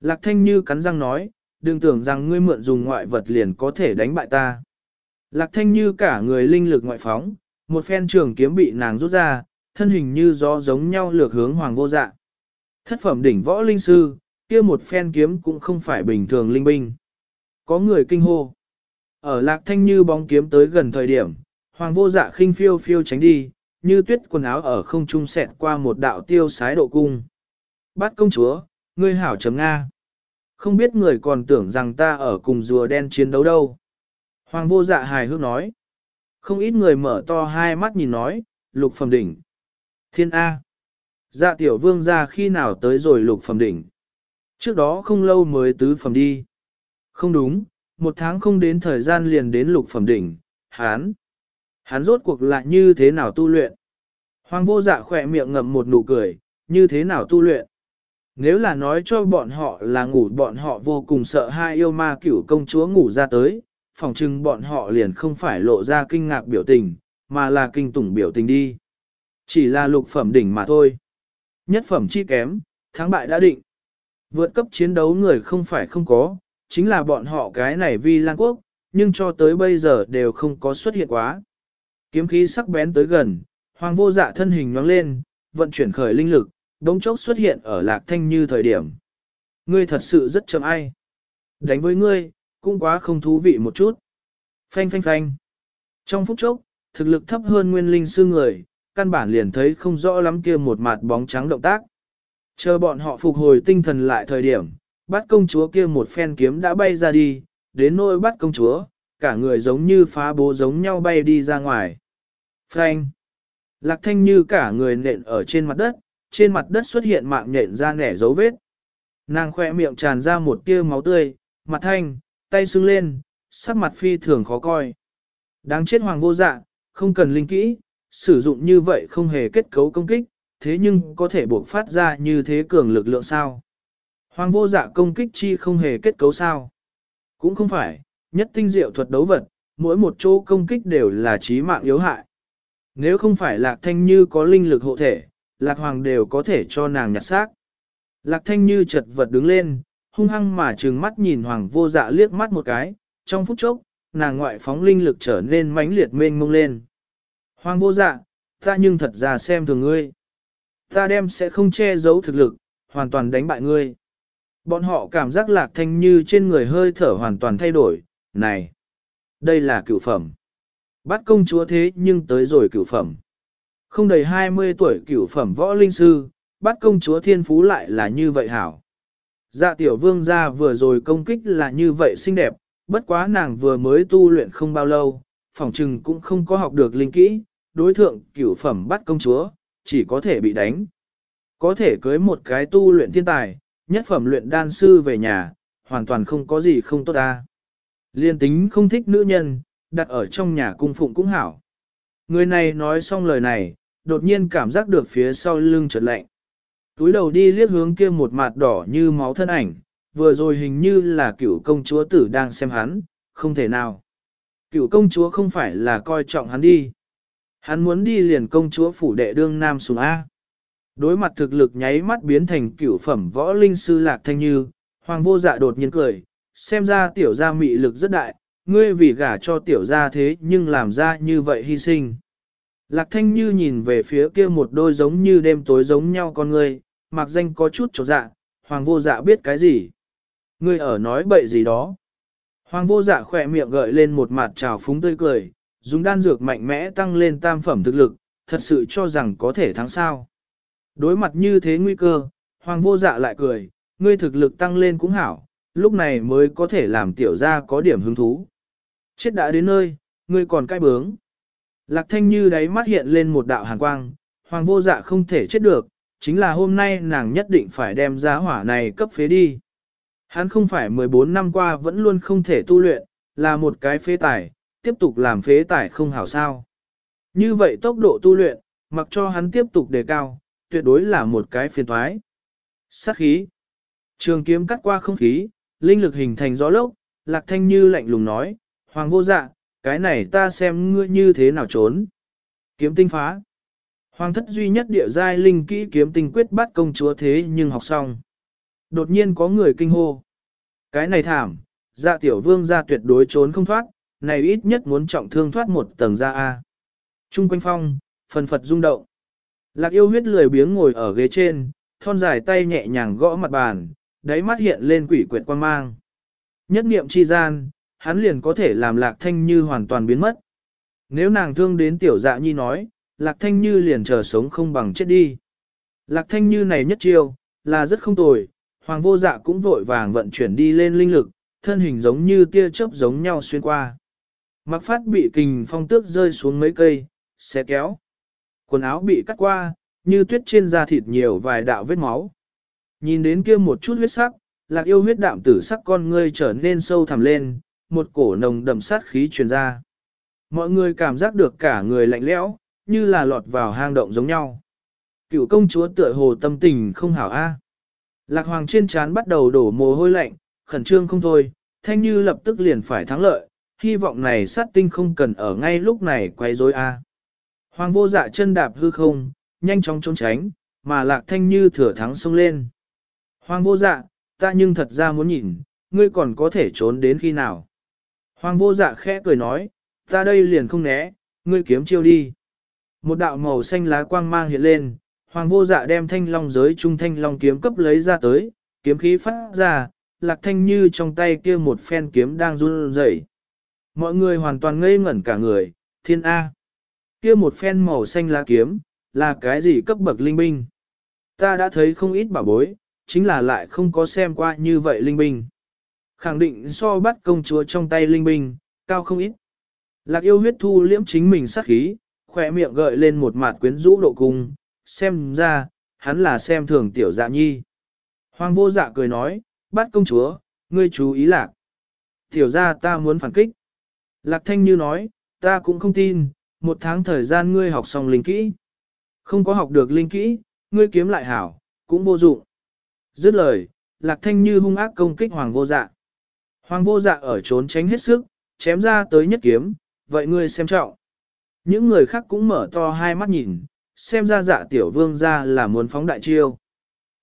Lạc thanh như cắn răng nói, đừng tưởng rằng ngươi mượn dùng ngoại vật liền có thể đánh bại ta. Lạc thanh như cả người linh lực ngoại phóng, một phen trường kiếm bị nàng rút ra, thân hình như gió giống nhau lược hướng hoàng vô dạ. Thất phẩm đỉnh võ linh sư, kia một phen kiếm cũng không phải bình thường linh binh. Có người kinh hô. Ở lạc thanh như bóng kiếm tới gần thời điểm, hoàng vô dạ khinh phiêu phiêu tránh đi, như tuyết quần áo ở không trung xẹt qua một đạo tiêu sái độ cung. Bát công chúa, ngươi hảo chấm Nga. Không biết người còn tưởng rằng ta ở cùng rùa đen chiến đấu đâu. Hoàng vô dạ hài hước nói. Không ít người mở to hai mắt nhìn nói, lục phẩm đỉnh. Thiên A. Dạ tiểu vương ra khi nào tới rồi lục phẩm đỉnh. Trước đó không lâu mới tứ phẩm đi. Không đúng, một tháng không đến thời gian liền đến lục phẩm đỉnh, hán. Hán rốt cuộc lại như thế nào tu luyện? Hoàng vô dạ khỏe miệng ngậm một nụ cười, như thế nào tu luyện? Nếu là nói cho bọn họ là ngủ bọn họ vô cùng sợ hai yêu ma cửu công chúa ngủ ra tới, phòng chừng bọn họ liền không phải lộ ra kinh ngạc biểu tình, mà là kinh tủng biểu tình đi. Chỉ là lục phẩm đỉnh mà thôi. Nhất phẩm chi kém, thắng bại đã định. Vượt cấp chiến đấu người không phải không có, chính là bọn họ cái này vi lan quốc, nhưng cho tới bây giờ đều không có xuất hiện quá. Kiếm khí sắc bén tới gần, hoàng vô dạ thân hình nhoáng lên, vận chuyển khởi linh lực, đống chốc xuất hiện ở lạc thanh như thời điểm. Ngươi thật sự rất chậm ai. Đánh với ngươi, cũng quá không thú vị một chút. Phanh phanh phanh. Trong phút chốc, thực lực thấp hơn nguyên linh sư người, căn bản liền thấy không rõ lắm kia một mặt bóng trắng động tác. Chờ bọn họ phục hồi tinh thần lại thời điểm, bắt công chúa kia một phen kiếm đã bay ra đi, đến nỗi bắt công chúa, cả người giống như phá bố giống nhau bay đi ra ngoài. Phanh! Lạc thanh như cả người nện ở trên mặt đất, trên mặt đất xuất hiện mạng nhện ra nẻ dấu vết. Nàng khoe miệng tràn ra một tia máu tươi, mặt thanh, tay sưng lên, sắc mặt phi thường khó coi. Đáng chết hoàng vô dạ, không cần linh kỹ, sử dụng như vậy không hề kết cấu công kích, thế nhưng có thể buộc phát ra như thế cường lực lượng sao. Hoàng vô dạ công kích chi không hề kết cấu sao. Cũng không phải, nhất tinh diệu thuật đấu vật, mỗi một chỗ công kích đều là trí mạng yếu hại. Nếu không phải lạc thanh như có linh lực hộ thể, lạc hoàng đều có thể cho nàng nhặt xác. Lạc thanh như chật vật đứng lên, hung hăng mà trừng mắt nhìn hoàng vô dạ liếc mắt một cái, trong phút chốc, nàng ngoại phóng linh lực trở nên mãnh liệt mênh mông lên. Hoàng vô dạ, ta nhưng thật ra xem thường ngươi. Ta đem sẽ không che giấu thực lực, hoàn toàn đánh bại ngươi. Bọn họ cảm giác lạc thanh như trên người hơi thở hoàn toàn thay đổi, này, đây là cựu phẩm. Bắt công chúa thế nhưng tới rồi cựu phẩm. Không đầy 20 tuổi cửu phẩm võ linh sư, bắt công chúa thiên phú lại là như vậy hảo. Dạ tiểu vương gia vừa rồi công kích là như vậy xinh đẹp, bất quá nàng vừa mới tu luyện không bao lâu, phỏng trừng cũng không có học được linh kỹ, đối thượng cửu phẩm bắt công chúa, chỉ có thể bị đánh. Có thể cưới một cái tu luyện thiên tài, nhất phẩm luyện đan sư về nhà, hoàn toàn không có gì không tốt ta. Liên tính không thích nữ nhân, đặt ở trong nhà cung phụng cũng hảo. Người này nói xong lời này, đột nhiên cảm giác được phía sau lưng chợt lạnh. Túi đầu đi liếc hướng kia một mặt đỏ như máu thân ảnh, vừa rồi hình như là cựu công chúa tử đang xem hắn, không thể nào. Cựu công chúa không phải là coi trọng hắn đi. Hắn muốn đi liền công chúa phủ đệ đương nam sùng A. Đối mặt thực lực nháy mắt biến thành cựu phẩm võ linh sư lạc thanh như, hoàng vô dạ đột nhiên cười, xem ra tiểu gia mị lực rất đại, ngươi vì gả cho tiểu gia thế nhưng làm ra như vậy hy sinh. Lạc thanh như nhìn về phía kia một đôi giống như đêm tối giống nhau con người, mặc danh có chút trột dạ, hoàng vô dạ biết cái gì. Ngươi ở nói bậy gì đó. Hoàng vô dạ khỏe miệng gợi lên một mặt trào phúng tươi cười, dùng đan dược mạnh mẽ tăng lên tam phẩm thực lực, thật sự cho rằng có thể thắng sao. Đối mặt như thế nguy cơ, hoàng vô dạ lại cười, ngươi thực lực tăng lên cũng hảo, lúc này mới có thể làm tiểu gia có điểm hứng thú. Chết đã đến nơi, ngươi còn cai bướng. Lạc thanh như đáy mắt hiện lên một đạo hàn quang, hoàng vô dạ không thể chết được, chính là hôm nay nàng nhất định phải đem giá hỏa này cấp phế đi. Hắn không phải 14 năm qua vẫn luôn không thể tu luyện, là một cái phế tải, tiếp tục làm phế tải không hảo sao. Như vậy tốc độ tu luyện, mặc cho hắn tiếp tục đề cao, tuyệt đối là một cái phiền thoái. Sát khí. Trường kiếm cắt qua không khí, linh lực hình thành gió lốc, lạc thanh như lạnh lùng nói, hoàng vô dạ, cái này ta xem ngươi như thế nào trốn. Kiếm tinh phá. Hoàng thất duy nhất địa giai linh kỹ kiếm tinh quyết bắt công chúa thế nhưng học xong. Đột nhiên có người kinh hô. Cái này thảm, dạ tiểu vương ra tuyệt đối trốn không thoát, này ít nhất muốn trọng thương thoát một tầng ra A. Trung quanh phong, phần phật rung động. Lạc yêu huyết lười biếng ngồi ở ghế trên, thon dài tay nhẹ nhàng gõ mặt bàn, đáy mắt hiện lên quỷ quyệt quan mang. Nhất niệm chi gian, hắn liền có thể làm lạc thanh như hoàn toàn biến mất. Nếu nàng thương đến tiểu dạ nhi nói, lạc thanh như liền chờ sống không bằng chết đi. Lạc thanh như này nhất chiêu, là rất không tồi, hoàng vô dạ cũng vội vàng vận chuyển đi lên linh lực, thân hình giống như tia chớp giống nhau xuyên qua. Mặc phát bị kình phong tước rơi xuống mấy cây, xé kéo. Quần áo bị cắt qua, như tuyết trên da thịt nhiều vài đạo vết máu. Nhìn đến kia một chút huyết sắc, lạc yêu huyết đạm tử sắc con ngươi trở nên sâu thẳm lên, một cổ nồng đậm sát khí truyền ra. Mọi người cảm giác được cả người lạnh lẽo, như là lọt vào hang động giống nhau. Cựu công chúa tựa hồ tâm tình không hảo a. Lạc hoàng trên trán bắt đầu đổ mồ hôi lạnh, khẩn trương không thôi, thanh như lập tức liền phải thắng lợi, hy vọng này sát tinh không cần ở ngay lúc này quay rối a. Hoàng vô dạ chân đạp hư không, nhanh chóng trốn tránh, mà lạc thanh như thừa thắng xông lên. Hoàng vô dạ, ta nhưng thật ra muốn nhìn, ngươi còn có thể trốn đến khi nào. Hoàng vô dạ khẽ cười nói, ta đây liền không né, ngươi kiếm chiêu đi. Một đạo màu xanh lá quang mang hiện lên, hoàng vô dạ đem thanh long giới trung thanh long kiếm cấp lấy ra tới, kiếm khí phát ra, lạc thanh như trong tay kia một phen kiếm đang run rẩy. Mọi người hoàn toàn ngây ngẩn cả người, thiên A. Kia một phen màu xanh lá kiếm, là cái gì cấp bậc linh binh? Ta đã thấy không ít bảo bối, chính là lại không có xem qua như vậy linh binh. Khẳng định so bắt công chúa trong tay linh binh, cao không ít. Lạc yêu huyết thu liễm chính mình sát khí, khỏe miệng gợi lên một mặt quyến rũ độ cung, xem ra, hắn là xem thường tiểu dạ nhi. Hoàng vô dạ cười nói, bắt công chúa, ngươi chú ý lạc. Tiểu ra ta muốn phản kích. Lạc thanh như nói, ta cũng không tin, một tháng thời gian ngươi học xong linh kỹ. Không có học được linh kỹ, ngươi kiếm lại hảo, cũng vô dụng. Dứt lời, lạc thanh như hung ác công kích hoàng vô dạ. Hoàng vô dạ ở trốn tránh hết sức, chém ra tới nhất kiếm, vậy ngươi xem trọng. Những người khác cũng mở to hai mắt nhìn, xem ra dạ tiểu vương ra là muốn phóng đại chiêu.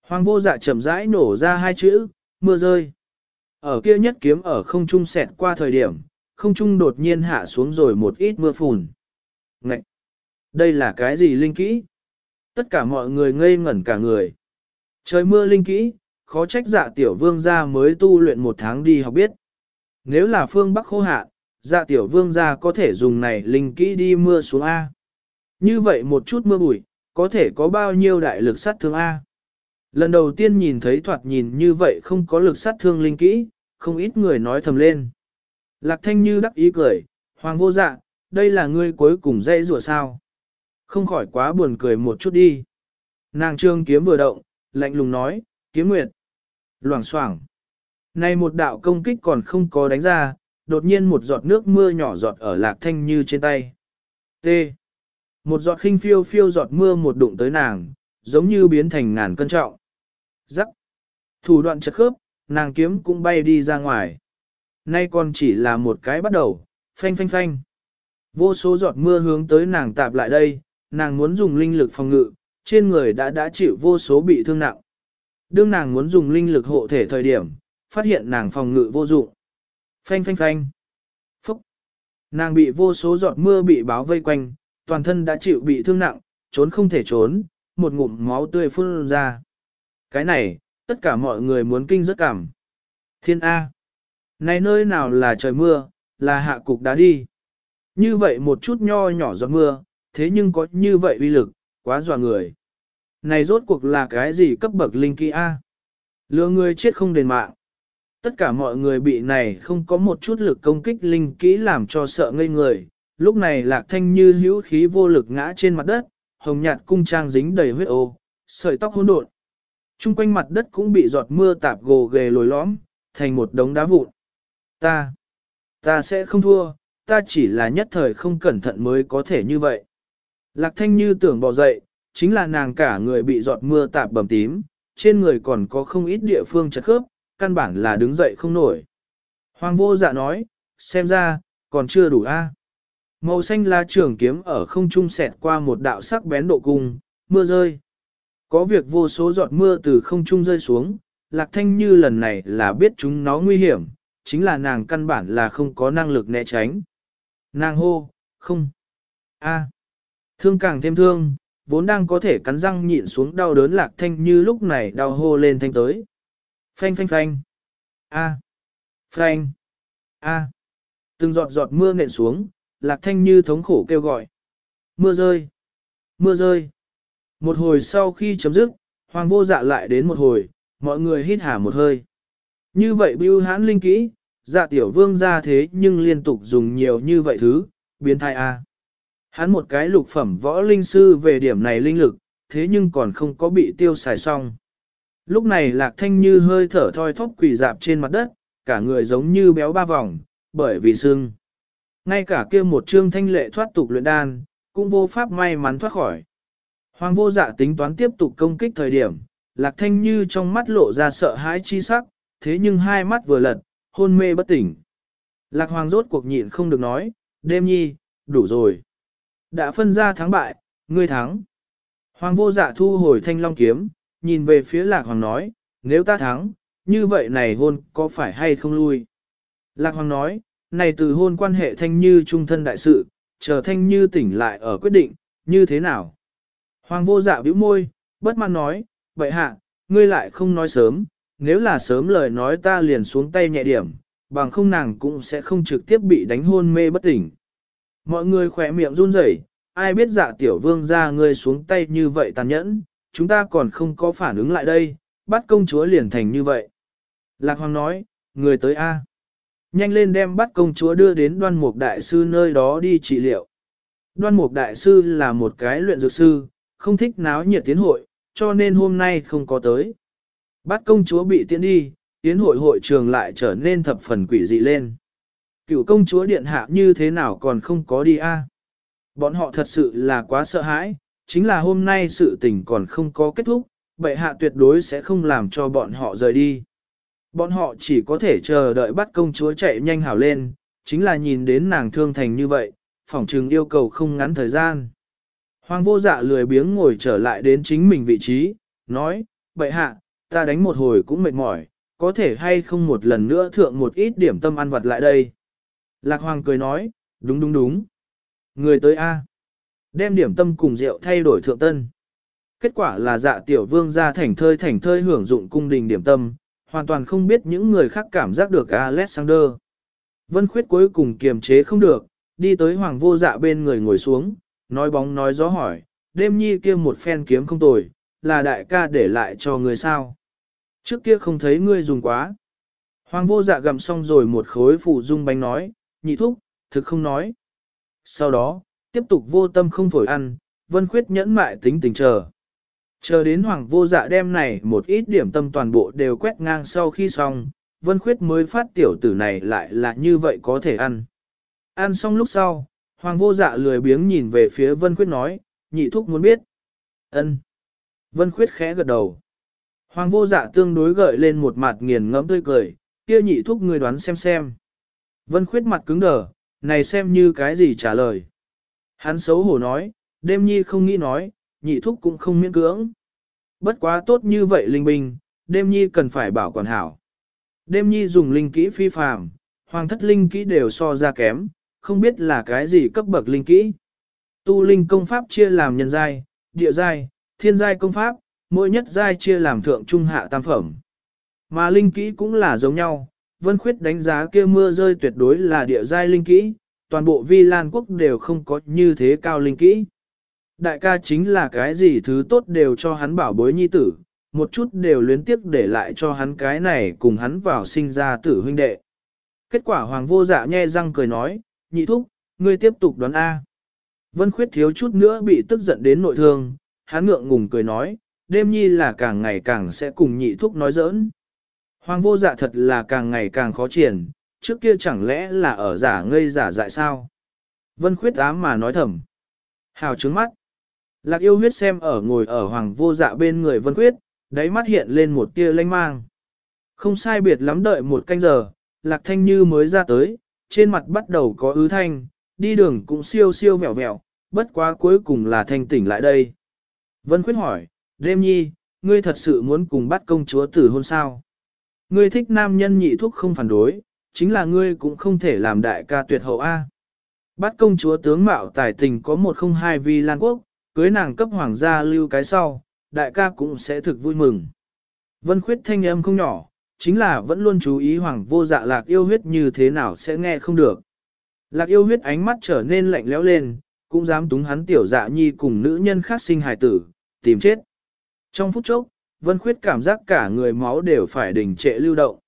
Hoàng vô dạ chậm rãi nổ ra hai chữ, mưa rơi. Ở kia nhất kiếm ở không trung xẹt qua thời điểm, không trung đột nhiên hạ xuống rồi một ít mưa phùn. Ngậy! Đây là cái gì linh kỹ? Tất cả mọi người ngây ngẩn cả người. Trời mưa linh kỹ, khó trách dạ tiểu vương gia mới tu luyện một tháng đi học biết. Nếu là phương Bắc khô hạn, dạ tiểu vương gia có thể dùng này linh kỹ đi mưa xuống A. Như vậy một chút mưa bụi, có thể có bao nhiêu đại lực sát thương A. Lần đầu tiên nhìn thấy thoạt nhìn như vậy không có lực sát thương linh kỹ, không ít người nói thầm lên. Lạc thanh như đắc ý cười, hoàng vô dạ, đây là ngươi cuối cùng dây rùa sao. Không khỏi quá buồn cười một chút đi. Nàng trương kiếm vừa động, lạnh lùng nói, kiếm nguyệt. Loảng xoảng. Này một đạo công kích còn không có đánh ra, đột nhiên một giọt nước mưa nhỏ giọt ở lạc thanh như trên tay. T. Một giọt khinh phiêu phiêu giọt mưa một đụng tới nàng, giống như biến thành ngàn cân trọng. Rắc. Thủ đoạn chật khớp, nàng kiếm cũng bay đi ra ngoài. Nay còn chỉ là một cái bắt đầu, phanh phanh phanh. Vô số giọt mưa hướng tới nàng tạp lại đây, nàng muốn dùng linh lực phòng ngự, trên người đã đã chịu vô số bị thương nặng. Đương nàng muốn dùng linh lực hộ thể thời điểm, phát hiện nàng phòng ngự vô dụng. Phanh phanh phanh. Phúc. Nàng bị vô số giọt mưa bị báo vây quanh, toàn thân đã chịu bị thương nặng, trốn không thể trốn, một ngụm máu tươi phun ra. Cái này, tất cả mọi người muốn kinh rất cảm. Thiên A. Này nơi nào là trời mưa, là hạ cục đá đi. Như vậy một chút nho nhỏ giọt mưa, thế nhưng có như vậy uy lực, quá dọa người. Này rốt cuộc là cái gì cấp bậc linh kỳ A? Lừa người chết không đền mạng. Tất cả mọi người bị này không có một chút lực công kích linh kỹ làm cho sợ ngây người. Lúc này lạc thanh như hữu khí vô lực ngã trên mặt đất, hồng nhạt cung trang dính đầy huyết ô, sợi tóc hỗn độn. Trung quanh mặt đất cũng bị giọt mưa tạp gồ ghề lồi lõm, thành một đống đá vụn. Ta, ta sẽ không thua, ta chỉ là nhất thời không cẩn thận mới có thể như vậy. Lạc thanh như tưởng bỏ dậy, chính là nàng cả người bị giọt mưa tạp bầm tím, trên người còn có không ít địa phương chật khớp, căn bản là đứng dậy không nổi. Hoàng vô dạ nói, xem ra, còn chưa đủ a. À? Màu xanh la trường kiếm ở không trung sẹt qua một đạo sắc bén độ cung, mưa rơi. Có việc vô số giọt mưa từ không trung rơi xuống, Lạc Thanh Như lần này là biết chúng nó nguy hiểm, chính là nàng căn bản là không có năng lực né tránh. Nàng hô, không. a Thương càng thêm thương, vốn đang có thể cắn răng nhịn xuống đau đớn Lạc Thanh Như lúc này đau hô lên thanh tới. Phanh phanh phanh. A. Phanh. A. Từng giọt giọt mưa nện xuống, Lạc Thanh Như thống khổ kêu gọi. Mưa rơi. Mưa rơi. Một hồi sau khi chấm dứt, Hoàng vô dạ lại đến một hồi, mọi người hít hà một hơi. Như vậy bưu hãn linh kỹ, dạ tiểu vương ra thế nhưng liên tục dùng nhiều như vậy thứ, biến thai A. Hắn một cái lục phẩm võ linh sư về điểm này linh lực, thế nhưng còn không có bị tiêu xài xong. Lúc này lạc thanh như hơi thở thoi thóp quỳ dạp trên mặt đất, cả người giống như béo ba vòng, bởi vì sưng. Ngay cả kia một trương thanh lệ thoát tục luyện đan, cũng vô pháp may mắn thoát khỏi. Hoàng vô dạ tính toán tiếp tục công kích thời điểm, lạc thanh như trong mắt lộ ra sợ hãi chi sắc, thế nhưng hai mắt vừa lật, hôn mê bất tỉnh. Lạc hoàng rốt cuộc nhịn không được nói, đêm nhi, đủ rồi. Đã phân ra thắng bại, ngươi thắng. Hoàng vô dạ thu hồi thanh long kiếm, nhìn về phía lạc hoàng nói, nếu ta thắng, như vậy này hôn có phải hay không lui? Lạc hoàng nói, này từ hôn quan hệ thanh như trung thân đại sự, chờ thanh như tỉnh lại ở quyết định, như thế nào? Hoàng vô dạ bĩu môi, bất mãn nói, vậy hạ, ngươi lại không nói sớm, nếu là sớm lời nói ta liền xuống tay nhẹ điểm, bằng không nàng cũng sẽ không trực tiếp bị đánh hôn mê bất tỉnh. Mọi người khỏe miệng run rẩy, ai biết dạ tiểu vương ra ngươi xuống tay như vậy tàn nhẫn, chúng ta còn không có phản ứng lại đây, bắt công chúa liền thành như vậy. Lạc Hoàng nói, người tới A. Nhanh lên đem bắt công chúa đưa đến đoan mục đại sư nơi đó đi trị liệu. Đoan mục đại sư là một cái luyện dược sư, không thích náo nhiệt tiến hội, cho nên hôm nay không có tới. Bắt công chúa bị tiến đi, tiến hội hội trường lại trở nên thập phần quỷ dị lên. Cựu công chúa điện hạ như thế nào còn không có đi a? Bọn họ thật sự là quá sợ hãi, chính là hôm nay sự tình còn không có kết thúc, bệ hạ tuyệt đối sẽ không làm cho bọn họ rời đi. Bọn họ chỉ có thể chờ đợi bắt công chúa chạy nhanh hảo lên, chính là nhìn đến nàng thương thành như vậy, phỏng trừng yêu cầu không ngắn thời gian. Hoàng vô dạ lười biếng ngồi trở lại đến chính mình vị trí, nói, bệ hạ, ta đánh một hồi cũng mệt mỏi, có thể hay không một lần nữa thượng một ít điểm tâm ăn vặt lại đây. Lạc Hoàng cười nói, đúng đúng đúng. Người tới A. Đem điểm tâm cùng rượu thay đổi thượng tân. Kết quả là dạ tiểu vương ra thảnh thơi thảnh thơi hưởng dụng cung đình điểm tâm, hoàn toàn không biết những người khác cảm giác được Alexander. Vân khuyết cuối cùng kiềm chế không được, đi tới hoàng vô dạ bên người ngồi xuống, nói bóng nói gió hỏi, đêm nhi kia một phen kiếm không tồi, là đại ca để lại cho người sao. Trước kia không thấy ngươi dùng quá. Hoàng vô dạ gặm xong rồi một khối phụ dung bánh nói, nhị thúc, thực không nói. Sau đó, tiếp tục vô tâm không phổi ăn, vân khuyết nhẫn mại tính tình chờ. Chờ đến hoàng vô dạ đem này một ít điểm tâm toàn bộ đều quét ngang sau khi xong, vân khuyết mới phát tiểu tử này lại là như vậy có thể ăn. Ăn xong lúc sau, hoàng vô dạ lười biếng nhìn về phía vân khuyết nói, nhị thúc muốn biết. ân Vân khuyết khẽ gật đầu. Hoàng vô dạ tương đối gợi lên một mặt nghiền ngẫm tươi cười, kia nhị thúc người đoán xem xem. Vân khuyết mặt cứng đờ, này xem như cái gì trả lời. Hắn xấu hổ nói, đêm nhi không nghĩ nói, nhị thúc cũng không miễn cưỡng. Bất quá tốt như vậy linh binh, đêm nhi cần phải bảo quản hảo. Đêm nhi dùng linh kỹ phi phàm, hoàng thất linh kỹ đều so ra kém, không biết là cái gì cấp bậc linh kỹ. Tu linh công pháp chia làm nhân giai, địa giai, thiên giai công pháp, mỗi nhất giai chia làm thượng trung hạ tam phẩm. Mà linh kỹ cũng là giống nhau, Vân Khuyết đánh giá kia mưa rơi tuyệt đối là địa giai linh kỹ, toàn bộ vi lan quốc đều không có như thế cao linh kỹ. Đại ca chính là cái gì thứ tốt đều cho hắn bảo bối nhi tử, một chút đều luyến tiếc để lại cho hắn cái này cùng hắn vào sinh ra tử huynh đệ. Kết quả hoàng vô dạ nhe răng cười nói, nhị thúc, ngươi tiếp tục đoán A. Vân Khuyết thiếu chút nữa bị tức giận đến nội thương, hắn ngượng ngùng cười nói, đêm nhi là càng ngày càng sẽ cùng nhị thúc nói giỡn. Hoàng vô dạ thật là càng ngày càng khó triển, trước kia chẳng lẽ là ở giả ngây giả dại sao? Vân khuyết ám mà nói thầm. Hào trứng mắt. Lạc yêu huyết xem ở ngồi ở hoàng vô dạ bên người vân khuyết, đáy mắt hiện lên một tia lanh mang. Không sai biệt lắm đợi một canh giờ, lạc thanh như mới ra tới, trên mặt bắt đầu có ứ thanh, đi đường cũng siêu siêu vẹo vẹo, bất quá cuối cùng là thanh tỉnh lại đây. Vân khuyết hỏi, đêm nhi, ngươi thật sự muốn cùng bắt công chúa tử hôn sao. Ngươi thích nam nhân nhị thúc không phản đối, chính là ngươi cũng không thể làm đại ca tuyệt hậu A. Bắt công chúa tướng mạo tài tình có một không hai vi lan quốc, cưới nàng cấp hoàng gia lưu cái sau, đại ca cũng sẽ thực vui mừng. Vân khuyết thanh âm không nhỏ, chính là vẫn luôn chú ý hoàng vô dạ lạc yêu huyết như thế nào sẽ nghe không được. Lạc yêu huyết ánh mắt trở nên lạnh lẽo lên, cũng dám túng hắn tiểu dạ nhi cùng nữ nhân khác sinh hài tử, tìm chết. Trong phút chốc, Vân Khuyết cảm giác cả người máu đều phải đình trệ lưu động.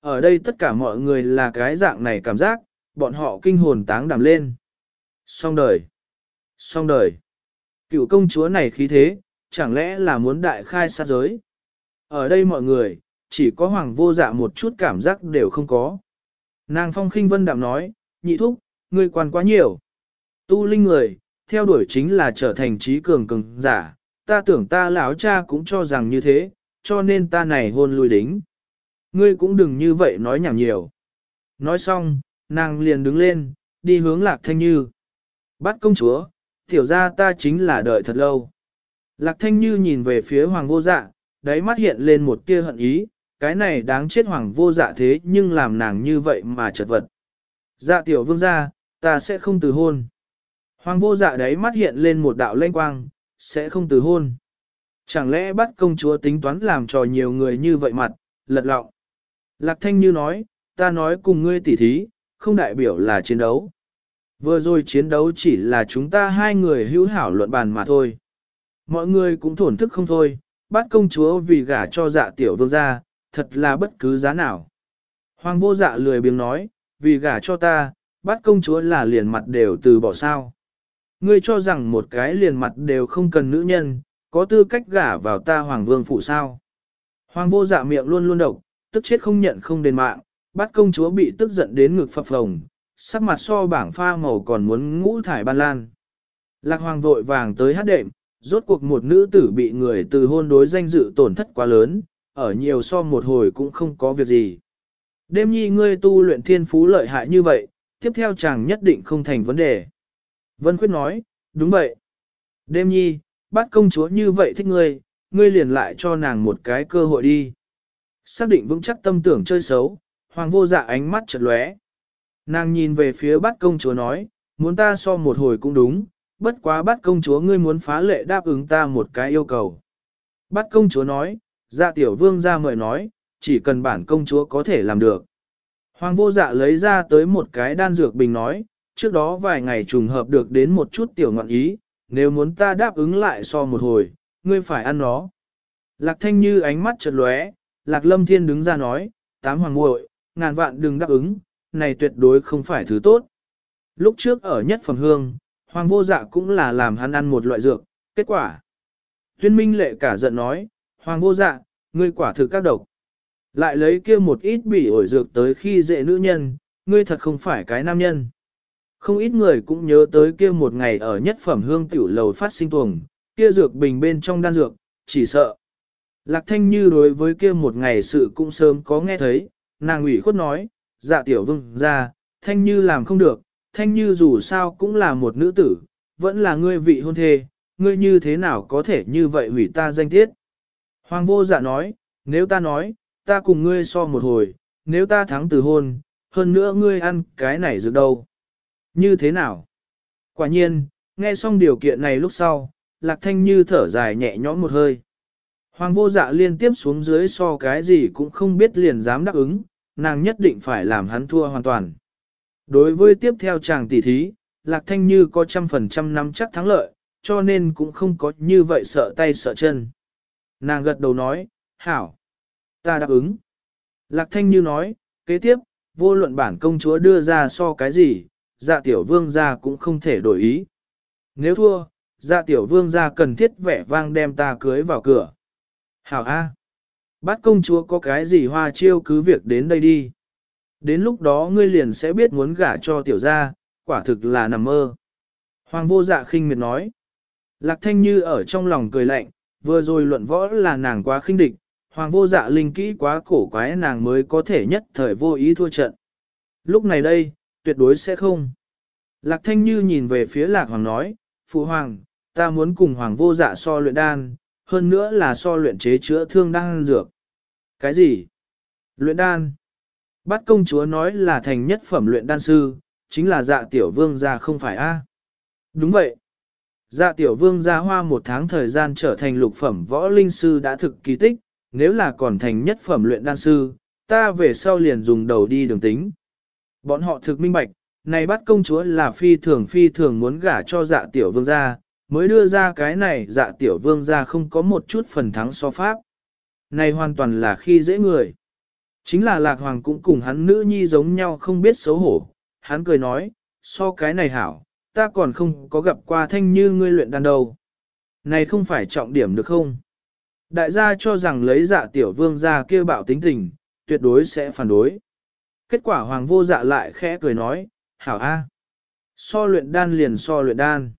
Ở đây tất cả mọi người là cái dạng này cảm giác, bọn họ kinh hồn táng đảm lên. Xong đời. Xong đời. Cựu công chúa này khí thế, chẳng lẽ là muốn đại khai sát giới. Ở đây mọi người, chỉ có hoàng vô dạ một chút cảm giác đều không có. Nàng phong khinh vân đạm nói, nhị thúc, ngươi quan quá nhiều. Tu linh người, theo đuổi chính là trở thành trí cường cường giả, ta tưởng ta lão cha cũng cho rằng như thế, cho nên ta này hôn lui đính. Ngươi cũng đừng như vậy nói nhảm nhiều. Nói xong, nàng liền đứng lên, đi hướng lạc thanh như. Bắt công chúa, tiểu ra ta chính là đợi thật lâu. Lạc thanh như nhìn về phía hoàng vô dạ, đáy mắt hiện lên một tia hận ý, cái này đáng chết hoàng vô dạ thế nhưng làm nàng như vậy mà chật vật. Dạ tiểu vương gia, ta sẽ không từ hôn. Hoàng vô dạ đáy mắt hiện lên một đạo lanh quang, sẽ không từ hôn. Chẳng lẽ bắt công chúa tính toán làm trò nhiều người như vậy mặt, lật lọng. Lạc thanh như nói, ta nói cùng ngươi tỉ thí, không đại biểu là chiến đấu. Vừa rồi chiến đấu chỉ là chúng ta hai người hữu hảo luận bàn mà thôi. Mọi người cũng thổn thức không thôi, bắt công chúa vì gả cho dạ tiểu vương gia, thật là bất cứ giá nào. Hoàng vô dạ lười biếng nói, vì gả cho ta, bắt công chúa là liền mặt đều từ bỏ sao. Ngươi cho rằng một cái liền mặt đều không cần nữ nhân, có tư cách gả vào ta hoàng vương phụ sao. Hoàng vô dạ miệng luôn luôn độc, tức chết không nhận không đền mạng, bắt công chúa bị tức giận đến ngực phập phồng, sắc mặt so bảng pha màu còn muốn ngũ thải ban lan. Lạc hoàng vội vàng tới hát đệm, rốt cuộc một nữ tử bị người từ hôn đối danh dự tổn thất quá lớn, ở nhiều so một hồi cũng không có việc gì. Đêm nhi ngươi tu luyện thiên phú lợi hại như vậy, tiếp theo chàng nhất định không thành vấn đề. Vân Khuyết nói, đúng vậy. Đêm nhi, bắt công chúa như vậy thích ngươi, ngươi liền lại cho nàng một cái cơ hội đi. Xác định vững chắc tâm tưởng chơi xấu, hoàng vô dạ ánh mắt chợt lóe. Nàng nhìn về phía bắt công chúa nói, muốn ta so một hồi cũng đúng, bất quá bắt công chúa ngươi muốn phá lệ đáp ứng ta một cái yêu cầu. Bắt công chúa nói, dạ tiểu vương ra mời nói, chỉ cần bản công chúa có thể làm được. Hoàng vô dạ lấy ra tới một cái đan dược bình nói, trước đó vài ngày trùng hợp được đến một chút tiểu ngọn ý, nếu muốn ta đáp ứng lại so một hồi, ngươi phải ăn nó. Lạc thanh như ánh mắt chợt lóe, lạc lâm thiên đứng ra nói, tám hoàng muội, ngàn vạn đừng đáp ứng, này tuyệt đối không phải thứ tốt. Lúc trước ở nhất phẩm hương, hoàng vô dạ cũng là làm hắn ăn một loại dược, kết quả. Tuyên minh lệ cả giận nói, hoàng vô dạ, ngươi quả thực các độc. Lại lấy kia một ít bị ổi dược tới khi dễ nữ nhân, ngươi thật không phải cái nam nhân. Không ít người cũng nhớ tới kia một ngày ở nhất phẩm hương tiểu lầu phát sinh tuồng, kia dược bình bên trong đan dược, chỉ sợ. Lạc thanh như đối với kia một ngày sự cũng sớm có nghe thấy, nàng ủy khuất nói, dạ tiểu vương ra, thanh như làm không được, thanh như dù sao cũng là một nữ tử, vẫn là ngươi vị hôn thê, ngươi như thế nào có thể như vậy hủy ta danh tiết. Hoàng vô dạ nói, nếu ta nói, ta cùng ngươi so một hồi, nếu ta thắng từ hôn, hơn nữa ngươi ăn cái này dược đâu. Như thế nào? Quả nhiên, nghe xong điều kiện này lúc sau, Lạc Thanh Như thở dài nhẹ nhõm một hơi. Hoàng vô dạ liên tiếp xuống dưới so cái gì cũng không biết liền dám đáp ứng, nàng nhất định phải làm hắn thua hoàn toàn. Đối với tiếp theo chàng tỷ thí, Lạc Thanh Như có trăm phần trăm nắm chắc thắng lợi, cho nên cũng không có như vậy sợ tay sợ chân. Nàng gật đầu nói, hảo, ta đáp ứng. Lạc Thanh Như nói, kế tiếp, vô luận bản công chúa đưa ra so cái gì, dạ tiểu vương gia cũng không thể đổi ý. Nếu thua, dạ tiểu vương gia cần thiết vẻ vang đem ta cưới vào cửa. Hảo A. Bát công chúa có cái gì hoa chiêu cứ việc đến đây đi. Đến lúc đó ngươi liền sẽ biết muốn gả cho tiểu gia, quả thực là nằm mơ. Hoàng vô dạ khinh miệt nói. Lạc thanh như ở trong lòng cười lạnh, vừa rồi luận võ là nàng quá khinh địch, hoàng vô dạ linh kỹ quá cổ quái nàng mới có thể nhất thời vô ý thua trận. Lúc này đây, tuyệt đối sẽ không. Lạc thanh như nhìn về phía lạc hoàng nói, Phụ hoàng, ta muốn cùng hoàng vô dạ so luyện đan, hơn nữa là so luyện chế chữa thương đan dược. Cái gì? Luyện đan. Bắt công chúa nói là thành nhất phẩm luyện đan sư, chính là dạ tiểu vương gia không phải a? Đúng vậy. Dạ tiểu vương gia hoa một tháng thời gian trở thành lục phẩm võ linh sư đã thực kỳ tích, nếu là còn thành nhất phẩm luyện đan sư, ta về sau liền dùng đầu đi đường tính. Bọn họ thực minh bạch, này bắt công chúa là phi thường phi thường muốn gả cho dạ tiểu vương gia, mới đưa ra cái này dạ tiểu vương gia không có một chút phần thắng so pháp. Này hoàn toàn là khi dễ người. Chính là lạc hoàng cũng cùng hắn nữ nhi giống nhau không biết xấu hổ. Hắn cười nói, so cái này hảo, ta còn không có gặp qua thanh như ngươi luyện đàn đầu. Này không phải trọng điểm được không? Đại gia cho rằng lấy dạ tiểu vương gia kêu bạo tính tình, tuyệt đối sẽ phản đối. Kết quả hoàng vô dạ lại khẽ cười nói, hảo a, So luyện đan liền so luyện đan.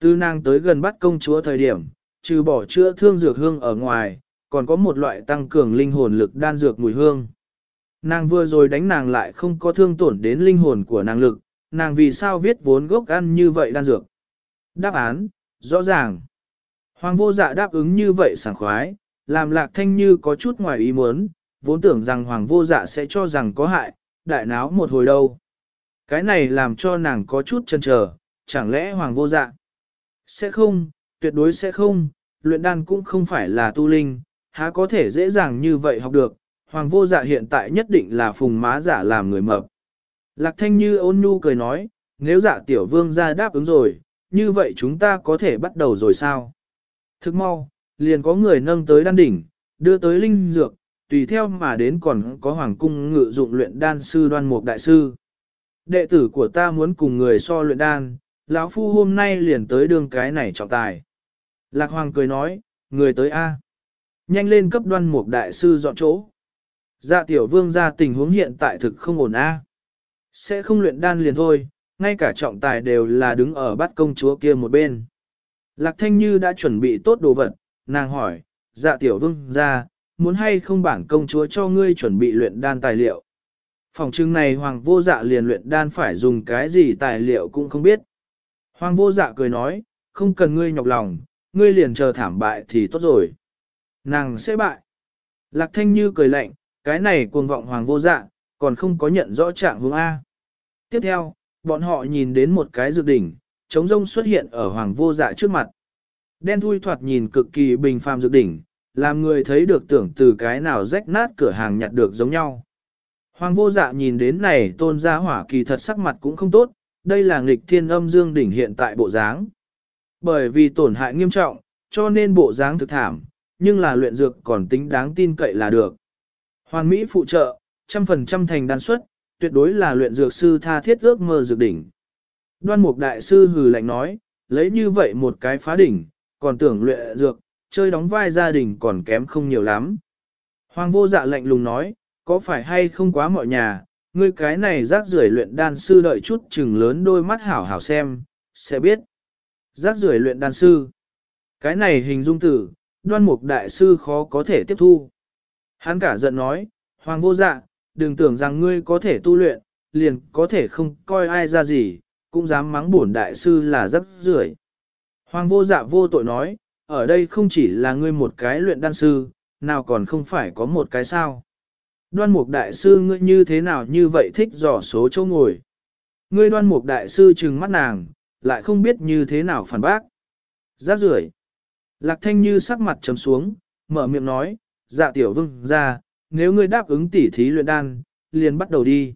tư nàng tới gần bắt công chúa thời điểm, trừ bỏ chữa thương dược hương ở ngoài, còn có một loại tăng cường linh hồn lực đan dược mùi hương. Nàng vừa rồi đánh nàng lại không có thương tổn đến linh hồn của nàng lực, nàng vì sao viết vốn gốc ăn như vậy đan dược. Đáp án, rõ ràng. Hoàng vô dạ đáp ứng như vậy sảng khoái, làm lạc thanh như có chút ngoài ý muốn, vốn tưởng rằng hoàng vô dạ sẽ cho rằng có hại, đại náo một hồi đâu. Cái này làm cho nàng có chút chần chờ, chẳng lẽ hoàng vô dạ? Sẽ không, tuyệt đối sẽ không, luyện đan cũng không phải là tu linh, há có thể dễ dàng như vậy học được, hoàng vô dạ hiện tại nhất định là phùng má giả làm người mập. Lạc thanh như ôn nhu cười nói, nếu dạ tiểu vương ra đáp ứng rồi, như vậy chúng ta có thể bắt đầu rồi sao? Thức mau, liền có người nâng tới đan đỉnh, đưa tới linh dược, tùy theo mà đến còn có hoàng cung ngự dụng luyện đan sư đoan mục đại sư. Đệ tử của ta muốn cùng người so luyện đan, lão phu hôm nay liền tới đường cái này trọng tài. Lạc hoàng cười nói, người tới A. Nhanh lên cấp đoan mục đại sư dọn chỗ. Dạ tiểu vương ra tình huống hiện tại thực không ổn A. Sẽ không luyện đan liền thôi, ngay cả trọng tài đều là đứng ở bắt công chúa kia một bên. Lạc thanh như đã chuẩn bị tốt đồ vật, nàng hỏi, dạ tiểu vương ra, muốn hay không bản công chúa cho ngươi chuẩn bị luyện đan tài liệu. Phòng trưng này hoàng vô dạ liền luyện đan phải dùng cái gì tài liệu cũng không biết. Hoàng vô dạ cười nói, không cần ngươi nhọc lòng, ngươi liền chờ thảm bại thì tốt rồi. Nàng sẽ bại. Lạc thanh như cười lạnh, cái này cuồng vọng hoàng vô dạ, còn không có nhận rõ trạng hướng A. Tiếp theo, bọn họ nhìn đến một cái dược đỉnh, trống rông xuất hiện ở hoàng vô dạ trước mặt. Đen thui thoạt nhìn cực kỳ bình phàm dược đỉnh, làm người thấy được tưởng từ cái nào rách nát cửa hàng nhặt được giống nhau. Hoàng vô dạ nhìn đến này tôn gia hỏa kỳ thật sắc mặt cũng không tốt, đây là nghịch thiên âm dương đỉnh hiện tại bộ dáng. Bởi vì tổn hại nghiêm trọng, cho nên bộ dáng thực thảm, nhưng là luyện dược còn tính đáng tin cậy là được. Hoàn Mỹ phụ trợ, trăm phần trăm thành đan xuất, tuyệt đối là luyện dược sư tha thiết ước mơ dược đỉnh. Đoan mục đại sư hừ lạnh nói, lấy như vậy một cái phá đỉnh, còn tưởng luyện dược, chơi đóng vai gia đình còn kém không nhiều lắm. Hoàng vô dạ lạnh lùng nói, có phải hay không quá mọi nhà, ngươi cái này rác rưởi luyện đan sư đợi chút chừng lớn đôi mắt hảo hảo xem, sẽ biết. Rác rưởi luyện đan sư. Cái này hình dung tử, đoan mục đại sư khó có thể tiếp thu. Hắn cả giận nói, Hoàng vô dạ, đừng tưởng rằng ngươi có thể tu luyện, liền có thể không coi ai ra gì, cũng dám mắng bổn đại sư là rác rưởi. Hoàng vô dạ vô tội nói, ở đây không chỉ là ngươi một cái luyện đan sư, nào còn không phải có một cái sao. Đoan mục đại sư ngươi như thế nào như vậy thích dò số chỗ ngồi. Ngươi đoan mục đại sư trừng mắt nàng, lại không biết như thế nào phản bác. Giác rưởi. Lạc thanh như sắc mặt trầm xuống, mở miệng nói, dạ tiểu vương ra, nếu ngươi đáp ứng tỉ thí luyện đan, liền bắt đầu đi.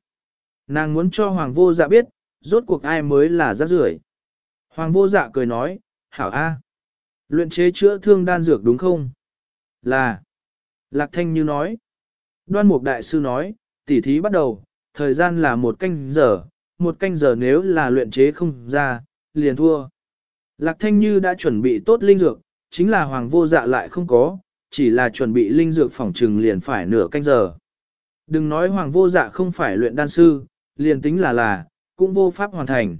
Nàng muốn cho hoàng vô dạ biết, rốt cuộc ai mới là giác rưởi. Hoàng vô dạ cười nói, hảo a, Luyện chế chữa thương đan dược đúng không? Là. Lạc thanh như nói. Đoan mục đại sư nói, tỉ thí bắt đầu, thời gian là một canh giờ, một canh giờ nếu là luyện chế không ra, liền thua. Lạc thanh như đã chuẩn bị tốt linh dược, chính là hoàng vô dạ lại không có, chỉ là chuẩn bị linh dược phỏng trừng liền phải nửa canh giờ. Đừng nói hoàng vô dạ không phải luyện đan sư, liền tính là là, cũng vô pháp hoàn thành.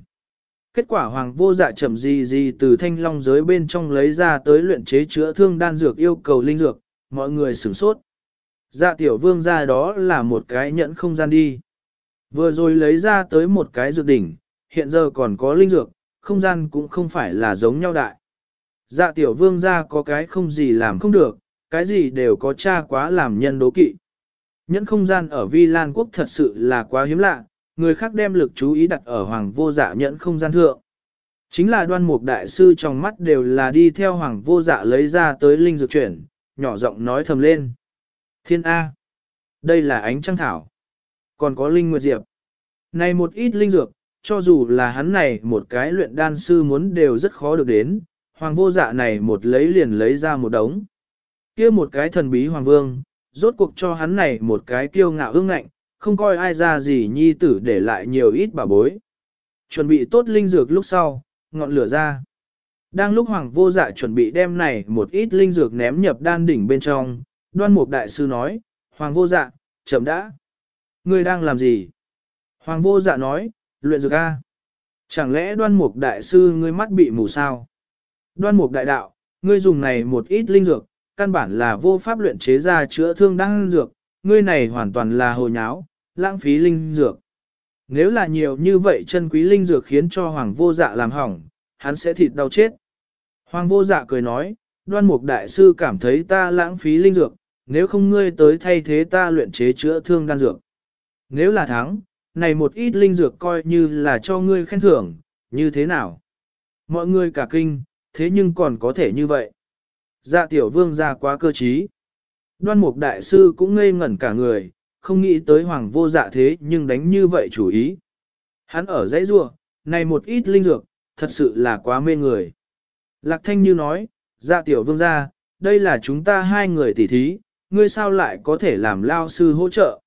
Kết quả hoàng vô dạ chậm gì gì từ thanh long giới bên trong lấy ra tới luyện chế chữa thương đan dược yêu cầu linh dược, mọi người sửng sốt. Dạ tiểu vương ra đó là một cái nhẫn không gian đi. Vừa rồi lấy ra tới một cái dược đỉnh, hiện giờ còn có linh dược, không gian cũng không phải là giống nhau đại. Dạ tiểu vương gia có cái không gì làm không được, cái gì đều có cha quá làm nhân đố kỵ. Nhẫn không gian ở Vi Lan Quốc thật sự là quá hiếm lạ, người khác đem lực chú ý đặt ở hoàng vô dạ nhẫn không gian thượng. Chính là đoan mục đại sư trong mắt đều là đi theo hoàng vô dạ lấy ra tới linh dược chuyển, nhỏ giọng nói thầm lên. Thiên A. Đây là ánh trăng thảo. Còn có linh nguyệt diệp. Này một ít linh dược, cho dù là hắn này một cái luyện đan sư muốn đều rất khó được đến, hoàng vô dạ này một lấy liền lấy ra một đống. kia một cái thần bí hoàng vương, rốt cuộc cho hắn này một cái kiêu ngạo ương ngạnh, không coi ai ra gì nhi tử để lại nhiều ít bà bối. Chuẩn bị tốt linh dược lúc sau, ngọn lửa ra. Đang lúc hoàng vô dạ chuẩn bị đem này một ít linh dược ném nhập đan đỉnh bên trong, đoan mục đại sư nói, hoàng vô dạ, chậm đã. Ngươi đang làm gì? Hoàng vô dạ nói, luyện dược A. Chẳng lẽ đoan mục đại sư ngươi mắt bị mù sao? Đoan mục đại đạo, ngươi dùng này một ít linh dược, căn bản là vô pháp luyện chế ra chữa thương đan dược, ngươi này hoàn toàn là hồ nháo, lãng phí linh dược. Nếu là nhiều như vậy chân quý linh dược khiến cho hoàng vô dạ làm hỏng, hắn sẽ thịt đau chết. Hoàng vô dạ cười nói, đoan mục đại sư cảm thấy ta lãng phí linh dược, nếu không ngươi tới thay thế ta luyện chế chữa thương đan dược. Nếu là thắng, này một ít linh dược coi như là cho ngươi khen thưởng, như thế nào? Mọi người cả kinh, thế nhưng còn có thể như vậy. Dạ tiểu vương ra quá cơ trí. Đoan mục đại sư cũng ngây ngẩn cả người, không nghĩ tới hoàng vô dạ thế nhưng đánh như vậy chủ ý. Hắn ở dãy rua, này một ít linh dược, thật sự là quá mê người. Lạc thanh như nói, dạ tiểu vương gia, đây là chúng ta hai người tỉ thí, ngươi sao lại có thể làm lao sư hỗ trợ.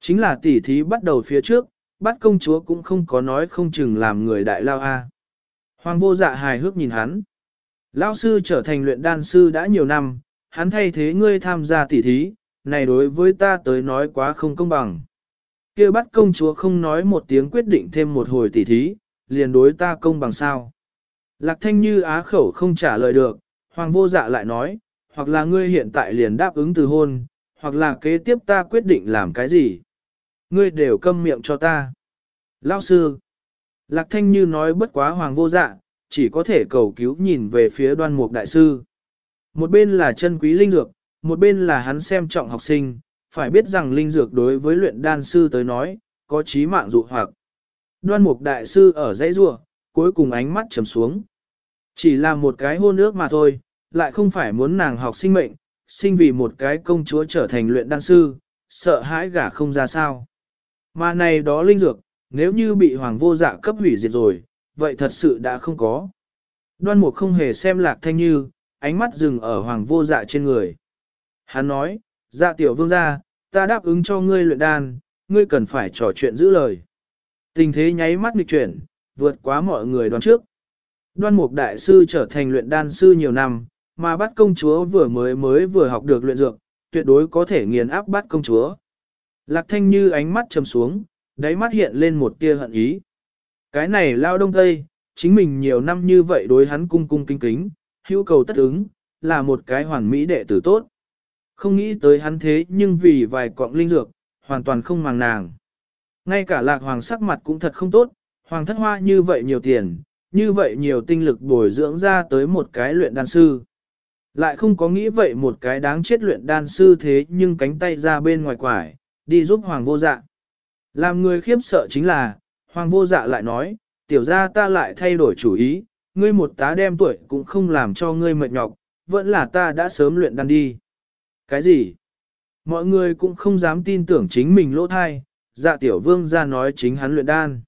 Chính là tỉ thí bắt đầu phía trước, bắt công chúa cũng không có nói không chừng làm người đại lao a. Hoàng vô dạ hài hước nhìn hắn. Lao sư trở thành luyện đan sư đã nhiều năm, hắn thay thế ngươi tham gia tỉ thí, này đối với ta tới nói quá không công bằng. kia bắt công chúa không nói một tiếng quyết định thêm một hồi tỉ thí, liền đối ta công bằng sao. Lạc thanh như á khẩu không trả lời được, hoàng vô dạ lại nói, hoặc là ngươi hiện tại liền đáp ứng từ hôn, hoặc là kế tiếp ta quyết định làm cái gì. Ngươi đều câm miệng cho ta. Lao sư. Lạc thanh như nói bất quá hoàng vô dạ, chỉ có thể cầu cứu nhìn về phía đoan mục đại sư. Một bên là chân quý linh dược, một bên là hắn xem trọng học sinh, phải biết rằng linh dược đối với luyện đan sư tới nói, có trí mạng dụ hoặc. Đoan mục đại sư ở dãy rua, cuối cùng ánh mắt trầm xuống. Chỉ là một cái hôn ước mà thôi, lại không phải muốn nàng học sinh mệnh, sinh vì một cái công chúa trở thành luyện đan sư, sợ hãi gả không ra sao. Mà này đó linh dược, nếu như bị hoàng vô dạ cấp hủy diệt rồi, vậy thật sự đã không có. Đoan mục không hề xem lạc thanh như, ánh mắt dừng ở hoàng vô dạ trên người. Hắn nói, dạ tiểu vương gia, ta đáp ứng cho ngươi luyện đan, ngươi cần phải trò chuyện giữ lời. Tình thế nháy mắt nghịch chuyển, vượt quá mọi người đoán trước. Đoan mục đại sư trở thành luyện đan sư nhiều năm, mà bắt công chúa vừa mới mới vừa học được luyện dược, tuyệt đối có thể nghiền áp bắt công chúa. Lạc thanh như ánh mắt trầm xuống, đáy mắt hiện lên một tia hận ý. Cái này lao đông tây, chính mình nhiều năm như vậy đối hắn cung cung kính kính, hữu cầu tất ứng, là một cái hoàn mỹ đệ tử tốt. Không nghĩ tới hắn thế nhưng vì vài cọng linh dược, hoàn toàn không màng nàng. Ngay cả lạc hoàng sắc mặt cũng thật không tốt, hoàng thất hoa như vậy nhiều tiền, như vậy nhiều tinh lực bồi dưỡng ra tới một cái luyện đan sư. Lại không có nghĩ vậy một cái đáng chết luyện đan sư thế nhưng cánh tay ra bên ngoài quải, đi giúp hoàng vô dạ. Làm người khiếp sợ chính là, hoàng vô dạ lại nói, tiểu ra ta lại thay đổi chủ ý, ngươi một tá đem tuổi cũng không làm cho ngươi mệt nhọc, vẫn là ta đã sớm luyện đan đi. Cái gì? Mọi người cũng không dám tin tưởng chính mình lỗ thai, dạ tiểu vương ra nói chính hắn luyện đan.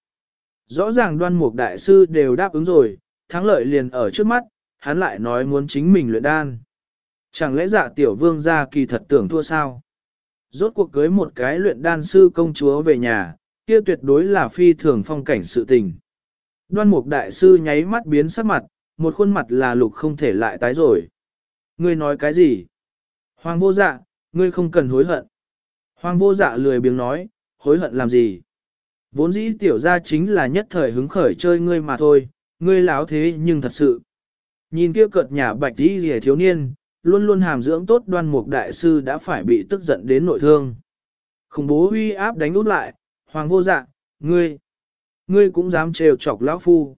Rõ ràng đoan mục đại sư đều đáp ứng rồi, thắng lợi liền ở trước mắt, hắn lại nói muốn chính mình luyện đan. Chẳng lẽ dạ tiểu vương ra kỳ thật tưởng thua sao? Rốt cuộc cưới một cái luyện đan sư công chúa về nhà, kia tuyệt đối là phi thường phong cảnh sự tình. Đoan mục đại sư nháy mắt biến sắc mặt, một khuôn mặt là lục không thể lại tái rồi. Ngươi nói cái gì? Hoàng vô dạ, ngươi không cần hối hận. Hoàng vô dạ lười biếng nói, hối hận làm gì? Vốn dĩ tiểu ra chính là nhất thời hứng khởi chơi ngươi mà thôi, ngươi láo thế nhưng thật sự. Nhìn kia cợt nhà bạch đi rìa thiếu niên, luôn luôn hàm dưỡng tốt đoan mục đại sư đã phải bị tức giận đến nội thương. Khủng bố uy áp đánh út lại, hoàng vô dạ, ngươi, ngươi cũng dám trêu chọc lão phu.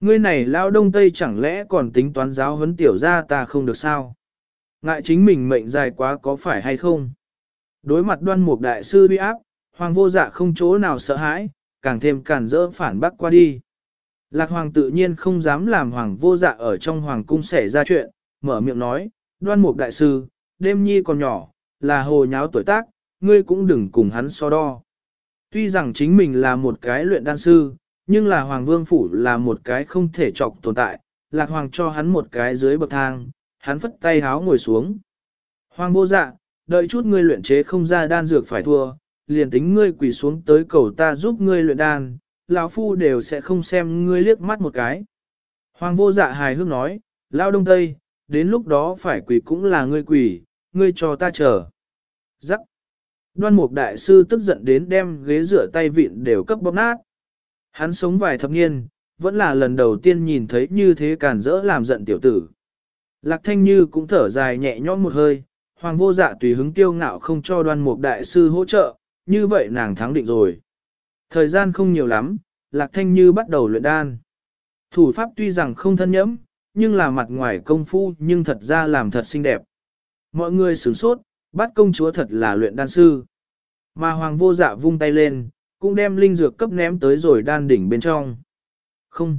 Ngươi này lão đông tây chẳng lẽ còn tính toán giáo huấn tiểu ra ta không được sao? Ngại chính mình mệnh dài quá có phải hay không? Đối mặt đoan mục đại sư uy áp, hoàng vô dạ không chỗ nào sợ hãi, càng thêm cản rỡ phản bác qua đi. Lạc hoàng tự nhiên không dám làm hoàng vô dạ ở trong hoàng cung xảy ra chuyện, mở miệng nói, đoan mục đại sư, đêm nhi còn nhỏ, là hồ nháo tuổi tác, ngươi cũng đừng cùng hắn so đo. Tuy rằng chính mình là một cái luyện đan sư, nhưng là hoàng vương phủ là một cái không thể chọc tồn tại, lạc hoàng cho hắn một cái dưới bậc thang, hắn phất tay háo ngồi xuống. Hoàng vô dạ, đợi chút ngươi luyện chế không ra đan dược phải thua, liền tính ngươi quỳ xuống tới cầu ta giúp ngươi luyện đan, lão phu đều sẽ không xem ngươi liếc mắt một cái. Hoàng vô dạ hài hước nói, lao đông tây, đến lúc đó phải quỳ cũng là ngươi quỳ, ngươi cho ta chờ. Giắc. Đoan mục đại sư tức giận đến đem ghế rửa tay vịn đều cấp bóp nát. Hắn sống vài thập niên, vẫn là lần đầu tiên nhìn thấy như thế càn rỡ làm giận tiểu tử. Lạc thanh như cũng thở dài nhẹ nhõm một hơi, hoàng vô dạ tùy hứng tiêu ngạo không cho đoan mục đại sư hỗ trợ, như vậy nàng thắng định rồi. Thời gian không nhiều lắm, lạc thanh như bắt đầu luyện đan. Thủ pháp tuy rằng không thân nhẫm, nhưng là mặt ngoài công phu nhưng thật ra làm thật xinh đẹp. Mọi người sửng sốt, bắt công chúa thật là luyện đan sư. Mà hoàng vô dạ vung tay lên, cũng đem linh dược cấp ném tới rồi đan đỉnh bên trong. Không.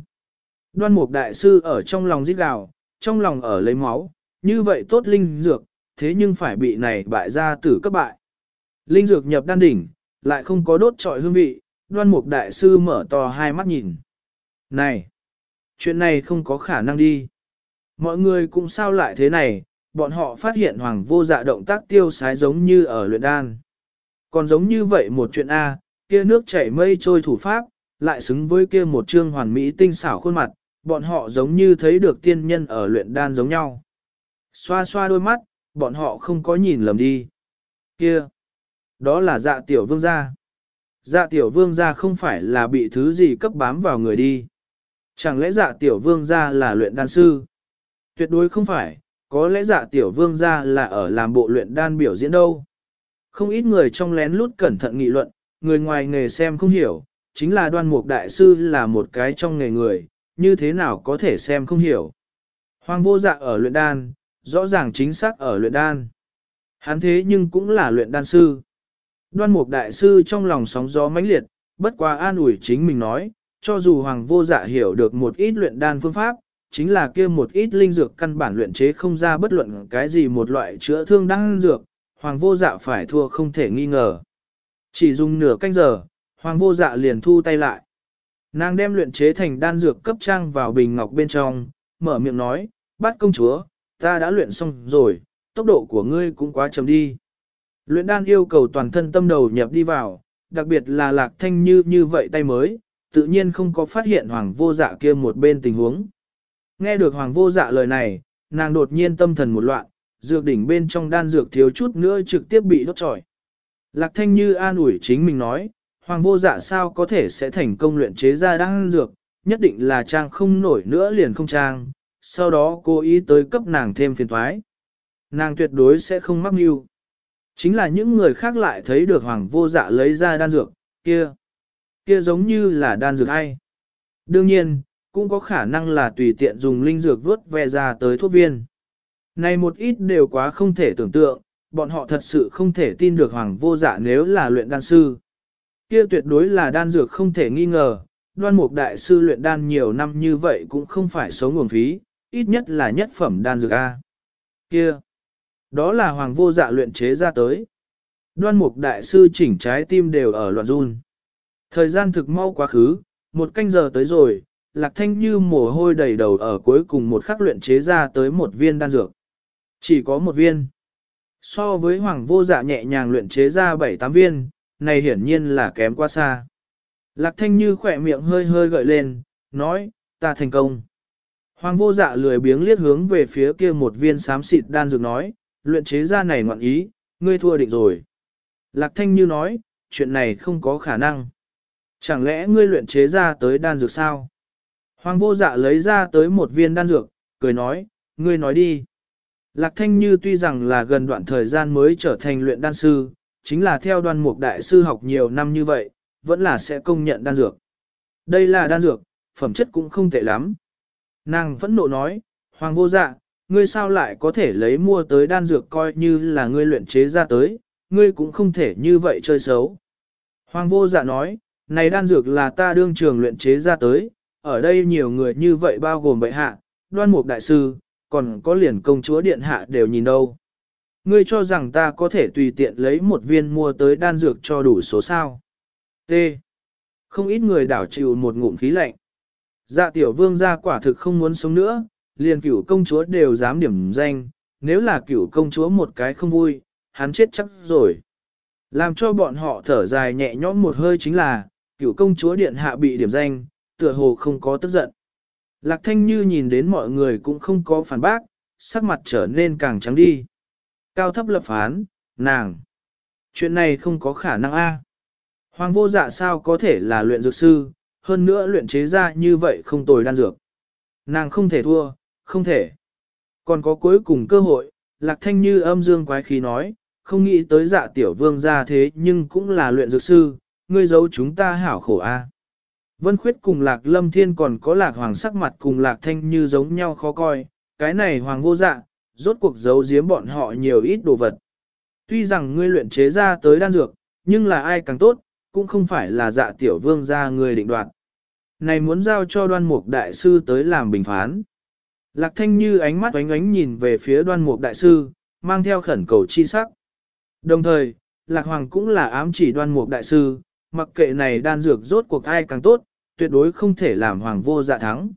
Đoan mục đại sư ở trong lòng giết gào, trong lòng ở lấy máu, như vậy tốt linh dược, thế nhưng phải bị này bại ra tử cấp bại. Linh dược nhập đan đỉnh, lại không có đốt trọi hương vị, đoan mục đại sư mở to hai mắt nhìn. Này! Chuyện này không có khả năng đi. Mọi người cũng sao lại thế này, bọn họ phát hiện hoàng vô dạ động tác tiêu sái giống như ở luyện đan. Còn giống như vậy một chuyện A, kia nước chảy mây trôi thủ pháp, lại xứng với kia một trương hoàn mỹ tinh xảo khuôn mặt, bọn họ giống như thấy được tiên nhân ở luyện đan giống nhau. Xoa xoa đôi mắt, bọn họ không có nhìn lầm đi. Kia! Đó là dạ tiểu vương gia. Dạ tiểu vương gia không phải là bị thứ gì cấp bám vào người đi. Chẳng lẽ dạ tiểu vương gia là luyện đan sư? Tuyệt đối không phải, có lẽ dạ tiểu vương gia là ở làm bộ luyện đan biểu diễn đâu. Không ít người trong lén lút cẩn thận nghị luận, người ngoài nghề xem không hiểu, chính là đoan mục đại sư là một cái trong nghề người, như thế nào có thể xem không hiểu. Hoàng vô dạ ở luyện đan, rõ ràng chính xác ở luyện đan. Hắn thế nhưng cũng là luyện đan sư. Đoan mục đại sư trong lòng sóng gió mãnh liệt, bất quá an ủi chính mình nói, cho dù hoàng vô dạ hiểu được một ít luyện đan phương pháp, chính là kia một ít linh dược căn bản luyện chế không ra bất luận cái gì một loại chữa thương đan dược, hoàng vô dạ phải thua không thể nghi ngờ. Chỉ dùng nửa canh giờ, hoàng vô dạ liền thu tay lại. Nàng đem luyện chế thành đan dược cấp trang vào bình ngọc bên trong, mở miệng nói, bắt công chúa, ta đã luyện xong rồi, tốc độ của ngươi cũng quá chậm đi. Luyện đan yêu cầu toàn thân tâm đầu nhập đi vào, đặc biệt là lạc thanh như như vậy tay mới, tự nhiên không có phát hiện hoàng vô dạ kia một bên tình huống. Nghe được hoàng vô dạ lời này, nàng đột nhiên tâm thần một loạn, dược đỉnh bên trong đan dược thiếu chút nữa trực tiếp bị đốt trọi. Lạc thanh như an ủi chính mình nói, hoàng vô dạ sao có thể sẽ thành công luyện chế ra đan dược, nhất định là trang không nổi nữa liền không trang, sau đó cố ý tới cấp nàng thêm phiền thoái. Nàng tuyệt đối sẽ không mắc mưu. Chính là những người khác lại thấy được hoàng vô dạ lấy ra đan dược, kia. Kia giống như là đan dược hay. Đương nhiên, cũng có khả năng là tùy tiện dùng linh dược vớt ve ra tới thuốc viên. Này một ít đều quá không thể tưởng tượng, bọn họ thật sự không thể tin được hoàng vô dạ nếu là luyện đan sư. Kia tuyệt đối là đan dược không thể nghi ngờ, đoan mục đại sư luyện đan nhiều năm như vậy cũng không phải số nguồn phí, ít nhất là nhất phẩm đan dược A. Kia, đó là hoàng vô dạ luyện chế ra tới. Đoan mục đại sư chỉnh trái tim đều ở loạn run. Thời gian thực mau quá khứ, một canh giờ tới rồi, lạc thanh như mồ hôi đầy đầu ở cuối cùng một khắc luyện chế ra tới một viên đan dược. Chỉ có một viên. So với hoàng vô dạ nhẹ nhàng luyện chế ra 7-8 viên, này hiển nhiên là kém quá xa. Lạc thanh như khỏe miệng hơi hơi gợi lên, nói, ta thành công. Hoàng vô dạ lười biếng liếc hướng về phía kia một viên xám xịt đan dược nói, luyện chế ra này ngoạn ý, ngươi thua định rồi. Lạc thanh như nói, chuyện này không có khả năng. Chẳng lẽ ngươi luyện chế ra tới đan dược sao? Hoàng vô dạ lấy ra tới một viên đan dược, cười nói, ngươi nói đi. Lạc thanh như tuy rằng là gần đoạn thời gian mới trở thành luyện đan sư, chính là theo đoan mục đại sư học nhiều năm như vậy, vẫn là sẽ công nhận đan dược. Đây là đan dược, phẩm chất cũng không tệ lắm. Nàng phẫn nộ nói, Hoàng vô dạ, ngươi sao lại có thể lấy mua tới đan dược coi như là ngươi luyện chế ra tới, ngươi cũng không thể như vậy chơi xấu. Hoàng vô dạ nói, này đan dược là ta đương trường luyện chế ra tới, ở đây nhiều người như vậy bao gồm bệ hạ, đoan mục đại sư, còn có liền công chúa điện hạ đều nhìn đâu. Ngươi cho rằng ta có thể tùy tiện lấy một viên mua tới đan dược cho đủ số sao. T. Không ít người đảo chịu một ngụm khí lạnh. Dạ tiểu vương gia quả thực không muốn sống nữa, liền cửu công chúa đều dám điểm danh, nếu là cửu công chúa một cái không vui, hắn chết chắc rồi. Làm cho bọn họ thở dài nhẹ nhõm một hơi chính là, cửu công chúa điện hạ bị điểm danh, tựa hồ không có tức giận. Lạc thanh như nhìn đến mọi người cũng không có phản bác, sắc mặt trở nên càng trắng đi. Cao thấp lập phán, nàng. Chuyện này không có khả năng a. Hoàng vô dạ sao có thể là luyện dược sư, hơn nữa luyện chế ra như vậy không tồi đan dược. Nàng không thể thua, không thể. Còn có cuối cùng cơ hội, lạc thanh như âm dương quái khí nói, không nghĩ tới dạ tiểu vương ra thế nhưng cũng là luyện dược sư, ngươi giấu chúng ta hảo khổ a. Vân khuyết cùng lạc lâm thiên còn có lạc hoàng sắc mặt cùng lạc thanh như giống nhau khó coi, cái này hoàng vô dạ, rốt cuộc giấu giếm bọn họ nhiều ít đồ vật. Tuy rằng ngươi luyện chế ra tới đan dược, nhưng là ai càng tốt, cũng không phải là dạ tiểu vương ra người định đoạt. Này muốn giao cho đoan mục đại sư tới làm bình phán. Lạc thanh như ánh mắt oánh oánh nhìn về phía đoan mục đại sư, mang theo khẩn cầu chi sắc. Đồng thời, Lạc Hoàng cũng là ám chỉ đoan mục đại sư, mặc kệ này đan dược rốt cuộc ai càng tốt, tuyệt đối không thể làm Hoàng vô dạ thắng.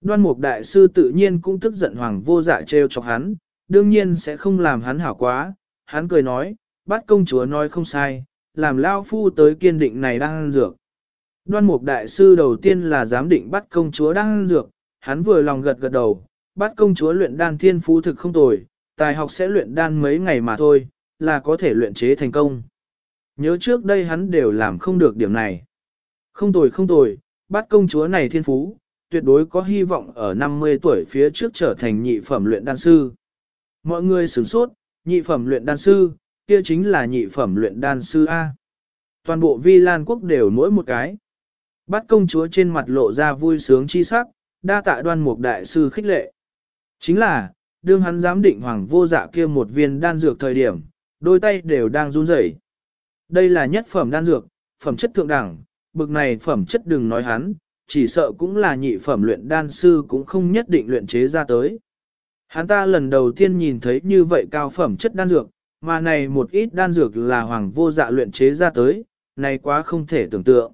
Đoan mục đại sư tự nhiên cũng tức giận Hoàng vô dạ trêu chọc hắn, đương nhiên sẽ không làm hắn hảo quá, hắn cười nói, bắt công chúa nói không sai, làm lao phu tới kiên định này đang ăn dược. Đoan mục đại sư đầu tiên là giám định bắt công chúa đang ăn dược, hắn vừa lòng gật gật đầu, bắt công chúa luyện đan thiên phú thực không tồi, tài học sẽ luyện đan mấy ngày mà thôi, là có thể luyện chế thành công. Nhớ trước đây hắn đều làm không được điểm này. Không tồi không tồi, bắt công chúa này thiên phú, tuyệt đối có hy vọng ở 50 tuổi phía trước trở thành nhị phẩm luyện đan sư. Mọi người sửng sốt, nhị phẩm luyện đan sư, kia chính là nhị phẩm luyện đan sư A. Toàn bộ vi lan quốc đều mỗi một cái. Bắt công chúa trên mặt lộ ra vui sướng chi sắc, đa tạ đoan mục đại sư khích lệ. Chính là, đương hắn dám định hoàng vô dạ kia một viên đan dược thời điểm, đôi tay đều đang run rẩy. Đây là nhất phẩm đan dược, phẩm chất thượng đẳng, bực này phẩm chất đừng nói hắn, chỉ sợ cũng là nhị phẩm luyện đan sư cũng không nhất định luyện chế ra tới. Hắn ta lần đầu tiên nhìn thấy như vậy cao phẩm chất đan dược, mà này một ít đan dược là hoàng vô dạ luyện chế ra tới, này quá không thể tưởng tượng.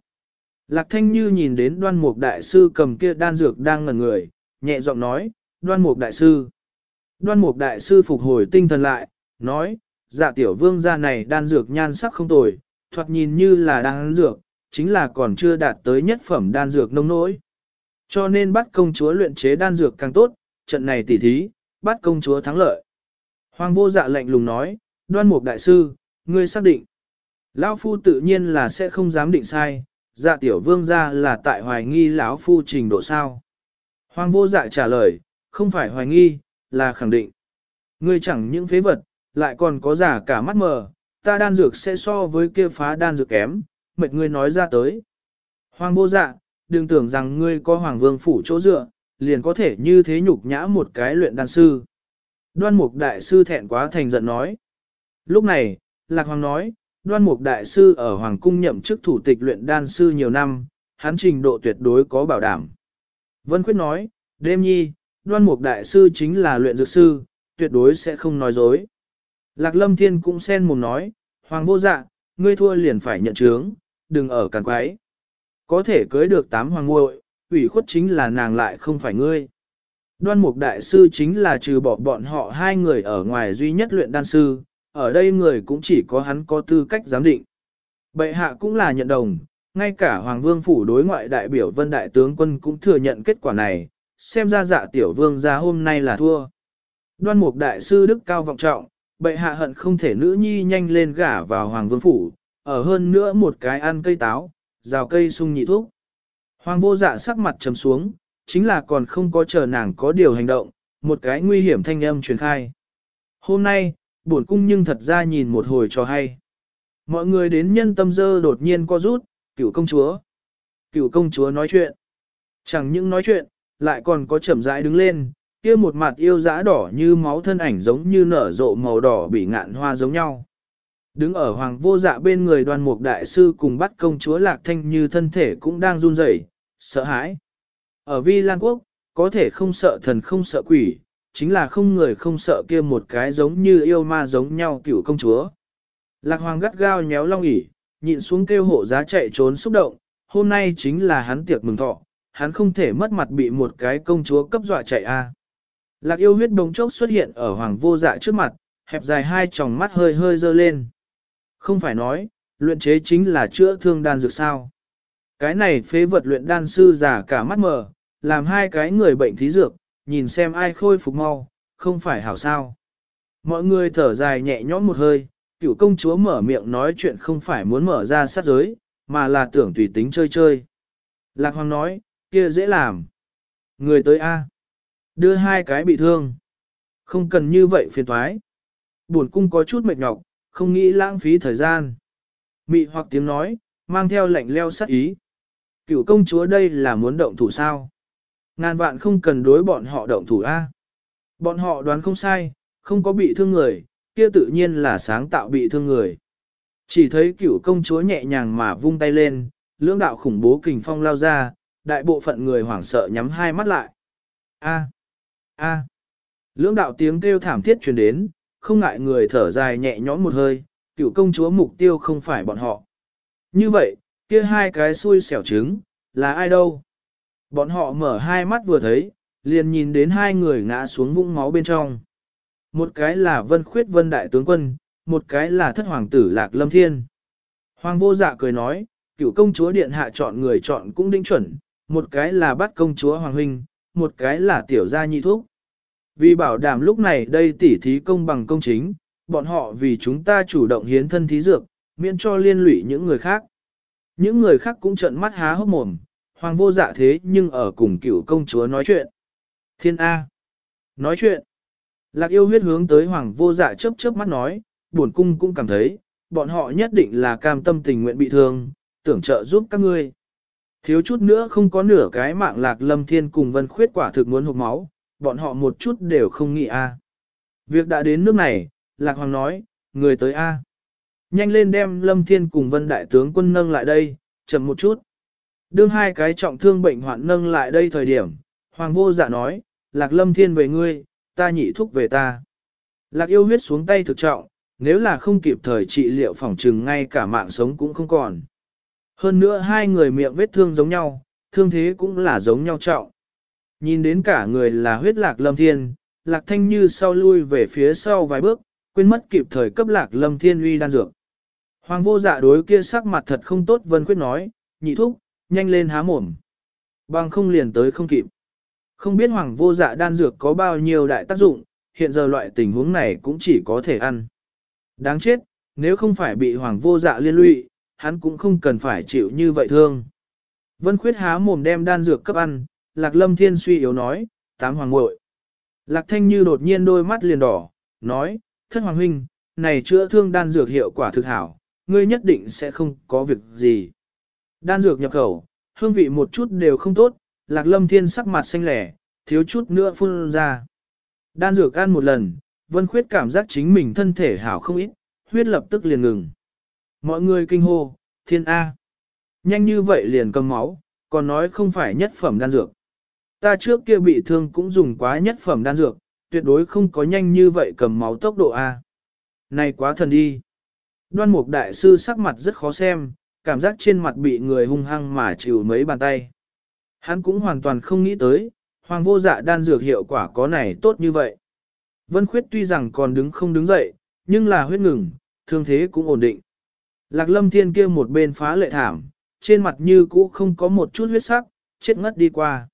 Lạc thanh như nhìn đến đoan mục đại sư cầm kia đan dược đang ngẩn người, nhẹ giọng nói, đoan mục đại sư. Đoan mục đại sư phục hồi tinh thần lại, nói, dạ tiểu vương gia này đan dược nhan sắc không tồi, thoạt nhìn như là đan dược, chính là còn chưa đạt tới nhất phẩm đan dược nông nỗi. Cho nên bắt công chúa luyện chế đan dược càng tốt, trận này tỉ thí, bắt công chúa thắng lợi. Hoàng vô dạ lệnh lùng nói, đoan mục đại sư, ngươi xác định. Lão phu tự nhiên là sẽ không dám định sai, dạ tiểu vương gia là tại hoài nghi lão phu trình độ sao. Hoàng vô dạ trả lời, không phải hoài nghi, là khẳng định. Ngươi chẳng những phế vật, lại còn có giả cả mắt mờ, ta đan dược sẽ so với kia phá đan dược kém, mệt ngươi nói ra tới. Hoàng vô dạ, đừng tưởng rằng ngươi có hoàng vương phủ chỗ dựa, liền có thể như thế nhục nhã một cái luyện đan sư. Đoan mục đại sư thẹn quá thành giận nói. Lúc này, Lạc Hoàng nói, đoan mục đại sư ở Hoàng cung nhậm chức thủ tịch luyện đan sư nhiều năm, hắn trình độ tuyệt đối có bảo đảm. Vân Khuyết nói, đêm nhi, đoan mục đại sư chính là luyện dược sư, tuyệt đối sẽ không nói dối. Lạc Lâm Thiên cũng sen mồm nói, Hoàng vô dạ, ngươi thua liền phải nhận chướng, đừng ở càng quái. Có thể cưới được tám hoàng muội, ủy khuất chính là nàng lại không phải ngươi. Đoan mục đại sư chính là trừ bỏ bọn họ hai người ở ngoài duy nhất luyện đan sư, ở đây người cũng chỉ có hắn có tư cách giám định. Bệ hạ cũng là nhận đồng, ngay cả Hoàng Vương Phủ đối ngoại đại biểu Vân Đại Tướng Quân cũng thừa nhận kết quả này, xem ra dạ tiểu vương ra hôm nay là thua. Đoan mục đại sư đức cao vọng trọng, bệ hạ hận không thể nữ nhi nhanh lên gả vào Hoàng Vương Phủ, ở hơn nữa một cái ăn cây táo, rào cây sung nhị thuốc. Hoàng vô dạ sắc mặt trầm xuống, chính là còn không có chờ nàng có điều hành động, một cái nguy hiểm thanh âm truyền khai. Hôm nay, bổn cung nhưng thật ra nhìn một hồi cho hay. Mọi người đến nhân tâm dơ đột nhiên co rút, cựu công chúa. Cựu công chúa nói chuyện. Chẳng những nói chuyện, lại còn có chậm rãi đứng lên, kia một mặt yêu dã đỏ như máu thân ảnh giống như nở rộ màu đỏ bị ngạn hoa giống nhau. Đứng ở hoàng vô dạ bên người đoàn mục đại sư cùng bắt công chúa lạc thanh như thân thể cũng đang run rẩy, sợ hãi. Ở Vi Lan Quốc, có thể không sợ thần không sợ quỷ, chính là không người không sợ kia một cái giống như yêu ma giống nhau cựu công chúa. Lạc hoàng gắt gao nhéo long ỉ, nhịn xuống kêu hộ giá chạy trốn xúc động, hôm nay chính là hắn tiệc mừng thọ, hắn không thể mất mặt bị một cái công chúa cấp dọa chạy a. Lạc yêu huyết bồng chốc xuất hiện ở hoàng vô dạ trước mặt, hẹp dài hai tròng mắt hơi hơi dơ lên. Không phải nói, luyện chế chính là chữa thương đan dược sao. Cái này phế vật luyện đan sư giả cả mắt mờ, làm hai cái người bệnh thí dược, nhìn xem ai khôi phục mau, không phải hảo sao. Mọi người thở dài nhẹ nhõm một hơi, cựu công chúa mở miệng nói chuyện không phải muốn mở ra sát giới, mà là tưởng tùy tính chơi chơi. Lạc Hoàng nói, kia dễ làm. Người tới A. Đưa hai cái bị thương. Không cần như vậy phiền thoái. Buồn cung có chút mệt nhọc, không nghĩ lãng phí thời gian. Mị hoặc tiếng nói, mang theo lệnh leo sát ý. Cựu công chúa đây là muốn động thủ sao? Ngàn vạn không cần đối bọn họ động thủ A. Bọn họ đoán không sai, không có bị thương người, kia tự nhiên là sáng tạo bị thương người. Chỉ thấy cựu công chúa nhẹ nhàng mà vung tay lên, lưỡng đạo khủng bố kình phong lao ra, đại bộ phận người hoảng sợ nhắm hai mắt lại. A. A. Lưỡng đạo tiếng kêu thảm thiết truyền đến, không ngại người thở dài nhẹ nhõm một hơi, cựu công chúa mục tiêu không phải bọn họ. Như vậy, kia hai cái xui xẻo trứng, là ai đâu? Bọn họ mở hai mắt vừa thấy, liền nhìn đến hai người ngã xuống vũng máu bên trong. Một cái là vân khuyết vân đại tướng quân, một cái là thất hoàng tử lạc lâm thiên. Hoàng vô dạ cười nói, cựu công chúa điện hạ chọn người chọn cũng đinh chuẩn, một cái là bắt công chúa hoàng huynh, một cái là tiểu gia nhị thúc. Vì bảo đảm lúc này đây tỉ thí công bằng công chính, bọn họ vì chúng ta chủ động hiến thân thí dược, miễn cho liên lụy những người khác. Những người khác cũng trợn mắt há hốc mồm, hoàng vô dạ thế nhưng ở cùng cựu công chúa nói chuyện. Thiên A. Nói chuyện. Lạc yêu huyết hướng tới hoàng vô dạ chớp chớp mắt nói, buồn cung cũng cảm thấy, bọn họ nhất định là cam tâm tình nguyện bị thương, tưởng trợ giúp các ngươi. Thiếu chút nữa không có nửa cái mạng lạc lâm thiên cùng vân khuyết quả thực muốn hụt máu, bọn họ một chút đều không nghĩ a. Việc đã đến nước này, lạc hoàng nói, người tới a. Nhanh lên đem lâm thiên cùng vân đại tướng quân nâng lại đây, chậm một chút. Đương hai cái trọng thương bệnh hoạn nâng lại đây thời điểm, hoàng vô dạ nói, lạc lâm thiên về ngươi, ta nhị thúc về ta. Lạc yêu huyết xuống tay thực trọng, nếu là không kịp thời trị liệu phòng trừng ngay cả mạng sống cũng không còn. Hơn nữa hai người miệng vết thương giống nhau, thương thế cũng là giống nhau trọng. Nhìn đến cả người là huyết lạc lâm thiên, lạc thanh như sau lui về phía sau vài bước, quên mất kịp thời cấp lạc lâm thiên uy đan dược. Hoàng vô dạ đối kia sắc mặt thật không tốt vân quyết nói, nhị thúc, nhanh lên há mồm. Bằng không liền tới không kịp. Không biết hoàng vô dạ đan dược có bao nhiêu đại tác dụng, hiện giờ loại tình huống này cũng chỉ có thể ăn. Đáng chết, nếu không phải bị hoàng vô dạ liên lụy, hắn cũng không cần phải chịu như vậy thương. Vân khuyết há mồm đem đan dược cấp ăn, lạc lâm thiên suy yếu nói, tám hoàng muội. Lạc thanh như đột nhiên đôi mắt liền đỏ, nói, thất hoàng huynh, này chữa thương đan dược hiệu quả thực hảo, ngươi nhất định sẽ không có việc gì. Đan dược nhập khẩu, hương vị một chút đều không tốt, lạc lâm thiên sắc mặt xanh lẻ, thiếu chút nữa phun ra. Đan dược ăn một lần, vân khuyết cảm giác chính mình thân thể hảo không ít, huyết lập tức liền ngừng. Mọi người kinh hô, thiên A. Nhanh như vậy liền cầm máu, còn nói không phải nhất phẩm đan dược. Ta trước kia bị thương cũng dùng quá nhất phẩm đan dược, tuyệt đối không có nhanh như vậy cầm máu tốc độ A. Này quá thần đi. Đoan mục đại sư sắc mặt rất khó xem, cảm giác trên mặt bị người hung hăng mà chịu mấy bàn tay. Hắn cũng hoàn toàn không nghĩ tới, hoàng vô dạ đan dược hiệu quả có này tốt như vậy. Vân khuyết tuy rằng còn đứng không đứng dậy, nhưng là huyết ngừng, thương thế cũng ổn định. Lạc lâm thiên kia một bên phá lệ thảm, trên mặt như cũ không có một chút huyết sắc, chết ngất đi qua.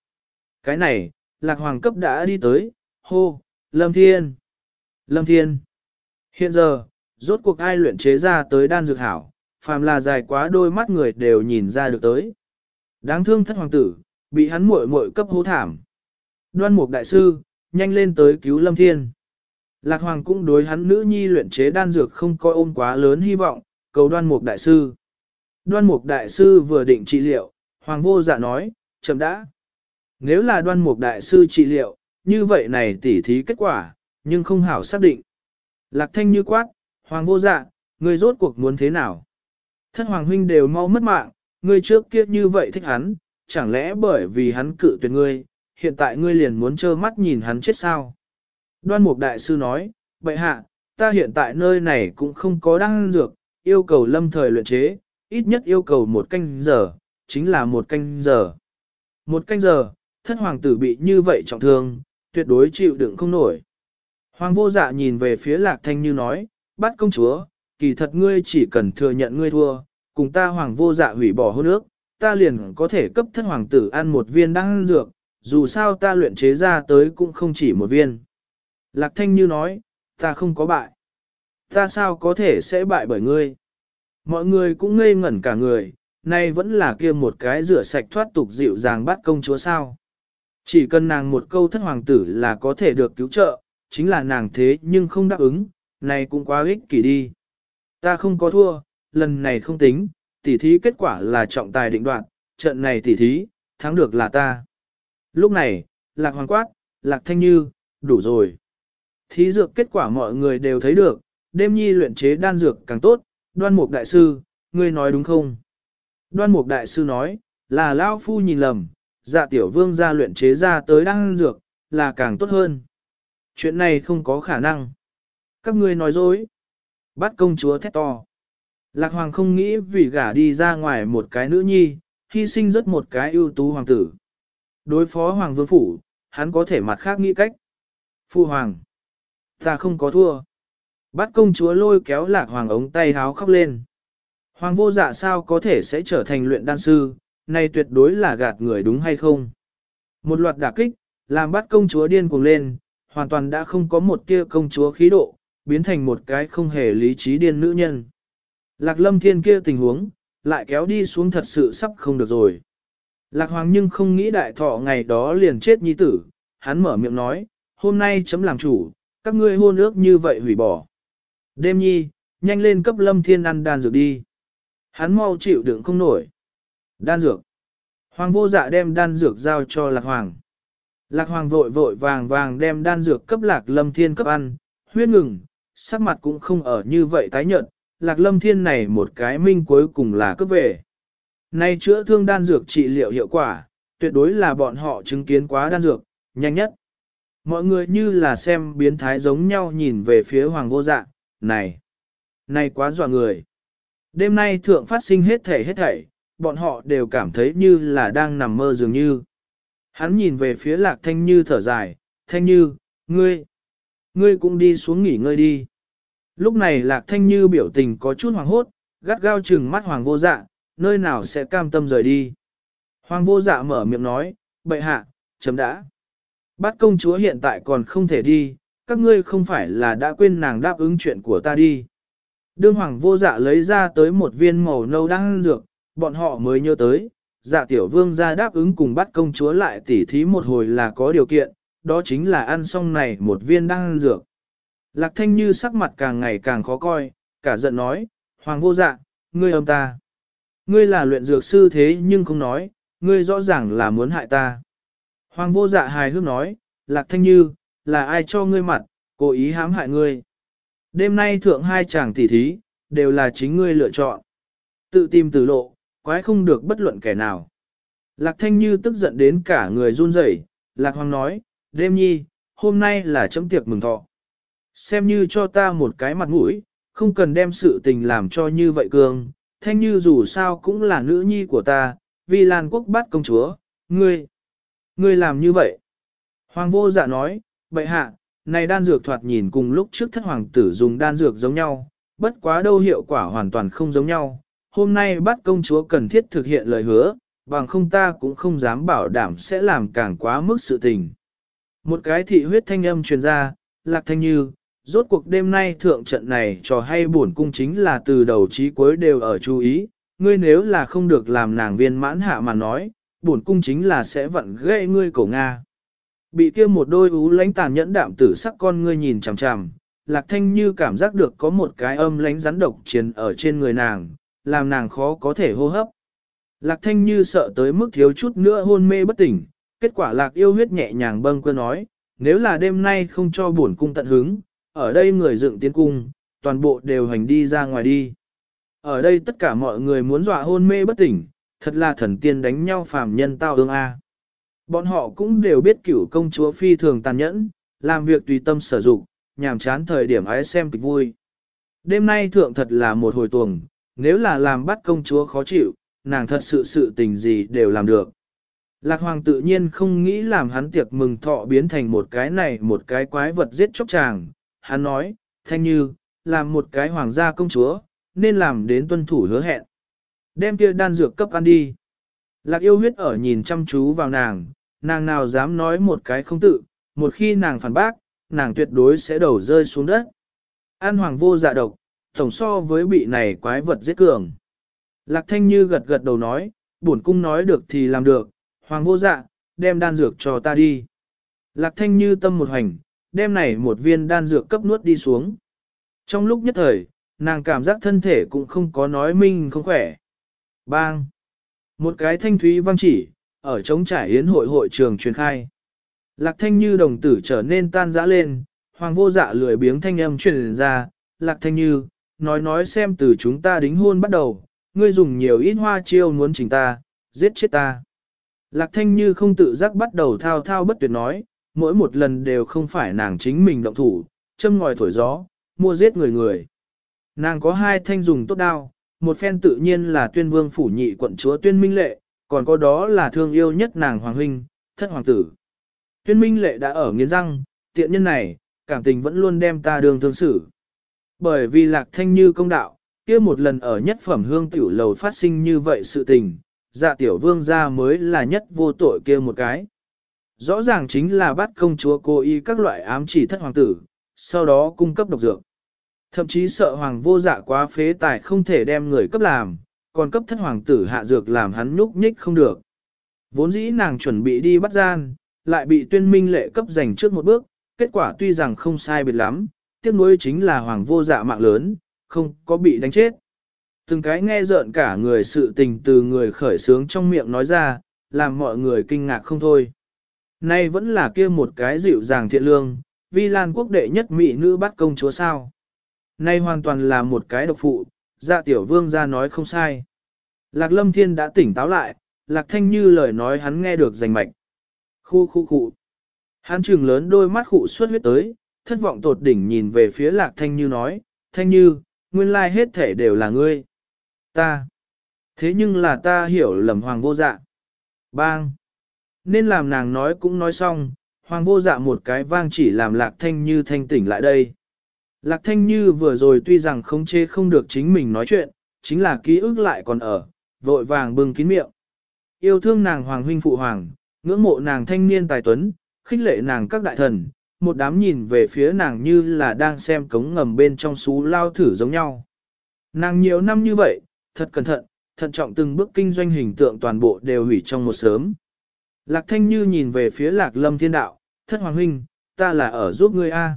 Cái này, lạc hoàng cấp đã đi tới, hô, lâm thiên, lâm thiên. Hiện giờ, rốt cuộc ai luyện chế ra tới đan dược hảo, phàm là dài quá đôi mắt người đều nhìn ra được tới. Đáng thương thất hoàng tử, bị hắn muội muội cấp hố thảm. Đoan mục đại sư, nhanh lên tới cứu lâm thiên. Lạc hoàng cũng đối hắn nữ nhi luyện chế đan dược không coi ôm quá lớn hy vọng, cầu đoan mục đại sư. Đoan mục đại sư vừa định trị liệu, hoàng vô dạ nói, chậm đã. Nếu là đoan mục đại sư trị liệu, như vậy này tỉ thí kết quả, nhưng không hảo xác định. Lạc thanh như quát, hoàng vô dạ, ngươi rốt cuộc muốn thế nào? Thân hoàng huynh đều mau mất mạng, ngươi trước kia như vậy thích hắn, chẳng lẽ bởi vì hắn cự tuyệt ngươi, hiện tại ngươi liền muốn trơ mắt nhìn hắn chết sao? Đoan mục đại sư nói, bệ hạ, ta hiện tại nơi này cũng không có đăng dược, yêu cầu lâm thời luyện chế, ít nhất yêu cầu một canh giờ, chính là một canh giờ. Một canh giờ, thất hoàng tử bị như vậy trọng thương, tuyệt đối chịu đựng không nổi. Hoàng vô dạ nhìn về phía lạc thanh như nói, bắt công chúa, kỳ thật ngươi chỉ cần thừa nhận ngươi thua, cùng ta hoàng vô dạ hủy bỏ hôn ước, ta liền có thể cấp thất hoàng tử ăn một viên đan dược, dù sao ta luyện chế ra tới cũng không chỉ một viên. Lạc thanh như nói, ta không có bại. Ta sao có thể sẽ bại bởi ngươi? Mọi người cũng ngây ngẩn cả người, nay vẫn là kia một cái rửa sạch thoát tục dịu dàng bắt công chúa sao. Chỉ cần nàng một câu thất hoàng tử là có thể được cứu trợ, chính là nàng thế nhưng không đáp ứng, này cũng quá ích kỷ đi. Ta không có thua, lần này không tính, tỉ thí kết quả là trọng tài định đoạt, trận này tỉ thí, thắng được là ta. Lúc này, lạc hoàng quát, lạc thanh như, đủ rồi. Thí dược kết quả mọi người đều thấy được, đêm nhi luyện chế đan dược càng tốt, đoan mục đại sư, ngươi nói đúng không? Đoan mục đại sư nói, là Lao Phu nhìn lầm, dạ tiểu vương ra luyện chế ra tới đan dược, là càng tốt hơn. Chuyện này không có khả năng. Các ngươi nói dối. Bắt công chúa thét to. Lạc hoàng không nghĩ vì gả đi ra ngoài một cái nữ nhi, hy sinh rất một cái ưu tú hoàng tử. Đối phó hoàng vương phủ, hắn có thể mặt khác nghĩ cách. Phu hoàng. Ta không có thua. Bắt công chúa lôi kéo lạc hoàng ống tay háo khóc lên. Hoàng vô dạ sao có thể sẽ trở thành luyện đan sư, này tuyệt đối là gạt người đúng hay không? Một loạt đả kích, làm bắt công chúa điên cuồng lên, hoàn toàn đã không có một tia công chúa khí độ, biến thành một cái không hề lý trí điên nữ nhân. Lạc lâm thiên kia tình huống, lại kéo đi xuống thật sự sắp không được rồi. Lạc hoàng nhưng không nghĩ đại thọ ngày đó liền chết nhi tử, hắn mở miệng nói, hôm nay chấm làm chủ, các ngươi hôn ước như vậy hủy bỏ. Đêm nhi, nhanh lên cấp lâm thiên ăn đan dược đi. Hắn mau chịu đựng không nổi. Đan dược. Hoàng vô dạ đem đan dược giao cho lạc hoàng. Lạc hoàng vội vội vàng vàng đem đan dược cấp lạc lâm thiên cấp ăn, huyết ngừng, sắc mặt cũng không ở như vậy tái nhợt, lạc lâm thiên này một cái minh cuối cùng là cấp về. Nay chữa thương đan dược trị liệu hiệu quả, tuyệt đối là bọn họ chứng kiến quá đan dược, nhanh nhất. Mọi người như là xem biến thái giống nhau nhìn về phía hoàng vô dạ, này, này quá dọa người. Đêm nay thượng phát sinh hết thể hết thảy, bọn họ đều cảm thấy như là đang nằm mơ dường như. Hắn nhìn về phía lạc thanh như thở dài, thanh như, ngươi, ngươi cũng đi xuống nghỉ ngơi đi. Lúc này lạc thanh như biểu tình có chút hoàng hốt, gắt gao chừng mắt hoàng vô dạ, nơi nào sẽ cam tâm rời đi. Hoàng vô dạ mở miệng nói, bệ hạ, chấm đã. Bắt công chúa hiện tại còn không thể đi, các ngươi không phải là đã quên nàng đáp ứng chuyện của ta đi. Đương hoàng vô dạ lấy ra tới một viên màu nâu đang dược, bọn họ mới nhớ tới, dạ tiểu vương ra đáp ứng cùng bắt công chúa lại tỉ thí một hồi là có điều kiện, đó chính là ăn xong này một viên đang dược. Lạc thanh như sắc mặt càng ngày càng khó coi, cả giận nói, hoàng vô dạ, ngươi âm ta. Ngươi là luyện dược sư thế nhưng không nói, ngươi rõ ràng là muốn hại ta. Hoàng vô dạ hài hước nói, lạc thanh như, là ai cho ngươi mặt, cố ý hãm hại ngươi. Đêm nay thượng hai chàng tỷ thí, đều là chính ngươi lựa chọn. Tự tìm tử lộ, quái không được bất luận kẻ nào. Lạc thanh như tức giận đến cả người run rẩy. lạc hoàng nói, đêm nhi, hôm nay là chấm tiệc mừng thọ. Xem như cho ta một cái mặt mũi, không cần đem sự tình làm cho như vậy cường, thanh như dù sao cũng là nữ nhi của ta, vì Lan quốc bắt công chúa, ngươi, ngươi làm như vậy. Hoàng vô dạ nói, bệ hạ, này đan dược thoạt nhìn cùng lúc trước thất hoàng tử dùng đan dược giống nhau, bất quá đâu hiệu quả hoàn toàn không giống nhau. Hôm nay bắt công chúa cần thiết thực hiện lời hứa, bằng không ta cũng không dám bảo đảm sẽ làm càng quá mức sự tình. Một cái thị huyết thanh âm truyền ra, lạc thanh như, rốt cuộc đêm nay thượng trận này trò hay buồn cung chính là từ đầu chí cuối đều ở chú ý, ngươi nếu là không được làm nàng viên mãn hạ mà nói, buồn cung chính là sẽ vận gây ngươi cổ Nga. Bị kia một đôi ú lánh tàn nhẫn đạm tử sắc con ngươi nhìn chằm chằm, lạc thanh như cảm giác được có một cái âm lánh rắn độc chiến ở trên người nàng, làm nàng khó có thể hô hấp. Lạc thanh như sợ tới mức thiếu chút nữa hôn mê bất tỉnh, kết quả lạc yêu huyết nhẹ nhàng bâng quơ nói, nếu là đêm nay không cho bổn cung tận hứng, ở đây người dựng tiến cung, toàn bộ đều hành đi ra ngoài đi. Ở đây tất cả mọi người muốn dọa hôn mê bất tỉnh, thật là thần tiên đánh nhau phàm nhân tao ương a. Bọn họ cũng đều biết cửu công chúa phi thường tàn nhẫn, làm việc tùy tâm sở dụng, nhàm chán thời điểm ái xem kịch vui. Đêm nay thượng thật là một hồi tuồng, nếu là làm bắt công chúa khó chịu, nàng thật sự sự tình gì đều làm được. Lạc Hoàng tự nhiên không nghĩ làm hắn tiệc mừng thọ biến thành một cái này một cái quái vật giết chóc chàng. Hắn nói, thanh như, làm một cái hoàng gia công chúa, nên làm đến tuân thủ hứa hẹn. Đem kia đan dược cấp ăn đi. Lạc yêu huyết ở nhìn chăm chú vào nàng, nàng nào dám nói một cái không tự, một khi nàng phản bác, nàng tuyệt đối sẽ đầu rơi xuống đất. An hoàng vô dạ độc, tổng so với bị này quái vật giết cường. Lạc thanh như gật gật đầu nói, bổn cung nói được thì làm được, hoàng vô dạ, đem đan dược cho ta đi. Lạc thanh như tâm một hành, đem này một viên đan dược cấp nuốt đi xuống. Trong lúc nhất thời, nàng cảm giác thân thể cũng không có nói minh không khỏe. Bang! Một cái thanh thúy vang chỉ, ở trống trải yến hội hội trường truyền khai. Lạc thanh như đồng tử trở nên tan rã lên, hoàng vô dạ lười biếng thanh âm truyền ra, lạc thanh như, nói nói xem từ chúng ta đính hôn bắt đầu, ngươi dùng nhiều ít hoa chiêu muốn chỉnh ta, giết chết ta. Lạc thanh như không tự giác bắt đầu thao thao bất tuyệt nói, mỗi một lần đều không phải nàng chính mình động thủ, châm ngòi thổi gió, mua giết người người. Nàng có hai thanh dùng tốt đao, một phen tự nhiên là tuyên vương phủ nhị quận chúa tuyên minh lệ, còn có đó là thương yêu nhất nàng hoàng huynh, thất hoàng tử. Tuyên minh lệ đã ở nghiến răng, tiện nhân này, cảm tình vẫn luôn đem ta đường thương xử. Bởi vì lạc thanh như công đạo, kia một lần ở nhất phẩm hương tiểu lầu phát sinh như vậy sự tình, dạ tiểu vương gia mới là nhất vô tội kia một cái. Rõ ràng chính là bắt công chúa cố ý các loại ám chỉ thất hoàng tử, sau đó cung cấp độc dược. Thậm chí sợ hoàng vô dạ quá phế tài không thể đem người cấp làm, còn cấp thất hoàng tử hạ dược làm hắn nhúc nhích không được. Vốn dĩ nàng chuẩn bị đi bắt gian, lại bị tuyên minh lệ cấp giành trước một bước, kết quả tuy rằng không sai biệt lắm, tiếc nuối chính là hoàng vô dạ mạng lớn, không có bị đánh chết. Từng cái nghe rợn cả người sự tình từ người khởi sướng trong miệng nói ra, làm mọi người kinh ngạc không thôi. Nay vẫn là kia một cái dịu dàng thiện lương, vi lan quốc đệ nhất mỹ nữ bắt công chúa sao. Nay hoàn toàn là một cái độc phụ, dạ tiểu vương ra nói không sai. Lạc lâm thiên đã tỉnh táo lại, lạc thanh như lời nói hắn nghe được rành mạch. Khu khu khu. Hắn trừng lớn đôi mắt khụ suốt huyết tới, thất vọng tột đỉnh nhìn về phía lạc thanh như nói, thanh như, nguyên lai hết thể đều là ngươi. Ta. Thế nhưng là ta hiểu lầm hoàng vô dạ. Bang. Nên làm nàng nói cũng nói xong, hoàng vô dạ một cái vang chỉ làm lạc thanh như thanh tỉnh lại đây. Lạc thanh như vừa rồi tuy rằng không chê không được chính mình nói chuyện, chính là ký ức lại còn ở, vội vàng bưng kín miệng. Yêu thương nàng hoàng huynh phụ hoàng, ngưỡng mộ nàng thanh niên tài tuấn, khích lệ nàng các đại thần, một đám nhìn về phía nàng như là đang xem cống ngầm bên trong xú lao thử giống nhau. Nàng nhiều năm như vậy, thật cẩn thận, thận trọng từng bước kinh doanh hình tượng toàn bộ đều hủy trong một sớm. Lạc thanh như nhìn về phía lạc lâm thiên đạo, thất hoàng huynh, ta là ở giúp ngươi a.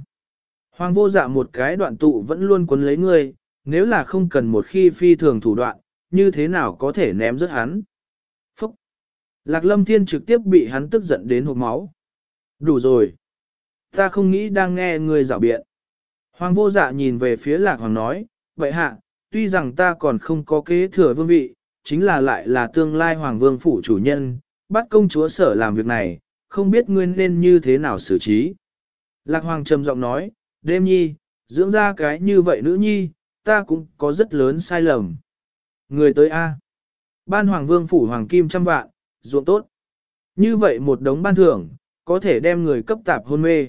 Hoàng vô dạ một cái đoạn tụ vẫn luôn cuốn lấy ngươi, nếu là không cần một khi phi thường thủ đoạn, như thế nào có thể ném rớt hắn. Phúc! Lạc lâm thiên trực tiếp bị hắn tức giận đến hộp máu. Đủ rồi! Ta không nghĩ đang nghe người dạo biện. Hoàng vô dạ nhìn về phía lạc hoàng nói, vậy hạ, tuy rằng ta còn không có kế thừa vương vị, chính là lại là tương lai hoàng vương phủ chủ nhân, bắt công chúa sở làm việc này, không biết ngươi nên như thế nào xử trí. Lạc hoàng trầm giọng nói, đêm nhi, dưỡng ra cái như vậy nữ nhi, ta cũng có rất lớn sai lầm. Người tới A. Ban hoàng vương phủ hoàng kim trăm vạn, ruộng tốt. Như vậy một đống ban thưởng, có thể đem người cấp tạp hôn mê.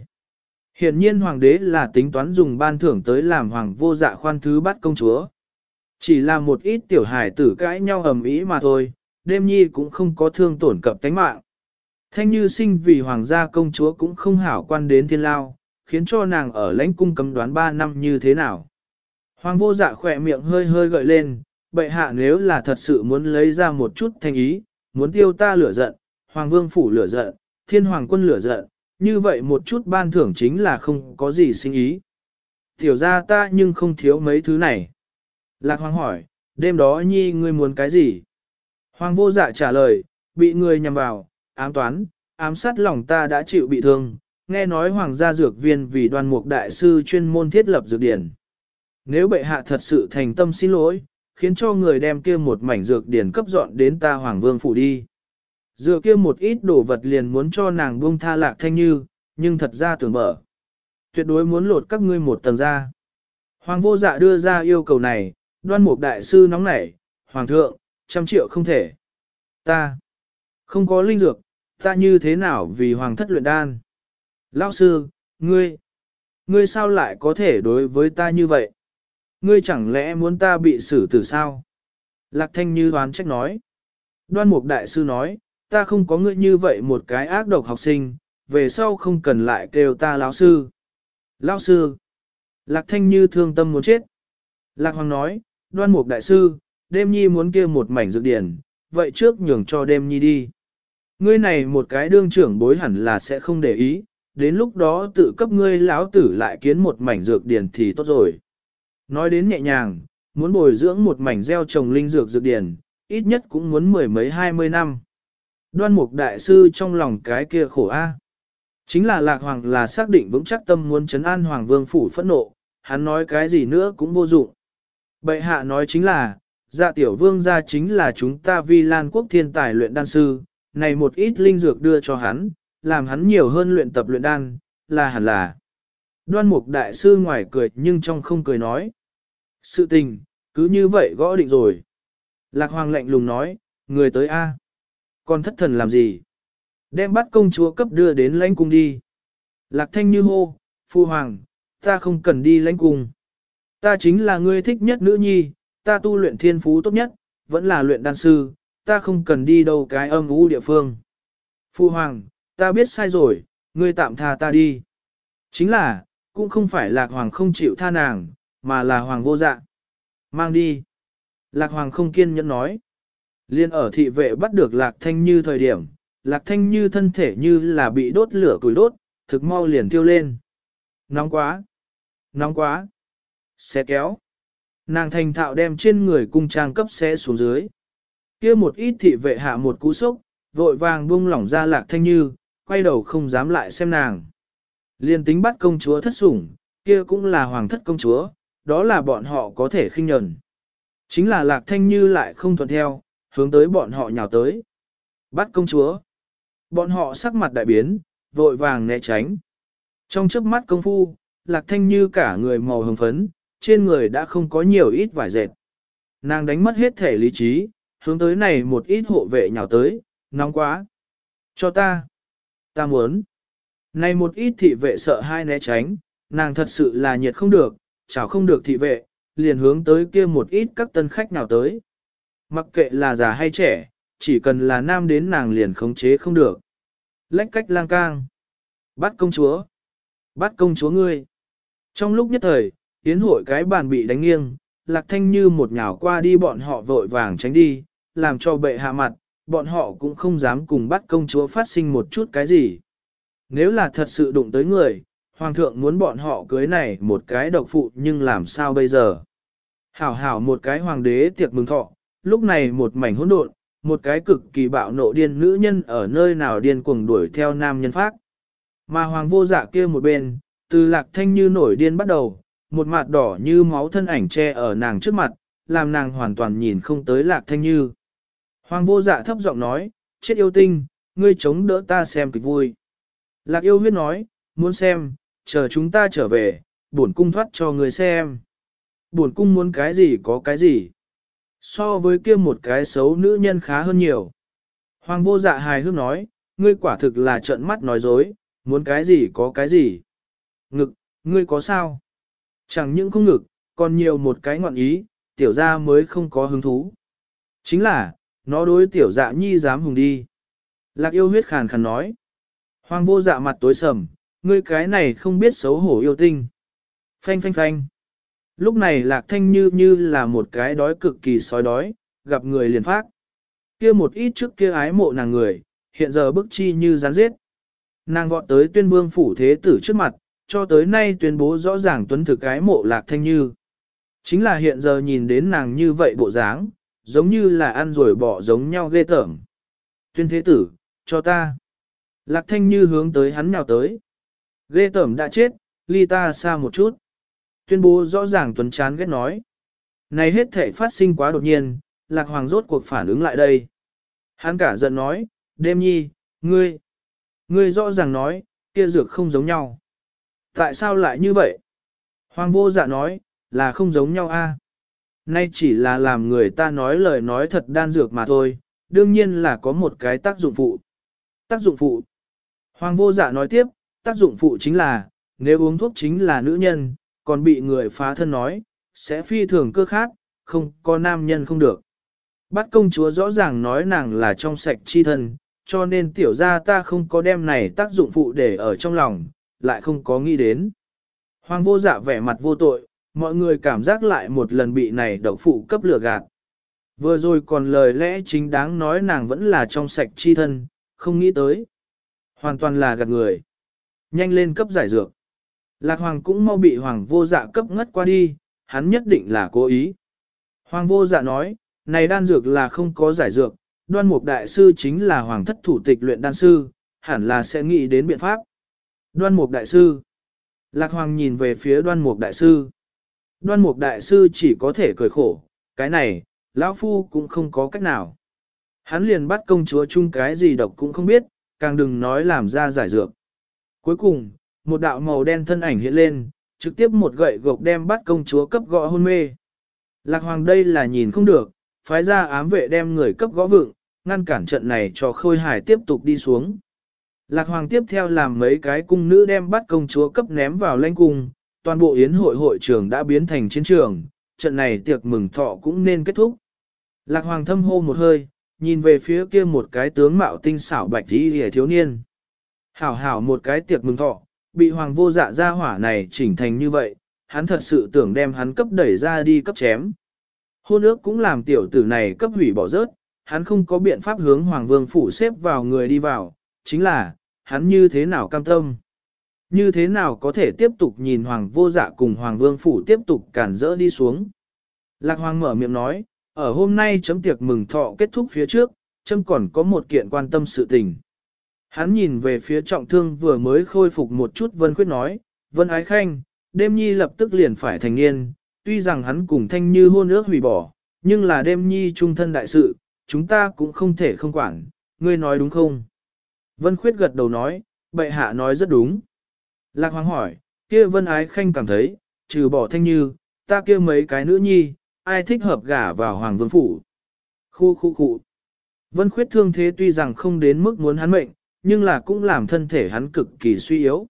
Hiện nhiên hoàng đế là tính toán dùng ban thưởng tới làm hoàng vô dạ khoan thứ bắt công chúa. Chỉ là một ít tiểu hải tử cãi nhau ầm ĩ mà thôi, đêm nhi cũng không có thương tổn cập tánh mạng. Thanh như sinh vì hoàng gia công chúa cũng không hảo quan đến thiên lao, khiến cho nàng ở lãnh cung cấm đoán 3 năm như thế nào. Hoàng vô dạ khỏe miệng hơi hơi gợi lên, bệ hạ nếu là thật sự muốn lấy ra một chút thanh ý, muốn tiêu ta lửa giận, hoàng vương phủ lửa giận, thiên hoàng quân lửa giận, như vậy một chút ban thưởng chính là không có gì sinh ý. Tiểu ra ta nhưng không thiếu mấy thứ này. Lạc hoàng hỏi, đêm đó nhi ngươi muốn cái gì? Hoàng vô dạ trả lời, bị người nhằm vào, ám toán, ám sát lòng ta đã chịu bị thương, nghe nói hoàng gia dược viên vì đoan mục đại sư chuyên môn thiết lập dược điển. Nếu bệ hạ thật sự thành tâm xin lỗi, khiến cho người đem kia một mảnh dược điển cấp dọn đến ta hoàng vương phủ đi. Dựa kia một ít đồ vật liền muốn cho nàng buông tha lạc thanh như, nhưng thật ra tưởng mở. Tuyệt đối muốn lột các ngươi một tầng ra. Hoàng vô dạ đưa ra yêu cầu này, đoan mục đại sư nóng nảy, hoàng thượng, trăm triệu không thể. Ta, không có linh dược, ta như thế nào vì hoàng thất luyện đan? Lão sư, ngươi, ngươi sao lại có thể đối với ta như vậy? Ngươi chẳng lẽ muốn ta bị xử tử sao? Lạc thanh như đoán trách nói. Đoan mục đại sư nói, ta không có ngươi như vậy một cái ác độc học sinh, về sau không cần lại kêu ta lão sư. Lão sư, Lạc thanh như thương tâm muốn chết. Lạc hoàng nói, đoan mục đại sư, đêm nhi muốn kia một mảnh dược điển, vậy trước nhường cho đêm nhi đi. Ngươi này một cái đương trưởng bối hẳn là sẽ không để ý, đến lúc đó tự cấp ngươi lão tử lại kiến một mảnh dược điển thì tốt rồi. Nói đến nhẹ nhàng, muốn bồi dưỡng một mảnh gieo trồng linh dược dược điển, ít nhất cũng muốn mười mấy hai mươi năm. Đoan mục đại sư trong lòng cái kia khổ a. Chính là lạc hoàng là xác định vững chắc tâm muốn chấn an hoàng vương phủ phẫn nộ, hắn nói cái gì nữa cũng vô dụng. Bệ hạ nói chính là, dạ tiểu vương gia chính là chúng ta vi lan quốc thiên tài luyện đan sư, này một ít linh dược đưa cho hắn, làm hắn nhiều hơn luyện tập luyện đan, là hẳn là. Đoan mục đại sư ngoài cười nhưng trong không cười nói. Sự tình, cứ như vậy gõ định rồi. Lạc hoàng lạnh lùng nói, người tới A. Còn thất thần làm gì? Đem bắt công chúa cấp đưa đến lãnh cung đi. Lạc thanh như hô, phu hoàng, ta không cần đi lãnh cung. Ta chính là người thích nhất nữ nhi, ta tu luyện thiên phú tốt nhất, vẫn là luyện đan sư, ta không cần đi đâu cái âm u địa phương. Phu hoàng, ta biết sai rồi, ngươi tạm tha ta đi. Chính là, cũng không phải lạc hoàng không chịu tha nàng, mà là hoàng vô dạ. Mang đi. Lạc hoàng không kiên nhẫn nói. Liên ở thị vệ bắt được lạc thanh như thời điểm, lạc thanh như thân thể như là bị đốt lửa củi đốt, thực mau liền tiêu lên. Nóng quá! Nóng quá! Xe kéo! Nàng thành thạo đem trên người cung trang cấp xe xuống dưới. kia một ít thị vệ hạ một cú sốc, vội vàng buông lỏng ra lạc thanh như, quay đầu không dám lại xem nàng. Liên tính bắt công chúa thất sủng, kia cũng là hoàng thất công chúa, đó là bọn họ có thể khinh nhẫn. Chính là lạc thanh như lại không thuận theo, hướng tới bọn họ nhào tới. Bắt công chúa. Bọn họ sắc mặt đại biến, vội vàng né tránh. Trong chớp mắt công phu, lạc thanh như cả người màu hồng phấn, trên người đã không có nhiều ít vải dệt. Nàng đánh mất hết thể lý trí, hướng tới này một ít hộ vệ nhào tới, nóng quá. Cho ta. Ta muốn. Này một ít thị vệ sợ hai né tránh, nàng thật sự là nhiệt không được, chào không được thị vệ, liền hướng tới kia một ít các tân khách nào tới. Mặc kệ là già hay trẻ, chỉ cần là nam đến nàng liền khống chế không được. Lách cách lang cang. Bắt công chúa. Bắt công chúa ngươi. Trong lúc nhất thời, tiến hội cái bàn bị đánh nghiêng, lạc thanh như một nhào qua đi bọn họ vội vàng tránh đi, làm cho bệ hạ mặt, bọn họ cũng không dám cùng bắt công chúa phát sinh một chút cái gì. Nếu là thật sự đụng tới người, hoàng thượng muốn bọn họ cưới này một cái độc phụ nhưng làm sao bây giờ? Hảo hảo một cái hoàng đế tiệc mừng thọ, lúc này một mảnh hỗn độn, một cái cực kỳ bạo nộ điên nữ nhân ở nơi nào điên cuồng đuổi theo nam nhân phát. Mà hoàng vô dạ kia một bên, từ lạc thanh như nổi điên bắt đầu, một mặt đỏ như máu thân ảnh che ở nàng trước mặt, làm nàng hoàn toàn nhìn không tới lạc thanh như. Hoàng vô dạ thấp giọng nói, chết yêu tinh, ngươi chống đỡ ta xem kịch vui. Lạc yêu huyết nói, muốn xem, chờ chúng ta trở về, bổn cung thoát cho người xem. Bổn cung muốn cái gì có cái gì. So với kia một cái xấu nữ nhân khá hơn nhiều. Hoàng vô dạ hài hước nói, ngươi quả thực là trợn mắt nói dối, muốn cái gì có cái gì. Ngực, ngươi có sao? Chẳng những không ngực, còn nhiều một cái ngọn ý, tiểu gia mới không có hứng thú. Chính là, nó đối tiểu dạ nhi dám hùng đi. Lạc yêu huyết khàn khàn nói. Hoàng vô dạ mặt tối sầm, ngươi cái này không biết xấu hổ yêu tinh. Phanh phanh phanh. Lúc này lạc thanh như như là một cái đói cực kỳ sói đói, gặp người liền phát. Kia một ít trước kia ái mộ nàng người, hiện giờ bức chi như rắn giết. Nàng vọt tới tuyên vương phủ thế tử trước mặt, cho tới nay tuyên bố rõ ràng tuấn thực ái mộ lạc thanh như. Chính là hiện giờ nhìn đến nàng như vậy bộ dáng, giống như là ăn rồi bỏ giống nhau ghê tởm. Tuyên thế tử, cho ta. Lạc thanh như hướng tới hắn nhào tới. Ghê tởm đã chết, ly ta xa một chút. Tuyên bố rõ ràng tuấn chán ghét nói. Này hết thể phát sinh quá đột nhiên, lạc hoàng rốt cuộc phản ứng lại đây. Hắn cả giận nói, đêm nhi, ngươi, ngươi rõ ràng nói, kia dược không giống nhau. Tại sao lại như vậy? Hoàng vô dạ nói, là không giống nhau a. Nay chỉ là làm người ta nói lời nói thật đan dược mà thôi, đương nhiên là có một cái tác dụng phụ. Tác dụng phụ. Hoàng vô dạ nói tiếp, tác dụng phụ chính là, nếu uống thuốc chính là nữ nhân, còn bị người phá thân nói, sẽ phi thường cơ khác, không có nam nhân không được. Bắt công chúa rõ ràng nói nàng là trong sạch chi thân, cho nên tiểu gia ta không có đem này tác dụng phụ để ở trong lòng, lại không có nghĩ đến. Hoàng vô dạ vẻ mặt vô tội, mọi người cảm giác lại một lần bị này độc phụ cấp lửa gạt. Vừa rồi còn lời lẽ chính đáng nói nàng vẫn là trong sạch chi thân, không nghĩ tới. Hoàn toàn là gạt người. Nhanh lên cấp giải dược. Lạc hoàng cũng mau bị hoàng vô dạ cấp ngất qua đi, hắn nhất định là cố ý. Hoàng vô dạ nói, này đan dược là không có giải dược, đoan mục đại sư chính là hoàng thất thủ tịch luyện đan sư, hẳn là sẽ nghĩ đến biện pháp. Đoan mục đại sư. Lạc hoàng nhìn về phía đoan mục đại sư. Đoan mục đại sư chỉ có thể cười khổ, cái này, lão phu cũng không có cách nào. Hắn liền bắt công chúa chung cái gì độc cũng không biết, càng đừng nói làm ra giải dược. Cuối cùng, một đạo màu đen thân ảnh hiện lên, trực tiếp một gậy gộc đem bắt công chúa cấp gõ hôn mê. Lạc hoàng đây là nhìn không được, phái ra ám vệ đem người cấp gõ vựng, ngăn cản trận này cho khôi hải tiếp tục đi xuống. Lạc hoàng tiếp theo làm mấy cái cung nữ đem bắt công chúa cấp ném vào lãnh cung, toàn bộ yến hội hội trường đã biến thành chiến trường, trận này tiệc mừng thọ cũng nên kết thúc. Lạc hoàng thâm hô một hơi, nhìn về phía kia một cái tướng mạo tinh xảo bạch đi hề thiếu niên. Hảo hảo một cái tiệc mừng thọ, bị hoàng vô dạ ra hỏa này chỉnh thành như vậy, hắn thật sự tưởng đem hắn cấp đẩy ra đi cấp chém. Hôn ước cũng làm tiểu tử này cấp hủy bỏ rớt, hắn không có biện pháp hướng hoàng vương phủ xếp vào người đi vào, chính là, hắn như thế nào cam tâm. Như thế nào có thể tiếp tục nhìn hoàng vô dạ cùng hoàng vương phủ tiếp tục cản rỡ đi xuống. Lạc hoàng mở miệng nói, ở hôm nay chấm tiệc mừng thọ kết thúc phía trước, chấm còn có một kiện quan tâm sự tình. Hắn nhìn về phía trọng thương vừa mới khôi phục một chút Vân Khuyết nói, Vân Ái Khanh, đêm nhi lập tức liền phải thành niên, tuy rằng hắn cùng thanh như hôn ước hủy bỏ, nhưng là đêm nhi trung thân đại sự, chúng ta cũng không thể không quản, ngươi nói đúng không? Vân Khuyết gật đầu nói, bệ hạ nói rất đúng. Lạc Hoàng hỏi, kia Vân Ái Khanh cảm thấy, trừ bỏ thanh như, ta kia mấy cái nữ nhi, ai thích hợp gả vào Hoàng Vương Phủ? Khu khu khu. Vân Khuyết thương thế tuy rằng không đến mức muốn hắn mệnh, nhưng là cũng làm thân thể hắn cực kỳ suy yếu.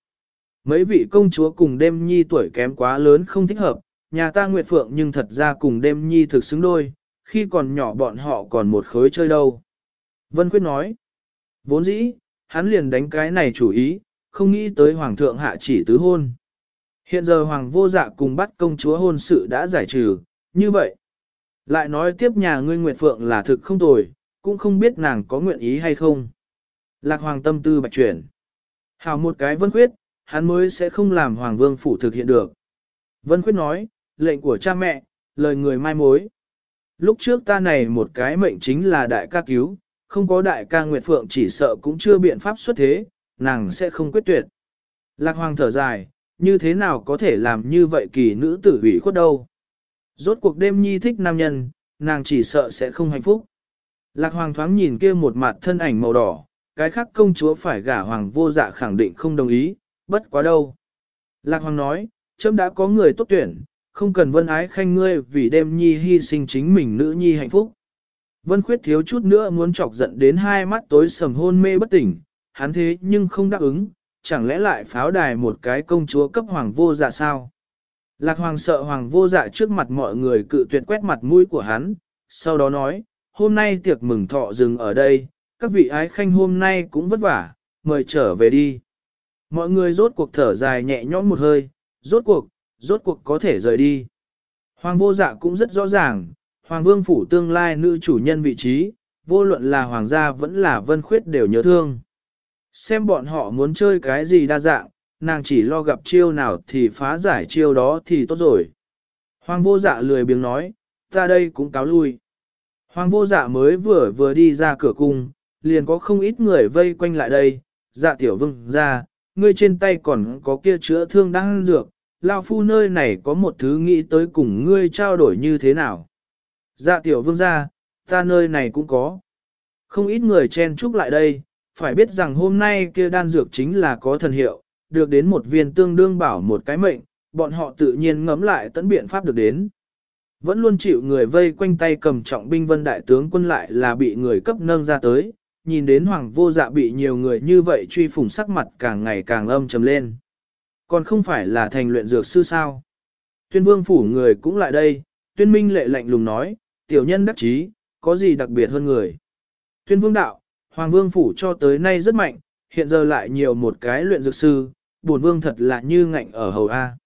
Mấy vị công chúa cùng đêm nhi tuổi kém quá lớn không thích hợp, nhà ta Nguyệt Phượng nhưng thật ra cùng đêm nhi thực xứng đôi, khi còn nhỏ bọn họ còn một khối chơi đâu. Vân Quyết nói, vốn dĩ, hắn liền đánh cái này chủ ý, không nghĩ tới Hoàng thượng hạ chỉ tứ hôn. Hiện giờ Hoàng vô dạ cùng bắt công chúa hôn sự đã giải trừ, như vậy. Lại nói tiếp nhà ngươi Nguyệt Phượng là thực không tồi, cũng không biết nàng có nguyện ý hay không. Lạc Hoàng tâm tư bạch chuyển. Hào một cái vân khuyết, hắn mới sẽ không làm Hoàng vương phủ thực hiện được. Vân khuyết nói, lệnh của cha mẹ, lời người mai mối. Lúc trước ta này một cái mệnh chính là đại ca cứu, không có đại ca Nguyệt Phượng chỉ sợ cũng chưa biện pháp xuất thế, nàng sẽ không quyết tuyệt. Lạc Hoàng thở dài, như thế nào có thể làm như vậy kỳ nữ tử hủy khuất đâu. Rốt cuộc đêm nhi thích nam nhân, nàng chỉ sợ sẽ không hạnh phúc. Lạc Hoàng thoáng nhìn kia một mặt thân ảnh màu đỏ, cái khác công chúa phải gả Hoàng vô dạ khẳng định không đồng ý, bất quá đâu. Lạc Hoàng nói, chấm đã có người tốt tuyển, không cần vân ái khanh ngươi vì đêm nhi hy sinh chính mình nữ nhi hạnh phúc. Vân khuyết thiếu chút nữa muốn chọc giận đến hai mắt tối sầm hôn mê bất tỉnh, hắn thế nhưng không đáp ứng, chẳng lẽ lại pháo đài một cái công chúa cấp hoàng vô dạ sao? Lạc hoàng sợ hoàng vô dạ trước mặt mọi người cự tuyệt quét mặt mũi của hắn, sau đó nói, hôm nay tiệc mừng thọ dừng ở đây, các vị ái khanh hôm nay cũng vất vả, mời trở về đi. Mọi người rốt cuộc thở dài nhẹ nhõm một hơi, rốt cuộc, rốt cuộc có thể rời đi. Hoàng vô dạ cũng rất rõ ràng, Hoàng vương phủ tương lai nữ chủ nhân vị trí, vô luận là hoàng gia vẫn là vân khuyết đều nhớ thương. Xem bọn họ muốn chơi cái gì đa dạng, nàng chỉ lo gặp chiêu nào thì phá giải chiêu đó thì tốt rồi. Hoàng vô dạ lười biếng nói, ta đây cũng cáo lui. Hoàng vô dạ mới vừa vừa đi ra cửa cung, liền có không ít người vây quanh lại đây, dạ tiểu vương ra, ngươi trên tay còn có kia chữa thương đang dược, lao phu nơi này có một thứ nghĩ tới cùng ngươi trao đổi như thế nào. Dạ tiểu vương ra, ta nơi này cũng có. Không ít người chen chúc lại đây, phải biết rằng hôm nay kia đan dược chính là có thần hiệu, được đến một viên tương đương bảo một cái mệnh, bọn họ tự nhiên ngấm lại tận biện pháp được đến. Vẫn luôn chịu người vây quanh tay cầm trọng binh vân đại tướng quân lại là bị người cấp nâng ra tới, nhìn đến hoàng vô dạ bị nhiều người như vậy truy phủng sắc mặt càng ngày càng âm trầm lên. Còn không phải là thành luyện dược sư sao. Tuyên vương phủ người cũng lại đây, tuyên minh lệ lạnh lùng nói, tiểu nhân đắc chí, có gì đặc biệt hơn người. Tuyên vương đạo, hoàng vương phủ cho tới nay rất mạnh, hiện giờ lại nhiều một cái luyện dược sư, bổn vương thật là như ngạnh ở hầu A.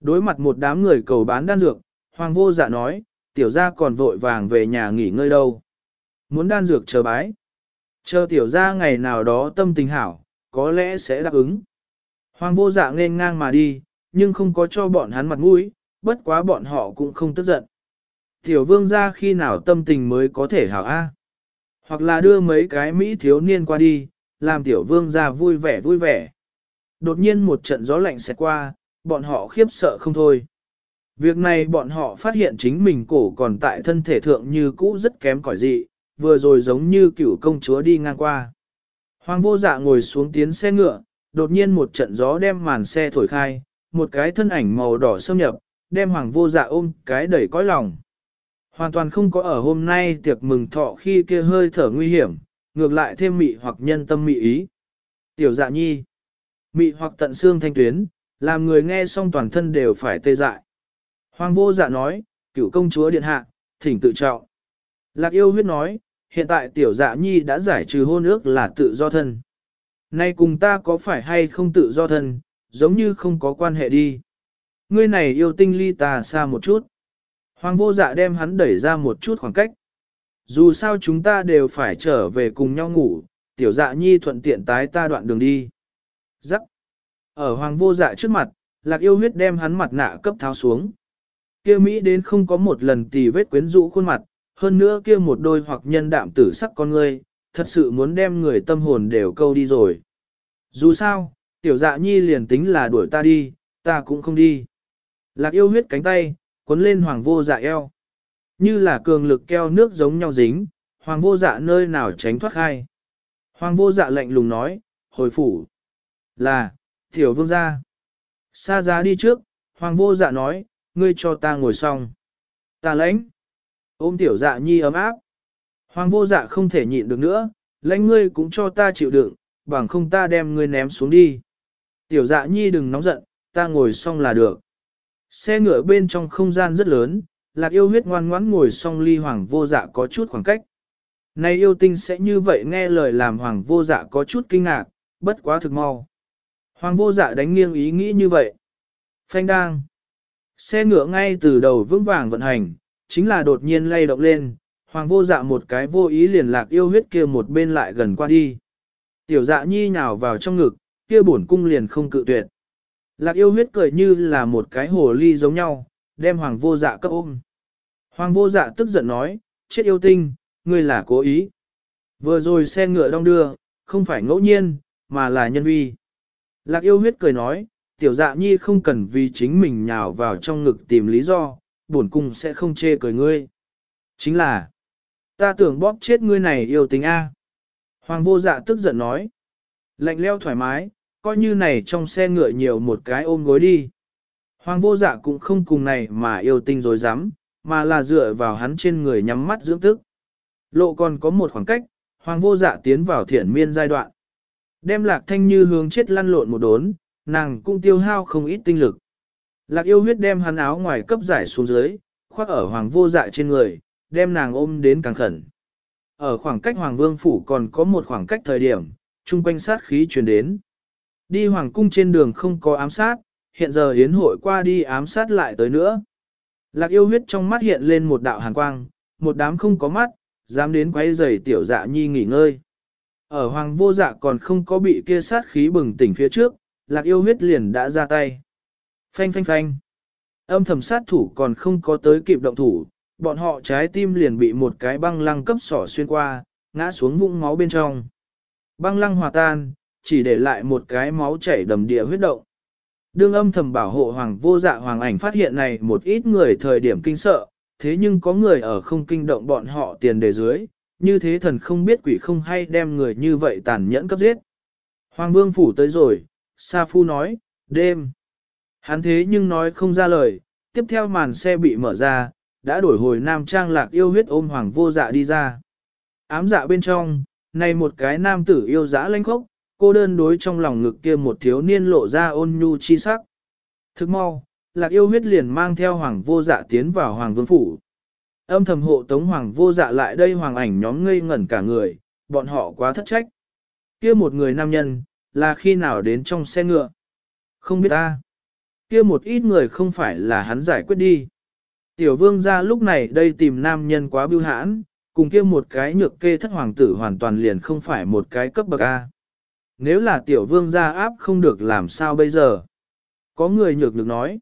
Đối mặt một đám người cầu bán đan dược, hoàng vô dạ nói, tiểu gia còn vội vàng về nhà nghỉ ngơi đâu. Muốn đan dược chờ bái. Chờ tiểu gia ngày nào đó tâm tình hảo, có lẽ sẽ đáp ứng. Hoàng vô dạ nên ngang mà đi, nhưng không có cho bọn hắn mặt mũi, bất quá bọn họ cũng không tức giận. Tiểu vương ra khi nào tâm tình mới có thể hảo A. Hoặc là đưa mấy cái Mỹ thiếu niên qua đi, làm tiểu vương ra vui vẻ vui vẻ. Đột nhiên một trận gió lạnh xẹt qua, bọn họ khiếp sợ không thôi. Việc này bọn họ phát hiện chính mình cổ còn tại thân thể thượng như cũ rất kém cỏi dị, vừa rồi giống như cựu công chúa đi ngang qua. Hoàng vô dạ ngồi xuống tiến xe ngựa, đột nhiên một trận gió đem màn xe thổi khai, một cái thân ảnh màu đỏ xâm nhập, đem hoàng vô dạ ôm cái đẩy cõi lòng. Hoàn toàn không có ở hôm nay tiệc mừng thọ khi kia hơi thở nguy hiểm, ngược lại thêm mị hoặc nhân tâm mị ý. Tiểu dạ nhi, mị hoặc tận xương thanh tuyến, làm người nghe xong toàn thân đều phải tê dại. Hoàng vô dạ nói, cựu công chúa điện hạ, thỉnh tự trọng. Lạc yêu huyết nói, hiện tại tiểu dạ nhi đã giải trừ hôn ước là tự do thân. Nay cùng ta có phải hay không tự do thân, giống như không có quan hệ đi. Ngươi này yêu tinh ly ta xa một chút. Hoàng vô dạ đem hắn đẩy ra một chút khoảng cách. Dù sao chúng ta đều phải trở về cùng nhau ngủ, tiểu dạ nhi thuận tiện tái ta đoạn đường đi. Giắc! Ở hoàng vô dạ trước mặt, lạc yêu huyết đem hắn mặt nạ cấp tháo xuống. kia Mỹ đến không có một lần tì vết quyến rũ khuôn mặt, hơn nữa kia một đôi hoặc nhân đạm tử sắc con ngươi, thật sự muốn đem người tâm hồn đều câu đi rồi. Dù sao, tiểu dạ nhi liền tính là đuổi ta đi, ta cũng không đi. Lạc yêu huyết cánh tay, cuốn lên hoàng vô dạ eo. Như là cường lực keo nước giống nhau dính, hoàng vô dạ nơi nào tránh thoát khai. Hoàng vô dạ lạnh lùng nói, hồi phủ. Là, tiểu vương gia. Xa giá đi trước, hoàng vô dạ nói, ngươi cho ta ngồi xong. Ta lãnh. Ôm tiểu dạ nhi ấm áp. Hoàng vô dạ không thể nhịn được nữa, lãnh ngươi cũng cho ta chịu đựng, bằng không ta đem ngươi ném xuống đi. Tiểu dạ nhi đừng nóng giận, ta ngồi xong là được. Xe ngựa bên trong không gian rất lớn, lạc yêu huyết ngoan ngoãn ngồi xong ly hoàng vô dạ có chút khoảng cách. Này yêu tinh sẽ như vậy nghe lời làm hoàng vô dạ có chút kinh ngạc, bất quá thực mau. Hoàng vô dạ đánh nghiêng ý nghĩ như vậy. Phanh đang. Xe ngựa ngay từ đầu vững vàng vận hành, chính là đột nhiên lay động lên, hoàng vô dạ một cái vô ý liền lạc yêu huyết kia một bên lại gần qua đi. Tiểu dạ nhi nhào vào trong ngực, kia bổn cung liền không cự tuyệt. Lạc yêu huyết cười như là một cái hồ ly giống nhau, đem hoàng vô dạ cấp ôm. Hoàng vô dạ tức giận nói, chết yêu tinh, ngươi là cố ý. Vừa rồi xe ngựa đong đưa, không phải ngẫu nhiên, mà là nhân vi. Lạc yêu huyết cười nói, tiểu dạ nhi không cần vì chính mình nhào vào trong ngực tìm lý do, bổn cung sẽ không chê cười ngươi. Chính là, ta tưởng bóp chết ngươi này yêu tình A. Hoàng vô dạ tức giận nói, lạnh leo thoải mái, coi như này trong xe ngựa nhiều một cái ôm gối đi. Hoàng vô dạ cũng không cùng này mà yêu tinh rồi dám, mà là dựa vào hắn trên người nhắm mắt dưỡng tức. Lộ còn có một khoảng cách, hoàng vô dạ tiến vào thiện miên giai đoạn. Đem lạc thanh như hướng chết lăn lộn một đốn, nàng cũng tiêu hao không ít tinh lực. Lạc yêu huyết đem hắn áo ngoài cấp giải xuống dưới, khoác ở hoàng vô dạ trên người, đem nàng ôm đến càng khẩn. Ở khoảng cách hoàng vương phủ còn có một khoảng cách thời điểm, chung quanh sát khí truyền đến. Đi hoàng cung trên đường không có ám sát, hiện giờ hiến hội qua đi ám sát lại tới nữa. Lạc yêu huyết trong mắt hiện lên một đạo hàn quang, một đám không có mắt, dám đến quấy rầy tiểu dạ nhi nghỉ ngơi. Ở hoàng vô dạ còn không có bị kia sát khí bừng tỉnh phía trước, lạc yêu huyết liền đã ra tay. Phanh phanh phanh. Âm thầm sát thủ còn không có tới kịp động thủ, bọn họ trái tim liền bị một cái băng lăng cấp sỏ xuyên qua, ngã xuống vũng máu bên trong. Băng lăng hòa tan, chỉ để lại một cái máu chảy đầm địa huyết động. Đương âm thầm bảo hộ hoàng vô dạ hoàng ảnh phát hiện này một ít người thời điểm kinh sợ, thế nhưng có người ở không kinh động bọn họ tiền đề dưới, như thế thần không biết quỷ không hay đem người như vậy tàn nhẫn cấp giết. Hoàng vương phủ tới rồi, Sa Phu nói, đêm. Hắn thế nhưng nói không ra lời, tiếp theo màn xe bị mở ra, đã đổi hồi nam trang lạc yêu huyết ôm hoàng vô dạ đi ra. Ám dạ bên trong, này một cái nam tử yêu dã lanh khốc, cô đơn đối trong lòng ngực kia một thiếu niên lộ ra ôn nhu chi sắc. Thức mau, lạc yêu huyết liền mang theo hoàng vô dạ tiến vào hoàng vương phủ. Âm thầm hộ tống hoàng vô dạ lại đây hoàng ảnh nhóm ngây ngẩn cả người, bọn họ quá thất trách. Kia một người nam nhân, là khi nào đến trong xe ngựa? Không biết ta. Kia một ít người không phải là hắn giải quyết đi. Tiểu vương ra lúc này đây tìm nam nhân quá biêu hãn, cùng kia một cái nhược kê thất hoàng tử hoàn toàn liền không phải một cái cấp bậc A. Nếu là tiểu vương gia áp không được làm sao bây giờ? Có người nhược được nói.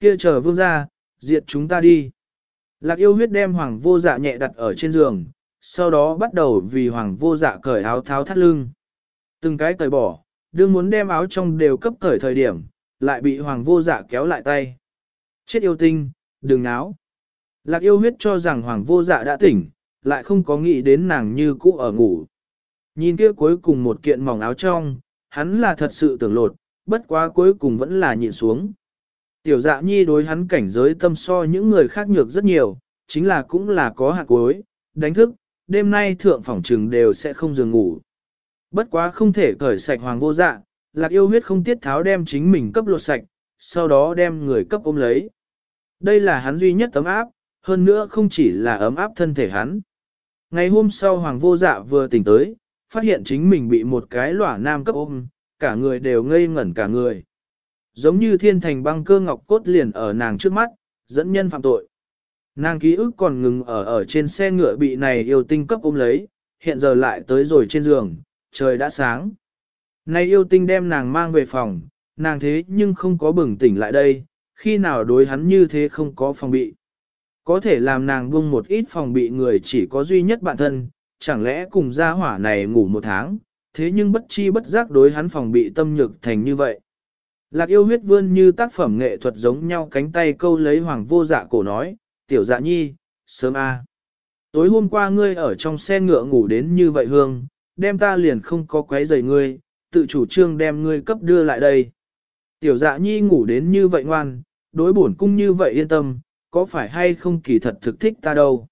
Kia chờ vương gia, diệt chúng ta đi. Lạc yêu huyết đem hoàng vô dạ nhẹ đặt ở trên giường, sau đó bắt đầu vì hoàng vô dạ cởi áo tháo thắt lưng. Từng cái cởi bỏ, đương muốn đem áo trong đều cấp cởi thời điểm, lại bị hoàng vô dạ kéo lại tay. Chết yêu tinh, đừng náo. Lạc yêu huyết cho rằng hoàng vô dạ đã tỉnh, lại không có nghĩ đến nàng như cũ ở ngủ. Nhìn kia cuối cùng một kiện mỏng áo trong, hắn là thật sự tưởng lột, bất quá cuối cùng vẫn là nhịn xuống. Tiểu dạ nhi đối hắn cảnh giới tâm so những người khác nhược rất nhiều, chính là cũng là có hạt cuối, đánh thức, đêm nay thượng phỏng trừng đều sẽ không giường ngủ. Bất quá không thể cởi sạch hoàng vô dạ, lạc yêu huyết không tiết tháo đem chính mình cấp lột sạch, sau đó đem người cấp ôm lấy. Đây là hắn duy nhất ấm áp, hơn nữa không chỉ là ấm áp thân thể hắn. Ngày hôm sau hoàng vô dạ vừa tỉnh tới, phát hiện chính mình bị một cái lỏa nam cấp ôm, cả người đều ngây ngẩn cả người. Giống như thiên thành băng cơ ngọc cốt liền ở nàng trước mắt, dẫn nhân phạm tội. Nàng ký ức còn ngừng ở ở trên xe ngựa bị này yêu tinh cấp ôm lấy, hiện giờ lại tới rồi trên giường, trời đã sáng nay yêu tinh đem nàng mang về phòng, nàng thế nhưng không có bừng tỉnh lại đây, khi nào đối hắn như thế không có phòng bị. Có thể làm nàng buông một ít phòng bị người chỉ có duy nhất bản thân, chẳng lẽ cùng gia hỏa này ngủ một tháng, thế nhưng bất chi bất giác đối hắn phòng bị tâm nhược thành như vậy. Lạc yêu huyết vươn như tác phẩm nghệ thuật giống nhau cánh tay câu lấy hoàng vô dạ cổ nói, tiểu dạ nhi, sớm a. Tối hôm qua ngươi ở trong xe ngựa ngủ đến như vậy hương, đem ta liền không có quấy rầy ngươi, tự chủ trương đem ngươi cấp đưa lại đây. Tiểu dạ nhi ngủ đến như vậy ngoan, đối bổn cung như vậy yên tâm, có phải hay không kỳ thật thực thích ta đâu.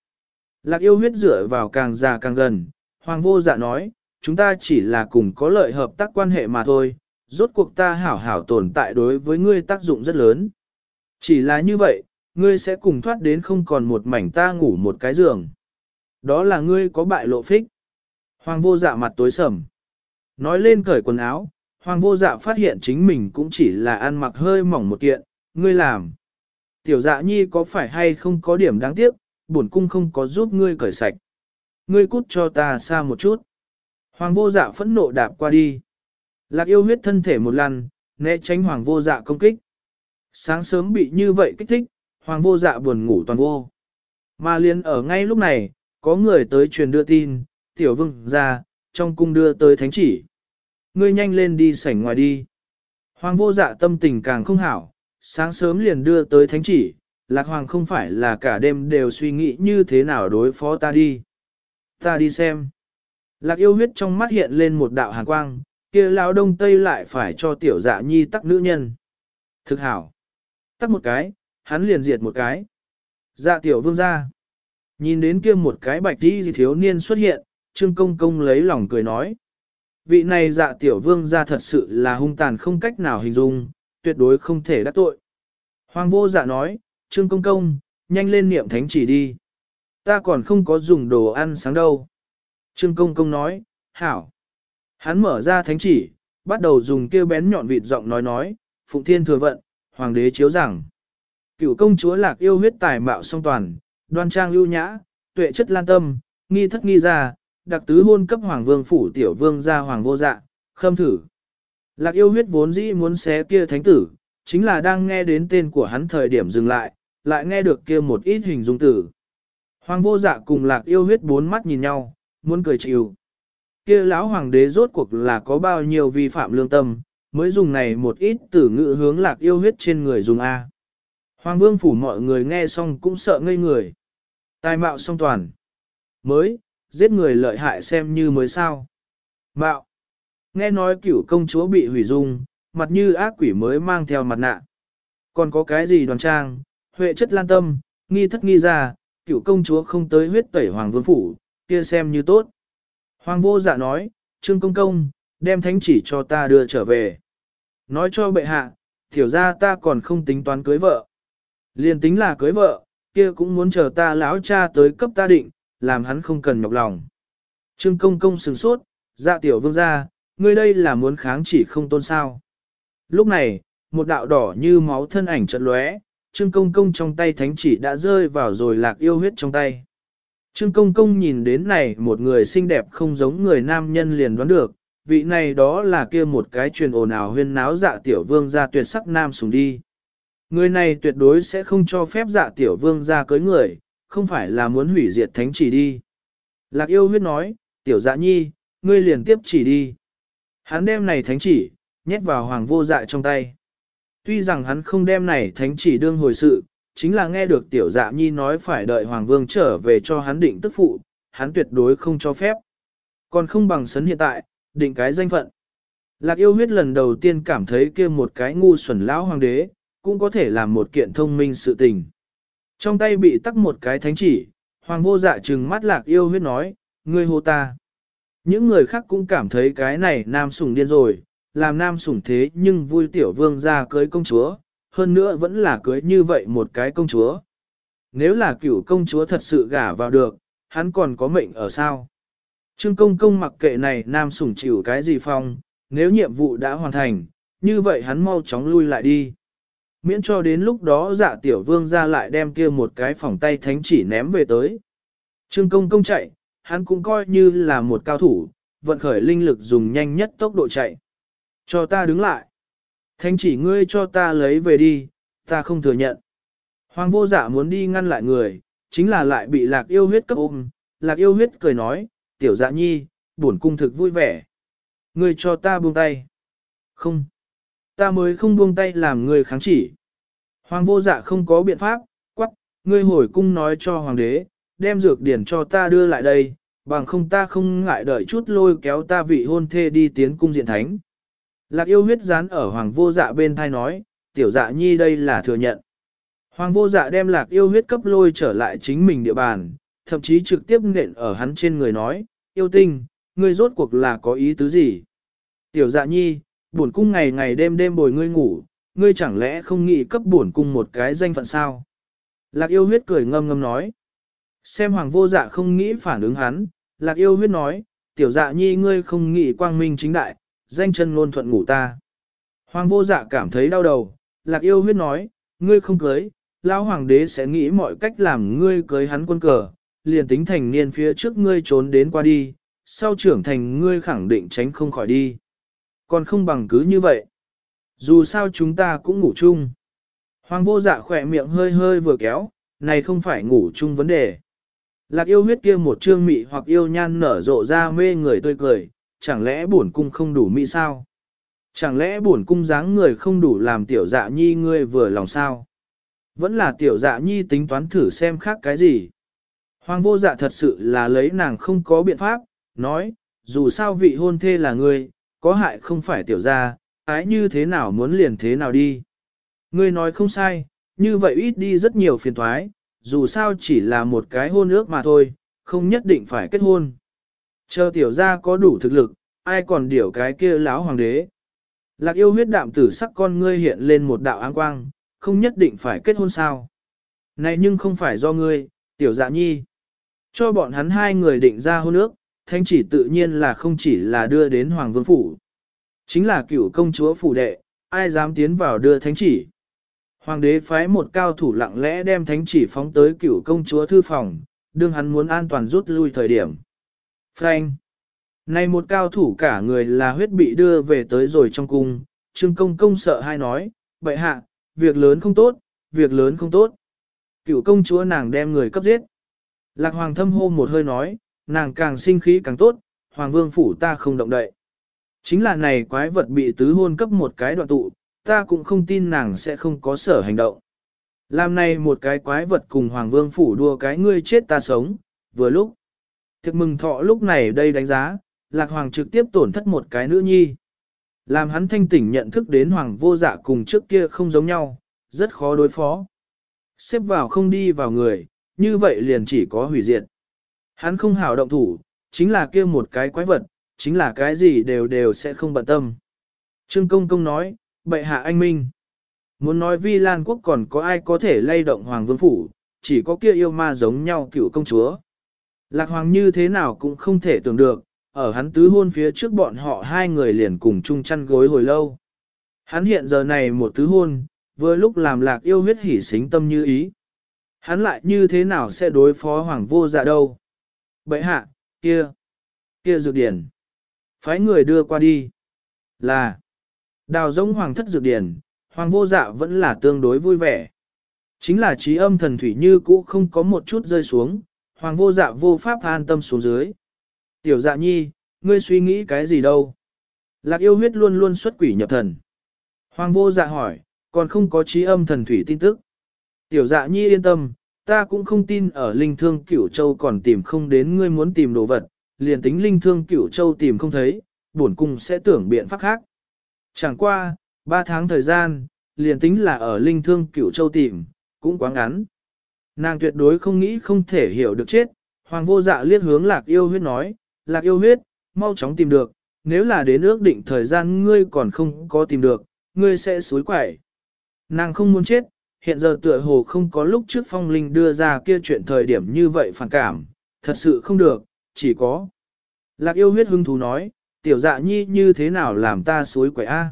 Lạc yêu huyết dựa vào càng già càng gần, hoàng vô dạ nói, chúng ta chỉ là cùng có lợi hợp tác quan hệ mà thôi, rốt cuộc ta hảo hảo tồn tại đối với ngươi tác dụng rất lớn. Chỉ là như vậy, ngươi sẽ cùng thoát đến không còn một mảnh ta ngủ một cái giường. Đó là ngươi có bại lộ phích. Hoàng vô dạ mặt tối sầm. Nói lên cởi quần áo, hoàng vô dạ phát hiện chính mình cũng chỉ là ăn mặc hơi mỏng một kiện, ngươi làm. Tiểu dạ nhi có phải hay không có điểm đáng tiếc, bổn cung không có giúp ngươi cởi sạch. Ngươi cút cho ta xa một chút. Hoàng vô dạ phẫn nộ đạp qua đi. Lạc yêu huyết thân thể một lần, né tránh hoàng vô dạ công kích. Sáng sớm bị như vậy kích thích, hoàng vô dạ buồn ngủ toàn vô. Mà liền ở ngay lúc này, có người tới truyền đưa tin, tiểu vương ra, trong cung đưa tới thánh chỉ. Ngươi nhanh lên đi sảnh ngoài đi. Hoàng vô dạ tâm tình càng không hảo, sáng sớm liền đưa tới thánh chỉ, lạc hoàng không phải là cả đêm đều suy nghĩ như thế nào đối phó ta đi. Ta đi xem. Lạc yêu huyết trong mắt hiện lên một đạo hàn quang, kia lão đông tây lại phải cho tiểu dạ nhi tắc nữ nhân. Thực hảo. Tắc một cái, hắn liền diệt một cái. Dạ tiểu vương ra. Nhìn đến kia một cái bạch đi thiếu niên xuất hiện, trương công công lấy lòng cười nói. Vị này dạ tiểu vương ra thật sự là hung tàn không cách nào hình dung, tuyệt đối không thể đắc tội. Hoàng vô dạ nói, trương công công, nhanh lên niệm thánh chỉ đi. Ta còn không có dùng đồ ăn sáng đâu. Trương công công nói, hảo. Hắn mở ra thánh chỉ, bắt đầu dùng kêu bén nhọn vịt giọng nói nói, Phụng Thiên thừa vận, Hoàng đế chiếu rằng. Cựu công chúa lạc yêu huyết tài mạo song toàn, đoan trang lưu nhã, tuệ chất lan tâm, nghi thất nghi ra, đặc tứ hôn cấp Hoàng vương phủ tiểu vương gia Hoàng vô dạ, khâm thử. Lạc yêu huyết vốn dĩ muốn xé kia thánh tử, chính là đang nghe đến tên của hắn thời điểm dừng lại, lại nghe được kia một ít hình dung tử. Hoàng vô dạ cùng lạc yêu huyết bốn mắt nhìn nhau, muốn cười chịu. kia lão hoàng đế rốt cuộc là có bao nhiêu vi phạm lương tâm, mới dùng này một ít tử ngữ hướng lạc yêu huyết trên người dùng A. Hoàng vương phủ mọi người nghe xong cũng sợ ngây người. Tài mạo song toàn. Mới, giết người lợi hại xem như mới sao. Mạo. Nghe nói cửu công chúa bị hủy dung, mặt như ác quỷ mới mang theo mặt nạ. Còn có cái gì đoàn trang, huệ chất lan tâm, nghi thất nghi ra, cửu công chúa không tới huyết tẩy hoàng vương phủ, kia xem như tốt. Hoàng vô dạ nói, trương công công, đem thánh chỉ cho ta đưa trở về. Nói cho bệ hạ, thiểu ra ta còn không tính toán cưới vợ. Liên tính là cưới vợ, kia cũng muốn chờ ta lão cha tới cấp ta định, làm hắn không cần nhọc lòng. Trương công công sừng sốt, dạ tiểu vương gia, ngươi đây là muốn kháng chỉ không tôn sao. Lúc này, một đạo đỏ như máu thân ảnh trận lóe, Trương Công Công trong tay thánh chỉ đã rơi vào rồi lạc yêu huyết trong tay. Trương Công Công nhìn đến này một người xinh đẹp không giống người nam nhân liền đoán được, vị này đó là kia một cái truyền ồn ào huyên náo dạ tiểu vương ra tuyệt sắc nam sùng đi. Người này tuyệt đối sẽ không cho phép dạ tiểu vương ra cưới người, không phải là muốn hủy diệt thánh chỉ đi. Lạc yêu huyết nói, tiểu dạ nhi, ngươi liền tiếp chỉ đi. Hắn đem này thánh chỉ, nhét vào hoàng vô dạ trong tay. Tuy rằng hắn không đem này thánh chỉ đương hồi sự, chính là nghe được tiểu dạ nhi nói phải đợi hoàng vương trở về cho hắn định tức phụ, hắn tuyệt đối không cho phép. Còn không bằng sấn hiện tại, định cái danh phận. Lạc yêu huyết lần đầu tiên cảm thấy kia một cái ngu xuẩn lão hoàng đế, cũng có thể làm một kiện thông minh sự tình. Trong tay bị tắc một cái thánh chỉ, hoàng vô dạ trừng mắt lạc yêu huyết nói, ngươi hô ta. Những người khác cũng cảm thấy cái này nam sủng điên rồi, làm nam sủng thế nhưng vui tiểu vương ra cưới công chúa, hơn nữa vẫn là cưới như vậy một cái công chúa. Nếu là cựu công chúa thật sự gả vào được, hắn còn có mệnh ở sao? Trương công công mặc kệ này nam sủng chịu cái gì phong, nếu nhiệm vụ đã hoàn thành, như vậy hắn mau chóng lui lại đi. Miễn cho đến lúc đó dạ tiểu vương ra lại đem kia một cái phòng tay thánh chỉ ném về tới. Trương công công chạy, hắn cũng coi như là một cao thủ, vận khởi linh lực dùng nhanh nhất tốc độ chạy. Cho ta đứng lại. Thánh chỉ ngươi cho ta lấy về đi, ta không thừa nhận. Hoàng vô dạ muốn đi ngăn lại người, chính là lại bị lạc yêu huyết cấp ôm. Lạc yêu huyết cười nói, tiểu dạ nhi, bổn cung thực vui vẻ. Ngươi cho ta buông tay. Không. Ta mới không buông tay làm ngươi kháng chỉ. Hoàng vô dạ không có biện pháp, quắc, ngươi hồi cung nói cho hoàng đế, đem dược điển cho ta đưa lại đây, bằng không ta không ngại đợi chút lôi kéo ta vị hôn thê đi tiến cung diện thánh. Lạc yêu huyết dán ở hoàng vô dạ bên thai nói, tiểu dạ nhi đây là thừa nhận. Hoàng vô dạ đem lạc yêu huyết cấp lôi trở lại chính mình địa bàn, thậm chí trực tiếp nện ở hắn trên người nói, yêu tinh, ngươi rốt cuộc là có ý tứ gì? Tiểu dạ nhi, buồn cung ngày ngày đêm đêm bồi ngươi ngủ, ngươi chẳng lẽ không nghĩ cấp bổn cung một cái danh phận sao? Lạc yêu huyết cười ngâm ngâm nói. Xem hoàng vô dạ không nghĩ phản ứng hắn, lạc yêu huyết nói, tiểu dạ nhi ngươi không nghĩ quang minh chính đại, danh chân luôn thuận ngủ ta. Hoàng vô dạ cảm thấy đau đầu, lạc yêu huyết nói, ngươi không cưới, lão hoàng đế sẽ nghĩ mọi cách làm ngươi cưới hắn quân cờ, liền tính thành niên phía trước ngươi trốn đến qua đi, sau trưởng thành ngươi khẳng định tránh không khỏi đi. Còn không bằng cứ như vậy. Dù sao chúng ta cũng ngủ chung. Hoàng vô dạ khỏe miệng hơi hơi vừa kéo, này không phải ngủ chung vấn đề. Lạc yêu huyết kia một trương mị hoặc yêu nhan nở rộ ra mê người tươi cười, chẳng lẽ bổn cung không đủ mỹ sao? Chẳng lẽ bổn cung dáng người không đủ làm tiểu dạ nhi ngươi vừa lòng sao? Vẫn là tiểu dạ nhi tính toán thử xem khác cái gì? Hoàng vô dạ thật sự là lấy nàng không có biện pháp, nói, dù sao vị hôn thê là ngươi, có hại không phải tiểu gia, ái như thế nào muốn liền thế nào đi. Ngươi nói không sai, như vậy ít đi rất nhiều phiền thoái, dù sao chỉ là một cái hôn ước mà thôi, không nhất định phải kết hôn. Chờ tiểu gia có đủ thực lực, ai còn điểu cái kia láo hoàng đế. Lạc yêu huyết đạm tử sắc con ngươi hiện lên một đạo áng quang, không nhất định phải kết hôn sao. Này nhưng không phải do ngươi, tiểu dạ nhi. Cho bọn hắn hai người định ra hôn ước, thanh chỉ tự nhiên là không chỉ là đưa đến hoàng vương phủ. Chính là cựu công chúa phủ đệ, ai dám tiến vào đưa thánh chỉ. Hoàng đế phái một cao thủ lặng lẽ đem thánh chỉ phóng tới cựu công chúa thư phòng, đương hắn muốn an toàn rút lui thời điểm. Frank. Này một cao thủ cả người là huyết bị đưa về tới rồi trong cung, trương công công sợ hai nói, bệ hạ, việc lớn không tốt, việc lớn không tốt. Cựu công chúa nàng đem người cấp giết. Lạc hoàng thâm hô một hơi nói, nàng càng sinh khí càng tốt, Hoàng Vương phủ ta không động đậy. Chính là này quái vật bị tứ hôn cấp một cái đoạn tụ, ta cũng không tin nàng sẽ không có sở hành động. Làm này một cái quái vật cùng Hoàng Vương phủ đua cái ngươi chết ta sống, vừa lúc. Thực mừng thọ lúc này đây đánh giá, Lạc Hoàng trực tiếp tổn thất một cái nữ nhi. Làm hắn thanh tỉnh nhận thức đến Hoàng vô dạ cùng trước kia không giống nhau, rất khó đối phó. Xếp vào không đi vào người, như vậy liền chỉ có hủy diệt. Hắn không hảo động thủ, chính là kia một cái quái vật, chính là cái gì đều đều sẽ không bận tâm. Trương Công Công nói, bệ hạ anh minh. Muốn nói vi Lan quốc còn có ai có thể lay động Hoàng Vương Phủ, chỉ có kia yêu ma giống nhau cựu công chúa. Lạc Hoàng như thế nào cũng không thể tưởng được, ở hắn tứ hôn phía trước bọn họ hai người liền cùng chung chăn gối hồi lâu. Hắn hiện giờ này một tứ hôn, vừa lúc làm lạc yêu huyết hỉ xính tâm như ý. Hắn lại như thế nào sẽ đối phó hoàng vô dạ đâu? Bậy hạ, kia, kia dược điển. Phái người đưa qua đi. Là, đào giống hoàng thất dược điển, hoàng vô dạ vẫn là tương đối vui vẻ. Chính là trí âm thần thủy như cũ không có một chút rơi xuống, hoàng vô dạ vô pháp an tâm xuống dưới. Tiểu dạ nhi, ngươi suy nghĩ cái gì đâu? Lạc yêu huyết luôn luôn xuất quỷ nhập thần. Hoàng vô dạ hỏi, còn không có trí âm thần thủy tin tức. Tiểu dạ nhi yên tâm, ta cũng không tin ở linh thương cửu châu còn tìm không đến ngươi muốn tìm đồ vật, liền tính linh thương cửu châu tìm không thấy, bổn cung sẽ tưởng biện pháp khác. Chẳng qua, ba tháng thời gian, liền tính là ở linh thương cửu châu tìm, cũng quá ngắn. Nàng tuyệt đối không nghĩ không thể hiểu được chết, hoàng vô dạ liếc hướng lạc yêu huyết nói, lạc yêu huyết, mau chóng tìm được, nếu là đến ước định thời gian ngươi còn không có tìm được, ngươi sẽ suối quẩy. Nàng không muốn chết, hiện giờ tựa hồ không có lúc trước phong linh đưa ra kia chuyện thời điểm như vậy phản cảm, thật sự không được, chỉ có. Lạc yêu huyết hưng thú nói, tiểu dạ nhi như thế nào làm ta suối quẩy a?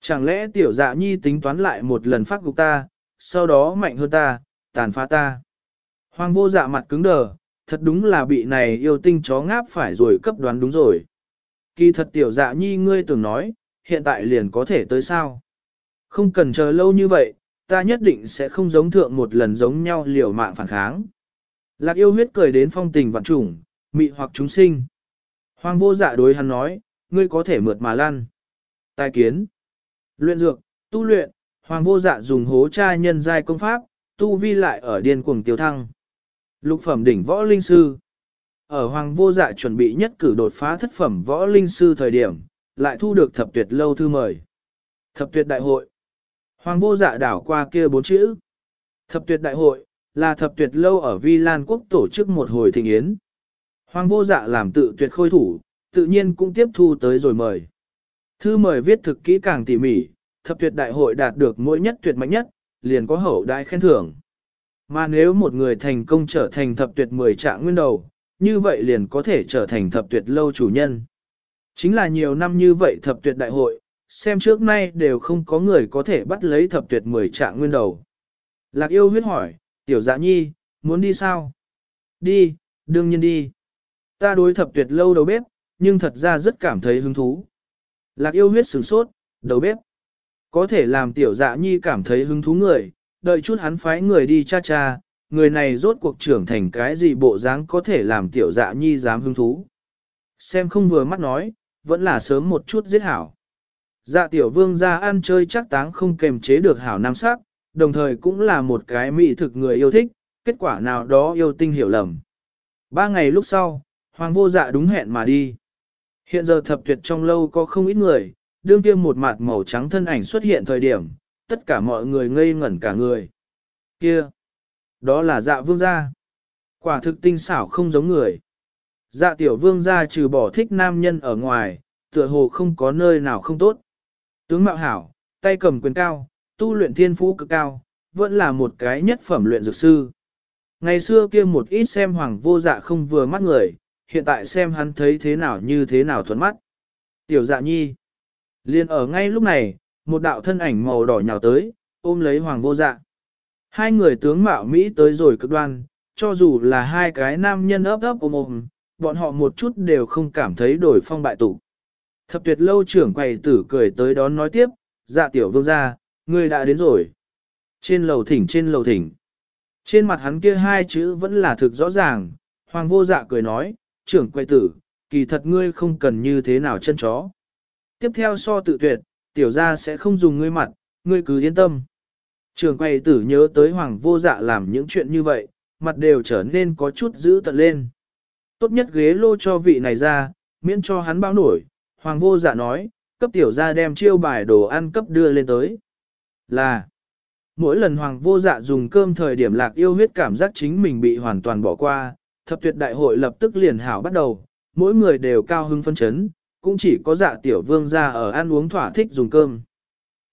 Chẳng lẽ tiểu dạ nhi tính toán lại một lần phát gục ta, sau đó mạnh hơn ta, tàn phá ta. Hoàng vô dạ mặt cứng đờ, thật đúng là bị này yêu tinh chó ngáp phải rồi cấp đoán đúng rồi. Kỳ thật tiểu dạ nhi ngươi tưởng nói, hiện tại liền có thể tới sao. Không cần chờ lâu như vậy, ta nhất định sẽ không giống thượng một lần giống nhau liều mạng phản kháng. Lạc yêu huyết cười đến phong tình vạn trùng, mị hoặc chúng sinh. Hoàng vô dạ đối hắn nói, ngươi có thể mượt mà lăn. Tài kiến. Luyện dược, tu luyện, hoàng vô dạ dùng hố tra nhân giai công pháp, tu vi lại ở điên cuồng tiêu thăng. Lục phẩm đỉnh võ linh sư. Ở hoàng vô dạ chuẩn bị nhất cử đột phá thất phẩm võ linh sư thời điểm, lại thu được thập tuyệt lâu thư mời. Thập tuyệt đại hội. Hoàng vô dạ đảo qua kia bốn chữ. Thập tuyệt đại hội, là thập tuyệt lâu ở Vi Lan quốc tổ chức một hồi thịnh yến. Hoàng vô dạ làm tự tuyệt khôi thủ, tự nhiên cũng tiếp thu tới rồi mời. Thư mời viết thực kỹ càng tỉ mỉ, thập tuyệt đại hội đạt được mỗi nhất tuyệt mạnh nhất, liền có hậu đại khen thưởng. Mà nếu một người thành công trở thành thập tuyệt mười trạng nguyên đầu, như vậy liền có thể trở thành thập tuyệt lâu chủ nhân. Chính là nhiều năm như vậy thập tuyệt đại hội, xem trước nay đều không có người có thể bắt lấy thập tuyệt mười trạng nguyên đầu. Lạc yêu huyết hỏi, tiểu dạ nhi, muốn đi sao? Đi, đương nhiên đi. Ta đối thập tuyệt lâu đầu bếp, nhưng thật ra rất cảm thấy hứng thú. Lạc yêu huyết sửng sốt, đầu bếp. Có thể làm tiểu dạ nhi cảm thấy hứng thú người, đợi chút hắn phái người đi cha cha, người này rốt cuộc trưởng thành cái gì bộ dáng có thể làm tiểu dạ nhi dám hứng thú. Xem không vừa mắt nói, vẫn là sớm một chút giết hảo. Dạ tiểu vương ra ăn chơi chắc táng không kềm chế được hảo nam sắc, đồng thời cũng là một cái mỹ thực người yêu thích, kết quả nào đó yêu tinh hiểu lầm. Ba ngày lúc sau, hoàng vô dạ đúng hẹn mà đi. Hiện giờ thập tuyệt trong lâu có không ít người, đương kia một mặt màu trắng thân ảnh xuất hiện thời điểm, tất cả mọi người ngây ngẩn cả người. Kia! Đó là dạ vương gia. Quả thực tinh xảo không giống người. Dạ tiểu vương gia trừ bỏ thích nam nhân ở ngoài, tựa hồ không có nơi nào không tốt. Tướng mạo hảo, tay cầm quyền cao, tu luyện thiên phú cực cao, vẫn là một cái nhất phẩm luyện dược sư. Ngày xưa kia một ít xem hoàng vô dạ không vừa mắt người, hiện tại xem hắn thấy thế nào như thế nào thuận mắt. Tiểu dạ nhi. liền ở ngay lúc này, một đạo thân ảnh màu đỏ nhào tới, ôm lấy hoàng vô dạ. Hai người tướng mạo Mỹ tới rồi cực đoan, cho dù là hai cái nam nhân ấp ấp ôm ôm, bọn họ một chút đều không cảm thấy đổi phong bại tụ. Thập tuyệt lâu trưởng quầy tử cười tới đón nói tiếp, dạ tiểu vương gia, ngươi đã đến rồi. Trên lầu thỉnh trên lầu thỉnh. Trên mặt hắn kia hai chữ vẫn là thực rõ ràng, hoàng vô dạ cười nói, trưởng quầy tử, kỳ thật ngươi không cần như thế nào chân chó. Tiếp theo so tự tuyệt, tiểu gia sẽ không dùng ngươi mặt, ngươi cứ yên tâm. Trường quay tử nhớ tới hoàng vô dạ làm những chuyện như vậy, mặt đều trở nên có chút giữ tận lên. Tốt nhất ghế lô cho vị này ra, miễn cho hắn bao nổi, hoàng vô dạ nói, cấp tiểu gia đem chiêu bài đồ ăn cấp đưa lên tới. Là, mỗi lần hoàng vô dạ dùng cơm thời điểm lạc yêu huyết cảm giác chính mình bị hoàn toàn bỏ qua, thập tuyệt đại hội lập tức liền hảo bắt đầu, mỗi người đều cao hưng phân chấn, cũng chỉ có dạ tiểu vương ra ở ăn uống thỏa thích dùng cơm.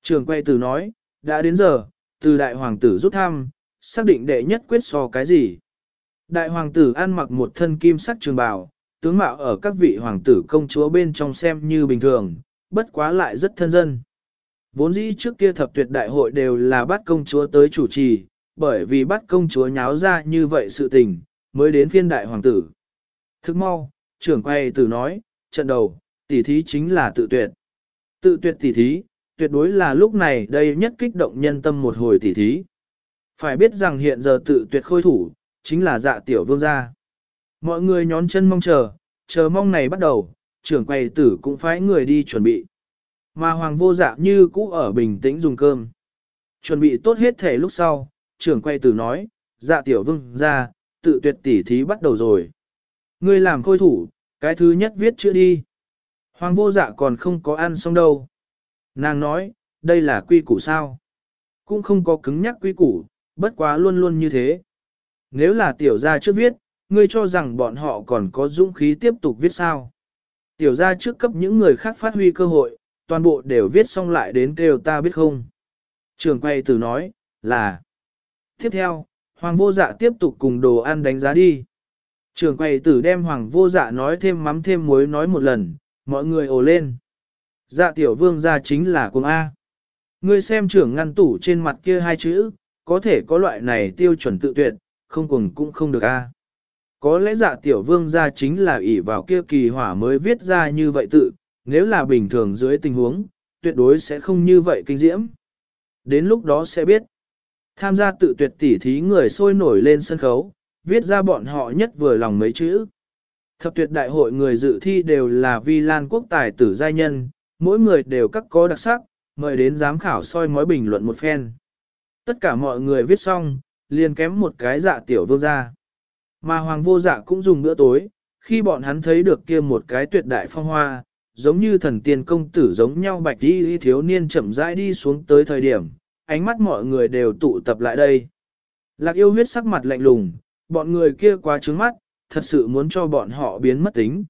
Trường quay từ nói, đã đến giờ, từ đại hoàng tử rút thăm, xác định đệ nhất quyết so cái gì. Đại hoàng tử ăn mặc một thân kim sắc trường bào, tướng mạo ở các vị hoàng tử công chúa bên trong xem như bình thường, bất quá lại rất thân dân. Vốn dĩ trước kia thập tuyệt đại hội đều là bắt công chúa tới chủ trì, bởi vì bắt công chúa nháo ra như vậy sự tình, mới đến phiên đại hoàng tử. Thức mau, trưởng quay tử nói, trận đầu, tỷ thí chính là tự tuyệt. Tự tuyệt tỷ thí, tuyệt đối là lúc này đây nhất kích động nhân tâm một hồi tỷ thí. Phải biết rằng hiện giờ tự tuyệt khôi thủ, chính là dạ tiểu vương gia. Mọi người nhón chân mong chờ, chờ mong này bắt đầu, trưởng quầy tử cũng phải người đi chuẩn bị. Mà hoàng vô dạ như cũ ở bình tĩnh dùng cơm. Chuẩn bị tốt hết thể lúc sau, trưởng quầy tử nói, dạ tiểu vương ra, tự tuyệt tỉ thí bắt đầu rồi. Ngươi làm khôi thủ, cái thứ nhất viết chữ đi. Hoàng vô dạ còn không có ăn xong đâu. Nàng nói, đây là quy củ sao. Cũng không có cứng nhắc quy củ, bất quá luôn luôn như thế. Nếu là tiểu gia trước viết, ngươi cho rằng bọn họ còn có dũng khí tiếp tục viết sao. Tiểu gia trước cấp những người khác phát huy cơ hội, toàn bộ đều viết xong lại đến kêu ta biết không. Trường quay tử nói, là. Tiếp theo, Hoàng vô dạ tiếp tục cùng đồ ăn đánh giá đi. Trường quầy tử đem Hoàng vô dạ nói thêm mắm thêm muối nói một lần, mọi người ồ lên. Dạ tiểu vương ra chính là cùng A. Ngươi xem trưởng ngăn tủ trên mặt kia hai chữ, có thể có loại này tiêu chuẩn tự tuyệt, không cùng cũng không được A. Có lẽ dạ tiểu vương ra chính là ỷ vào kia kỳ hỏa mới viết ra như vậy tự, nếu là bình thường dưới tình huống, tuyệt đối sẽ không như vậy kinh diễm. Đến lúc đó sẽ biết. Tham gia tự tuyệt tỉ thí người sôi nổi lên sân khấu, viết ra bọn họ nhất vừa lòng mấy chữ. Thập tuyệt đại hội người dự thi đều là vi lan quốc tài tử giai nhân, mỗi người đều các có đặc sắc, mời đến giám khảo soi mói bình luận một phen. Tất cả mọi người viết xong, liền kém một cái dạ tiểu vương ra. Mà hoàng vô dạ cũng dùng bữa tối, khi bọn hắn thấy được kia một cái tuyệt đại phong hoa, giống như thần tiên công tử giống nhau bạch đi thiếu niên chậm rãi đi xuống tới thời điểm, ánh mắt mọi người đều tụ tập lại đây. Lạc yêu huyết sắc mặt lạnh lùng, bọn người kia quá trướng mắt, thật sự muốn cho bọn họ biến mất tính.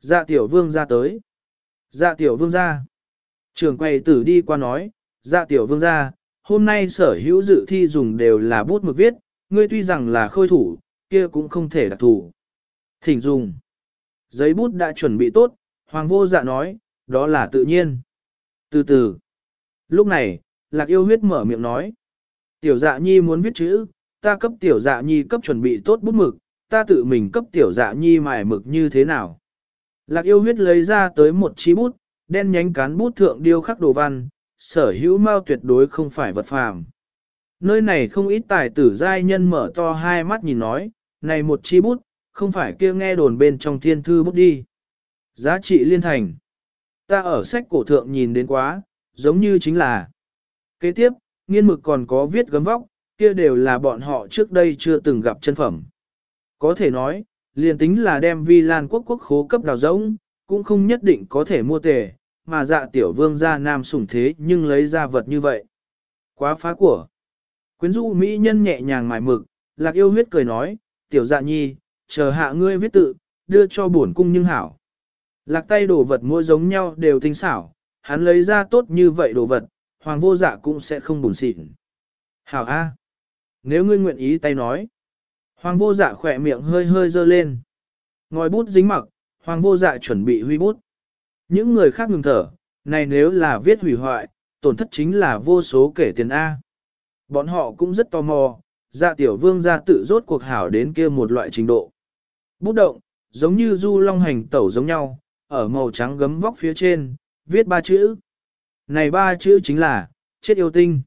Dạ tiểu vương ra tới. Dạ tiểu vương ra. Trường quay tử đi qua nói, dạ tiểu vương ra, hôm nay sở hữu dự thi dùng đều là bút mực viết, ngươi tuy rằng là khôi thủ, kia cũng không thể đặc thủ. Thỉnh dùng. Giấy bút đã chuẩn bị tốt, hoàng vô dạ nói, đó là tự nhiên. Từ từ. Lúc này, lạc yêu huyết mở miệng nói. Tiểu dạ nhi muốn viết chữ, ta cấp tiểu dạ nhi cấp chuẩn bị tốt bút mực, ta tự mình cấp tiểu dạ nhi mài mực như thế nào. Lạc yêu huyết lấy ra tới một chi bút, đen nhánh cán bút thượng điêu khắc đồ văn, sở hữu mau tuyệt đối không phải vật phàm. Nơi này không ít tài tử giai nhân mở to hai mắt nhìn nói, này một chi bút, không phải kia nghe đồn bên trong thiên thư bút đi. Giá trị liên thành. Ta ở sách cổ thượng nhìn đến quá, giống như chính là. Kế tiếp, nghiên mực còn có viết gấm vóc, kia đều là bọn họ trước đây chưa từng gặp chân phẩm. Có thể nói, liền tính là đem vi lan quốc quốc khố cấp đào rỗng, cũng không nhất định có thể mua tề, mà dạ tiểu vương gia nam sủng thế nhưng lấy ra vật như vậy. Quá phá của. Quyến rũ mỹ nhân nhẹ nhàng mải mực, lạc yêu huyết cười nói, tiểu dạ nhi, chờ hạ ngươi viết tự, đưa cho bổn cung nhưng hảo. Lạc tay đồ vật mỗi giống nhau đều tinh xảo, hắn lấy ra tốt như vậy đồ vật, hoàng vô dạ cũng sẽ không buồn xịn. Hảo A. Nếu ngươi nguyện ý tay nói. Hoàng vô dạ khỏe miệng hơi hơi dơ lên. Ngòi bút dính mặc, hoàng vô dạ chuẩn bị huy bút. Những người khác ngừng thở, này nếu là viết hủy hoại, tổn thất chính là vô số kể tiền A. Bọn họ cũng rất tò mò, dạ tiểu vương ra tự rốt cuộc hảo đến kia một loại trình độ. Bút động, giống như du long hành tẩu giống nhau, ở màu trắng gấm vóc phía trên, viết ba chữ. Này ba chữ chính là, chết yêu tinh.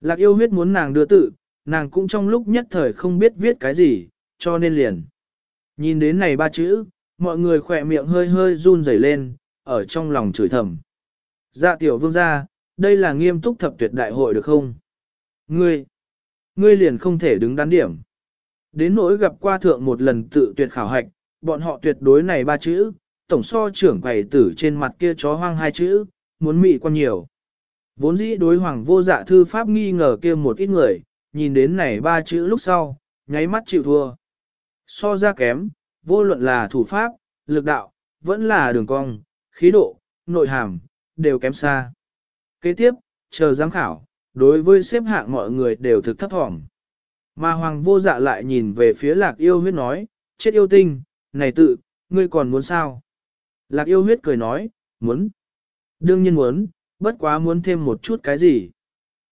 Lạc yêu huyết muốn nàng đưa tự, nàng cũng trong lúc nhất thời không biết viết cái gì, cho nên liền. Nhìn đến này ba chữ, mọi người khỏe miệng hơi hơi run rẩy lên, ở trong lòng chửi thầm. Dạ tiểu vương gia, đây là nghiêm túc thập tuyệt đại hội được không? Ngươi, ngươi liền không thể đứng đắn điểm. Đến nỗi gặp qua thượng một lần tự tuyệt khảo hạch, bọn họ tuyệt đối này ba chữ, tổng so trưởng quầy tử trên mặt kia chó hoang hai chữ, muốn mị quan nhiều. Vốn dĩ đối hoàng vô dạ thư pháp nghi ngờ kia một ít người, nhìn đến này ba chữ lúc sau, nháy mắt chịu thua. So ra kém, vô luận là thủ pháp, lực đạo, vẫn là đường cong, khí độ, nội hàm, đều kém xa. Kế tiếp, chờ giám khảo, đối với xếp hạng mọi người đều thực thấp thỏm. Mà hoàng vô dạ lại nhìn về phía lạc yêu huyết nói, chết yêu tinh, này tự, ngươi còn muốn sao? Lạc yêu huyết cười nói, muốn. Đương nhiên muốn, bất quá muốn thêm một chút cái gì.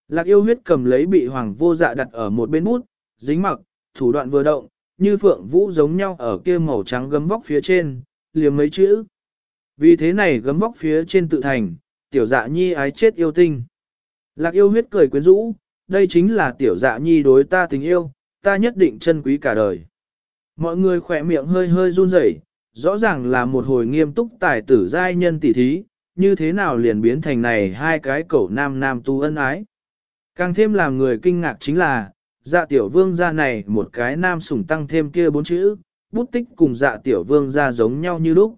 Lạc yêu huyết cầm lấy bị hoàng vô dạ đặt ở một bên bút, dính mặc, thủ đoạn vừa động, như phượng vũ giống nhau ở kia màu trắng gấm vóc phía trên, liếm mấy chữ. Vì thế này gấm vóc phía trên tự thành, tiểu dạ nhi ái chết yêu tinh. Lạc yêu huyết cười quyến rũ, đây chính là tiểu dạ nhi đối ta tình yêu, ta nhất định chân quý cả đời. Mọi người khỏe miệng hơi hơi run rẩy, rõ ràng là một hồi nghiêm túc tài tử giai nhân tỷ thí, như thế nào liền biến thành này hai cái cẩu nam nam tu ân ái. Càng thêm làm người kinh ngạc chính là, dạ tiểu vương gia này một cái nam sủng tăng thêm kia bốn chữ, bút tích cùng dạ tiểu vương gia giống nhau như lúc.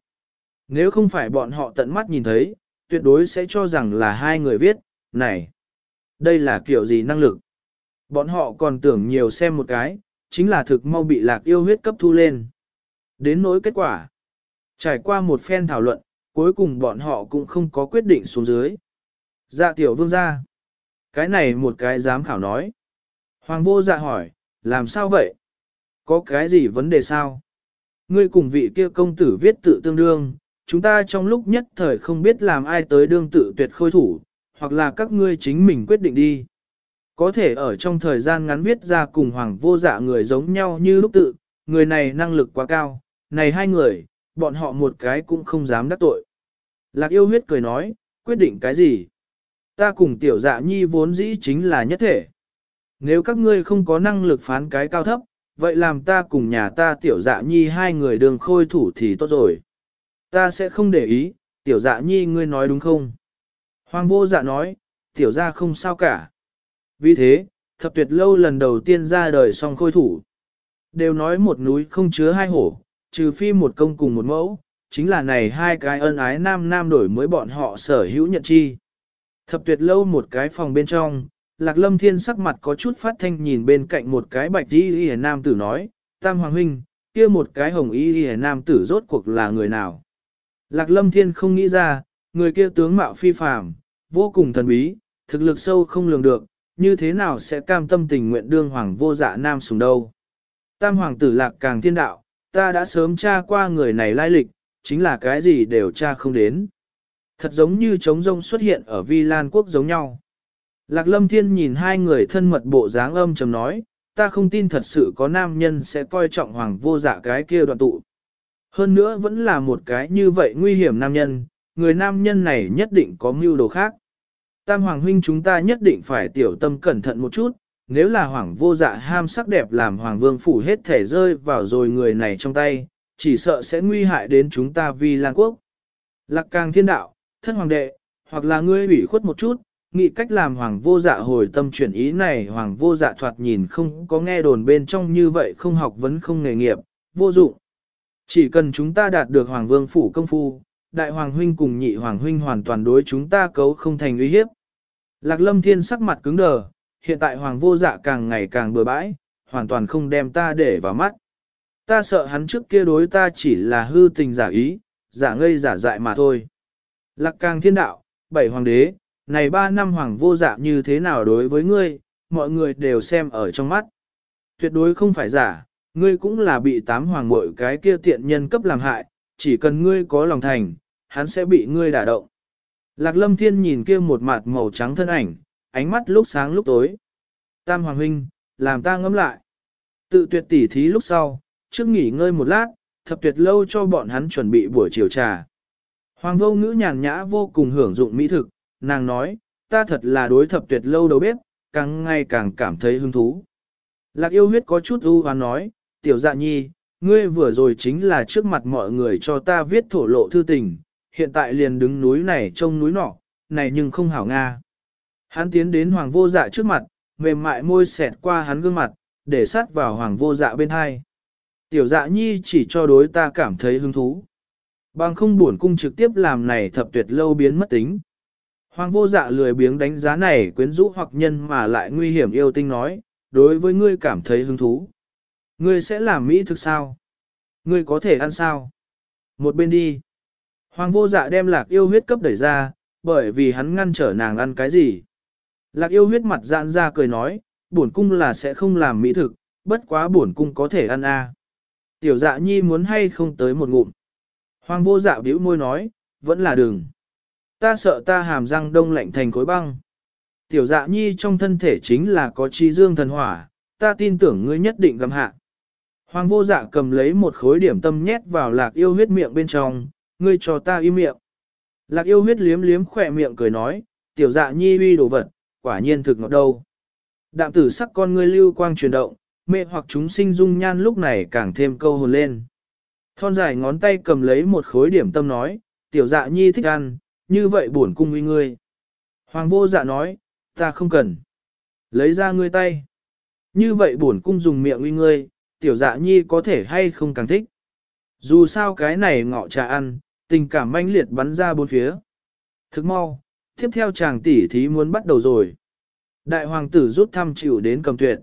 Nếu không phải bọn họ tận mắt nhìn thấy, tuyệt đối sẽ cho rằng là hai người viết, này, đây là kiểu gì năng lực. Bọn họ còn tưởng nhiều xem một cái, chính là thực mau bị lạc yêu huyết cấp thu lên. Đến nỗi kết quả, trải qua một phen thảo luận, cuối cùng bọn họ cũng không có quyết định xuống dưới. Dạ tiểu vương gia. Cái này một cái dám khảo nói. Hoàng vô dạ hỏi, làm sao vậy? Có cái gì vấn đề sao? Ngươi cùng vị kia công tử viết tự tương đương, chúng ta trong lúc nhất thời không biết làm ai tới đương tự tuyệt khôi thủ, hoặc là các ngươi chính mình quyết định đi. Có thể ở trong thời gian ngắn viết ra cùng hoàng vô dạ người giống nhau như lúc tự, người này năng lực quá cao, này hai người, bọn họ một cái cũng không dám đắc tội. Lạc yêu huyết cười nói, quyết định cái gì? Ta cùng tiểu dạ nhi vốn dĩ chính là nhất thể. Nếu các ngươi không có năng lực phán cái cao thấp, vậy làm ta cùng nhà ta tiểu dạ nhi hai người đường khôi thủ thì tốt rồi. Ta sẽ không để ý, tiểu dạ nhi ngươi nói đúng không? Hoàng vô dạ nói, tiểu ra không sao cả. Vì thế, thập tuyệt lâu lần đầu tiên ra đời song khôi thủ. Đều nói một núi không chứa hai hổ, trừ phi một công cùng một mẫu, chính là này hai cái ân ái nam nam đổi mới bọn họ sở hữu nhận chi. Thập tuyệt lâu một cái phòng bên trong, Lạc Lâm Thiên sắc mặt có chút phát thanh nhìn bên cạnh một cái bạch y y nam tử nói, Tam Hoàng Huynh, kia một cái hồng y y nam tử rốt cuộc là người nào. Lạc Lâm Thiên không nghĩ ra, người kia tướng mạo phi phàm, vô cùng thần bí, thực lực sâu không lường được, như thế nào sẽ cam tâm tình nguyện đương hoàng vô dạ nam sùng đâu. Tam Hoàng tử Lạc càng thiên đạo, ta đã sớm tra qua người này lai lịch, chính là cái gì đều tra không đến. Thật giống như trống rông xuất hiện ở Vi Lan quốc giống nhau. Lạc lâm thiên nhìn hai người thân mật bộ dáng âm trầm nói, ta không tin thật sự có nam nhân sẽ coi trọng hoàng vô dạ cái kia đoạn tụ. Hơn nữa vẫn là một cái như vậy nguy hiểm nam nhân, người nam nhân này nhất định có mưu đồ khác. Tam hoàng huynh chúng ta nhất định phải tiểu tâm cẩn thận một chút, nếu là hoàng vô dạ ham sắc đẹp làm hoàng vương phủ hết thể rơi vào rồi người này trong tay, chỉ sợ sẽ nguy hại đến chúng ta vì Lan quốc. Lạc càng thiên đạo, thân hoàng đệ, hoặc là ngươi ủy khuất một chút, nghĩ cách làm hoàng vô dạ hồi tâm chuyển ý này hoàng vô dạ thoạt nhìn không có nghe đồn bên trong như vậy không học vấn không nghề nghiệp, vô dụng. Chỉ cần chúng ta đạt được hoàng vương phủ công phu, đại hoàng huynh cùng nhị hoàng huynh hoàn toàn đối chúng ta cấu không thành uy hiếp. Lạc lâm thiên sắc mặt cứng đờ, hiện tại hoàng vô dạ càng ngày càng bừa bãi, hoàn toàn không đem ta để vào mắt. Ta sợ hắn trước kia đối ta chỉ là hư tình giả ý, giả ngây giả dại mà thôi. Lạc càng thiên đạo, bảy hoàng đế, này ba năm hoàng vô dạ như thế nào đối với ngươi, mọi người đều xem ở trong mắt. Tuyệt đối không phải giả, ngươi cũng là bị tám hoàng mội cái kia tiện nhân cấp làm hại, chỉ cần ngươi có lòng thành, hắn sẽ bị ngươi đả động. Lạc lâm thiên nhìn kia một mặt màu trắng thân ảnh, ánh mắt lúc sáng lúc tối. Tam hoàng huynh, làm ta ngẫm lại. Tự tuyệt tỉ thí lúc sau, trước nghỉ ngơi một lát, thập tuyệt lâu cho bọn hắn chuẩn bị buổi chiều trà. Hoàng vô ngữ nhàn nhã vô cùng hưởng dụng mỹ thực, nàng nói, ta thật là đối thập tuyệt lâu đầu bếp, càng ngày càng cảm thấy hứng thú. Lạc yêu huyết có chút ưu hoán nói, tiểu dạ nhi, ngươi vừa rồi chính là trước mặt mọi người cho ta viết thổ lộ thư tình, hiện tại liền đứng núi này trông núi nọ, này nhưng không hảo nga. Hắn tiến đến hoàng vô dạ trước mặt, mềm mại môi xẹt qua hắn gương mặt, để sát vào hoàng vô dạ bên hai. Tiểu dạ nhi chỉ cho đối ta cảm thấy hứng thú. Bằng không buồn cung trực tiếp làm này thập tuyệt lâu biến mất tính. Hoàng vô dạ lười biếng đánh giá này quyến rũ hoặc nhân mà lại nguy hiểm yêu tinh nói, đối với ngươi cảm thấy hứng thú. Ngươi sẽ làm mỹ thực sao? Ngươi có thể ăn sao? Một bên đi. Hoàng vô dạ đem lạc yêu huyết cấp đẩy ra, bởi vì hắn ngăn trở nàng ăn cái gì. Lạc yêu huyết mặt giãn ra cười nói, bổn cung là sẽ không làm mỹ thực, bất quá bổn cung có thể ăn a. Tiểu dạ nhi muốn hay không tới một ngụm. Hoàng vô dạ bĩu môi nói, vẫn là đường. Ta sợ ta hàm răng đông lạnh thành khối băng. Tiểu dạ nhi trong thân thể chính là có chi dương thần hỏa, ta tin tưởng ngươi nhất định gầm hạ. Hoàng vô dạ cầm lấy một khối điểm tâm nhét vào lạc yêu huyết miệng bên trong, ngươi cho ta im miệng. Lạc yêu huyết liếm liếm khỏe miệng cười nói, tiểu dạ nhi uy đồ vật, quả nhiên thực ngọt đâu. Đạm tử sắc con ngươi lưu quang chuyển động, mẹ hoặc chúng sinh dung nhan lúc này càng thêm câu hồn lên. Thon dài ngón tay cầm lấy một khối điểm tâm nói, tiểu dạ nhi thích ăn, như vậy bổn cung uy ngươi. Hoàng vô dạ nói, ta không cần. Lấy ra ngươi tay. Như vậy bổn cung dùng miệng uy ngươi, tiểu dạ nhi có thể hay không càng thích. Dù sao cái này ngọ trà ăn, tình cảm manh liệt bắn ra bốn phía. Thức mau, tiếp theo chàng tỷ thí muốn bắt đầu rồi. Đại hoàng tử rút thăm chịu đến cầm tuyệt.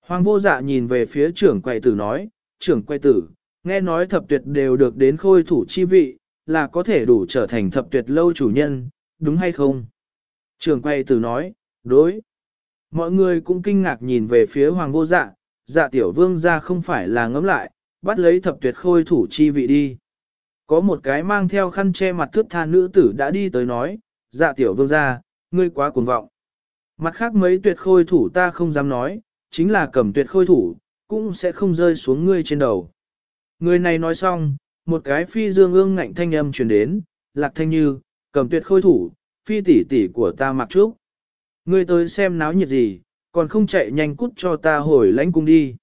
Hoàng vô dạ nhìn về phía trưởng quầy tử nói, trưởng quầy tử, nghe nói thập tuyệt đều được đến khôi thủ chi vị, là có thể đủ trở thành thập tuyệt lâu chủ nhân, đúng hay không? Trưởng quầy tử nói, đối. Mọi người cũng kinh ngạc nhìn về phía hoàng vô dạ, dạ tiểu vương ra không phải là ngấm lại, bắt lấy thập tuyệt khôi thủ chi vị đi. Có một cái mang theo khăn che mặt thước tha nữ tử đã đi tới nói, dạ tiểu vương gia, ngươi quá cuồng vọng. Mặt khác mấy tuyệt khôi thủ ta không dám nói, chính là cầm tuyệt khôi thủ, cũng sẽ không rơi xuống ngươi trên đầu. Người này nói xong, một cái phi dương ương ngạnh thanh âm truyền đến, lạc thanh như, cầm tuyệt khôi thủ, phi tỷ tỷ của ta mặc trúc. Ngươi tới xem náo nhiệt gì, còn không chạy nhanh cút cho ta hồi lãnh cung đi.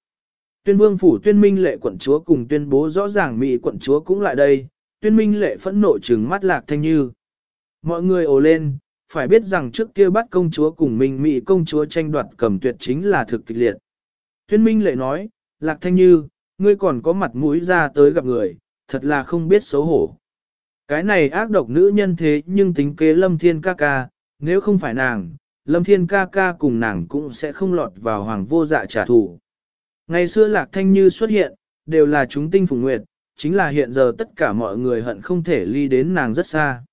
Tuyên vương phủ tuyên minh lệ quận chúa cùng tuyên bố rõ ràng Mỹ quận chúa cũng lại đây, tuyên minh lệ phẫn nộ trừng mắt lạc thanh như. Mọi người ồ lên, phải biết rằng trước kia bắt công chúa cùng minh Mỹ công chúa tranh đoạt cầm tuyệt chính là thực kịch liệt. Thuyên minh lệ nói, lạc thanh như, ngươi còn có mặt mũi ra tới gặp người, thật là không biết xấu hổ. Cái này ác độc nữ nhân thế nhưng tính kế lâm thiên ca ca, nếu không phải nàng, lâm thiên ca ca cùng nàng cũng sẽ không lọt vào hoàng vô dạ trả thù. Ngày xưa lạc thanh như xuất hiện, đều là chúng tinh phùng nguyệt, chính là hiện giờ tất cả mọi người hận không thể ly đến nàng rất xa.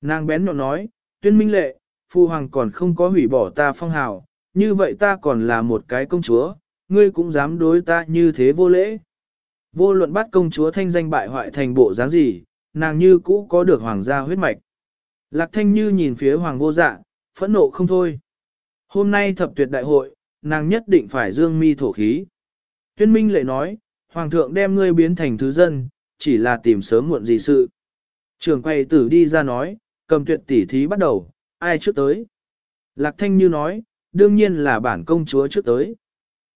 Nàng bén nhọn nói, tuyên minh lệ, phu hoàng còn không có hủy bỏ ta phong hào, như vậy ta còn là một cái công chúa, ngươi cũng dám đối ta như thế vô lễ. Vô luận bắt công chúa thanh danh bại hoại thành bộ dáng gì, nàng như cũ có được hoàng gia huyết mạch. Lạc thanh như nhìn phía hoàng vô dạ, phẫn nộ không thôi. Hôm nay thập tuyệt đại hội, nàng nhất định phải dương mi thổ khí. Tuyên minh lệ nói, hoàng thượng đem ngươi biến thành thứ dân, chỉ là tìm sớm muộn gì sự. Trường quay tử đi ra nói, cầm tuyệt tỉ thí bắt đầu, ai trước tới. Lạc thanh như nói, đương nhiên là bản công chúa trước tới.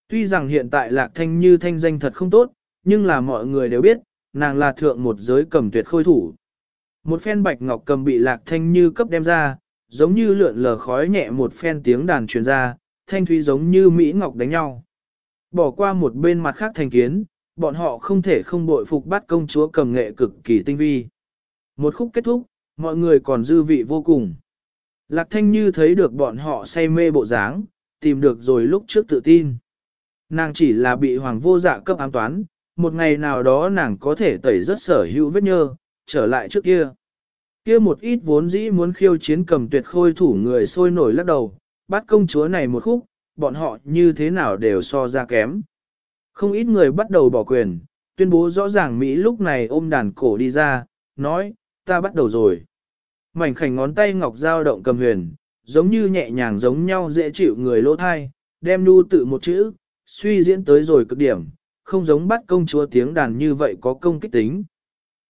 Tuy rằng hiện tại lạc thanh như thanh danh thật không tốt, nhưng là mọi người đều biết, nàng là thượng một giới cầm tuyệt khôi thủ. Một phen bạch ngọc cầm bị lạc thanh như cấp đem ra, giống như lượn lờ khói nhẹ một phen tiếng đàn truyền ra, thanh thúy giống như Mỹ ngọc đánh nhau. Bỏ qua một bên mặt khác thành kiến, bọn họ không thể không bội phục bắt công chúa cầm nghệ cực kỳ tinh vi. Một khúc kết thúc, mọi người còn dư vị vô cùng. Lạc thanh như thấy được bọn họ say mê bộ dáng, tìm được rồi lúc trước tự tin. Nàng chỉ là bị hoàng vô dạ cấp ám toán, một ngày nào đó nàng có thể tẩy rất sở hữu vết nhơ, trở lại trước kia. Kia một ít vốn dĩ muốn khiêu chiến cầm tuyệt khôi thủ người sôi nổi lắc đầu, bắt công chúa này một khúc, bọn họ như thế nào đều so ra kém. Không ít người bắt đầu bỏ quyền, tuyên bố rõ ràng Mỹ lúc này ôm đàn cổ đi ra, nói, ta bắt đầu rồi. Mảnh khảnh ngón tay ngọc dao động cầm huyền, giống như nhẹ nhàng giống nhau dễ chịu người lỗ thai, đem nu tự một chữ, suy diễn tới rồi cực điểm, không giống bắt công chúa tiếng đàn như vậy có công kích tính.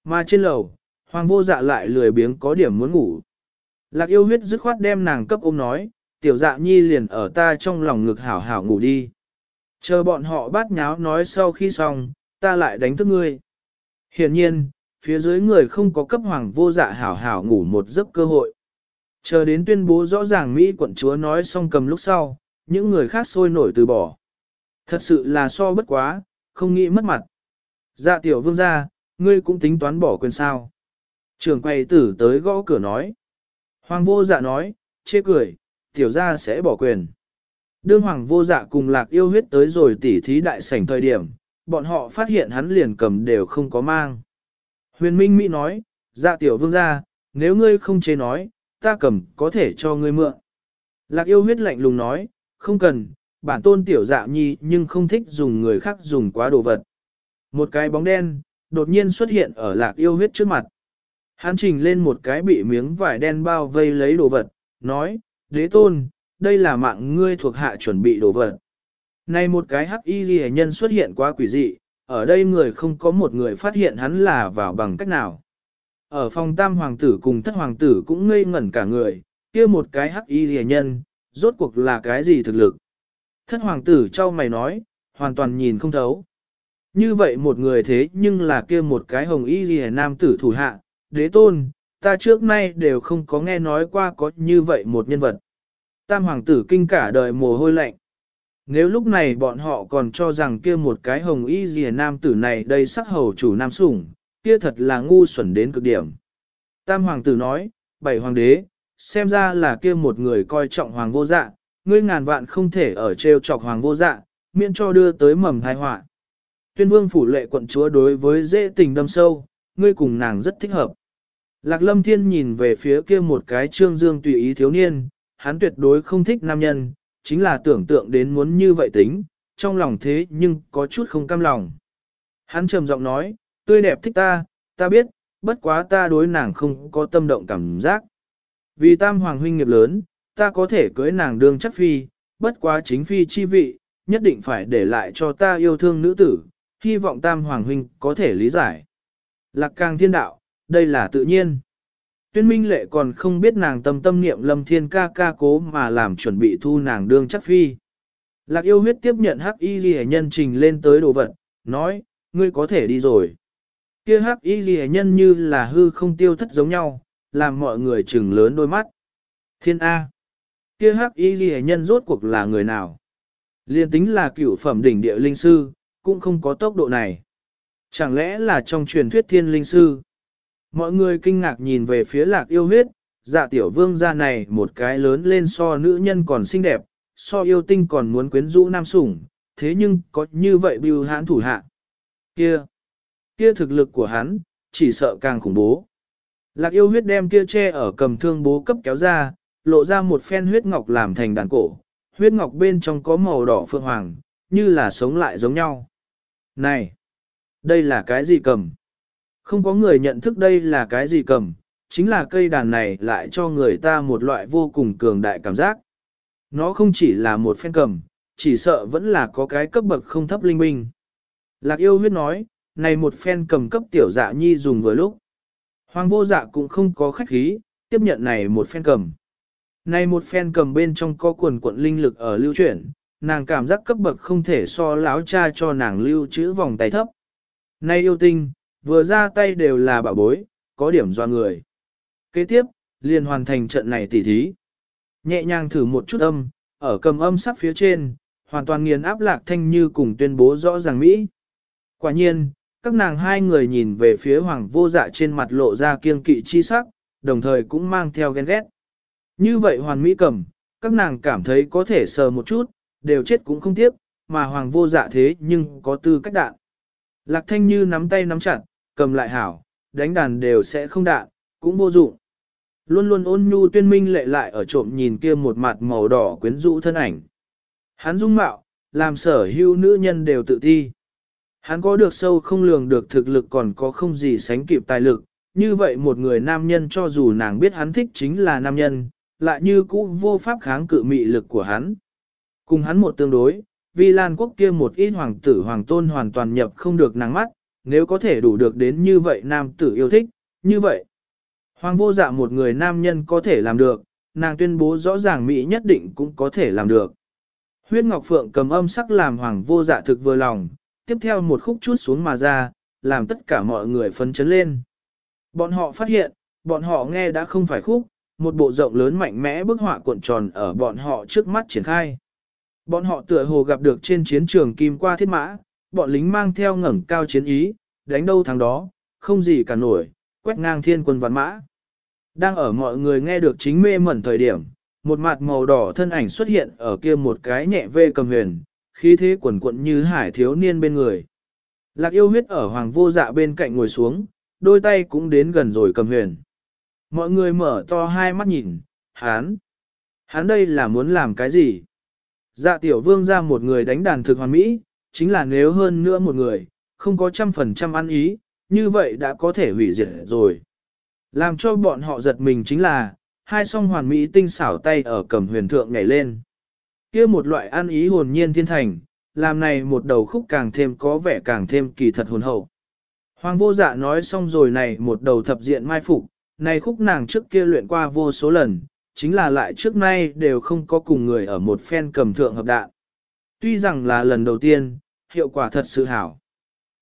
Mà trên lầu, hoàng vô dạ lại lười biếng có điểm muốn ngủ. Lạc yêu huyết dứt khoát đem nàng cấp ôm nói, tiểu dạ nhi liền ở ta trong lòng ngực hảo hảo ngủ đi. Chờ bọn họ bắt nháo nói sau khi xong, ta lại đánh thức ngươi. Hiển nhiên, phía dưới người không có cấp hoàng vô dạ hảo hảo ngủ một giấc cơ hội. Chờ đến tuyên bố rõ ràng Mỹ quận chúa nói xong cầm lúc sau, những người khác sôi nổi từ bỏ. Thật sự là so bất quá, không nghĩ mất mặt. Dạ tiểu vương gia, ngươi cũng tính toán bỏ quyền sao. Trường quay tử tới gõ cửa nói. Hoàng vô dạ nói, chê cười, tiểu gia sẽ bỏ quyền. Đương hoàng vô dạ cùng lạc yêu huyết tới rồi tỉ thí đại sảnh thời điểm, bọn họ phát hiện hắn liền cầm đều không có mang. Huyền Minh Mỹ nói, dạ tiểu vương gia, nếu ngươi không chế nói, ta cầm có thể cho ngươi mượn. Lạc yêu huyết lạnh lùng nói, không cần, bản tôn tiểu dạ nhi nhưng không thích dùng người khác dùng quá đồ vật. Một cái bóng đen, đột nhiên xuất hiện ở lạc yêu huyết trước mặt. Hắn trình lên một cái bị miếng vải đen bao vây lấy đồ vật, nói, đế tôn, đây là mạng ngươi thuộc hạ chuẩn bị đồ vật. Này một cái hắc y ghi nhân xuất hiện quá quỷ dị, ở đây người không có một người phát hiện hắn là vào bằng cách nào. Ở phòng tam hoàng tử cùng thất hoàng tử cũng ngây ngẩn cả người, kia một cái hắc y rìa nhân, rốt cuộc là cái gì thực lực. Thất hoàng tử trao mày nói, hoàn toàn nhìn không thấu. Như vậy một người thế nhưng là kia một cái hồng y rìa nam tử thủ hạ, đế tôn, ta trước nay đều không có nghe nói qua có như vậy một nhân vật. Tam hoàng tử kinh cả đời mồ hôi lạnh. Nếu lúc này bọn họ còn cho rằng kia một cái hồng y rìa nam tử này đây sắc hầu chủ nam sủng, kia thật là ngu xuẩn đến cực điểm. Tam hoàng tử nói, bảy hoàng đế, xem ra là kia một người coi trọng hoàng vô dạ, ngươi ngàn vạn không thể ở trêu chọc hoàng vô dạ, miễn cho đưa tới mầm tai họa. Tuyên vương phủ lệ quận chúa đối với dễ tình đâm sâu, ngươi cùng nàng rất thích hợp. Lạc lâm thiên nhìn về phía kia một cái trương dương tùy ý thiếu niên, hắn tuyệt đối không thích nam nhân, chính là tưởng tượng đến muốn như vậy tính, trong lòng thế nhưng có chút không cam lòng. Hắn trầm giọng nói, tươi đẹp thích ta, ta biết, bất quá ta đối nàng không có tâm động cảm giác. Vì tam hoàng huynh nghiệp lớn, ta có thể cưới nàng đương chắc phi, bất quá chính phi chi vị, nhất định phải để lại cho ta yêu thương nữ tử, hy vọng tam hoàng huynh có thể lý giải. Lạc càng thiên đạo, đây là tự nhiên. Tuyên minh lệ còn không biết nàng tâm tâm niệm lâm thiên ca ca cố mà làm chuẩn bị thu nàng đương chắc phi. Lạc yêu huyết tiếp nhận hắc y ghi nhân trình lên tới đồ vật, nói, ngươi có thể đi rồi. Kia hắc y ghi nhân như là hư không tiêu thất giống nhau, làm mọi người trừng lớn đôi mắt. Thiên A. Kia hắc y ghi nhân rốt cuộc là người nào? Liên tính là cựu phẩm đỉnh địa linh sư, cũng không có tốc độ này. Chẳng lẽ là trong truyền thuyết thiên linh sư? Mọi người kinh ngạc nhìn về phía lạc yêu huyết, dạ tiểu vương gia này một cái lớn lên so nữ nhân còn xinh đẹp, so yêu tinh còn muốn quyến rũ nam sủng, thế nhưng có như vậy bưu hãn thủ hạ. Kia, kia thực lực của hắn, chỉ sợ càng khủng bố. Lạc yêu huyết đem kia che ở cầm thương bố cấp kéo ra, lộ ra một phen huyết ngọc làm thành đàn cổ, huyết ngọc bên trong có màu đỏ phượng hoàng, như là sống lại giống nhau. Này, đây là cái gì cầm? Không có người nhận thức đây là cái gì cầm, chính là cây đàn này lại cho người ta một loại vô cùng cường đại cảm giác. Nó không chỉ là một phen cầm, chỉ sợ vẫn là có cái cấp bậc không thấp linh binh. Lạc yêu huyết nói, này một phen cầm cấp tiểu dạ nhi dùng vừa lúc. Hoàng vô dạ cũng không có khách khí, tiếp nhận này một phen cầm. Này một phen cầm bên trong có quần quận linh lực ở lưu chuyển, nàng cảm giác cấp bậc không thể so láo cha cho nàng lưu trữ vòng tay thấp. Này yêu tinh, vừa ra tay đều là bảo bối, có điểm doa người. Kế tiếp, liền hoàn thành trận này tỉ thí. Nhẹ nhàng thử một chút âm, ở cầm âm sắc phía trên, hoàn toàn nghiền áp lạc thanh như cùng tuyên bố rõ ràng Mỹ. Quả nhiên, các nàng hai người nhìn về phía hoàng vô dạ trên mặt lộ ra kiêng kỵ chi sắc, đồng thời cũng mang theo ghen ghét. Như vậy hoàn Mỹ cầm, các nàng cảm thấy có thể sờ một chút, đều chết cũng không tiếc, mà hoàng vô dạ thế nhưng có tư cách đạn. Lạc thanh như nắm tay nắm chặt, cầm lại hảo, đánh đàn đều sẽ không đạn, cũng vô dụng. Luôn luôn ôn nhu tuyên minh lệ lại ở trộm nhìn kia một mặt màu đỏ quyến rũ thân ảnh. Hắn dung mạo, làm sở hữu nữ nhân đều tự thi. Hắn có được sâu không lường được thực lực còn có không gì sánh kịp tài lực, như vậy một người nam nhân cho dù nàng biết hắn thích chính là nam nhân, lại như cũ vô pháp kháng cự mị lực của hắn. Cùng hắn một tương đối, vì Lan quốc kia một ít hoàng tử hoàng tôn hoàn toàn nhập không được nàng mắt, nếu có thể đủ được đến như vậy nam tử yêu thích, như vậy. Hoàng vô dạ một người nam nhân có thể làm được, nàng tuyên bố rõ ràng Mỹ nhất định cũng có thể làm được. Huyết Ngọc Phượng cầm âm sắc làm hoàng vô dạ thực vừa lòng, tiếp theo một khúc chút xuống mà ra, làm tất cả mọi người phấn chấn lên. Bọn họ phát hiện, bọn họ nghe đã không phải khúc, một bộ rộng lớn mạnh mẽ bức họa cuộn tròn ở bọn họ trước mắt triển khai. Bọn họ tựa hồ gặp được trên chiến trường kim qua thiết mã, bọn lính mang theo ngẩng cao chiến ý, đánh đâu thắng đó, không gì cả nổi, quét ngang thiên quân vạn mã. Đang ở mọi người nghe được chính mê mẩn thời điểm, một mặt màu đỏ thân ảnh xuất hiện ở kia một cái nhẹ vê cầm huyền, khí thế quần quận như hải thiếu niên bên người. Lạc yêu huyết ở hoàng vô dạ bên cạnh ngồi xuống, đôi tay cũng đến gần rồi cầm huyền. Mọi người mở to hai mắt nhìn, hán. Hán đây là muốn làm cái gì? Dạ tiểu vương ra một người đánh đàn thực hoàn mỹ, chính là nếu hơn nữa một người, không có trăm phần trăm ăn ý, như vậy đã có thể hủy diệt rồi. Làm cho bọn họ giật mình chính là, hai song hoàn mỹ tinh xảo tay ở cầm huyền thượng nhảy lên. kia một loại ăn ý hồn nhiên thiên thành, làm này một đầu khúc càng thêm có vẻ càng thêm kỳ thật hồn hậu. Hoàng vô dạ nói xong rồi này một đầu thập diện mai phục, này khúc nàng trước kia luyện qua vô số lần, chính là lại trước nay đều không có cùng người ở một phen cầm thượng hợp đạn. Tuy rằng là lần đầu tiên, hiệu quả thật sự hảo.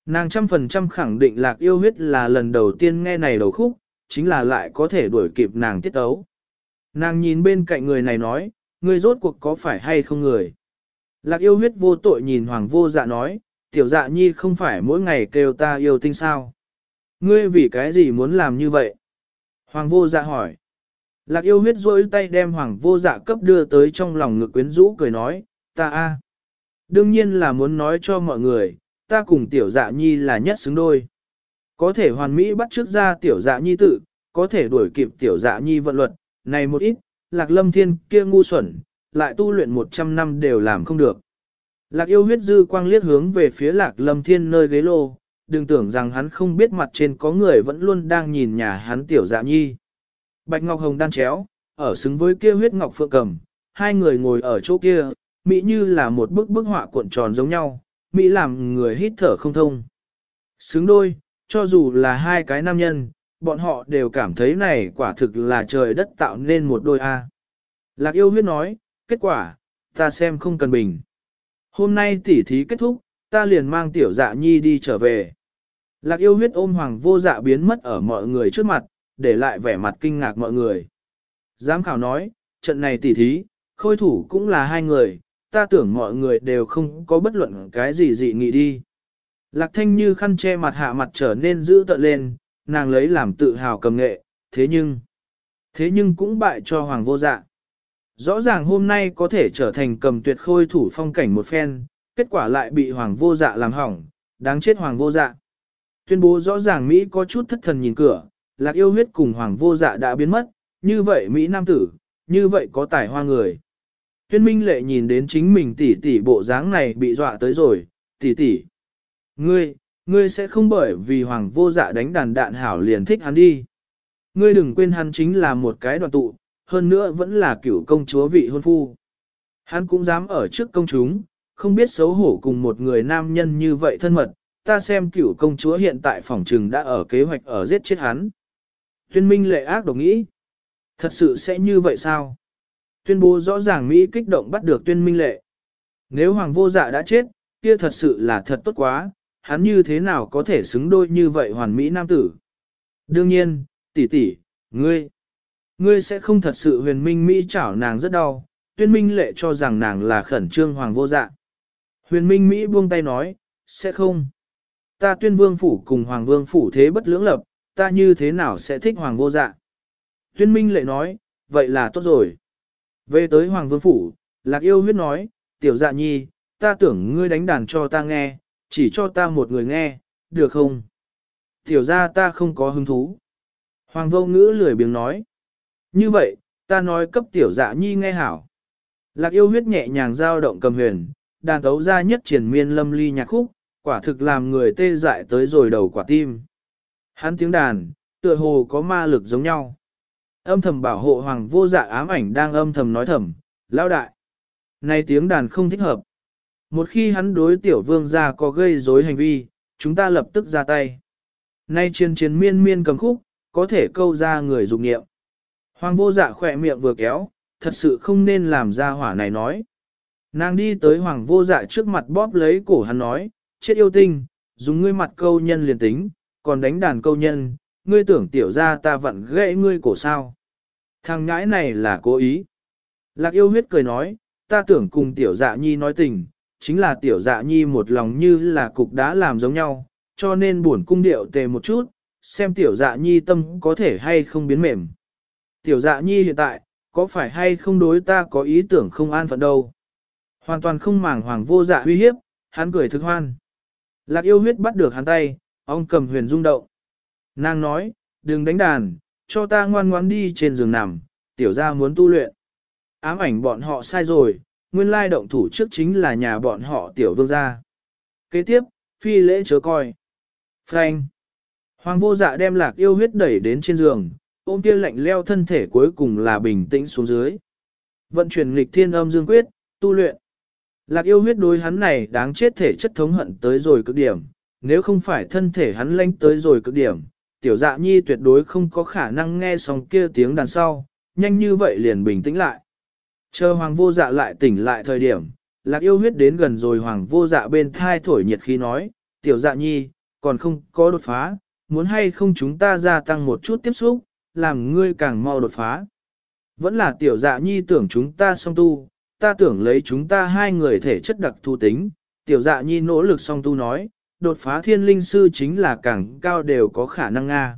Nàng trăm phần trăm khẳng định lạc yêu huyết là lần đầu tiên nghe này đầu khúc, chính là lại có thể đuổi kịp nàng tiết ấu. Nàng nhìn bên cạnh người này nói, người rốt cuộc có phải hay không người. Lạc yêu huyết vô tội nhìn hoàng vô dạ nói, tiểu dạ nhi không phải mỗi ngày kêu ta yêu tinh sao. Ngươi vì cái gì muốn làm như vậy? Hoàng vô dạ hỏi. Lạc yêu huyết rôi tay đem hoàng vô dạ cấp đưa tới trong lòng ngực quyến rũ cười nói, ta a, Đương nhiên là muốn nói cho mọi người, ta cùng tiểu dạ nhi là nhất xứng đôi. Có thể hoàn mỹ bắt trước ra tiểu dạ nhi tự, có thể đuổi kịp tiểu dạ nhi vận luật, này một ít, lạc lâm thiên kia ngu xuẩn, lại tu luyện 100 năm đều làm không được. Lạc yêu huyết dư quang liếc hướng về phía lạc lâm thiên nơi ghế lô, đừng tưởng rằng hắn không biết mặt trên có người vẫn luôn đang nhìn nhà hắn tiểu dạ nhi. Bạch Ngọc Hồng đan chéo, ở xứng với kia huyết ngọc phượng cầm, hai người ngồi ở chỗ kia, Mỹ như là một bức bức họa cuộn tròn giống nhau, Mỹ làm người hít thở không thông. Xứng đôi, cho dù là hai cái nam nhân, bọn họ đều cảm thấy này quả thực là trời đất tạo nên một đôi A. Lạc yêu huyết nói, kết quả, ta xem không cần bình. Hôm nay tỉ thí kết thúc, ta liền mang tiểu dạ nhi đi trở về. Lạc yêu huyết ôm hoàng vô dạ biến mất ở mọi người trước mặt, để lại vẻ mặt kinh ngạc mọi người. Giám khảo nói, trận này tỉ thí, khôi thủ cũng là hai người, ta tưởng mọi người đều không có bất luận cái gì dị nghị đi. Lạc thanh như khăn che mặt hạ mặt trở nên dữ tợn lên, nàng lấy làm tự hào cầm nghệ, thế nhưng, thế nhưng cũng bại cho hoàng vô dạ. Rõ ràng hôm nay có thể trở thành cầm tuyệt khôi thủ phong cảnh một phen, kết quả lại bị hoàng vô dạ làm hỏng, đáng chết hoàng vô dạ. Tuyên bố rõ ràng Mỹ có chút thất thần nhìn cửa, lạc yêu huyết cùng hoàng vô dạ đã biến mất, như vậy Mỹ nam tử, như vậy có tài hoa người. Tuyên minh lệ nhìn đến chính mình tỷ tỷ bộ dáng này bị dọa tới rồi, tỷ tỷ. Ngươi, ngươi sẽ không bởi vì hoàng vô dạ đánh đàn đạn hảo liền thích hắn đi. Ngươi đừng quên hắn chính là một cái đoàn tụ, hơn nữa vẫn là cựu công chúa vị hôn phu. Hắn cũng dám ở trước công chúng, không biết xấu hổ cùng một người nam nhân như vậy thân mật, ta xem cựu công chúa hiện tại phòng trừng đã ở kế hoạch ở giết chết hắn. Tuyên minh lệ ác độc nghĩ. Thật sự sẽ như vậy sao? Tuyên bố rõ ràng Mỹ kích động bắt được tuyên minh lệ. Nếu hoàng vô dạ đã chết, kia thật sự là thật tốt quá, hắn như thế nào có thể xứng đôi như vậy hoàn Mỹ nam tử. Đương nhiên, tỷ tỷ, ngươi, ngươi sẽ không thật sự huyền minh Mỹ chảo nàng rất đau, tuyên minh lệ cho rằng nàng là khẩn trương hoàng vô dạ. Huyền minh Mỹ buông tay nói, sẽ không. Ta tuyên vương phủ cùng hoàng vương phủ thế bất lưỡng lập, ta như thế nào sẽ thích hoàng vô dạ. Tuyên minh lệ nói, vậy là tốt rồi. Về tới hoàng vương phủ, lạc yêu huyết nói, tiểu dạ nhi, ta tưởng ngươi đánh đàn cho ta nghe, chỉ cho ta một người nghe, được không? Tiểu ra ta không có hứng thú. Hoàng vô ngữ lười biếng nói. Như vậy, ta nói cấp tiểu dạ nhi nghe hảo. Lạc yêu huyết nhẹ nhàng giao động cầm huyền, đàn tấu ra nhất triển miên lâm ly nhạc khúc, quả thực làm người tê dại tới rồi đầu quả tim. Hắn tiếng đàn, tựa hồ có ma lực giống nhau. Âm thầm bảo hộ hoàng vô dạ ám ảnh đang âm thầm nói thầm, lão đại. Này tiếng đàn không thích hợp. Một khi hắn đối tiểu vương gia có gây rối hành vi, chúng ta lập tức ra tay. Nay chiến chiến miên miên cầm khúc, có thể câu ra người dục nghiệm. Hoàng vô dạ khỏe miệng vừa kéo, thật sự không nên làm ra hỏa này nói. Nàng đi tới hoàng vô dạ trước mặt bóp lấy cổ hắn nói, chết yêu tinh, dùng ngươi mặt câu nhân liền tính, còn đánh đàn câu nhân, ngươi tưởng tiểu ra ta vặn gãy ngươi cổ sao. Thằng ngãi này là cố ý. Lạc yêu huyết cười nói, ta tưởng cùng tiểu dạ nhi nói tình, chính là tiểu dạ nhi một lòng như là cục đá làm giống nhau, cho nên buồn cung điệu tề một chút, xem tiểu dạ nhi tâm có thể hay không biến mềm. Tiểu dạ nhi hiện tại, có phải hay không đối ta có ý tưởng không an phận đâu. Hoàn toàn không màng hoàng vô dạ uy hiếp, hắn cười thực hoan. Lạc yêu huyết bắt được hắn tay, ông cầm huyền rung động. Nàng nói, đừng đánh đàn, cho ta ngoan ngoan đi trên giường nằm, tiểu ra muốn tu luyện. Ám ảnh bọn họ sai rồi, nguyên lai động thủ trước chính là nhà bọn họ tiểu vương gia. Kế tiếp, phi lễ chớ coi. Frank. Hoàng vô dạ đem lạc yêu huyết đẩy đến trên giường, ôm kia lạnh leo thân thể cuối cùng là bình tĩnh xuống dưới. Vận chuyển nghịch thiên âm dương quyết, tu luyện. Lạc yêu huyết đối hắn này đáng chết thể chất thống hận tới rồi cực điểm, nếu không phải thân thể hắn lanh tới rồi cực điểm, tiểu dạ nhi tuyệt đối không có khả năng nghe xong kia tiếng đàn sau, nhanh như vậy liền bình tĩnh lại. Chờ hoàng vô dạ lại tỉnh lại thời điểm, lạc yêu huyết đến gần rồi hoàng vô dạ bên thai thổi nhiệt khí nói, tiểu dạ nhi, còn không có đột phá, muốn hay không chúng ta gia tăng một chút tiếp xúc, làm ngươi càng mau đột phá. Vẫn là tiểu dạ nhi tưởng chúng ta song tu, ta tưởng lấy chúng ta hai người thể chất đặc thu tính, tiểu dạ nhi nỗ lực song tu nói, đột phá thiên linh sư chính là càng cao đều có khả năng Nga.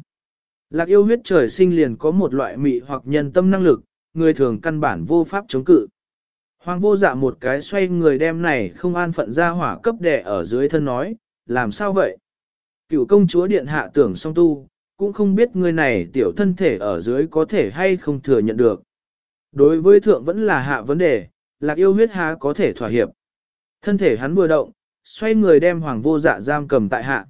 Lạc yêu huyết trời sinh liền có một loại mị hoặc nhân tâm năng lực, người thường căn bản vô pháp chống cự. Hoàng vô dạ một cái xoay người đem này không an phận ra hỏa cấp đẻ ở dưới thân nói, làm sao vậy? Cựu công chúa điện hạ tưởng song tu, cũng không biết người này tiểu thân thể ở dưới có thể hay không thừa nhận được. Đối với thượng vẫn là hạ vấn đề, lạc yêu huyết há có thể thỏa hiệp. Thân thể hắn vừa động, xoay người đem hoàng vô dạ giam cầm tại hạ.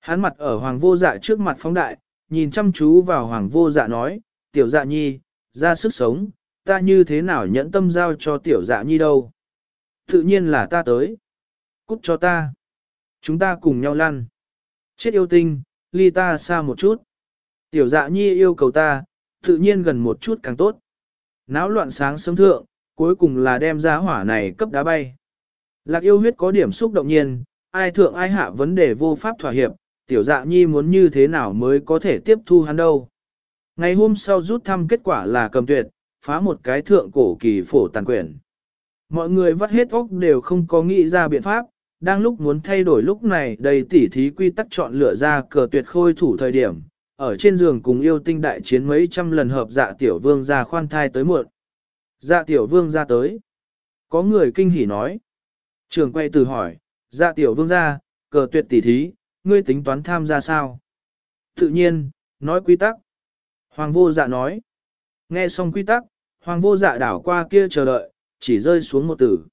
Hắn mặt ở hoàng vô dạ trước mặt phóng đại, nhìn chăm chú vào hoàng vô dạ nói, tiểu dạ nhi, ra sức sống, ta như thế nào nhẫn tâm giao cho tiểu dạ nhi đâu. Tự nhiên là ta tới. Cút cho ta. Chúng ta cùng nhau lăn. Chết yêu tinh, ly ta xa một chút. Tiểu dạ nhi yêu cầu ta, tự nhiên gần một chút càng tốt. Náo loạn sáng sớm thượng, cuối cùng là đem ra hỏa này cấp đá bay. Lạc yêu huyết có điểm xúc động nhiên, ai thượng ai hạ vấn đề vô pháp thỏa hiệp, tiểu dạ nhi muốn như thế nào mới có thể tiếp thu hắn đâu. Ngày hôm sau rút thăm kết quả là cầm tuyệt, phá một cái thượng cổ kỳ phổ tàn quyển. Mọi người vắt hết óc đều không có nghĩ ra biện pháp, đang lúc muốn thay đổi lúc này đầy tỉ thí quy tắc chọn lựa ra cờ tuyệt khôi thủ thời điểm, ở trên giường cùng yêu tinh đại chiến mấy trăm lần hợp dạ tiểu vương ra khoan thai tới muộn. Dạ tiểu vương ra tới. Có người kinh hỉ nói. Trường quay từ hỏi, dạ tiểu vương ra, cờ tuyệt tỷ thí, ngươi tính toán tham gia sao? Tự nhiên, nói quy tắc. Hoàng vô dạ nói. Nghe xong quy tắc, hoàng vô dạ đảo qua kia chờ đợi, chỉ rơi xuống một tử.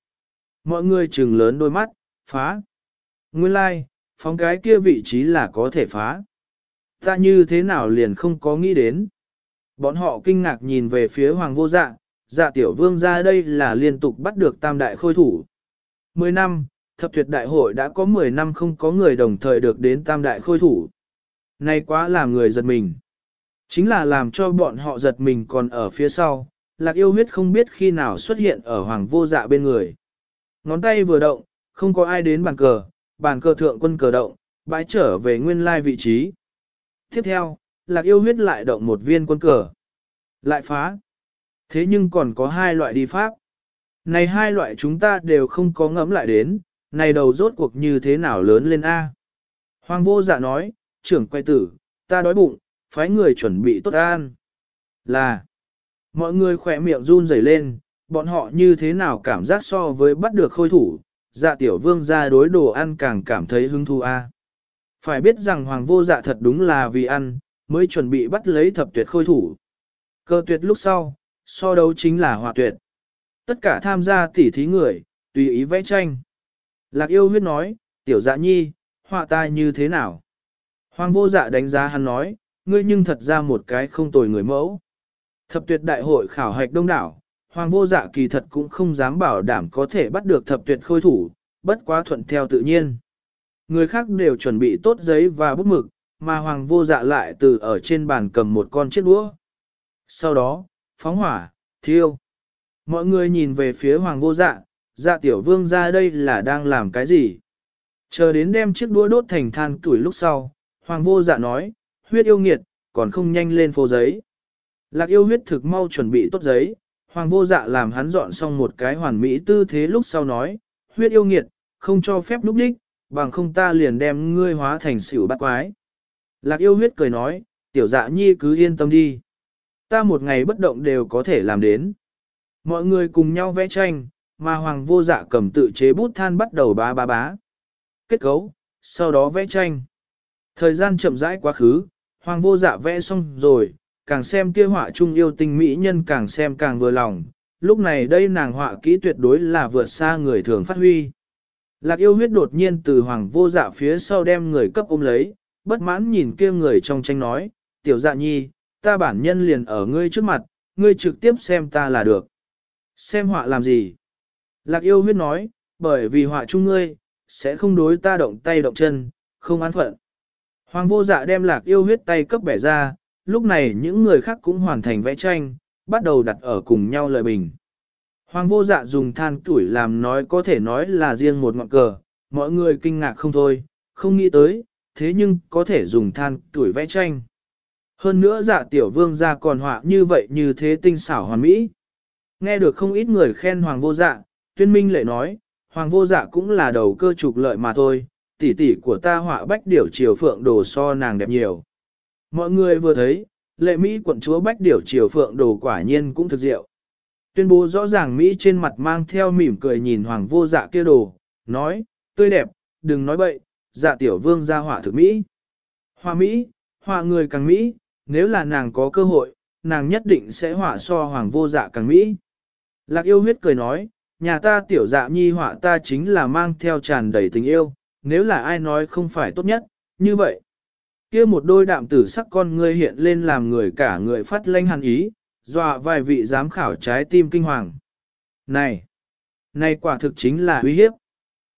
Mọi người trừng lớn đôi mắt, phá. Nguyên lai, like, phóng cái kia vị trí là có thể phá. Ta như thế nào liền không có nghĩ đến. Bọn họ kinh ngạc nhìn về phía hoàng vô dạ, dạ tiểu vương ra đây là liên tục bắt được tam đại khôi thủ. Mười năm, thập tuyệt đại hội đã có mười năm không có người đồng thời được đến tam đại khôi thủ. Này quá làm người giật mình. Chính là làm cho bọn họ giật mình còn ở phía sau, lạc yêu huyết không biết khi nào xuất hiện ở hoàng vô dạ bên người. Ngón tay vừa động, không có ai đến bàn cờ, bàn cờ thượng quân cờ động, bãi trở về nguyên lai vị trí. Tiếp theo, lạc yêu huyết lại động một viên quân cờ. Lại phá. Thế nhưng còn có hai loại đi pháp. Này hai loại chúng ta đều không có ngẫm lại đến, này đầu rốt cuộc như thế nào lớn lên A. Hoàng vô dạ nói, trưởng quay tử, ta đói bụng, phái người chuẩn bị tốt an. Là, mọi người khỏe miệng run rẩy lên, bọn họ như thế nào cảm giác so với bắt được khôi thủ, dạ tiểu vương ra đối đồ ăn càng cảm thấy hứng thú a. Phải biết rằng hoàng vô dạ thật đúng là vì ăn, mới chuẩn bị bắt lấy thập tuyệt khôi thủ. Cơ tuyệt lúc sau, so đấu chính là hòa tuyệt. Tất cả tham gia tỉ thí người, tùy ý vẽ tranh. Lạc yêu huyết nói, tiểu dạ nhi, họa ta như thế nào? Hoàng vô dạ đánh giá hắn nói, ngươi nhưng thật ra một cái không tồi người mẫu. Thập tuyệt đại hội khảo hạch đông đảo, Hoàng vô dạ kỳ thật cũng không dám bảo đảm có thể bắt được thập tuyệt khôi thủ, bất quá thuận theo tự nhiên. Người khác đều chuẩn bị tốt giấy và bút mực, mà Hoàng vô dạ lại từ ở trên bàn cầm một con chiếc đũa. Sau đó, phóng hỏa, thiêu. Mọi người nhìn về phía Hoàng vô dạ, dạ tiểu vương ra đây là đang làm cái gì? Chờ đến đem chiếc đũa đốt thành than tuổi lúc sau, hoàng vô dạ nói, huyết yêu nghiệt, còn không nhanh lên phô giấy. Lạc yêu huyết thực mau chuẩn bị tốt giấy, hoàng vô dạ làm hắn dọn xong một cái hoàn mỹ tư thế lúc sau nói, huyết yêu nghiệt, không cho phép lúc đích, bằng không ta liền đem ngươi hóa thành xỉu bắt quái. Lạc yêu huyết cười nói, tiểu dạ nhi cứ yên tâm đi. Ta một ngày bất động đều có thể làm đến. Mọi người cùng nhau vẽ tranh, mà hoàng vô dạ cầm tự chế bút than bắt đầu bá bá bá. Kết cấu, sau đó vẽ tranh. Thời gian chậm rãi quá khứ, hoàng vô dạ vẽ xong rồi, càng xem kia họa trung yêu tình mỹ nhân càng xem càng vừa lòng. Lúc này đây nàng họa kỹ tuyệt đối là vượt xa người thường phát huy. Lạc yêu huyết đột nhiên từ hoàng vô dạ phía sau đem người cấp ôm lấy, bất mãn nhìn kia người trong tranh nói, tiểu dạ nhi, ta bản nhân liền ở ngươi trước mặt, ngươi trực tiếp xem ta là được. Xem họa làm gì? Lạc yêu huyết nói, bởi vì họa chung ngươi, sẽ không đối ta động tay động chân, không án phận. Hoàng vô dạ đem lạc yêu huyết tay cấp bẻ ra, lúc này những người khác cũng hoàn thành vẽ tranh, bắt đầu đặt ở cùng nhau lời bình. Hoàng vô dạ dùng than tuổi làm nói có thể nói là riêng một ngọn cờ, mọi người kinh ngạc không thôi, không nghĩ tới, thế nhưng có thể dùng than tuổi vẽ tranh. Hơn nữa dạ tiểu vương ra còn họa như vậy như thế tinh xảo hoàn mỹ. Nghe được không ít người khen hoàng vô dạ, tuyên minh lệ nói, hoàng vô dạ cũng là đầu cơ trục lợi mà thôi, tỷ tỷ của ta họa bách điểu triều phượng đồ so nàng đẹp nhiều. Mọi người vừa thấy, lệ Mỹ quận chúa bách điểu triều phượng đồ quả nhiên cũng thực diệu. Tuyên bố rõ ràng Mỹ trên mặt mang theo mỉm cười nhìn hoàng vô dạ kia đồ, nói, tươi đẹp, đừng nói bậy, dạ tiểu vương ra họa thực Mỹ. Họa Mỹ, họa người càng Mỹ, nếu là nàng có cơ hội, nàng nhất định sẽ họa so hoàng vô dạ càng Mỹ. Lạc yêu huyết cười nói, nhà ta tiểu dạ nhi họa ta chính là mang theo tràn đầy tình yêu, nếu là ai nói không phải tốt nhất, như vậy. kia một đôi đạm tử sắc con ngươi hiện lên làm người cả người phát lanh hàn ý, dọa vài vị giám khảo trái tim kinh hoàng. Này! Này quả thực chính là uy hiếp.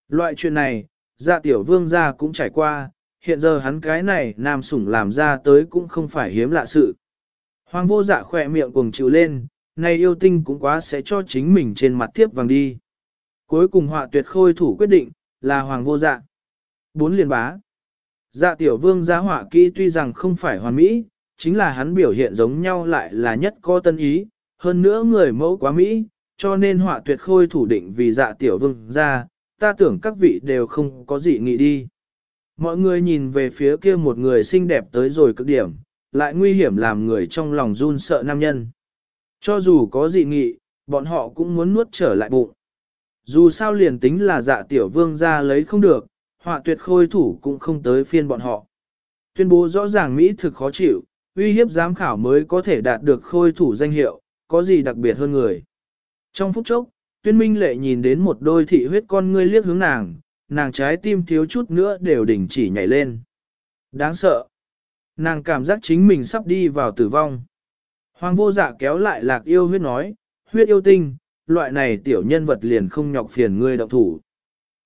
Loại chuyện này, dạ tiểu vương gia cũng trải qua, hiện giờ hắn cái này nam sủng làm ra tới cũng không phải hiếm lạ sự. Hoàng vô dạ khỏe miệng cuồng chịu lên, này yêu tinh cũng quá sẽ cho chính mình trên mặt tiếp vàng đi. Cuối cùng họa tuyệt khôi thủ quyết định, là hoàng vô dạ. Bốn liền bá. Dạ tiểu vương giá họa kỹ tuy rằng không phải hoàn mỹ, chính là hắn biểu hiện giống nhau lại là nhất có tân ý, hơn nữa người mẫu quá mỹ, cho nên họa tuyệt khôi thủ định vì dạ tiểu vương ra, ta tưởng các vị đều không có gì nghĩ đi. Mọi người nhìn về phía kia một người xinh đẹp tới rồi cực điểm, lại nguy hiểm làm người trong lòng run sợ nam nhân. Cho dù có dị nghị, bọn họ cũng muốn nuốt trở lại bụng. Dù sao liền tính là dạ tiểu vương ra lấy không được, họa tuyệt khôi thủ cũng không tới phiên bọn họ. Tuyên bố rõ ràng Mỹ thực khó chịu, uy hiếp giám khảo mới có thể đạt được khôi thủ danh hiệu, có gì đặc biệt hơn người. Trong phút chốc, tuyên minh lệ nhìn đến một đôi thị huyết con ngươi liếc hướng nàng, nàng trái tim thiếu chút nữa đều đình chỉ nhảy lên. Đáng sợ. Nàng cảm giác chính mình sắp đi vào tử vong. Hoàng vô dạ kéo lại lạc yêu huyết nói, huyết yêu tinh, loại này tiểu nhân vật liền không nhọc phiền ngươi động thủ.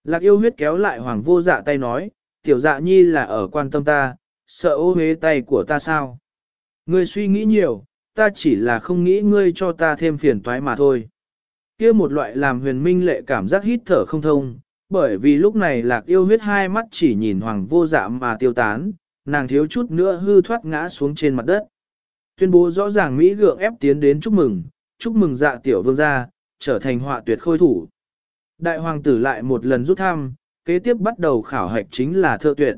Lạc yêu huyết kéo lại hoàng vô dạ tay nói, tiểu dạ nhi là ở quan tâm ta, sợ ô huế tay của ta sao? Ngươi suy nghĩ nhiều, ta chỉ là không nghĩ ngươi cho ta thêm phiền toái mà thôi. kia một loại làm huyền minh lệ cảm giác hít thở không thông, bởi vì lúc này lạc yêu huyết hai mắt chỉ nhìn hoàng vô dạ mà tiêu tán, nàng thiếu chút nữa hư thoát ngã xuống trên mặt đất. Tuyên bố rõ ràng Mỹ gượng ép tiến đến chúc mừng, chúc mừng dạ tiểu vương gia, trở thành họa tuyệt khôi thủ. Đại hoàng tử lại một lần rút thăm, kế tiếp bắt đầu khảo hạch chính là thơ tuyệt.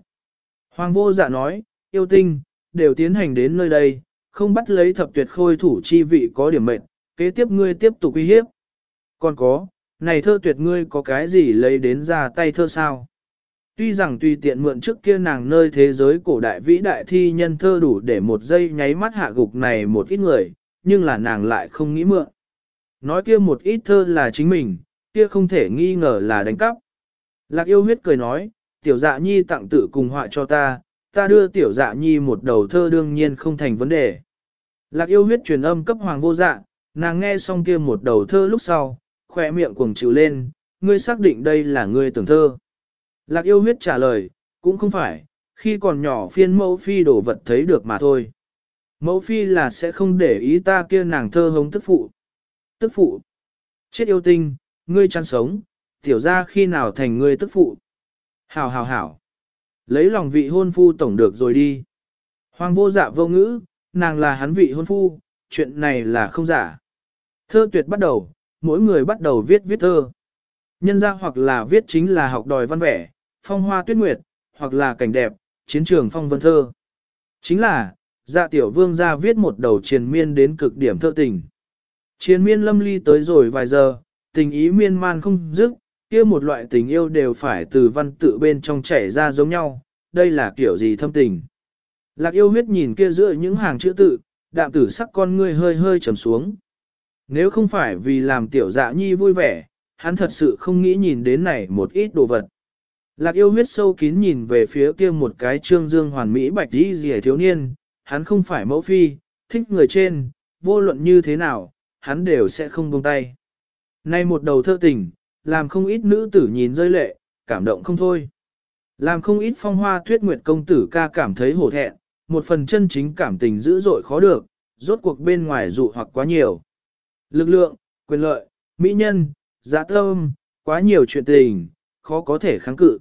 Hoàng vô dạ nói, yêu tinh, đều tiến hành đến nơi đây, không bắt lấy thập tuyệt khôi thủ chi vị có điểm mệnh, kế tiếp ngươi tiếp tục uy hiếp. Còn có, này thơ tuyệt ngươi có cái gì lấy đến ra tay thơ sao? Tuy rằng tùy tiện mượn trước kia nàng nơi thế giới cổ đại vĩ đại thi nhân thơ đủ để một giây nháy mắt hạ gục này một ít người, nhưng là nàng lại không nghĩ mượn. Nói kia một ít thơ là chính mình, kia không thể nghi ngờ là đánh cắp. Lạc yêu huyết cười nói, tiểu dạ nhi tặng tự cùng họa cho ta, ta đưa tiểu dạ nhi một đầu thơ đương nhiên không thành vấn đề. Lạc yêu huyết truyền âm cấp hoàng vô dạ, nàng nghe xong kia một đầu thơ lúc sau, khỏe miệng cuồng chịu lên, ngươi xác định đây là ngươi tưởng thơ. Lạc yêu huyết trả lời, cũng không phải, khi còn nhỏ phiên mẫu phi đổ vật thấy được mà thôi. Mẫu phi là sẽ không để ý ta kia nàng thơ hống tức phụ. Tức phụ. Chết yêu tinh, ngươi chăn sống, tiểu ra khi nào thành ngươi tức phụ. Hảo hảo hảo. Lấy lòng vị hôn phu tổng được rồi đi. Hoàng vô dạ vô ngữ, nàng là hắn vị hôn phu, chuyện này là không giả. Thơ tuyệt bắt đầu, mỗi người bắt đầu viết viết thơ. Nhân ra hoặc là viết chính là học đòi văn vẻ, phong hoa tuyết nguyệt, hoặc là cảnh đẹp, chiến trường phong vân thơ. Chính là, dạ tiểu vương ra viết một đầu triền miên đến cực điểm thơ tình. Triền miên lâm ly tới rồi vài giờ, tình ý miên man không dứt, kia một loại tình yêu đều phải từ văn tự bên trong chảy ra giống nhau, đây là kiểu gì thâm tình. Lạc yêu huyết nhìn kia giữa những hàng chữ tự, đạm tử sắc con ngươi hơi hơi trầm xuống. Nếu không phải vì làm tiểu dạ nhi vui vẻ, hắn thật sự không nghĩ nhìn đến này một ít đồ vật. Lạc yêu huyết sâu kín nhìn về phía kia một cái trương dương hoàn mỹ bạch đi rìa thiếu niên, hắn không phải mẫu phi, thích người trên, vô luận như thế nào, hắn đều sẽ không buông tay. Nay một đầu thơ tình, làm không ít nữ tử nhìn rơi lệ, cảm động không thôi. Làm không ít phong hoa tuyết nguyệt công tử ca cảm thấy hổ thẹn, một phần chân chính cảm tình dữ dội khó được, rốt cuộc bên ngoài dụ hoặc quá nhiều. Lực lượng, quyền lợi, mỹ nhân, giá tâm, quá nhiều chuyện tình, khó có thể kháng cự.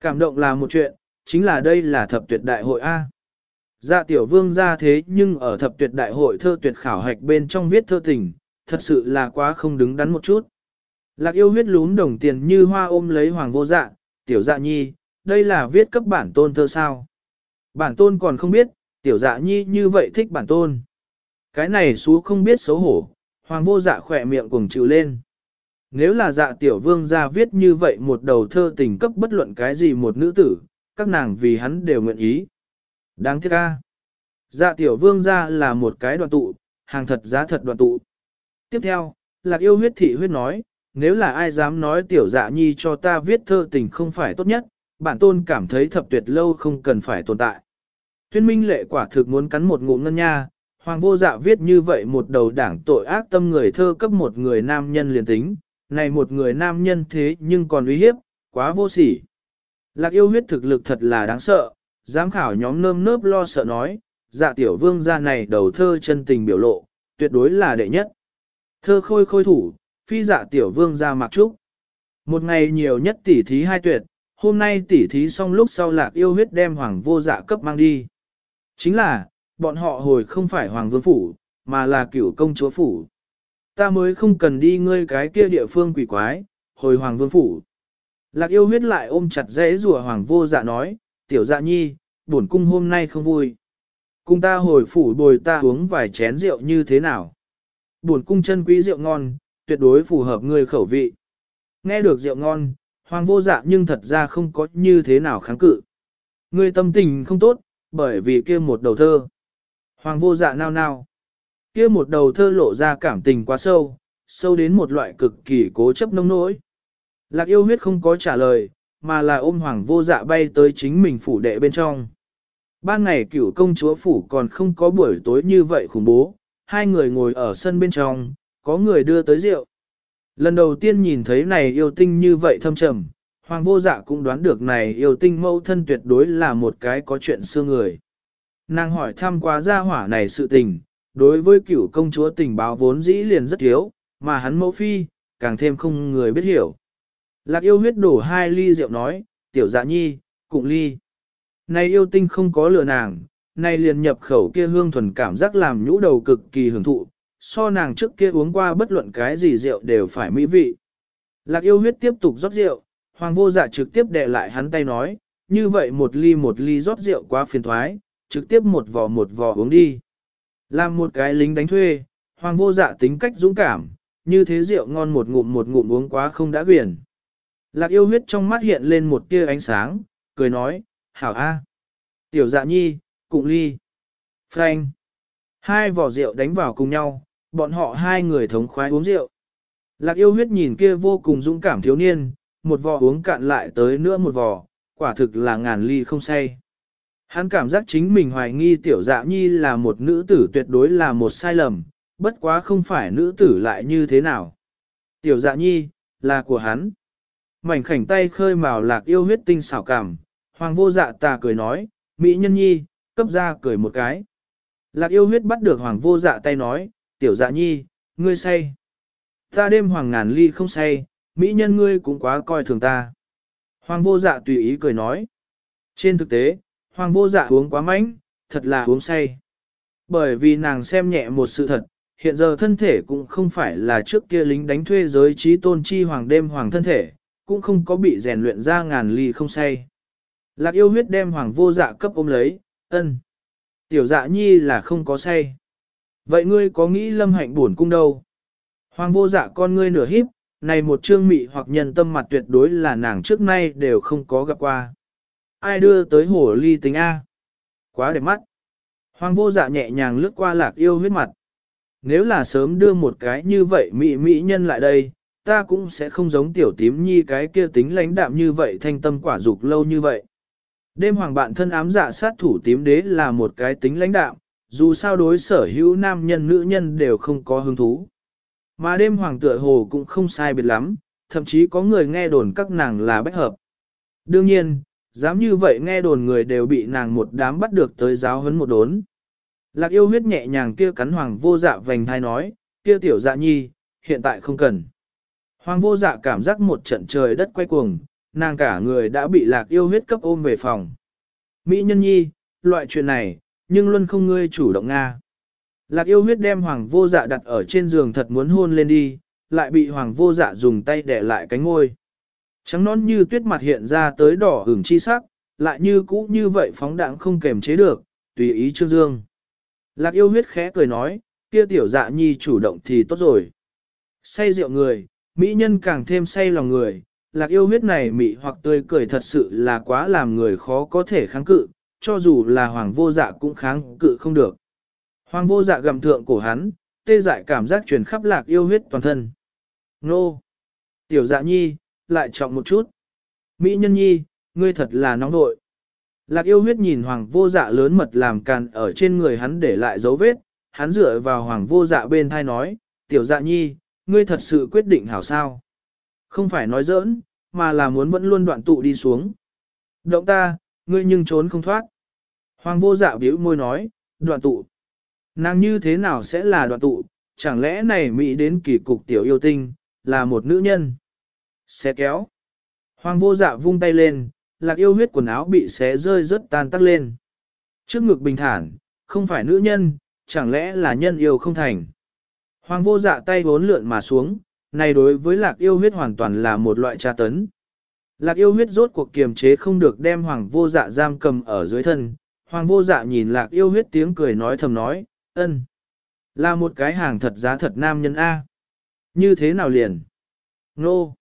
Cảm động là một chuyện, chính là đây là thập tuyệt đại hội A. Dạ tiểu vương ra thế nhưng ở thập tuyệt đại hội thơ tuyệt khảo hạch bên trong viết thơ tình, thật sự là quá không đứng đắn một chút. Lạc yêu huyết lún đồng tiền như hoa ôm lấy hoàng vô dạ, tiểu dạ nhi, đây là viết cấp bản tôn thơ sao. Bản tôn còn không biết, tiểu dạ nhi như vậy thích bản tôn. Cái này xú không biết xấu hổ, hoàng vô dạ khỏe miệng cùng chịu lên. Nếu là dạ tiểu vương ra viết như vậy một đầu thơ tình cấp bất luận cái gì một nữ tử, các nàng vì hắn đều nguyện ý. Đáng tiếc ca. Dạ tiểu vương ra là một cái đoạn tụ, hàng thật giá thật đoạn tụ. Tiếp theo, lạc yêu huyết thị huyết nói, nếu là ai dám nói tiểu dạ nhi cho ta viết thơ tình không phải tốt nhất, bản tôn cảm thấy thập tuyệt lâu không cần phải tồn tại. Tuyên minh lệ quả thực muốn cắn một ngụm ngân nha, hoàng vô dạ viết như vậy một đầu đảng tội ác tâm người thơ cấp một người nam nhân liền tính, này một người nam nhân thế nhưng còn uy hiếp, quá vô sỉ. Lạc yêu huyết thực lực thật là đáng sợ, giám khảo nhóm nơm nớp lo sợ nói, dạ tiểu vương gia này đầu thơ chân tình biểu lộ, tuyệt đối là đệ nhất. Thơ khôi khôi thủ, phi dạ tiểu vương gia mặc trúc. Một ngày nhiều nhất tỷ thí hai tuyệt, hôm nay tỷ thí xong lúc sau lạc yêu huyết đem hoàng vô dạ cấp mang đi. Chính là, bọn họ hồi không phải hoàng vương phủ, mà là cửu công chúa phủ. Ta mới không cần đi ngươi cái kia địa phương quỷ quái, hồi hoàng vương phủ. Lạc yêu huyết lại ôm chặt dễ rùa hoàng vô dạ nói, tiểu dạ nhi, bổn cung hôm nay không vui. Cung ta hồi phủ bồi ta uống vài chén rượu như thế nào. Bổn cung chân quý rượu ngon, tuyệt đối phù hợp ngươi khẩu vị. Nghe được rượu ngon, hoàng vô dạ nhưng thật ra không có như thế nào kháng cự. Ngươi tâm tình không tốt, bởi vì kia một đầu thơ. Hoàng vô dạ nao nao. Kia một đầu thơ lộ ra cảm tình quá sâu, sâu đến một loại cực kỳ cố chấp nông nỗi. Lạc yêu huyết không có trả lời, mà là ôm hoàng vô dạ bay tới chính mình phủ đệ bên trong. Ban ngày cửu công chúa phủ còn không có buổi tối như vậy khủng bố, hai người ngồi ở sân bên trong, có người đưa tới rượu. Lần đầu tiên nhìn thấy này yêu tinh như vậy thâm trầm, hoàng vô dạ cũng đoán được này yêu tinh mâu thân tuyệt đối là một cái có chuyện xưa người. Nàng hỏi thăm qua gia hỏa này sự tình, đối với cựu công chúa tình báo vốn dĩ liền rất thiếu, mà hắn mẫu phi, càng thêm không người biết hiểu. Lạc yêu huyết đổ hai ly rượu nói, tiểu dạ nhi, cụng ly. Này yêu tinh không có lừa nàng, này liền nhập khẩu kia hương thuần cảm giác làm nhũ đầu cực kỳ hưởng thụ, so nàng trước kia uống qua bất luận cái gì rượu đều phải mỹ vị. Lạc yêu huyết tiếp tục rót rượu, hoàng vô dạ trực tiếp đè lại hắn tay nói, như vậy một ly một ly rót rượu quá phiền thoái, trực tiếp một vò một vò uống đi. Làm một cái lính đánh thuê, hoàng vô dạ tính cách dũng cảm, như thế rượu ngon một ngụm một ngụm uống quá không đã quyển. Lạc yêu huyết trong mắt hiện lên một tia ánh sáng, cười nói, hảo a, Tiểu dạ nhi, cụng ly. Frank. Hai vỏ rượu đánh vào cùng nhau, bọn họ hai người thống khoái uống rượu. Lạc yêu huyết nhìn kia vô cùng dũng cảm thiếu niên, một vò uống cạn lại tới nữa một vò, quả thực là ngàn ly không say. Hắn cảm giác chính mình hoài nghi tiểu dạ nhi là một nữ tử tuyệt đối là một sai lầm, bất quá không phải nữ tử lại như thế nào. Tiểu dạ nhi, là của hắn. Mảnh khảnh tay khơi màu lạc yêu huyết tinh xảo cảm, hoàng vô dạ tà cười nói, Mỹ nhân nhi, cấp ra cười một cái. Lạc yêu huyết bắt được hoàng vô dạ tay nói, tiểu dạ nhi, ngươi say. Ta đêm hoàng ngàn ly không say, Mỹ nhân ngươi cũng quá coi thường ta. Hoàng vô dạ tùy ý cười nói. Trên thực tế, hoàng vô dạ uống quá mạnh, thật là uống say. Bởi vì nàng xem nhẹ một sự thật, hiện giờ thân thể cũng không phải là trước kia lính đánh thuê giới trí tôn chi hoàng đêm hoàng thân thể, cũng không có bị rèn luyện ra ngàn ly không say. Lạc yêu huyết đem hoàng vô dạ cấp ôm lấy, ân. Tiểu dạ nhi là không có say. Vậy ngươi có nghĩ lâm hạnh buồn cung đâu? Hoàng vô dạ con ngươi nửa híp, này một trương mị hoặc nhân tâm mặt tuyệt đối là nàng trước nay đều không có gặp qua. Ai đưa tới hồ ly tính A? Quá đẹp mắt. Hoàng vô dạ nhẹ nhàng lướt qua lạc yêu huyết mặt. Nếu là sớm đưa một cái như vậy mị mỹ nhân lại đây, ta cũng sẽ không giống tiểu tím nhi cái kia tính lãnh đạm như vậy thanh tâm quả dục lâu như vậy. Đêm hoàng bạn thân ám dạ sát thủ tím đế là một cái tính lãnh đạm, dù sao đối sở hữu nam nhân nữ nhân đều không có hứng thú. Mà đêm hoàng tựa hồ cũng không sai biệt lắm, thậm chí có người nghe đồn các nàng là bách hợp. Đương nhiên, dám như vậy nghe đồn người đều bị nàng một đám bắt được tới giáo huấn một đốn. Lạc yêu huyết nhẹ nhàng kia cắn hoàng vô dạ vành thai nói, kia tiểu dạ nhi, hiện tại không cần. Hoàng vô dạ cảm giác một trận trời đất quay cuồng, nàng cả người đã bị lạc yêu huyết cấp ôm về phòng. Mỹ nhân nhi, loại chuyện này, nhưng luôn không ngươi chủ động Nga. Lạc yêu huyết đem hoàng vô dạ đặt ở trên giường thật muốn hôn lên đi, lại bị hoàng vô dạ dùng tay để lại cánh ngôi. Trắng nón như tuyết mặt hiện ra tới đỏ hưởng chi sắc, lại như cũ như vậy phóng đãng không kềm chế được, tùy ý trương dương. Lạc yêu huyết khẽ cười nói, kia tiểu dạ nhi chủ động thì tốt rồi. Say rượu người, mỹ nhân càng thêm say lòng người, lạc yêu huyết này mị hoặc tươi cười thật sự là quá làm người khó có thể kháng cự, cho dù là hoàng vô dạ cũng kháng cự không được. Hoàng vô dạ gầm thượng cổ hắn, tê dại cảm giác truyền khắp lạc yêu huyết toàn thân. Nô! Tiểu dạ nhi, lại trọng một chút. Mỹ nhân nhi, ngươi thật là nóng nội. Lạc yêu huyết nhìn hoàng vô dạ lớn mật làm càn ở trên người hắn để lại dấu vết, hắn dựa vào hoàng vô dạ bên thai nói, tiểu dạ nhi, ngươi thật sự quyết định hảo sao. Không phải nói giỡn, mà là muốn vẫn luôn đoạn tụ đi xuống. Động ta, ngươi nhưng trốn không thoát. Hoàng vô dạ biểu môi nói, đoạn tụ. Nàng như thế nào sẽ là đoạn tụ, chẳng lẽ này Mỹ đến kỳ cục tiểu yêu tinh, là một nữ nhân. Xe kéo. Hoàng vô dạ vung tay lên, lạc yêu huyết quần áo bị xé rơi rất tan tắc lên. Trước ngực bình thản, không phải nữ nhân, chẳng lẽ là nhân yêu không thành. Hoàng vô dạ tay vốn lượn mà xuống, này đối với lạc yêu huyết hoàn toàn là một loại tra tấn. Lạc yêu huyết rốt cuộc kiềm chế không được đem hoàng vô dạ giam cầm ở dưới thân. Hoàng vô dạ nhìn lạc yêu huyết tiếng cười nói thầm nói, ân, Là một cái hàng thật giá thật nam nhân A. Như thế nào liền? Nô.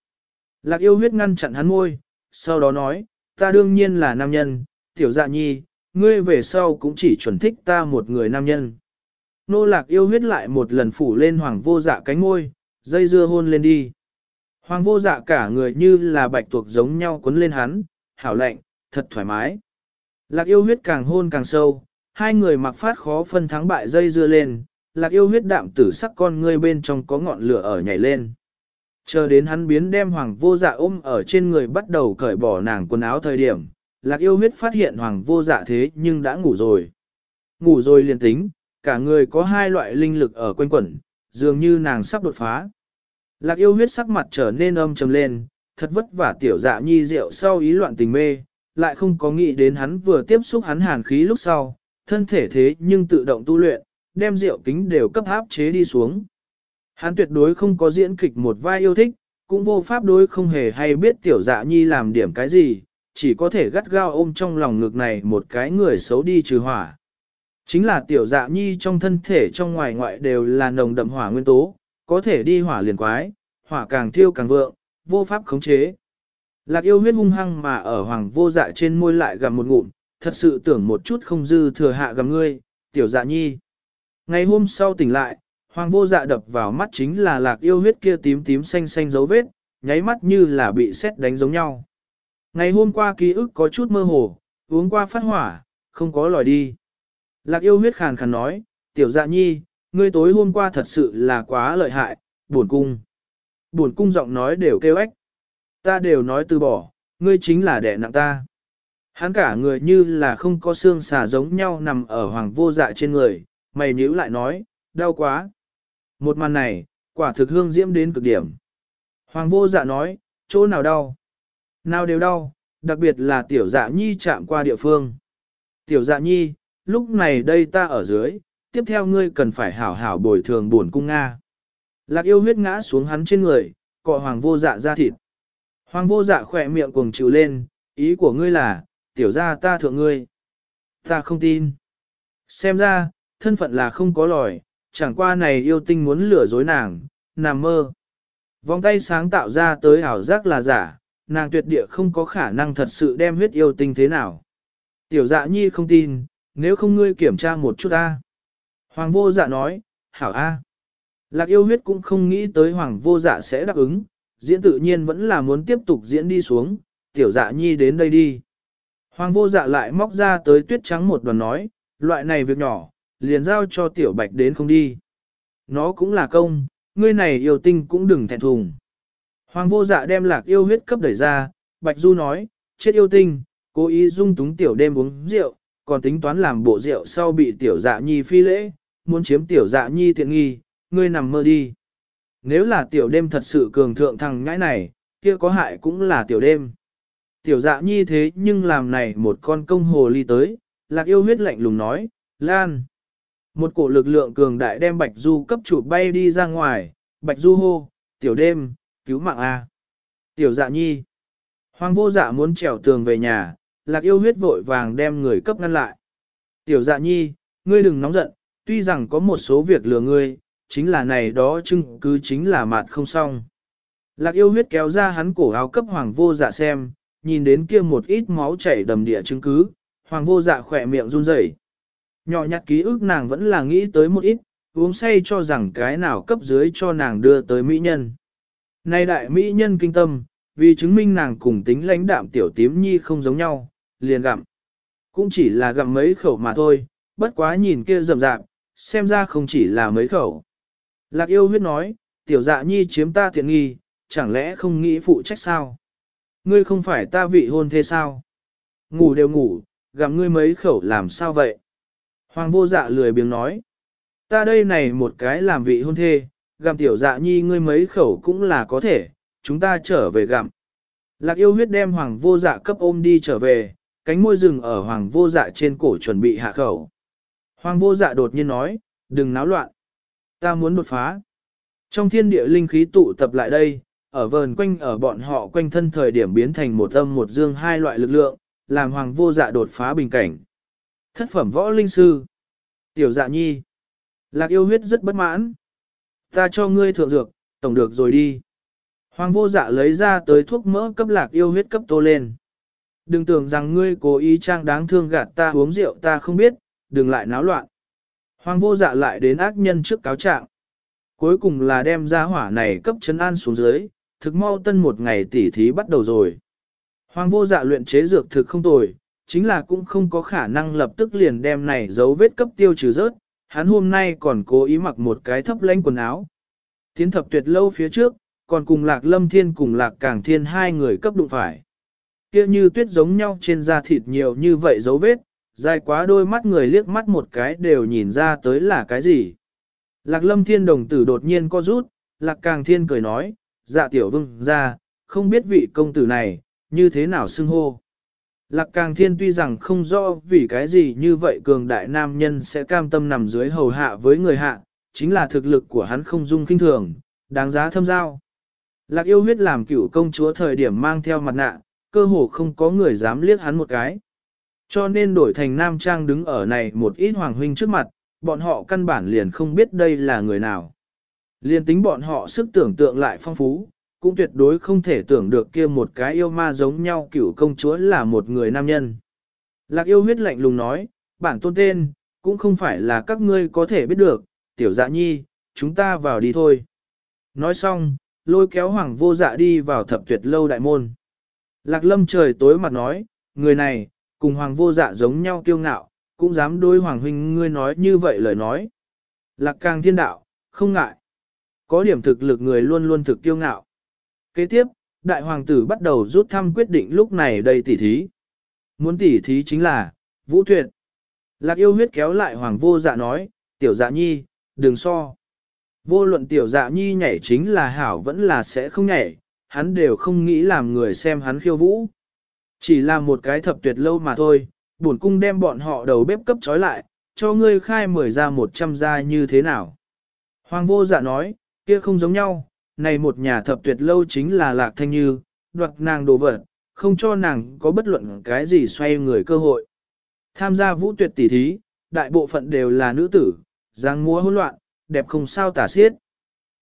Lạc yêu huyết ngăn chặn hắn môi, sau đó nói, ta đương nhiên là nam nhân, tiểu dạ nhi, ngươi về sau cũng chỉ chuẩn thích ta một người nam nhân. Nô lạc yêu huyết lại một lần phủ lên hoàng vô dạ cánh môi, dây dưa hôn lên đi. Hoàng vô dạ cả người như là bạch tuộc giống nhau cuốn lên hắn, hảo lạnh, thật thoải mái. Lạc yêu huyết càng hôn càng sâu, hai người mặc phát khó phân thắng bại dây dưa lên, lạc yêu huyết đạm tử sắc con ngươi bên trong có ngọn lửa ở nhảy lên. Chờ đến hắn biến đem hoàng vô dạ ôm ở trên người bắt đầu cởi bỏ nàng quần áo thời điểm, lạc yêu huyết phát hiện hoàng vô dạ thế nhưng đã ngủ rồi. Ngủ rồi liền tính, cả người có hai loại linh lực ở quanh quẩn, dường như nàng sắp đột phá. Lạc yêu huyết sắc mặt trở nên âm trầm lên, thật vất vả tiểu dạ nhi rượu sau ý loạn tình mê, lại không có nghĩ đến hắn vừa tiếp xúc hắn hàn khí lúc sau, thân thể thế nhưng tự động tu luyện, đem rượu kính đều cấp áp chế đi xuống. Hắn tuyệt đối không có diễn kịch một vai yêu thích, cũng vô pháp đối không hề hay biết tiểu dạ nhi làm điểm cái gì, chỉ có thể gắt gao ôm trong lòng ngực này một cái người xấu đi trừ hỏa. Chính là tiểu dạ nhi trong thân thể trong ngoài ngoại đều là nồng đậm hỏa nguyên tố, có thể đi hỏa liền quái, hỏa càng thiêu càng vượng, vô pháp khống chế. Lạc yêu huyết hung hăng mà ở hoàng vô dạ trên môi lại gặm một ngụm, thật sự tưởng một chút không dư thừa hạ gặm ngươi, tiểu dạ nhi. Ngày hôm sau tỉnh lại, hoàng vô dạ đập vào mắt chính là lạc yêu huyết kia tím tím xanh xanh dấu vết, nháy mắt như là bị xét đánh giống nhau. Ngày hôm qua ký ức có chút mơ hồ, uống qua phát hỏa, không có lòi đi. Lạc yêu huyết khàn khàn nói, tiểu dạ nhi, ngươi tối hôm qua thật sự là quá lợi hại, buồn cung. Buồn cung giọng nói đều kêu ếch. Ta đều nói từ bỏ, ngươi chính là đẻ nặng ta. Hắn cả người như là không có xương xà giống nhau nằm ở hoàng vô dạ trên người, mày nhíu lại nói, đau quá. Một màn này, quả thực hương diễm đến cực điểm. Hoàng vô dạ nói, chỗ nào đau? Nào đều đau, đặc biệt là tiểu dạ nhi chạm qua địa phương. Tiểu dạ nhi, lúc này đây ta ở dưới, tiếp theo ngươi cần phải hảo hảo bồi thường buồn cung Nga. Lạc yêu huyết ngã xuống hắn trên người, cọ hoàng vô dạ ra thịt. Hoàng vô dạ khỏe miệng cuồng chịu lên, ý của ngươi là, tiểu ra ta thượng ngươi. Ta không tin. Xem ra, thân phận là không có lòi, chẳng qua này yêu tinh muốn lừa dối nàng, nằm mơ. Vòng tay sáng tạo ra tới ảo giác là giả, nàng tuyệt địa không có khả năng thật sự đem huyết yêu tinh thế nào. Tiểu dạ nhi không tin, nếu không ngươi kiểm tra một chút ta. Hoàng vô dạ nói, hảo a. Lạc yêu huyết cũng không nghĩ tới hoàng vô dạ sẽ đáp ứng, diễn tự nhiên vẫn là muốn tiếp tục diễn đi xuống, tiểu dạ nhi đến đây đi. Hoàng vô dạ lại móc ra tới tuyết trắng một đoàn nói, loại này việc nhỏ, liền giao cho tiểu bạch đến không đi. Nó cũng là công, ngươi này yêu tinh cũng đừng thẹn thùng. Hoàng vô dạ đem lạc yêu huyết cấp đẩy ra, bạch du nói, chết yêu tinh, cố ý dung túng tiểu đêm uống rượu, còn tính toán làm bộ rượu sau bị tiểu dạ nhi phi lễ, muốn chiếm tiểu dạ nhi tiện nghi, ngươi nằm mơ đi. Nếu là tiểu đêm thật sự cường thượng thằng ngãi này, kia có hại cũng là tiểu đêm. Tiểu dạ nhi thế nhưng làm này một con công hồ ly tới, lạc yêu huyết lạnh lùng nói, Lan. Một cổ lực lượng cường đại đem Bạch Du cấp trụ bay đi ra ngoài, Bạch Du hô, tiểu đêm, cứu mạng A. Tiểu dạ nhi. Hoàng vô dạ muốn trèo tường về nhà, lạc yêu huyết vội vàng đem người cấp ngăn lại. Tiểu dạ nhi, ngươi đừng nóng giận, tuy rằng có một số việc lừa ngươi, chính là này đó chứng cứ chính là mạt không xong. Lạc yêu huyết kéo ra hắn cổ áo cấp hoàng vô dạ xem, nhìn đến kia một ít máu chảy đầm địa chứng cứ, hoàng vô dạ khỏe miệng run rẩy. Nhỏ nhặt ký ức nàng vẫn là nghĩ tới một ít, uống say cho rằng cái nào cấp dưới cho nàng đưa tới mỹ nhân. Nay đại mỹ nhân kinh tâm, vì chứng minh nàng cùng tính lãnh đạm tiểu tím nhi không giống nhau, liền gặm. Cũng chỉ là gặm mấy khẩu mà thôi, bất quá nhìn kia rậm rạp, xem ra không chỉ là mấy khẩu. Lạc yêu huyết nói, tiểu dạ nhi chiếm ta tiện nghi, chẳng lẽ không nghĩ phụ trách sao? Ngươi không phải ta vị hôn thế sao? Ngủ đều ngủ, gặm ngươi mấy khẩu làm sao vậy? Hoàng vô dạ lười biếng nói, ta đây này một cái làm vị hôn thê, gặm tiểu dạ nhi ngươi mấy khẩu cũng là có thể, chúng ta trở về gặm. Lạc yêu huyết đem hoàng vô dạ cấp ôm đi trở về, cánh môi rừng ở hoàng vô dạ trên cổ chuẩn bị hạ khẩu. Hoàng vô dạ đột nhiên nói, đừng náo loạn. Ta muốn đột phá. Trong thiên địa linh khí tụ tập lại đây, ở vờn quanh ở bọn họ quanh thân thời điểm biến thành một âm một dương hai loại lực lượng, làm hoàng vô dạ đột phá bình cảnh. Thất phẩm võ linh sư. Tiểu dạ nhi. Lạc yêu huyết rất bất mãn. Ta cho ngươi thượng dược, tổng được rồi đi. Hoàng vô dạ lấy ra tới thuốc mỡ cấp lạc yêu huyết cấp tô lên. Đừng tưởng rằng ngươi cố ý trang đáng thương gạt ta uống rượu ta không biết, đừng lại náo loạn. Hoàng vô dạ lại đến ác nhân trước cáo trạng. Cuối cùng là đem ra hỏa này cấp chấn an xuống dưới, thực mau tân một ngày tỉ thí bắt đầu rồi. Hoàng vô dạ luyện chế dược thực không tồi, chính là cũng không có khả năng lập tức liền đem này dấu vết cấp tiêu trừ rớt, hắn hôm nay còn cố ý mặc một cái thấp lanh quần áo. Tiến thập tuyệt lâu phía trước, còn cùng lạc lâm thiên cùng lạc càng thiên hai người cấp đụng phải. kia như tuyết giống nhau trên da thịt nhiều như vậy dấu vết, dài quá đôi mắt người liếc mắt một cái đều nhìn ra tới là cái gì. Lạc lâm thiên đồng tử đột nhiên co rút, lạc càng thiên cười nói, dạ tiểu vương ra, không biết vị công tử này, như thế nào xưng hô. Lạc càng thiên tuy rằng không rõ vì cái gì như vậy cường đại nam nhân sẽ cam tâm nằm dưới hầu hạ với người hạ, chính là thực lực của hắn không dung kinh thường, đáng giá thâm giao. Lạc yêu huyết làm cựu công chúa thời điểm mang theo mặt nạ, cơ hồ không có người dám liếc hắn một cái. Cho nên đổi thành nam trang đứng ở này một ít hoàng huynh trước mặt, bọn họ căn bản liền không biết đây là người nào. Liên tính bọn họ sức tưởng tượng lại phong phú, cũng tuyệt đối không thể tưởng được kia một cái yêu ma giống nhau cửu công chúa là một người nam nhân. Lạc yêu huyết lạnh lùng nói, bản tôn tên, cũng không phải là các ngươi có thể biết được, tiểu dạ nhi, chúng ta vào đi thôi. Nói xong, lôi kéo hoàng vô dạ đi vào thập tuyệt lâu đại môn. Lạc lâm trời tối mặt nói, người này, cùng hoàng vô dạ giống nhau kiêu ngạo, cũng dám đối hoàng huynh ngươi nói như vậy lời nói. Lạc càng thiên đạo, không ngại. Có điểm thực lực người luôn luôn thực kiêu ngạo. Kế tiếp, đại hoàng tử bắt đầu rút thăm quyết định lúc này đây tỉ thí. Muốn tỉ thí chính là, vũ tuyệt. Lạc yêu huyết kéo lại hoàng vô dạ nói, tiểu dạ nhi, đừng so. Vô luận tiểu dạ nhi nhảy chính là hảo vẫn là sẽ không nhảy, hắn đều không nghĩ làm người xem hắn khiêu vũ. Chỉ là một cái thập tuyệt lâu mà thôi, bổn cung đem bọn họ đầu bếp cấp trói lại, cho ngươi khai mười ra một trăm ra như thế nào. Hoàng vô dạ nói, kia không giống nhau, này một nhà thập tuyệt lâu chính là lạc thanh như, đoạt nàng đồ vật, không cho nàng có bất luận cái gì xoay người cơ hội. Tham gia vũ tuyệt tỷ thí, đại bộ phận đều là nữ tử, dáng múa hỗn loạn, đẹp không sao tả xiết.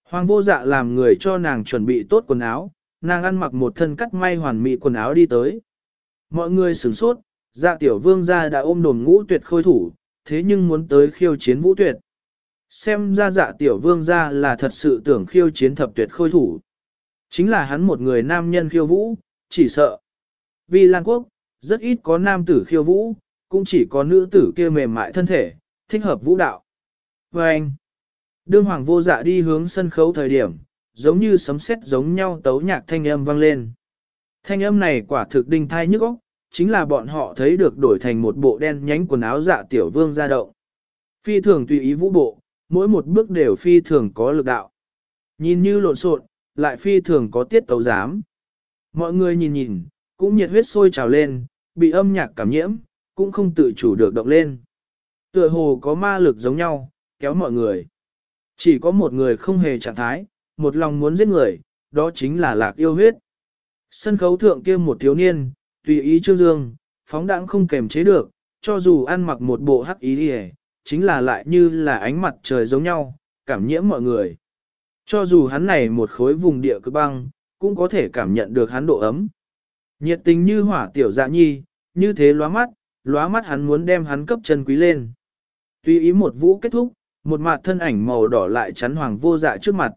Hoàng vô dạ làm người cho nàng chuẩn bị tốt quần áo, nàng ăn mặc một thân cắt may hoàn mỹ quần áo đi tới. Mọi người sửng sốt, dạ tiểu vương gia đã ôm đồn ngũ tuyệt khôi thủ, thế nhưng muốn tới khiêu chiến vũ tuyệt. Xem ra dạ tiểu vương gia là thật sự tưởng khiêu chiến thập tuyệt khôi thủ. Chính là hắn một người nam nhân khiêu vũ, chỉ sợ. Vì Lan Quốc, rất ít có nam tử khiêu vũ, cũng chỉ có nữ tử kia mềm mại thân thể, thích hợp vũ đạo. Và anh, đương hoàng vô dạ đi hướng sân khấu thời điểm, giống như sấm sét giống nhau tấu nhạc thanh âm vang lên. Thanh âm này quả thực đinh thai nhức óc, chính là bọn họ thấy được đổi thành một bộ đen nhánh quần áo dạ tiểu vương ra động. Phi thường tùy ý vũ bộ, mỗi một bước đều phi thường có lực đạo. Nhìn như lộn xộn, lại phi thường có tiết tấu giám. Mọi người nhìn nhìn, cũng nhiệt huyết sôi trào lên, bị âm nhạc cảm nhiễm, cũng không tự chủ được động lên. Tựa hồ có ma lực giống nhau, kéo mọi người. Chỉ có một người không hề trạng thái, một lòng muốn giết người, đó chính là lạc yêu huyết. Sân khấu thượng kia một thiếu niên, tùy ý trương dương, phóng đãng không kềm chế được, cho dù ăn mặc một bộ hắc ý đi chính là lại như là ánh mặt trời giống nhau, cảm nhiễm mọi người. Cho dù hắn này một khối vùng địa cực băng, cũng có thể cảm nhận được hắn độ ấm. Nhiệt tình như hỏa tiểu dạ nhi, như thế lóa mắt, lóa mắt hắn muốn đem hắn cấp chân quý lên. Tuy ý một vũ kết thúc, một mặt thân ảnh màu đỏ lại chắn hoàng vô dạ trước mặt.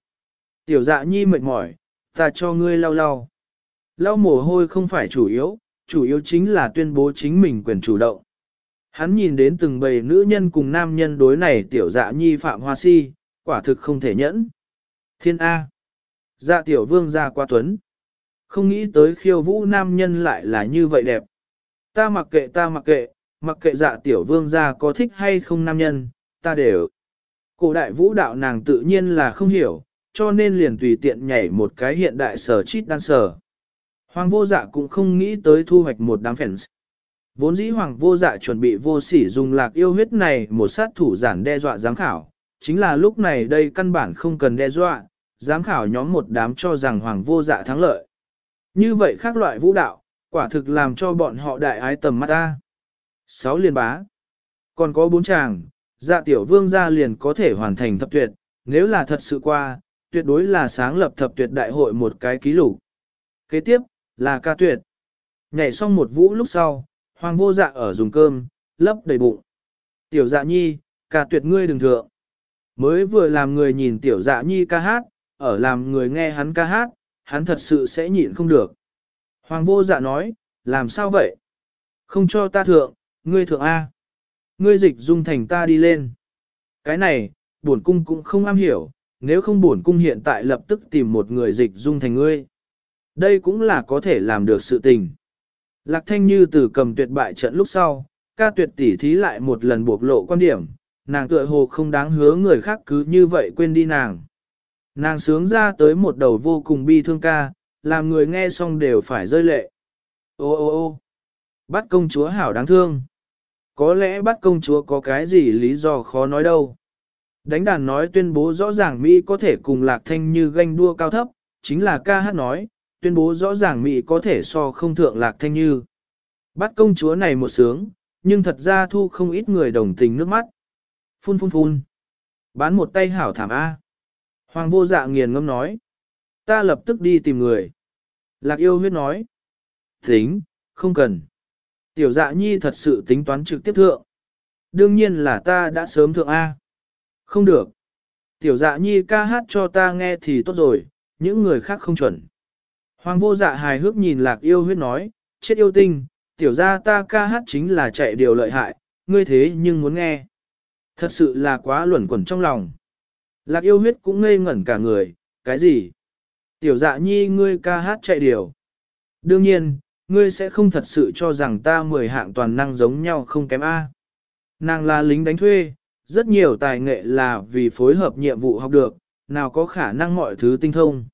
Tiểu dạ nhi mệt mỏi, ta cho ngươi lau lau. Lau mồ hôi không phải chủ yếu, chủ yếu chính là tuyên bố chính mình quyền chủ động. Hắn nhìn đến từng bầy nữ nhân cùng nam nhân đối này tiểu dạ nhi phạm hoa si, quả thực không thể nhẫn. Thiên A. Dạ tiểu vương ra qua tuấn. Không nghĩ tới khiêu vũ nam nhân lại là như vậy đẹp. Ta mặc kệ ta mặc kệ, mặc kệ dạ tiểu vương ra có thích hay không nam nhân, ta đều. Cổ đại vũ đạo nàng tự nhiên là không hiểu, cho nên liền tùy tiện nhảy một cái hiện đại sở chít đan sở. Hoàng vô dạ cũng không nghĩ tới thu hoạch một đám fans. Vốn dĩ hoàng vô dạ chuẩn bị vô sỉ dùng lạc yêu huyết này một sát thủ giản đe dọa giám khảo. Chính là lúc này đây căn bản không cần đe dọa, giám khảo nhóm một đám cho rằng hoàng vô dạ thắng lợi. Như vậy khác loại vũ đạo, quả thực làm cho bọn họ đại ái tầm mắt ta. Sáu liên bá. Còn có bốn chàng, dạ tiểu vương gia liền có thể hoàn thành thập tuyệt, nếu là thật sự qua, tuyệt đối là sáng lập thập tuyệt đại hội một cái ký lục. Kế tiếp, là ca tuyệt. Nhảy xong một vũ lúc sau, hoàng vô dạ ở dùng cơm, lấp đầy bụng. Tiểu dạ nhi, ca tuyệt ngươi đừng thượng. Mới vừa làm người nhìn tiểu dạ nhi ca hát, ở làm người nghe hắn ca hát, hắn thật sự sẽ nhịn không được. Hoàng vô dạ nói, làm sao vậy? Không cho ta thượng, ngươi thượng A. Ngươi dịch dung thành ta đi lên. Cái này, bổn cung cũng không am hiểu, nếu không bổn cung hiện tại lập tức tìm một người dịch dung thành ngươi. Đây cũng là có thể làm được sự tình. Lạc thanh như từ cầm tuyệt bại trận lúc sau, ca tuyệt tỉ thí lại một lần bộc lộ quan điểm, nàng tựa hồ không đáng hứa người khác cứ như vậy quên đi nàng. Nàng sướng ra tới một đầu vô cùng bi thương ca, làm người nghe xong đều phải rơi lệ. Ô ô ô bắt công chúa hảo đáng thương. Có lẽ bắt công chúa có cái gì lý do khó nói đâu. Đánh đàn nói tuyên bố rõ ràng Mỹ có thể cùng lạc thanh như ganh đua cao thấp, chính là ca hát nói, tuyên bố rõ ràng Mỹ có thể so không thượng lạc thanh như. Bắt công chúa này một sướng, nhưng thật ra thu không ít người đồng tình nước mắt. Phun phun phun. Bán một tay hảo thảm A. Hoàng vô dạ nghiền ngâm nói. Ta lập tức đi tìm người. Lạc yêu huyết nói. Tính, không cần. Tiểu dạ nhi thật sự tính toán trực tiếp thượng. Đương nhiên là ta đã sớm thượng A. Không được. Tiểu dạ nhi ca hát cho ta nghe thì tốt rồi, những người khác không chuẩn. Hoàng vô dạ hài hước nhìn lạc yêu huyết nói, chết yêu tinh, tiểu ra ta ca hát chính là chạy điều lợi hại, ngươi thế nhưng muốn nghe. Thật sự là quá luẩn quẩn trong lòng. Lạc yêu huyết cũng ngây ngẩn cả người, cái gì? Tiểu dạ nhi ngươi ca hát chạy điều. Đương nhiên, ngươi sẽ không thật sự cho rằng ta mười hạng toàn năng giống nhau không kém A. Nàng là lính đánh thuê, rất nhiều tài nghệ là vì phối hợp nhiệm vụ học được, nào có khả năng mọi thứ tinh thông.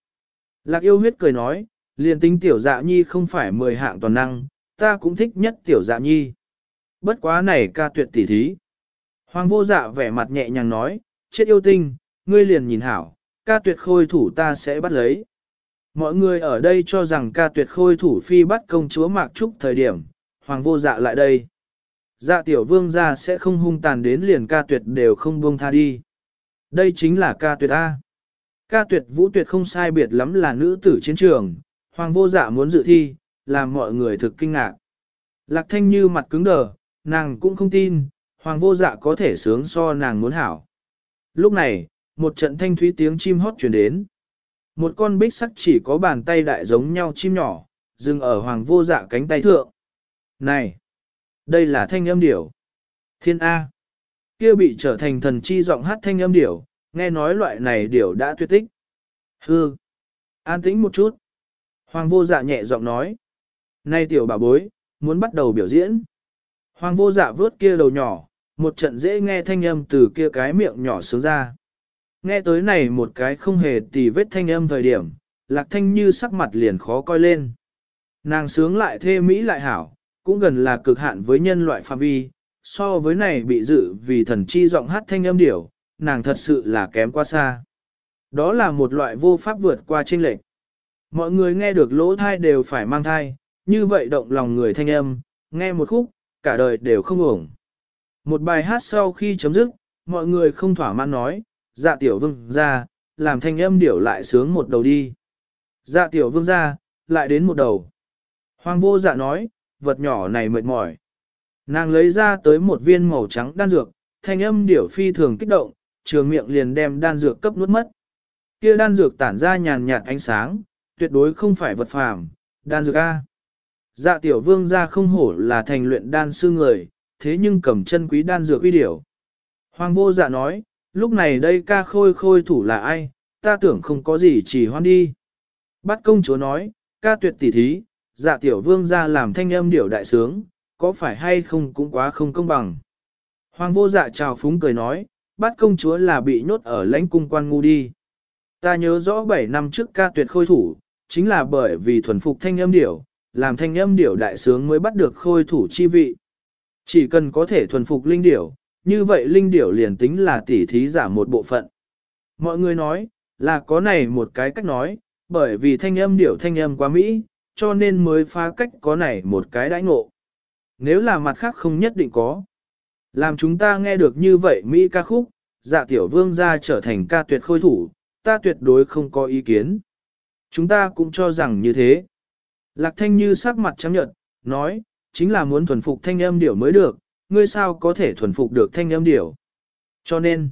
Lạc yêu huyết cười nói, liền tính tiểu dạ nhi không phải mười hạng toàn năng, ta cũng thích nhất tiểu dạ nhi. Bất quá này ca tuyệt tỉ thí. Hoàng vô dạ vẻ mặt nhẹ nhàng nói, chết yêu tinh, ngươi liền nhìn hảo, ca tuyệt khôi thủ ta sẽ bắt lấy. Mọi người ở đây cho rằng ca tuyệt khôi thủ phi bắt công chúa Mạc Trúc thời điểm, hoàng vô dạ lại đây. Dạ tiểu vương gia sẽ không hung tàn đến liền ca tuyệt đều không buông tha đi. Đây chính là ca tuyệt A. Ca tuyệt vũ tuyệt không sai biệt lắm là nữ tử chiến trường, hoàng vô dạ muốn dự thi, làm mọi người thực kinh ngạc. Lạc thanh như mặt cứng đờ, nàng cũng không tin, hoàng vô dạ có thể sướng so nàng muốn hảo. Lúc này, một trận thanh thúy tiếng chim hót chuyển đến. Một con bích sắc chỉ có bàn tay đại giống nhau chim nhỏ, dừng ở hoàng vô dạ cánh tay thượng. Này! Đây là thanh âm điểu. Thiên A! kia bị trở thành thần chi giọng hát thanh âm điểu, nghe nói loại này điểu đã tuyệt tích. Hư! An tĩnh một chút. Hoàng vô dạ nhẹ giọng nói. Nay tiểu bà bối, muốn bắt đầu biểu diễn. Hoàng vô dạ vớt kia đầu nhỏ, một trận dễ nghe thanh âm từ kia cái miệng nhỏ sướng ra. Nghe tới này một cái không hề tì vết thanh âm thời điểm, lạc thanh như sắc mặt liền khó coi lên. Nàng sướng lại thê mỹ lại hảo, cũng gần là cực hạn với nhân loại phạm vi, so với này bị dự vì thần chi giọng hát thanh âm điểu, nàng thật sự là kém quá xa. Đó là một loại vô pháp vượt qua trên lệch. Mọi người nghe được lỗ thai đều phải mang thai, như vậy động lòng người thanh âm, nghe một khúc, cả đời đều không ổng. Một bài hát sau khi chấm dứt, mọi người không thỏa mãn nói, dạ tiểu vương ra, làm thanh âm điểu lại sướng một đầu đi. Dạ tiểu vương ra, lại đến một đầu. Hoàng vô dạ nói, vật nhỏ này mệt mỏi. Nàng lấy ra tới một viên màu trắng đan dược, thanh âm điểu phi thường kích động, trường miệng liền đem đan dược cấp nuốt mất. Kia đan dược tản ra nhàn nhạt ánh sáng, tuyệt đối không phải vật phàm, đan dược A. Dạ tiểu vương ra không hổ là thành luyện đan sư người, thế nhưng cầm chân quý đan dược uy điểu. Hoàng vô dạ nói, lúc này đây ca khôi khôi thủ là ai, ta tưởng không có gì chỉ hoan đi. Bắt công chúa nói, ca tuyệt tỷ thí, dạ tiểu vương ra làm thanh âm điểu đại sướng, có phải hay không cũng quá không công bằng. Hoàng vô dạ chào phúng cười nói, bắt công chúa là bị nhốt ở lãnh cung quan ngu đi. Ta nhớ rõ 7 năm trước ca tuyệt khôi thủ, chính là bởi vì thuần phục thanh âm điểu, làm thanh âm điểu đại sướng mới bắt được khôi thủ chi vị. Chỉ cần có thể thuần phục linh điểu, như vậy linh điểu liền tính là tỉ thí giả một bộ phận. Mọi người nói, là có này một cái cách nói, bởi vì thanh âm điểu thanh âm quá mỹ, cho nên mới phá cách có này một cái đãi ngộ. Nếu là mặt khác không nhất định có. Làm chúng ta nghe được như vậy Mỹ ca khúc, dạ tiểu vương gia trở thành ca tuyệt khôi thủ, ta tuyệt đối không có ý kiến. Chúng ta cũng cho rằng như thế. Lạc thanh như sắc mặt trắng nhợt, nói, chính là muốn thuần phục thanh âm điểu mới được, ngươi sao có thể thuần phục được thanh âm điểu. Cho nên,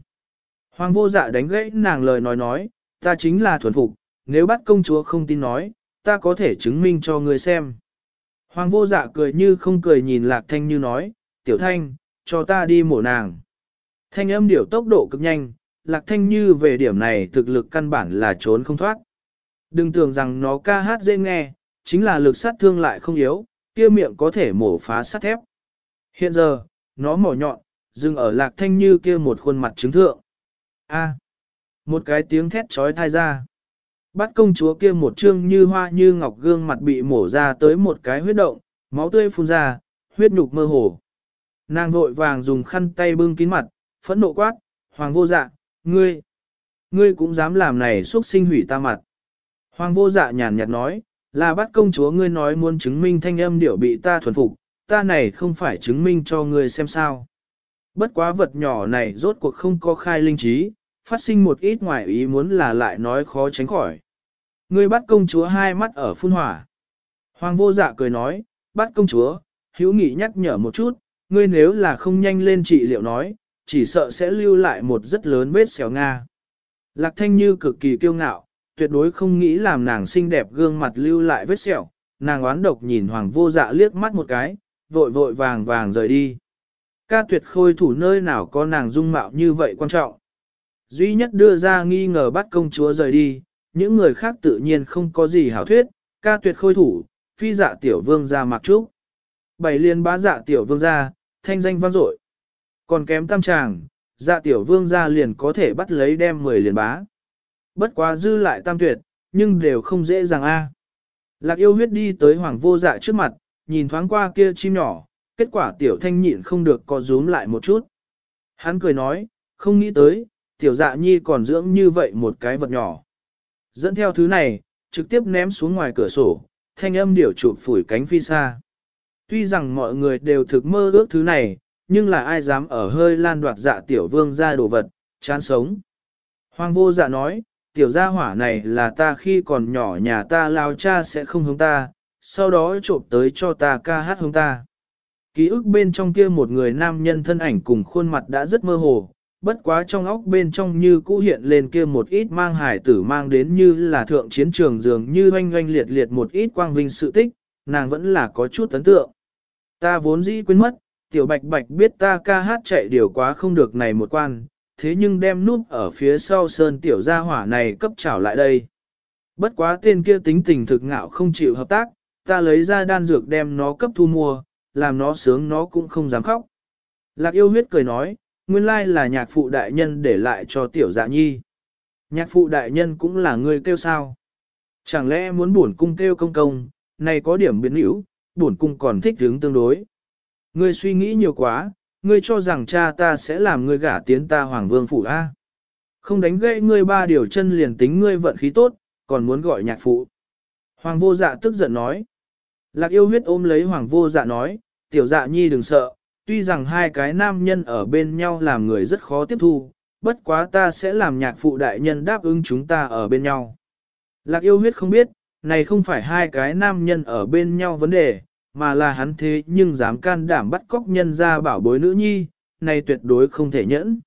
hoàng vô dạ đánh gãy nàng lời nói nói, ta chính là thuần phục, nếu bắt công chúa không tin nói, ta có thể chứng minh cho ngươi xem. Hoàng vô dạ cười như không cười nhìn lạc thanh như nói, tiểu thanh, cho ta đi mổ nàng. Thanh âm điểu tốc độ cực nhanh, lạc thanh như về điểm này thực lực căn bản là trốn không thoát. Đừng tưởng rằng nó ca hát dễ nghe, chính là lực sát thương lại không yếu, kia miệng có thể mổ phá sắt thép. Hiện giờ, nó mỏ nhọn, dừng ở lạc thanh như kia một khuôn mặt trứng thượng. A. một cái tiếng thét trói thai ra. Bắt công chúa kia một trương như hoa như ngọc gương mặt bị mổ ra tới một cái huyết động, máu tươi phun ra, huyết nhục mơ hồ. Nàng vội vàng dùng khăn tay bưng kín mặt, phẫn nộ quát, hoàng vô dạ, ngươi, ngươi cũng dám làm này xuất sinh hủy ta mặt. Hoàng vô dạ nhàn nhạt nói, là bắt công chúa ngươi nói muốn chứng minh thanh âm điệu bị ta thuần phục, ta này không phải chứng minh cho ngươi xem sao. Bất quá vật nhỏ này rốt cuộc không có khai linh trí, phát sinh một ít ngoài ý muốn là lại nói khó tránh khỏi. Ngươi bắt công chúa hai mắt ở phun hỏa. Hoàng vô dạ cười nói, bắt công chúa, hữu nghị nhắc nhở một chút, ngươi nếu là không nhanh lên trị liệu nói, chỉ sợ sẽ lưu lại một rất lớn vết xéo Nga. Lạc thanh như cực kỳ kiêu ngạo, tuyệt đối không nghĩ làm nàng xinh đẹp gương mặt lưu lại vết sẹo, nàng oán độc nhìn hoàng vô dạ liếc mắt một cái, vội vội vàng vàng rời đi. Ca tuyệt khôi thủ nơi nào có nàng dung mạo như vậy quan trọng. Duy nhất đưa ra nghi ngờ bắt công chúa rời đi, những người khác tự nhiên không có gì hảo thuyết, ca tuyệt khôi thủ, phi dạ tiểu vương ra mặc trúc. Bảy liên bá dạ tiểu vương ra, thanh danh vang dội. Còn kém tam tràng, dạ tiểu vương ra liền có thể bắt lấy đem 10 liền bá. Bất quá dư lại tam tuyệt, nhưng đều không dễ dàng a. Lạc yêu huyết đi tới hoàng vô dạ trước mặt, nhìn thoáng qua kia chim nhỏ, kết quả tiểu thanh nhịn không được có rúm lại một chút. Hắn cười nói, không nghĩ tới, tiểu dạ nhi còn dưỡng như vậy một cái vật nhỏ. Dẫn theo thứ này, trực tiếp ném xuống ngoài cửa sổ, thanh âm điểu chụp phủi cánh phi xa. Tuy rằng mọi người đều thực mơ ước thứ này, nhưng là ai dám ở hơi lan đoạt dạ tiểu vương ra đồ vật, chán sống. Hoàng vô dạ nói, tiểu gia hỏa này là ta khi còn nhỏ nhà ta lao cha sẽ không hướng ta, sau đó trộm tới cho ta ca hát hướng ta. Ký ức bên trong kia một người nam nhân thân ảnh cùng khuôn mặt đã rất mơ hồ, bất quá trong óc bên trong như cũ hiện lên kia một ít mang hải tử mang đến như là thượng chiến trường dường như oanh oanh liệt liệt một ít quang vinh sự tích, nàng vẫn là có chút ấn tượng. Ta vốn dĩ quên mất, tiểu bạch bạch biết ta ca hát chạy điều quá không được này một quan, thế nhưng đem núp ở phía sau sơn tiểu gia hỏa này cấp trảo lại đây. Bất quá tên kia tính tình thực ngạo không chịu hợp tác, ta lấy ra đan dược đem nó cấp thu mua, làm nó sướng nó cũng không dám khóc. Lạc yêu huyết cười nói, nguyên lai là nhạc phụ đại nhân để lại cho tiểu dạ nhi. Nhạc phụ đại nhân cũng là người kêu sao. Chẳng lẽ muốn bổn cung kêu công công, này có điểm biến hữu, bổn cung còn thích hướng tương đối. Ngươi suy nghĩ nhiều quá, ngươi cho rằng cha ta sẽ làm ngươi gả tiến ta hoàng vương phủ A. Không đánh gãy ngươi ba điều chân liền tính ngươi vận khí tốt, còn muốn gọi nhạc phụ. Hoàng vô dạ tức giận nói. Lạc yêu huyết ôm lấy hoàng vô dạ nói, tiểu dạ nhi đừng sợ, tuy rằng hai cái nam nhân ở bên nhau làm người rất khó tiếp thu, bất quá ta sẽ làm nhạc phụ đại nhân đáp ứng chúng ta ở bên nhau. Lạc yêu huyết không biết, này không phải hai cái nam nhân ở bên nhau vấn đề, mà là hắn thế nhưng dám can đảm bắt cóc nhân ra bảo bối nữ nhi, này tuyệt đối không thể nhẫn.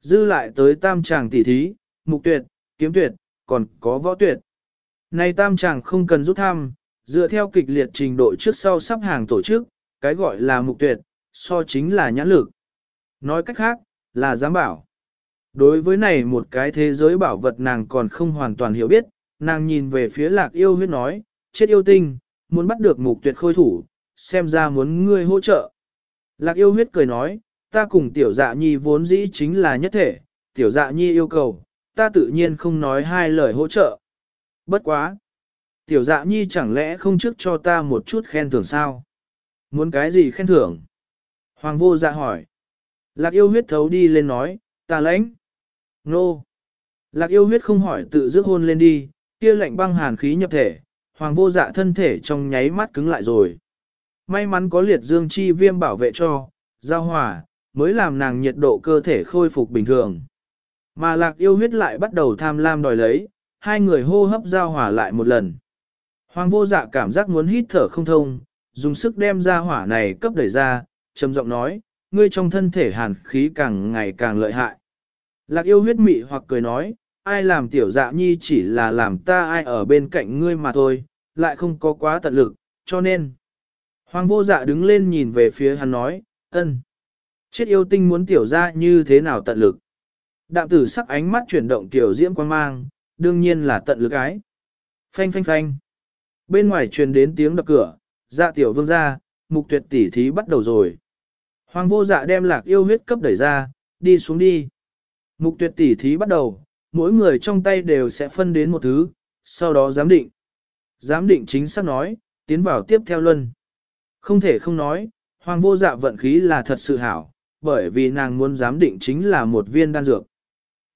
Dư lại tới tam chàng tỷ thí, mục tuyệt, kiếm tuyệt, còn có võ tuyệt. Này tam chàng không cần rút thăm, dựa theo kịch liệt trình độ trước sau sắp hàng tổ chức, cái gọi là mục tuyệt, so chính là nhãn lực. Nói cách khác, là giám bảo. Đối với này một cái thế giới bảo vật nàng còn không hoàn toàn hiểu biết, nàng nhìn về phía lạc yêu huyết nói, chết yêu tinh, muốn bắt được mục tuyệt khôi thủ, xem ra muốn ngươi hỗ trợ. Lạc yêu huyết cười nói, ta cùng tiểu dạ nhi vốn dĩ chính là nhất thể, tiểu dạ nhi yêu cầu, ta tự nhiên không nói hai lời hỗ trợ. Bất quá. Tiểu dạ nhi chẳng lẽ không trước cho ta một chút khen thưởng sao? Muốn cái gì khen thưởng? Hoàng vô dạ hỏi. Lạc yêu huyết thấu đi lên nói, ta lãnh. Nô. Lạc yêu huyết không hỏi tự dứt hôn lên đi, kia lạnh băng hàn khí nhập thể, hoàng vô dạ thân thể trong nháy mắt cứng lại rồi. May mắn có liệt dương chi viêm bảo vệ cho, giao hỏa, mới làm nàng nhiệt độ cơ thể khôi phục bình thường. Mà lạc yêu huyết lại bắt đầu tham lam đòi lấy, hai người hô hấp giao hỏa lại một lần. Hoàng vô dạ cảm giác muốn hít thở không thông, dùng sức đem ra hỏa này cấp đẩy ra, trầm giọng nói, ngươi trong thân thể hàn khí càng ngày càng lợi hại. Lạc yêu huyết mị hoặc cười nói, ai làm tiểu dạ nhi chỉ là làm ta ai ở bên cạnh ngươi mà thôi, lại không có quá tận lực, cho nên. Hoàng vô dạ đứng lên nhìn về phía hắn nói, ân. Chết yêu tinh muốn tiểu ra như thế nào tận lực. Đạm tử sắc ánh mắt chuyển động tiểu diễm quan mang, đương nhiên là tận lực ái. Phanh phanh phanh. Bên ngoài truyền đến tiếng đập cửa, dạ tiểu vương ra, mục tuyệt tỉ thí bắt đầu rồi. Hoàng vô dạ đem lạc yêu huyết cấp đẩy ra, đi xuống đi. Mục tuyệt tỉ thí bắt đầu, mỗi người trong tay đều sẽ phân đến một thứ, sau đó giám định. Giám định chính xác nói, tiến vào tiếp theo luân. Không thể không nói, hoàng vô dạ vận khí là thật sự hảo, bởi vì nàng muốn giám định chính là một viên đan dược.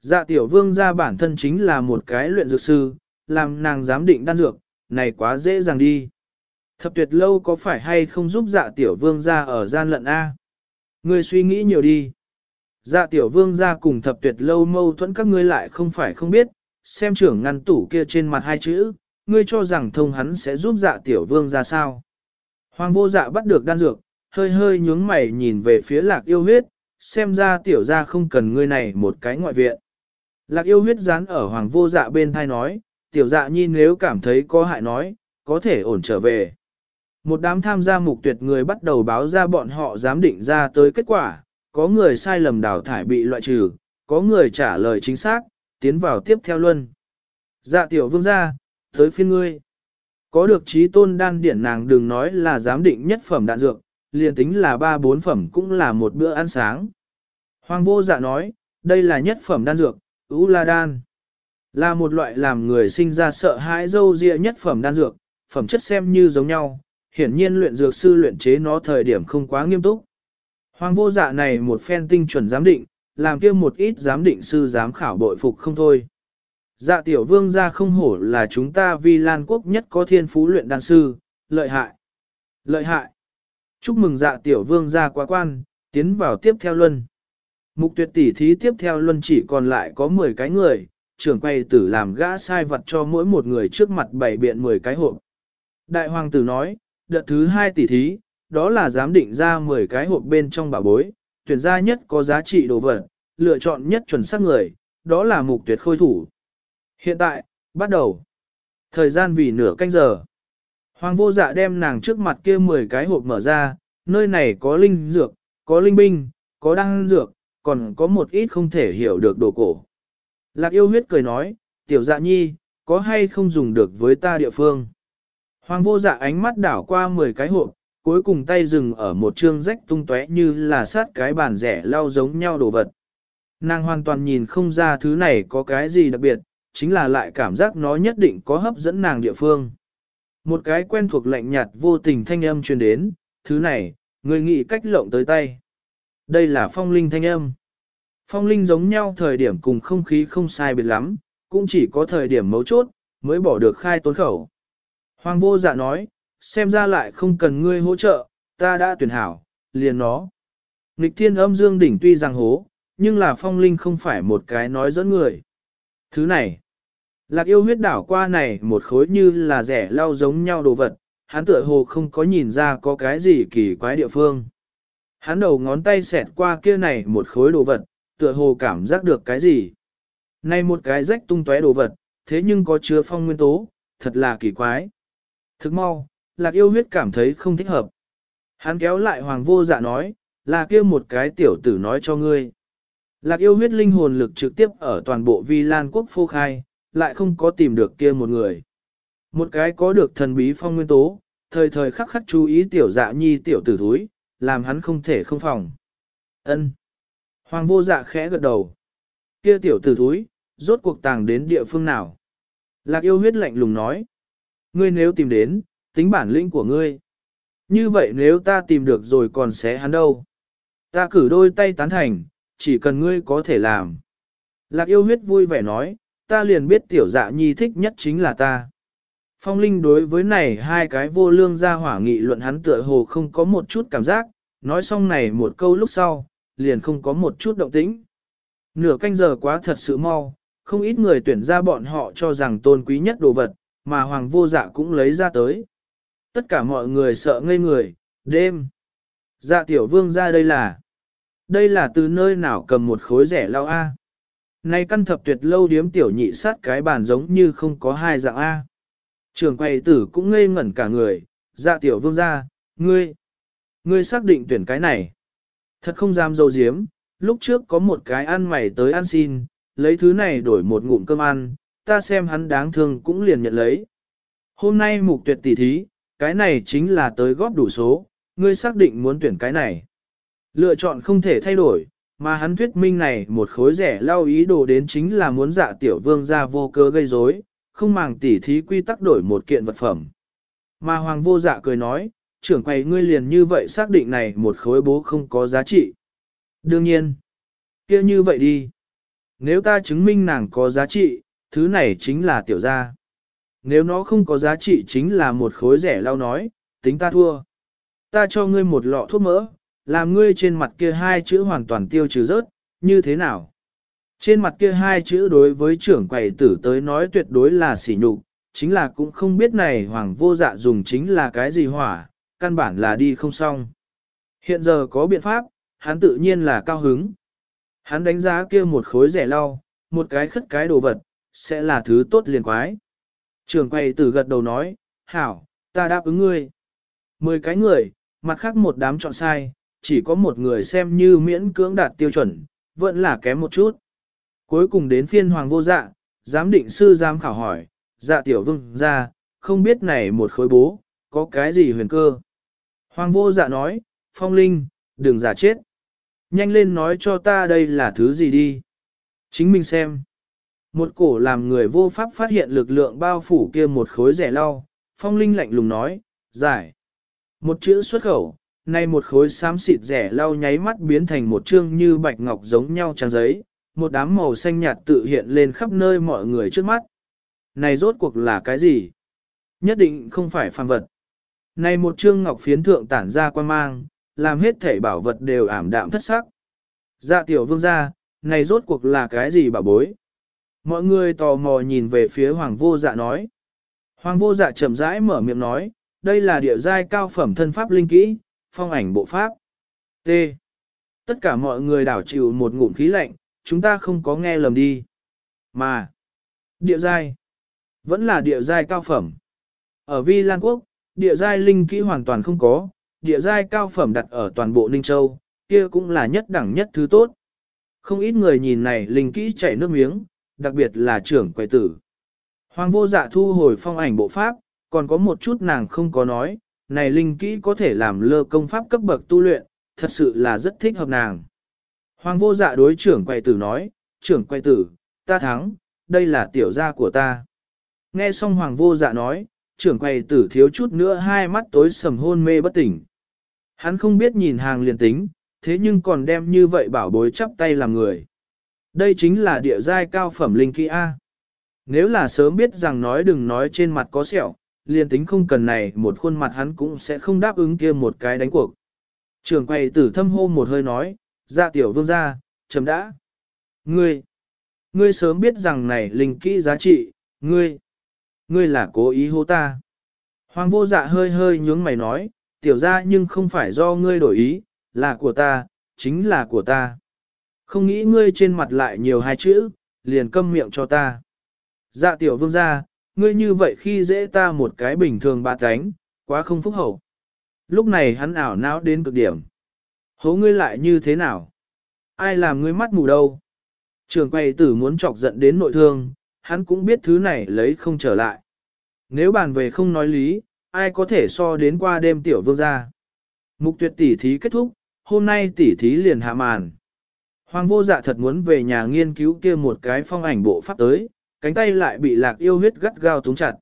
Dạ tiểu vương ra bản thân chính là một cái luyện dược sư, làm nàng giám định đan dược, này quá dễ dàng đi. Thập tuyệt lâu có phải hay không giúp dạ tiểu vương ra ở gian lận A? người suy nghĩ nhiều đi. Dạ tiểu vương ra cùng thập tuyệt lâu mâu thuẫn các ngươi lại không phải không biết, xem trưởng ngăn tủ kia trên mặt hai chữ, ngươi cho rằng thông hắn sẽ giúp dạ tiểu vương ra sao. Hoàng vô dạ bắt được đan dược, hơi hơi nhướng mày nhìn về phía lạc yêu huyết, xem ra tiểu ra không cần ngươi này một cái ngoại viện. Lạc yêu huyết dán ở hoàng vô dạ bên thai nói, tiểu dạ nhi nếu cảm thấy có hại nói, có thể ổn trở về. Một đám tham gia mục tuyệt người bắt đầu báo ra bọn họ dám định ra tới kết quả, có người sai lầm đào thải bị loại trừ, có người trả lời chính xác, tiến vào tiếp theo luân. Dạ tiểu vương gia, tới phiên ngươi. Có được trí tôn đan điển nàng đừng nói là giám định nhất phẩm đạn dược, liền tính là ba bốn phẩm cũng là một bữa ăn sáng. Hoàng vô dạ nói, đây là nhất phẩm đan dược, ú la đan. Là một loại làm người sinh ra sợ hãi dâu dịa nhất phẩm đan dược, phẩm chất xem như giống nhau, hiển nhiên luyện dược sư luyện chế nó thời điểm không quá nghiêm túc. Hoàng vô dạ này một phen tinh chuẩn giám định, làm kia một ít giám định sư giám khảo bội phục không thôi. Dạ tiểu vương gia không hổ là chúng ta vì lan quốc nhất có thiên phú luyện đan sư, lợi hại. Lợi hại. Chúc mừng dạ tiểu vương gia quá quan, tiến vào tiếp theo luân. Mục tuyệt tỷ thí tiếp theo luân chỉ còn lại có 10 cái người, trưởng quay tử làm gã sai vật cho mỗi một người trước mặt bảy biện 10 cái hộp. Đại hoàng tử nói, đợt thứ hai tỷ thí, đó là giám định ra 10 cái hộp bên trong bảo bối, tuyển ra nhất có giá trị đồ vật, lựa chọn nhất chuẩn xác người, đó là mục tuyệt khôi thủ. Hiện tại, bắt đầu. Thời gian vì nửa canh giờ. Hoàng vô dạ đem nàng trước mặt kia 10 cái hộp mở ra, nơi này có linh dược, có linh binh, có đăng dược, còn có một ít không thể hiểu được đồ cổ. Lạc yêu huyết cười nói, tiểu dạ nhi, có hay không dùng được với ta địa phương. Hoàng vô dạ ánh mắt đảo qua 10 cái hộp, cuối cùng tay dừng ở một chương rách tung tóe như là sát cái bàn rẻ lau giống nhau đồ vật. Nàng hoàn toàn nhìn không ra thứ này có cái gì đặc biệt, chính là lại cảm giác nó nhất định có hấp dẫn nàng địa phương. Một cái quen thuộc lạnh nhạt vô tình thanh âm truyền đến, thứ này, người nghĩ cách lộng tới tay. Đây là phong linh thanh âm. Phong linh giống nhau thời điểm cùng không khí không sai biệt lắm, cũng chỉ có thời điểm mấu chốt, mới bỏ được khai tốn khẩu. Hoàng vô dạ nói, xem ra lại không cần ngươi hỗ trợ, ta đã tuyển hảo, liền nó. Nịch thiên âm dương đỉnh tuy rằng hố, nhưng là phong linh không phải một cái nói dẫn người. Thứ này, lạc yêu huyết đảo qua này một khối như là rẻ lau giống nhau đồ vật, hắn tựa hồ không có nhìn ra có cái gì kỳ quái địa phương. Hắn đầu ngón tay xẹt qua kia này một khối đồ vật, tựa hồ cảm giác được cái gì. Này một cái rách tung tóe đồ vật, thế nhưng có chứa phong nguyên tố, thật là kỳ quái. Thức mau, lạc yêu huyết cảm thấy không thích hợp. Hắn kéo lại hoàng vô dạ nói, là kia một cái tiểu tử nói cho ngươi. Lạc yêu huyết linh hồn lực trực tiếp ở toàn bộ vi lan quốc phô khai, lại không có tìm được kia một người. Một cái có được thần bí phong nguyên tố, thời thời khắc khắc chú ý tiểu dạ nhi tiểu tử thúi, làm hắn không thể không phòng. ân Hoàng vô dạ khẽ gật đầu. Kia tiểu tử thúi, rốt cuộc tàng đến địa phương nào? Lạc yêu huyết lạnh lùng nói. Ngươi nếu tìm đến, tính bản lĩnh của ngươi. Như vậy nếu ta tìm được rồi còn sẽ hắn đâu? Ta cử đôi tay tán thành, chỉ cần ngươi có thể làm. Lạc yêu huyết vui vẻ nói, ta liền biết tiểu dạ nhi thích nhất chính là ta. Phong Linh đối với này hai cái vô lương ra hỏa nghị luận hắn tựa hồ không có một chút cảm giác, nói xong này một câu lúc sau, liền không có một chút động tĩnh. Nửa canh giờ quá thật sự mau, không ít người tuyển ra bọn họ cho rằng tôn quý nhất đồ vật, mà hoàng vô dạ cũng lấy ra tới. Tất cả mọi người sợ ngây người, đêm. Dạ tiểu vương ra đây là. Đây là từ nơi nào cầm một khối rẻ lao A. nay căn thập tuyệt lâu điếm tiểu nhị sát cái bàn giống như không có hai dạng A. Trường quầy tử cũng ngây ngẩn cả người, dạ tiểu vương ra, ngươi. Ngươi xác định tuyển cái này. Thật không dám dâu diếm, lúc trước có một cái ăn mày tới ăn xin, lấy thứ này đổi một ngụm cơm ăn, ta xem hắn đáng thương cũng liền nhận lấy. Hôm nay mục tuyệt tỷ thí, cái này chính là tới góp đủ số, ngươi xác định muốn tuyển cái này. Lựa chọn không thể thay đổi, mà hắn thuyết minh này một khối rẻ lao ý đồ đến chính là muốn dạ tiểu vương ra vô cớ gây rối, không màng tỉ thí quy tắc đổi một kiện vật phẩm. Mà hoàng vô dạ cười nói, trưởng quầy ngươi liền như vậy xác định này một khối bố không có giá trị. Đương nhiên, kia như vậy đi. Nếu ta chứng minh nàng có giá trị, thứ này chính là tiểu gia. Nếu nó không có giá trị chính là một khối rẻ lao nói, tính ta thua. Ta cho ngươi một lọ thuốc mỡ, làm ngươi trên mặt kia hai chữ hoàn toàn tiêu trừ rớt, như thế nào? Trên mặt kia hai chữ đối với trưởng quầy tử tới nói tuyệt đối là sỉ nhục, chính là cũng không biết này hoàng vô dạ dùng chính là cái gì hỏa, căn bản là đi không xong. Hiện giờ có biện pháp, hắn tự nhiên là cao hứng. Hắn đánh giá kia một khối rẻ lau, một cái khất cái đồ vật, sẽ là thứ tốt liền quái. Trường quay tử gật đầu nói, hảo, ta đáp ứng ngươi. Mười cái người, mặt khác một đám chọn sai, chỉ có một người xem như miễn cưỡng đạt tiêu chuẩn, vẫn là kém một chút. Cuối cùng đến phiên hoàng vô dạ, giám định sư giám khảo hỏi, dạ tiểu vương ra, không biết này một khối bố, có cái gì huyền cơ. Hoàng vô dạ nói, phong linh, đừng giả chết. Nhanh lên nói cho ta đây là thứ gì đi. Chính mình xem. Một cổ làm người vô pháp phát hiện lực lượng bao phủ kia một khối rẻ lau, phong linh lạnh lùng nói, giải. Một chữ xuất khẩu, nay một khối xám xịt rẻ lau nháy mắt biến thành một chương như bạch ngọc giống nhau trang giấy, một đám màu xanh nhạt tự hiện lên khắp nơi mọi người trước mắt. Này rốt cuộc là cái gì? Nhất định không phải phàm vật. Này một chương ngọc phiến thượng tản ra quan mang, làm hết thể bảo vật đều ảm đạm thất sắc. Dạ tiểu vương gia, này rốt cuộc là cái gì bảo bối? Mọi người tò mò nhìn về phía hoàng vô dạ nói. Hoàng vô dạ chậm rãi mở miệng nói, đây là địa giai cao phẩm thân pháp linh kỹ, phong ảnh bộ pháp. T. Tất cả mọi người đảo chịu một ngụm khí lạnh, chúng ta không có nghe lầm đi. Mà, địa giai, vẫn là địa giai cao phẩm. Ở Vi Lan Quốc, địa giai linh kỹ hoàn toàn không có, địa giai cao phẩm đặt ở toàn bộ Ninh Châu, kia cũng là nhất đẳng nhất thứ tốt. Không ít người nhìn này linh kỹ chảy nước miếng, đặc biệt là trưởng quầy tử. Hoàng vô dạ thu hồi phong ảnh bộ pháp, còn có một chút nàng không có nói, này linh kỹ có thể làm lơ công pháp cấp bậc tu luyện, thật sự là rất thích hợp nàng. Hoàng vô dạ đối trưởng quầy tử nói, trưởng quầy tử, ta thắng, đây là tiểu gia của ta. Nghe xong hoàng vô dạ nói, trưởng quầy tử thiếu chút nữa hai mắt tối sầm hôn mê bất tỉnh. Hắn không biết nhìn hàng liền tính, thế nhưng còn đem như vậy bảo bối chắp tay làm người. Đây chính là địa giai cao phẩm linh kỹ A. Nếu là sớm biết rằng nói đừng nói trên mặt có sẹo, liền tính không cần này một khuôn mặt hắn cũng sẽ không đáp ứng kia một cái đánh cuộc. Trường quầy tử thâm hô một hơi nói, dạ tiểu vương gia, chấm đã. Ngươi, ngươi sớm biết rằng này linh kỹ giá trị, ngươi, ngươi là cố ý hô ta. Hoàng vô dạ hơi hơi nhướng mày nói, tiểu ra nhưng không phải do ngươi đổi ý, là của ta, chính là của ta. Không nghĩ ngươi trên mặt lại nhiều hai chữ, liền câm miệng cho ta. Dạ tiểu vương gia, ngươi như vậy khi dễ ta một cái bình thường ba cánh, quá không phúc hậu. Lúc này hắn ảo não đến cực điểm. Hố ngươi lại như thế nào? Ai làm ngươi mắt mù đâu? Trường quay tử muốn chọc giận đến nội thương, hắn cũng biết thứ này lấy không trở lại. Nếu bàn về không nói lý, ai có thể so đến qua đêm tiểu vương gia? Mục tuyệt tỉ thí kết thúc, hôm nay tỉ thí liền hạ màn. Hoàng vô dạ thật muốn về nhà nghiên cứu kia một cái phong ảnh bộ pháp tới, cánh tay lại bị lạc yêu huyết gắt gao túng chặt.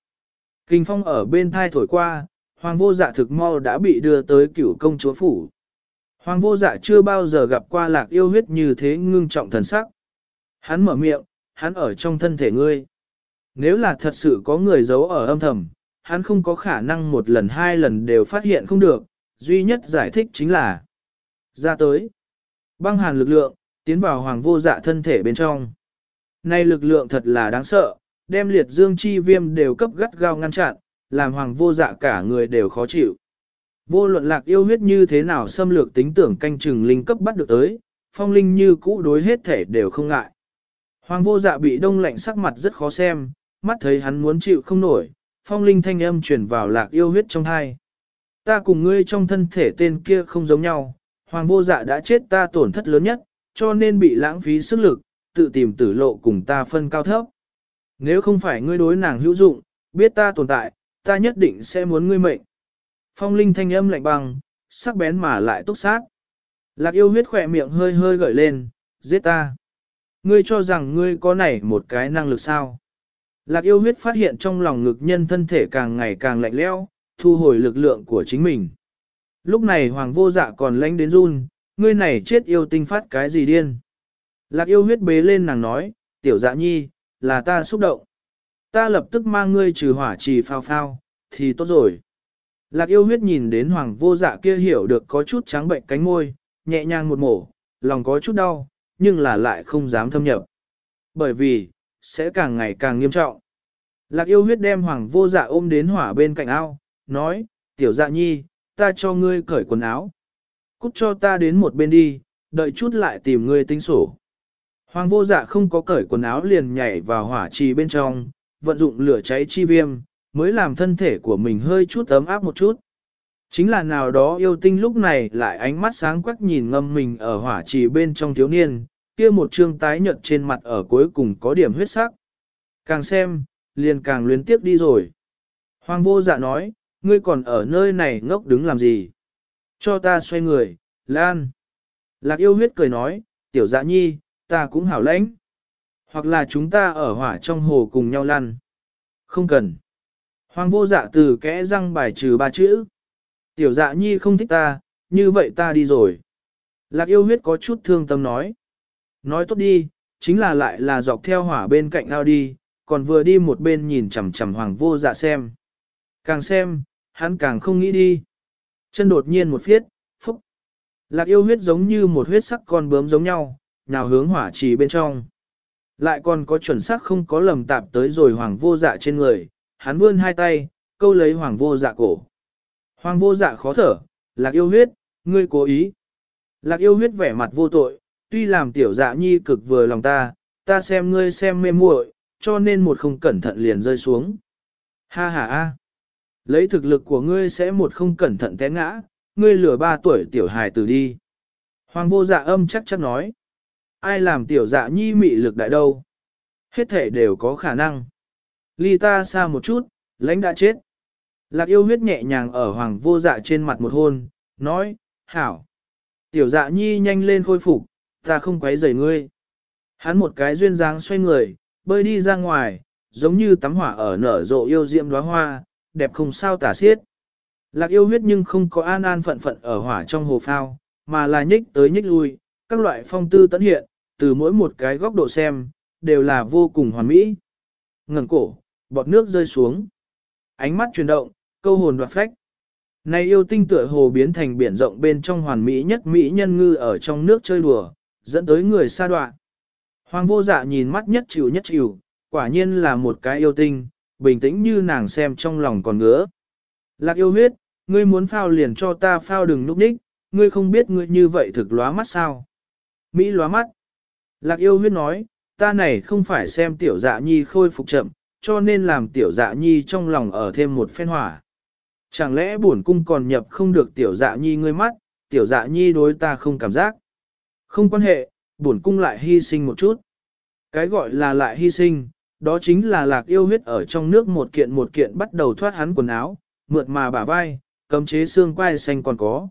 Kinh phong ở bên thai thổi qua, hoàng vô dạ thực mau đã bị đưa tới cửu công chúa phủ. Hoàng vô dạ chưa bao giờ gặp qua lạc yêu huyết như thế ngưng trọng thần sắc. Hắn mở miệng, hắn ở trong thân thể ngươi. Nếu là thật sự có người giấu ở âm thầm, hắn không có khả năng một lần hai lần đều phát hiện không được, duy nhất giải thích chính là ra tới. Băng hàn lực lượng, tiến vào hoàng vô dạ thân thể bên trong. Nay lực lượng thật là đáng sợ, đem liệt dương chi viêm đều cấp gắt gao ngăn chặn, làm hoàng vô dạ cả người đều khó chịu. Vô luận lạc yêu huyết như thế nào xâm lược tính tưởng canh chừng linh cấp bắt được tới, phong linh như cũ đối hết thể đều không ngại. Hoàng vô dạ bị đông lạnh sắc mặt rất khó xem, mắt thấy hắn muốn chịu không nổi, phong linh thanh âm chuyển vào lạc yêu huyết trong hai. Ta cùng ngươi trong thân thể tên kia không giống nhau, hoàng vô dạ đã chết ta tổn thất lớn nhất, cho nên bị lãng phí sức lực, tự tìm tử lộ cùng ta phân cao thấp. Nếu không phải ngươi đối nàng hữu dụng, biết ta tồn tại, ta nhất định sẽ muốn ngươi mệnh. Phong linh thanh âm lạnh băng, sắc bén mà lại túc sát. Lạc yêu huyết khỏe miệng hơi hơi gợi lên, giết ta. Ngươi cho rằng ngươi có nảy một cái năng lực sao. Lạc yêu huyết phát hiện trong lòng ngực nhân thân thể càng ngày càng lạnh lẽo, thu hồi lực lượng của chính mình. Lúc này hoàng vô dạ còn lánh đến run, ngươi này chết yêu tinh phát cái gì điên. Lạc yêu huyết bế lên nàng nói, tiểu dạ nhi, là ta xúc động. Ta lập tức mang ngươi trừ hỏa trì phao phao, thì tốt rồi. Lạc yêu huyết nhìn đến hoàng vô dạ kia hiểu được có chút trắng bệnh cánh môi, nhẹ nhàng một mổ, lòng có chút đau, nhưng là lại không dám thâm nhập. Bởi vì, sẽ càng ngày càng nghiêm trọng. Lạc yêu huyết đem hoàng vô dạ ôm đến hỏa bên cạnh ao, nói, tiểu dạ nhi, ta cho ngươi cởi quần áo. Cút cho ta đến một bên đi, đợi chút lại tìm ngươi tính sổ. Hoàng vô dạ không có cởi quần áo liền nhảy vào hỏa trì bên trong, vận dụng lửa cháy chi viêm, mới làm thân thể của mình hơi chút ấm áp một chút. Chính là nào đó yêu tinh lúc này lại ánh mắt sáng quắc nhìn ngâm mình ở hỏa trì bên trong thiếu niên, kia một trương tái nhợt trên mặt ở cuối cùng có điểm huyết sắc. Càng xem, liền càng luyến tiếp đi rồi. Hoàng vô dạ nói, ngươi còn ở nơi này ngốc đứng làm gì? Cho ta xoay người, Lan. Lạc yêu huyết cười nói, tiểu dạ nhi, ta cũng hảo lãnh. Hoặc là chúng ta ở hỏa trong hồ cùng nhau lăn. Không cần. Hoàng vô dạ từ kẽ răng bài trừ ba chữ. Tiểu dạ nhi không thích ta, như vậy ta đi rồi. Lạc yêu huyết có chút thương tâm nói. Nói tốt đi, chính là lại là dọc theo hỏa bên cạnh ao đi, còn vừa đi một bên nhìn chằm chằm hoàng vô dạ xem. Càng xem, hắn càng không nghĩ đi. Chân đột nhiên một phiết, phúc. Lạc yêu huyết giống như một huyết sắc con bướm giống nhau, nào hướng hỏa trì bên trong. Lại còn có chuẩn xác không có lầm tạp tới rồi hoàng vô dạ trên người, hắn vươn hai tay, câu lấy hoàng vô dạ cổ. Hoàng vô dạ khó thở, lạc yêu huyết, ngươi cố ý. Lạc yêu huyết vẻ mặt vô tội, tuy làm tiểu dạ nhi cực vừa lòng ta, ta xem ngươi xem mê muội, cho nên một không cẩn thận liền rơi xuống. Ha ha a, lấy thực lực của ngươi sẽ một không cẩn thận té ngã, ngươi lừa ba tuổi tiểu hài tử đi. Hoàng vô dạ âm chắc chắc nói, ai làm tiểu dạ nhi mị lực đại đâu. Hết thể đều có khả năng. Ly ta xa một chút, lãnh đã chết. Lạc yêu huyết nhẹ nhàng ở hoàng vô dạ trên mặt một hôn, nói, hảo. Tiểu dạ nhi nhanh lên khôi phục, ta không quấy rầy ngươi. Hắn một cái duyên dáng xoay người, bơi đi ra ngoài, giống như tắm hỏa ở nở rộ yêu diệm đóa hoa, đẹp không sao tả xiết. Lạc yêu huyết nhưng không có an an phận phận ở hỏa trong hồ phao, mà là nhích tới nhích lui, các loại phong tư tấn hiện, từ mỗi một cái góc độ xem, đều là vô cùng hoàn mỹ. ngẩng cổ, bọt nước rơi xuống. Ánh mắt chuyển động, câu hồn đoạt phách. Này yêu tinh tựa hồ biến thành biển rộng bên trong hoàn mỹ nhất mỹ nhân ngư ở trong nước chơi đùa, dẫn tới người xa đoạn. Hoàng vô dạ nhìn mắt nhất chịu nhất chịu, quả nhiên là một cái yêu tinh, bình tĩnh như nàng xem trong lòng còn ngứa. Lạc yêu huyết, ngươi muốn phao liền cho ta phao đừng núp đích, ngươi không biết ngươi như vậy thực lóa mắt sao. Mỹ lóa mắt. Lạc yêu huyết nói, ta này không phải xem tiểu dạ nhi khôi phục chậm, cho nên làm tiểu dạ nhi trong lòng ở thêm một phen hỏa. Chẳng lẽ bổn cung còn nhập không được tiểu dạ nhi ngươi mắt, tiểu dạ nhi đối ta không cảm giác. Không quan hệ, bổn cung lại hy sinh một chút. Cái gọi là lại hy sinh, đó chính là lạc yêu huyết ở trong nước một kiện một kiện bắt đầu thoát hắn quần áo, mượt mà bả vai, cấm chế xương quai xanh còn có.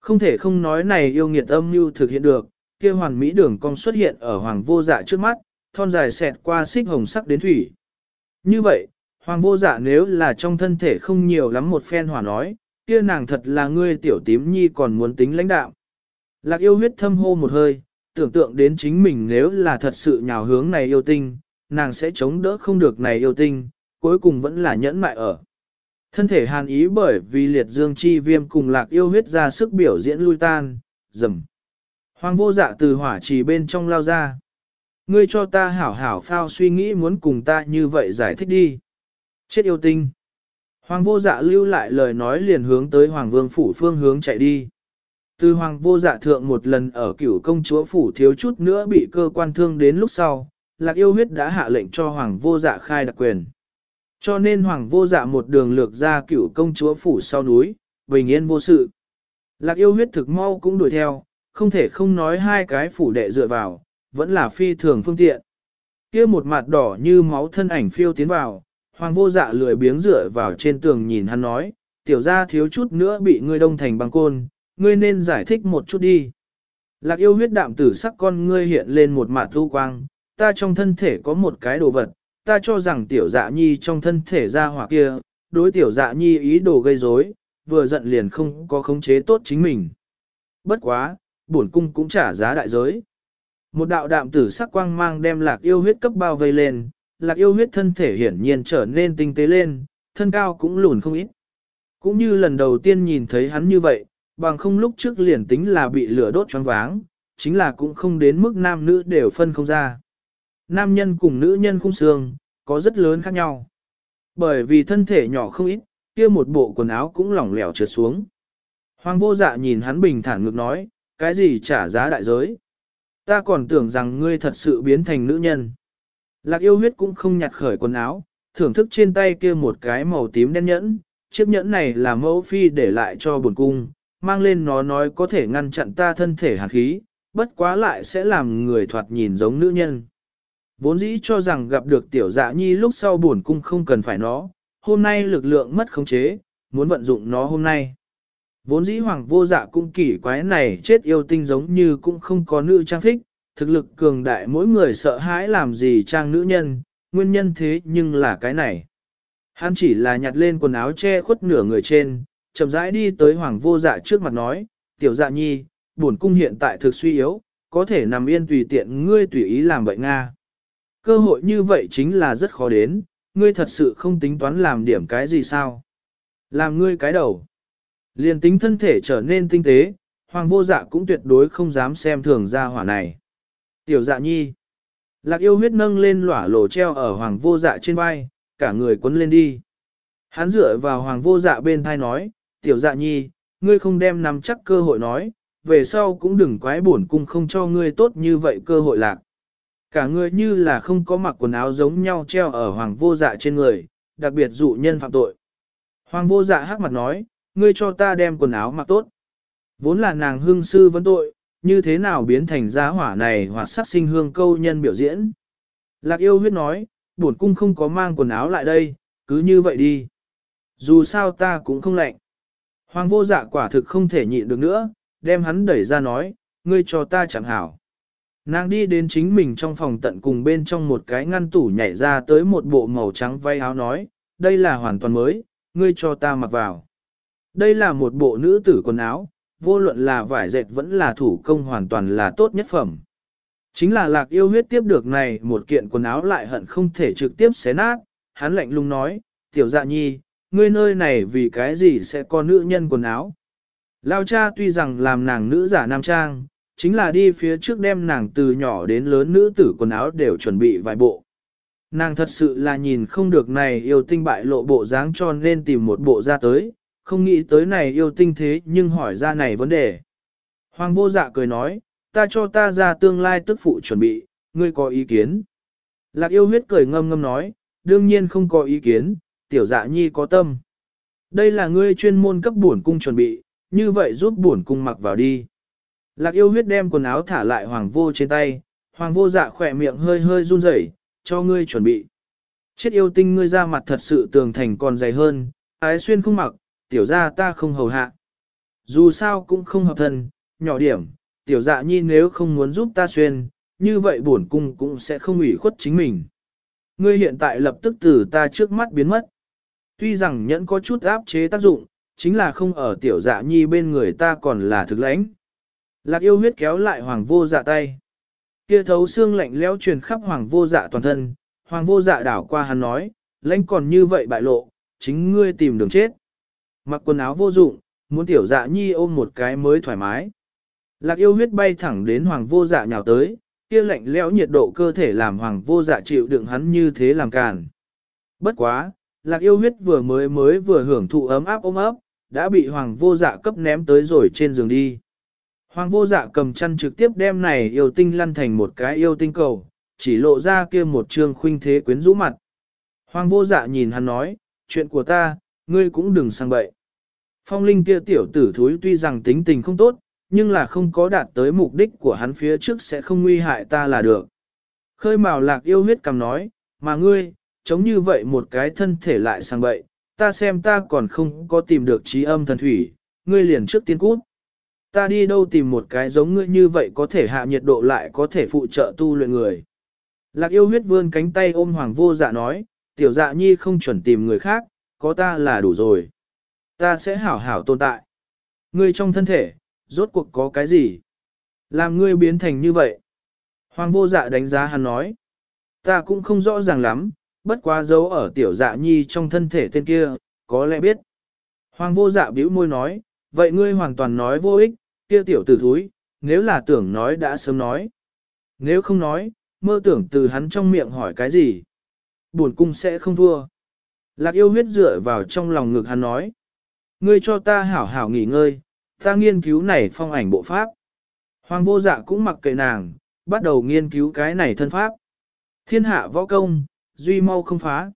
Không thể không nói này yêu nghiệt âm mưu thực hiện được, kia hoàn mỹ đường cong xuất hiện ở hoàng vô dạ trước mắt, thon dài xẹt qua xích hồng sắc đến thủy. Như vậy, hoàng vô dạ nếu là trong thân thể không nhiều lắm một phen hỏa nói, kia nàng thật là ngươi tiểu tím nhi còn muốn tính lãnh đạo. Lạc yêu huyết thâm hô một hơi, tưởng tượng đến chính mình nếu là thật sự nhào hướng này yêu tinh, nàng sẽ chống đỡ không được này yêu tinh, cuối cùng vẫn là nhẫn mại ở. Thân thể hàn ý bởi vì liệt dương chi viêm cùng lạc yêu huyết ra sức biểu diễn lui tan, dầm. Hoàng vô dạ từ hỏa trì bên trong lao ra. Ngươi cho ta hảo hảo phao suy nghĩ muốn cùng ta như vậy giải thích đi. Chết yêu tinh. Hoàng vô dạ lưu lại lời nói liền hướng tới Hoàng vương phủ phương hướng chạy đi. Từ Hoàng vô dạ thượng một lần ở cửu công chúa phủ thiếu chút nữa bị cơ quan thương đến lúc sau, lạc yêu huyết đã hạ lệnh cho Hoàng vô dạ khai đặc quyền. Cho nên Hoàng vô dạ một đường lược ra cửu công chúa phủ sau núi, bình yên vô sự. Lạc yêu huyết thực mau cũng đuổi theo, không thể không nói hai cái phủ đệ dựa vào, vẫn là phi thường phương tiện. kia một mặt đỏ như máu thân ảnh phiêu tiến vào, hoàng vô dạ lười biếng dựa vào trên tường nhìn hắn nói, tiểu ra thiếu chút nữa bị ngươi đông thành băng côn, ngươi nên giải thích một chút đi. Lạc yêu huyết đạm tử sắc con ngươi hiện lên một mặt thu quang, ta trong thân thể có một cái đồ vật, ta cho rằng tiểu dạ nhi trong thân thể ra hỏa kia, đối tiểu dạ nhi ý đồ gây rối, vừa giận liền không có khống chế tốt chính mình. Bất quá, bổn cung cũng trả giá đại giới. Một đạo đạm tử sắc quang mang đem lạc yêu huyết cấp bao vây lên, lạc yêu huyết thân thể hiển nhiên trở nên tinh tế lên, thân cao cũng lùn không ít. Cũng như lần đầu tiên nhìn thấy hắn như vậy, bằng không lúc trước liền tính là bị lửa đốt choáng váng, chính là cũng không đến mức nam nữ đều phân không ra. Nam nhân cùng nữ nhân khung xương, có rất lớn khác nhau. Bởi vì thân thể nhỏ không ít, kia một bộ quần áo cũng lỏng lẻo trượt xuống. Hoàng vô dạ nhìn hắn bình thản ngược nói, cái gì trả giá đại giới? Ta còn tưởng rằng ngươi thật sự biến thành nữ nhân. Lạc yêu huyết cũng không nhặt khởi quần áo, thưởng thức trên tay kia một cái màu tím đen nhẫn. Chiếc nhẫn này là mẫu phi để lại cho buồn cung, mang lên nó nói có thể ngăn chặn ta thân thể hạt khí, bất quá lại sẽ làm người thoạt nhìn giống nữ nhân. Vốn dĩ cho rằng gặp được tiểu dạ nhi lúc sau buồn cung không cần phải nó, hôm nay lực lượng mất khống chế, muốn vận dụng nó hôm nay. Vốn dĩ hoàng vô dạ cũng kỳ quái này chết yêu tinh giống như cũng không có nữ trang thích, Thực lực cường đại mỗi người sợ hãi làm gì trang nữ nhân, nguyên nhân thế nhưng là cái này. Hắn chỉ là nhặt lên quần áo che khuất nửa người trên, chậm rãi đi tới hoàng vô dạ trước mặt nói, tiểu dạ nhi, bổn cung hiện tại thực suy yếu, có thể nằm yên tùy tiện ngươi tùy ý làm vậy Nga. Cơ hội như vậy chính là rất khó đến, ngươi thật sự không tính toán làm điểm cái gì sao. Làm ngươi cái đầu. Liền tính thân thể trở nên tinh tế, hoàng vô dạ cũng tuyệt đối không dám xem thường ra hỏa này. Tiểu dạ nhi. Lạc yêu huyết nâng lên lỏa lổ treo ở hoàng vô dạ trên vai, cả người quấn lên đi. Hắn dựa vào hoàng vô dạ bên thai nói, tiểu dạ nhi, ngươi không đem nắm chắc cơ hội nói, về sau cũng đừng quái bổn cung không cho ngươi tốt như vậy cơ hội lạc. Cả người như là không có mặc quần áo giống nhau treo ở hoàng vô dạ trên người, đặc biệt dụ nhân phạm tội. Hoàng vô dạ hắc mặt nói, ngươi cho ta đem quần áo mặc tốt. Vốn là nàng hương sư vấn tội, như thế nào biến thành giá hỏa này hoặc sát sinh hương câu nhân biểu diễn. Lạc yêu huyết nói, bổn cung không có mang quần áo lại đây, cứ như vậy đi. Dù sao ta cũng không lạnh. Hoàng vô dạ quả thực không thể nhịn được nữa, đem hắn đẩy ra nói, ngươi cho ta chẳng hảo. Nàng đi đến chính mình trong phòng tận cùng bên trong một cái ngăn tủ nhảy ra tới một bộ màu trắng vay áo nói, đây là hoàn toàn mới, ngươi cho ta mặc vào. Đây là một bộ nữ tử quần áo, vô luận là vải dệt vẫn là thủ công hoàn toàn là tốt nhất phẩm. Chính là lạc yêu huyết tiếp được này một kiện quần áo lại hận không thể trực tiếp xé nát, hắn lạnh lùng nói, tiểu dạ nhi, ngươi nơi này vì cái gì sẽ có nữ nhân quần áo. Lao cha tuy rằng làm nàng nữ giả nam trang, chính là đi phía trước đem nàng từ nhỏ đến lớn nữ tử quần áo đều chuẩn bị vài bộ. Nàng thật sự là nhìn không được này yêu tinh bại lộ bộ dáng cho nên tìm một bộ ra tới, không nghĩ tới này yêu tinh thế nhưng hỏi ra này vấn đề. Hoàng vô dạ cười nói, ta cho ta ra tương lai tức phụ chuẩn bị, ngươi có ý kiến. Lạc yêu huyết cười ngâm ngâm nói, đương nhiên không có ý kiến, tiểu dạ nhi có tâm. Đây là ngươi chuyên môn cấp bổn cung chuẩn bị, như vậy giúp bổn cung mặc vào đi. Lạc yêu huyết đem quần áo thả lại hoàng vô trên tay, hoàng vô dạ khỏe miệng hơi hơi run rẩy, cho ngươi chuẩn bị. Chết yêu tinh ngươi ra mặt thật sự tường thành còn dày hơn, ái xuyên không mặc, tiểu ra ta không hầu hạ. Dù sao cũng không hợp thân, nhỏ điểm, tiểu dạ nhi nếu không muốn giúp ta xuyên, như vậy bổn cung cũng sẽ không ủy khuất chính mình. Ngươi hiện tại lập tức từ ta trước mắt biến mất. Tuy rằng nhẫn có chút áp chế tác dụng, chính là không ở tiểu dạ nhi bên người ta còn là thực lãnh. Lạc yêu huyết kéo lại hoàng vô dạ tay. Kia thấu xương lạnh lẽo truyền khắp hoàng vô dạ toàn thân, hoàng vô dạ đảo qua hắn nói, lãnh còn như vậy bại lộ, chính ngươi tìm đường chết. Mặc quần áo vô dụng, muốn tiểu dạ nhi ôm một cái mới thoải mái. Lạc yêu huyết bay thẳng đến hoàng vô dạ nhào tới, kia lạnh lẽo nhiệt độ cơ thể làm hoàng vô dạ chịu đựng hắn như thế làm càn. Bất quá, lạc yêu huyết vừa mới mới vừa hưởng thụ ấm áp ôm ấp, đã bị hoàng vô dạ cấp ném tới rồi trên giường đi. Hoàng vô dạ cầm chăn trực tiếp đem này yêu tinh lăn thành một cái yêu tinh cầu, chỉ lộ ra kia một trương khuynh thế quyến rũ mặt. Hoàng vô dạ nhìn hắn nói, chuyện của ta, ngươi cũng đừng sang bậy. Phong linh kia tiểu tử thúi tuy rằng tính tình không tốt, nhưng là không có đạt tới mục đích của hắn phía trước sẽ không nguy hại ta là được. Khơi mào lạc yêu huyết cầm nói, mà ngươi, chống như vậy một cái thân thể lại sang bậy, ta xem ta còn không có tìm được trí âm thần thủy, ngươi liền trước tiên cút. Ta đi đâu tìm một cái giống ngươi như vậy có thể hạ nhiệt độ lại có thể phụ trợ tu luyện người. Lạc yêu huyết vươn cánh tay ôm hoàng vô dạ nói, tiểu dạ nhi không chuẩn tìm người khác, có ta là đủ rồi. Ta sẽ hảo hảo tồn tại. Ngươi trong thân thể, rốt cuộc có cái gì? Làm ngươi biến thành như vậy. Hoàng vô dạ đánh giá hắn nói. Ta cũng không rõ ràng lắm, bất quá dấu ở tiểu dạ nhi trong thân thể tên kia, có lẽ biết. Hoàng vô dạ bĩu môi nói, vậy ngươi hoàn toàn nói vô ích, kia tiểu tử thúi, nếu là tưởng nói đã sớm nói. Nếu không nói, mơ tưởng từ hắn trong miệng hỏi cái gì. Buồn cung sẽ không thua. Lạc yêu huyết dựa vào trong lòng ngực hắn nói. Ngươi cho ta hảo hảo nghỉ ngơi, ta nghiên cứu này phong ảnh bộ pháp. Hoàng vô dạ cũng mặc kệ nàng, bắt đầu nghiên cứu cái này thân pháp. Thiên hạ võ công, duy mau không phá.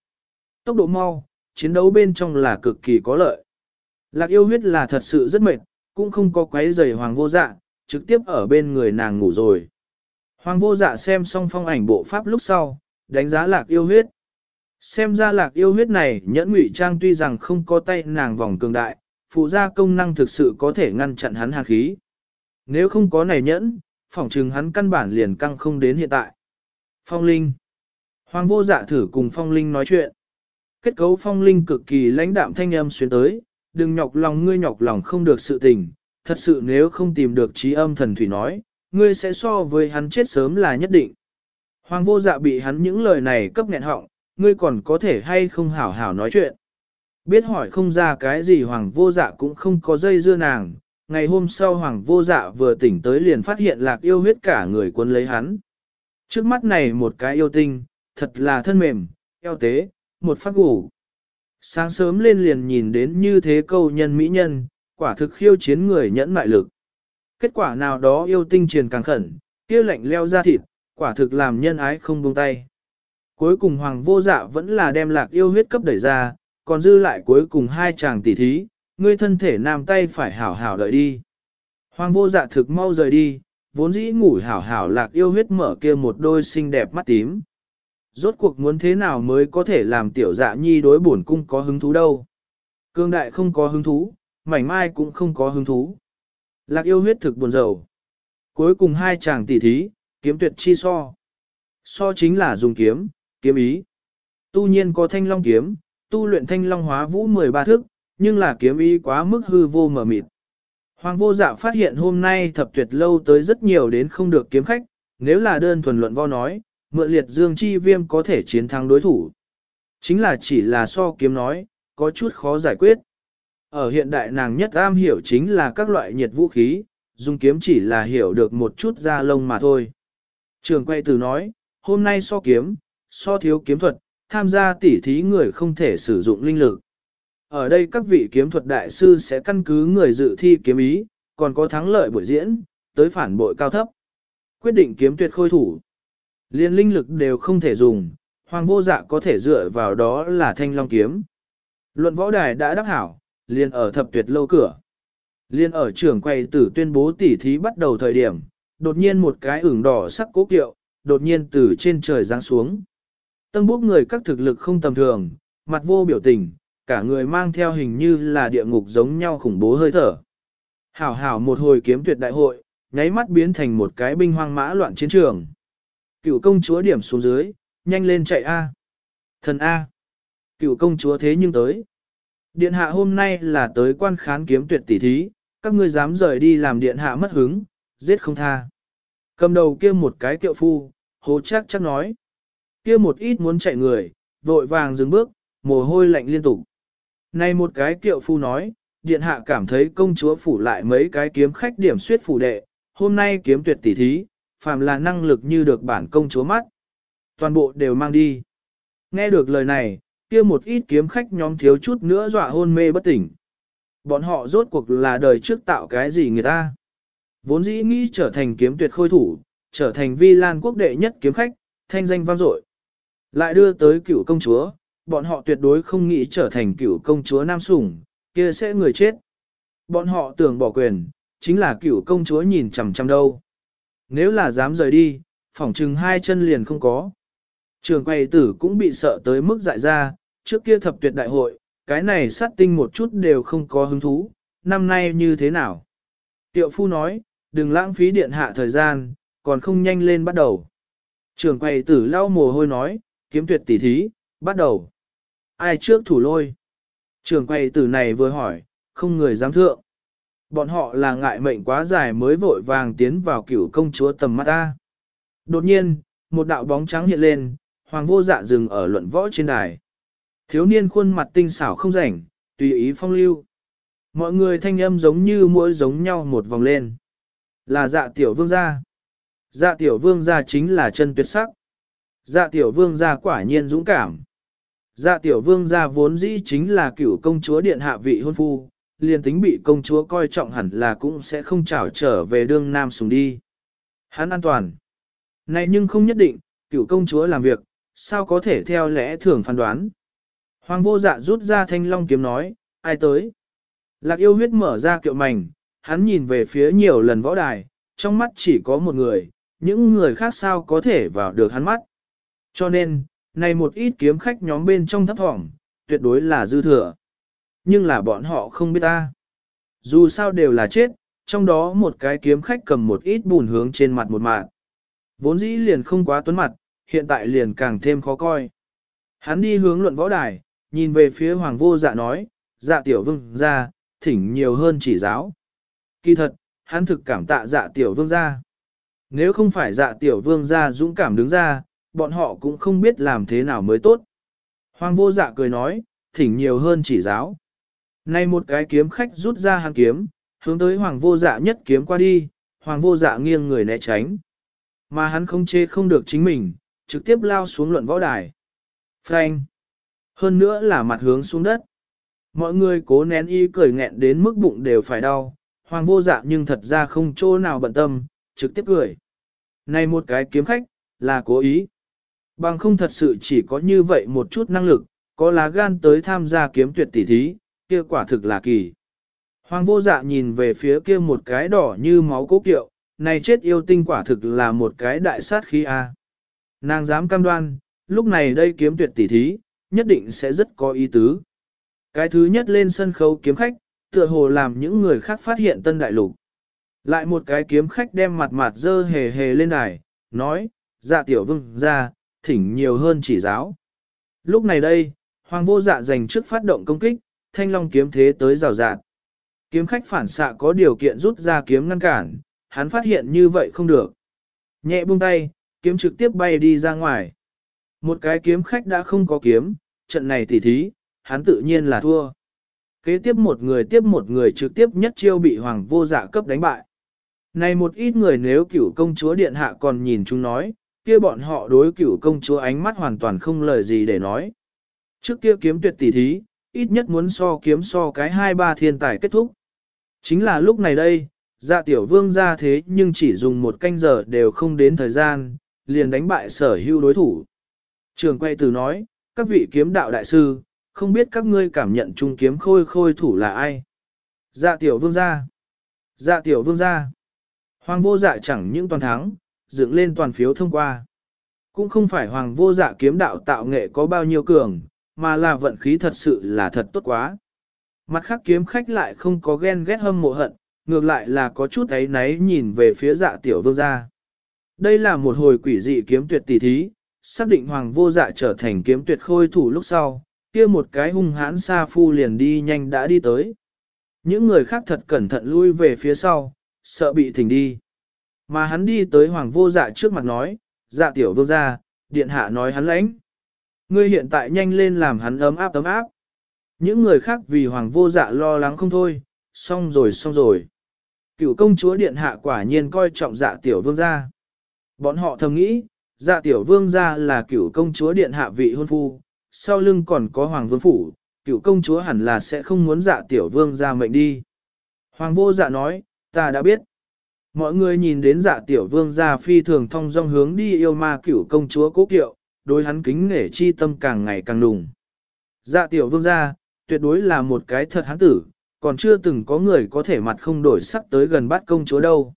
Tốc độ mau, chiến đấu bên trong là cực kỳ có lợi. Lạc yêu huyết là thật sự rất mệt, cũng không có quấy giày hoàng vô dạ, trực tiếp ở bên người nàng ngủ rồi. Hoàng vô dạ xem xong phong ảnh bộ pháp lúc sau, đánh giá lạc yêu huyết. Xem ra lạc yêu huyết này nhẫn ngụy trang tuy rằng không có tay nàng vòng cường đại, phụ gia công năng thực sự có thể ngăn chặn hắn hàn khí. Nếu không có này nhẫn, phỏng chừng hắn căn bản liền căng không đến hiện tại. Phong Linh Hoàng vô dạ thử cùng Phong Linh nói chuyện. Kết cấu Phong Linh cực kỳ lãnh đạm thanh âm xuyên tới, đừng nhọc lòng ngươi nhọc lòng không được sự tình, thật sự nếu không tìm được trí âm thần thủy nói, ngươi sẽ so với hắn chết sớm là nhất định. Hoàng vô dạ bị hắn những lời này cấp nghẹn họng, ngươi còn có thể hay không hảo hảo nói chuyện. Biết hỏi không ra cái gì hoàng vô dạ cũng không có dây dưa nàng, ngày hôm sau hoàng vô dạ vừa tỉnh tới liền phát hiện lạc yêu huyết cả người quân lấy hắn. Trước mắt này một cái yêu tinh, thật là thân mềm, eo tế, một phát gủ. Sáng sớm lên liền nhìn đến như thế câu nhân mỹ nhân, quả thực khiêu chiến người nhẫn mại lực. Kết quả nào đó yêu tinh truyền càng khẩn, kia lạnh leo ra thịt, quả thực làm nhân ái không buông tay. Cuối cùng hoàng vô dạ vẫn là đem lạc yêu huyết cấp đẩy ra, còn dư lại cuối cùng hai chàng tỷ thí, ngươi thân thể nam tay phải hảo hảo đợi đi. Hoàng vô dạ thực mau rời đi, vốn dĩ ngủ hảo hảo lạc yêu huyết mở kia một đôi xinh đẹp mắt tím. Rốt cuộc muốn thế nào mới có thể làm tiểu dạ nhi đối bổn cung có hứng thú đâu. Cương đại không có hứng thú, mảnh mai cũng không có hứng thú. Lạc yêu huyết thực buồn rầu. Cuối cùng hai chàng tỷ thí, kiếm tuyệt chi so. So chính là dùng kiếm, kiếm ý. Tu nhiên có thanh long kiếm, tu luyện thanh long hóa vũ 13 thức, nhưng là kiếm ý quá mức hư vô mờ mịt. Hoàng vô dạ phát hiện hôm nay thập tuyệt lâu tới rất nhiều đến không được kiếm khách, nếu là đơn thuần luận vo nói, mượn liệt dương chi viêm có thể chiến thắng đối thủ. Chính là chỉ là so kiếm nói, có chút khó giải quyết. Ở hiện đại nàng nhất am hiểu chính là các loại nhiệt vũ khí, dùng kiếm chỉ là hiểu được một chút da lông mà thôi. Trường quay từ nói, hôm nay so kiếm, so thiếu kiếm thuật, tham gia tỉ thí người không thể sử dụng linh lực. Ở đây các vị kiếm thuật đại sư sẽ căn cứ người dự thi kiếm ý, còn có thắng lợi buổi diễn, tới phản bội cao thấp. Quyết định kiếm tuyệt khôi thủ. Liên linh lực đều không thể dùng, hoàng vô dạ có thể dựa vào đó là thanh long kiếm. Luận võ đài đã đắc hảo, liền ở thập tuyệt lâu cửa. Liên ở trưởng quay tử tuyên bố tỉ thí bắt đầu thời điểm, đột nhiên một cái ửng đỏ sắc cố kiệu, đột nhiên từ trên trời giáng xuống. Tân bốc người các thực lực không tầm thường, mặt vô biểu tình, cả người mang theo hình như là địa ngục giống nhau khủng bố hơi thở. Hảo hảo một hồi kiếm tuyệt đại hội, nháy mắt biến thành một cái binh hoang mã loạn chiến trường. Cựu công chúa điểm xuống dưới, nhanh lên chạy A. Thần A. Cựu công chúa thế nhưng tới. Điện hạ hôm nay là tới quan khán kiếm tuyệt tỷ thí, các ngươi dám rời đi làm điện hạ mất hứng, giết không tha. Cầm đầu kia một cái kiệu phu, hố chắc chắc nói. Kia một ít muốn chạy người, vội vàng dừng bước, mồ hôi lạnh liên tục. Này một cái kiệu phu nói, điện hạ cảm thấy công chúa phủ lại mấy cái kiếm khách điểm suyết phủ đệ, hôm nay kiếm tuyệt tỷ thí, phàm là năng lực như được bản công chúa mắt. Toàn bộ đều mang đi. Nghe được lời này, kia một ít kiếm khách nhóm thiếu chút nữa dọa hôn mê bất tỉnh. Bọn họ rốt cuộc là đời trước tạo cái gì người ta. Vốn dĩ nghĩ trở thành kiếm tuyệt khôi thủ, trở thành vi lan quốc đệ nhất kiếm khách, thanh danh vang dội. Lại đưa tới cựu công chúa, bọn họ tuyệt đối không nghĩ trở thành cựu công chúa nam sủng, kia sẽ người chết. Bọn họ tưởng bỏ quyền, chính là cựu công chúa nhìn chằm chằm đâu. Nếu là dám rời đi, phỏng chừng hai chân liền không có. Trường quầy tử cũng bị sợ tới mức dại ra, trước kia thập tuyệt đại hội, cái này sát tinh một chút đều không có hứng thú, năm nay như thế nào? Tiệu phu nói, đừng lãng phí điện hạ thời gian, còn không nhanh lên bắt đầu. Trường quầy tử lau mồ hôi nói, kiếm tuyệt tỉ thí, bắt đầu. Ai trước thủ lôi? Trường quầy tử này vừa hỏi, không người dám thượng. Bọn họ là ngại mệnh quá dài mới vội vàng tiến vào cửu công chúa tầm mắt ta. Đột nhiên, một đạo bóng trắng hiện lên, hoàng vô dạ dừng ở luận võ trên đài. Thiếu niên khuôn mặt tinh xảo không rảnh, tùy ý phong lưu. Mọi người thanh âm giống như mỗi giống nhau một vòng lên. Là dạ tiểu vương gia. Dạ tiểu vương gia chính là chân tuyệt sắc. Dạ tiểu vương gia quả nhiên dũng cảm. Dạ tiểu vương gia vốn dĩ chính là cựu công chúa điện hạ vị hôn phu, liền tính bị công chúa coi trọng hẳn là cũng sẽ không trảo trở về đương nam sùng đi. Hắn an toàn. Này nhưng không nhất định, cựu công chúa làm việc, sao có thể theo lẽ thường phán đoán. Hoàng vô dạ rút ra thanh long kiếm nói, ai tới? Lạc yêu huyết mở ra kiệu mảnh, hắn nhìn về phía nhiều lần võ đài, trong mắt chỉ có một người, những người khác sao có thể vào được hắn mắt. Cho nên, này một ít kiếm khách nhóm bên trong thấp thỏm, tuyệt đối là dư thừa. Nhưng là bọn họ không biết ta. Dù sao đều là chết, trong đó một cái kiếm khách cầm một ít bùn hướng trên mặt một mạng. Vốn dĩ liền không quá tuấn mặt, hiện tại liền càng thêm khó coi. Hắn đi hướng luận võ đài, nhìn về phía hoàng vô dạ nói, dạ tiểu vương ra, thỉnh nhiều hơn chỉ giáo. Kỳ thật, hắn thực cảm tạ dạ tiểu vương ra. Nếu không phải dạ tiểu vương ra dũng cảm đứng ra, bọn họ cũng không biết làm thế nào mới tốt. Hoàng vô dạ cười nói, thỉnh nhiều hơn chỉ giáo. Nay một cái kiếm khách rút ra hàng kiếm, hướng tới hoàng vô dạ nhất kiếm qua đi, hoàng vô dạ nghiêng người né tránh. Mà hắn không chê không được chính mình, trực tiếp lao xuống luận võ đài. Frank! Hơn nữa là mặt hướng xuống đất. Mọi người cố nén y cười nghẹn đến mức bụng đều phải đau, hoàng vô dạ nhưng thật ra không chỗ nào bận tâm, trực tiếp cười. Này một cái kiếm khách, là cố ý. Bằng không thật sự chỉ có như vậy một chút năng lực, có lá gan tới tham gia kiếm tuyệt tỷ thí, kia quả thực là kỳ. Hoàng vô dạ nhìn về phía kia một cái đỏ như máu cố kiệu, này chết yêu tinh quả thực là một cái đại sát khí a. Nàng dám cam đoan, lúc này đây kiếm tuyệt tỷ thí, nhất định sẽ rất có ý tứ. Cái thứ nhất lên sân khấu kiếm khách, tựa hồ làm những người khác phát hiện tân đại lục. Lại một cái kiếm khách đem mặt mặt dơ hề hề lên đài, nói, dạ tiểu vương ra, thỉnh nhiều hơn chỉ giáo. Lúc này đây, hoàng vô dạ dành trước phát động công kích, thanh long kiếm thế tới rào rạt. Kiếm khách phản xạ có điều kiện rút ra kiếm ngăn cản, hắn phát hiện như vậy không được. Nhẹ buông tay, kiếm trực tiếp bay đi ra ngoài. Một cái kiếm khách đã không có kiếm, trận này tỉ thí, hắn tự nhiên là thua. Kế tiếp một người tiếp một người trực tiếp nhất chiêu bị hoàng vô dạ cấp đánh bại. Này một ít người nếu cửu công chúa điện hạ còn nhìn chúng nói, kia bọn họ đối cửu công chúa ánh mắt hoàn toàn không lời gì để nói. Trước kia kiếm tuyệt tỷ thí, ít nhất muốn so kiếm so cái hai ba thiên tài kết thúc. Chính là lúc này đây, dạ tiểu vương ra thế nhưng chỉ dùng một canh giờ đều không đến thời gian, liền đánh bại sở hữu đối thủ. Trường quay từ nói, các vị kiếm đạo đại sư, không biết các ngươi cảm nhận trung kiếm khôi khôi thủ là ai? Dạ tiểu vương gia. Dạ tiểu vương gia. Hoàng vô dạ chẳng những toàn thắng, dựng lên toàn phiếu thông qua. Cũng không phải hoàng vô dạ kiếm đạo tạo nghệ có bao nhiêu cường, mà là vận khí thật sự là thật tốt quá. Mặt khác kiếm khách lại không có ghen ghét hâm mộ hận, ngược lại là có chút ấy náy nhìn về phía dạ tiểu vương gia. Đây là một hồi quỷ dị kiếm tuyệt tỷ thí, xác định hoàng vô dạ trở thành kiếm tuyệt khôi thủ lúc sau, kia một cái hung hãn xa phu liền đi nhanh đã đi tới. Những người khác thật cẩn thận lui về phía sau, sợ bị thỉnh đi. Mà hắn đi tới hoàng vô dạ trước mặt nói, dạ tiểu vương gia, điện hạ nói hắn lãnh. Ngươi hiện tại nhanh lên làm hắn ấm áp ấm áp. Những người khác vì hoàng vô dạ lo lắng không thôi, xong rồi xong rồi. Cựu công chúa điện hạ quả nhiên coi trọng dạ tiểu vương gia. Bọn họ thầm nghĩ, dạ tiểu vương gia là cựu công chúa điện hạ vị hôn phu, sau lưng còn có hoàng vương phủ, cựu công chúa hẳn là sẽ không muốn dạ tiểu vương gia mệnh đi. Hoàng vô dạ nói, ta đã biết. Mọi người nhìn đến dạ tiểu vương gia phi thường thông dong hướng đi yêu ma cựu công chúa cố kiệu, đối hắn kính nể chi tâm càng ngày càng nùng. Dạ tiểu vương gia, tuyệt đối là một cái thật hắn tử, còn chưa từng có người có thể mặt không đổi sắc tới gần bắt công chúa đâu.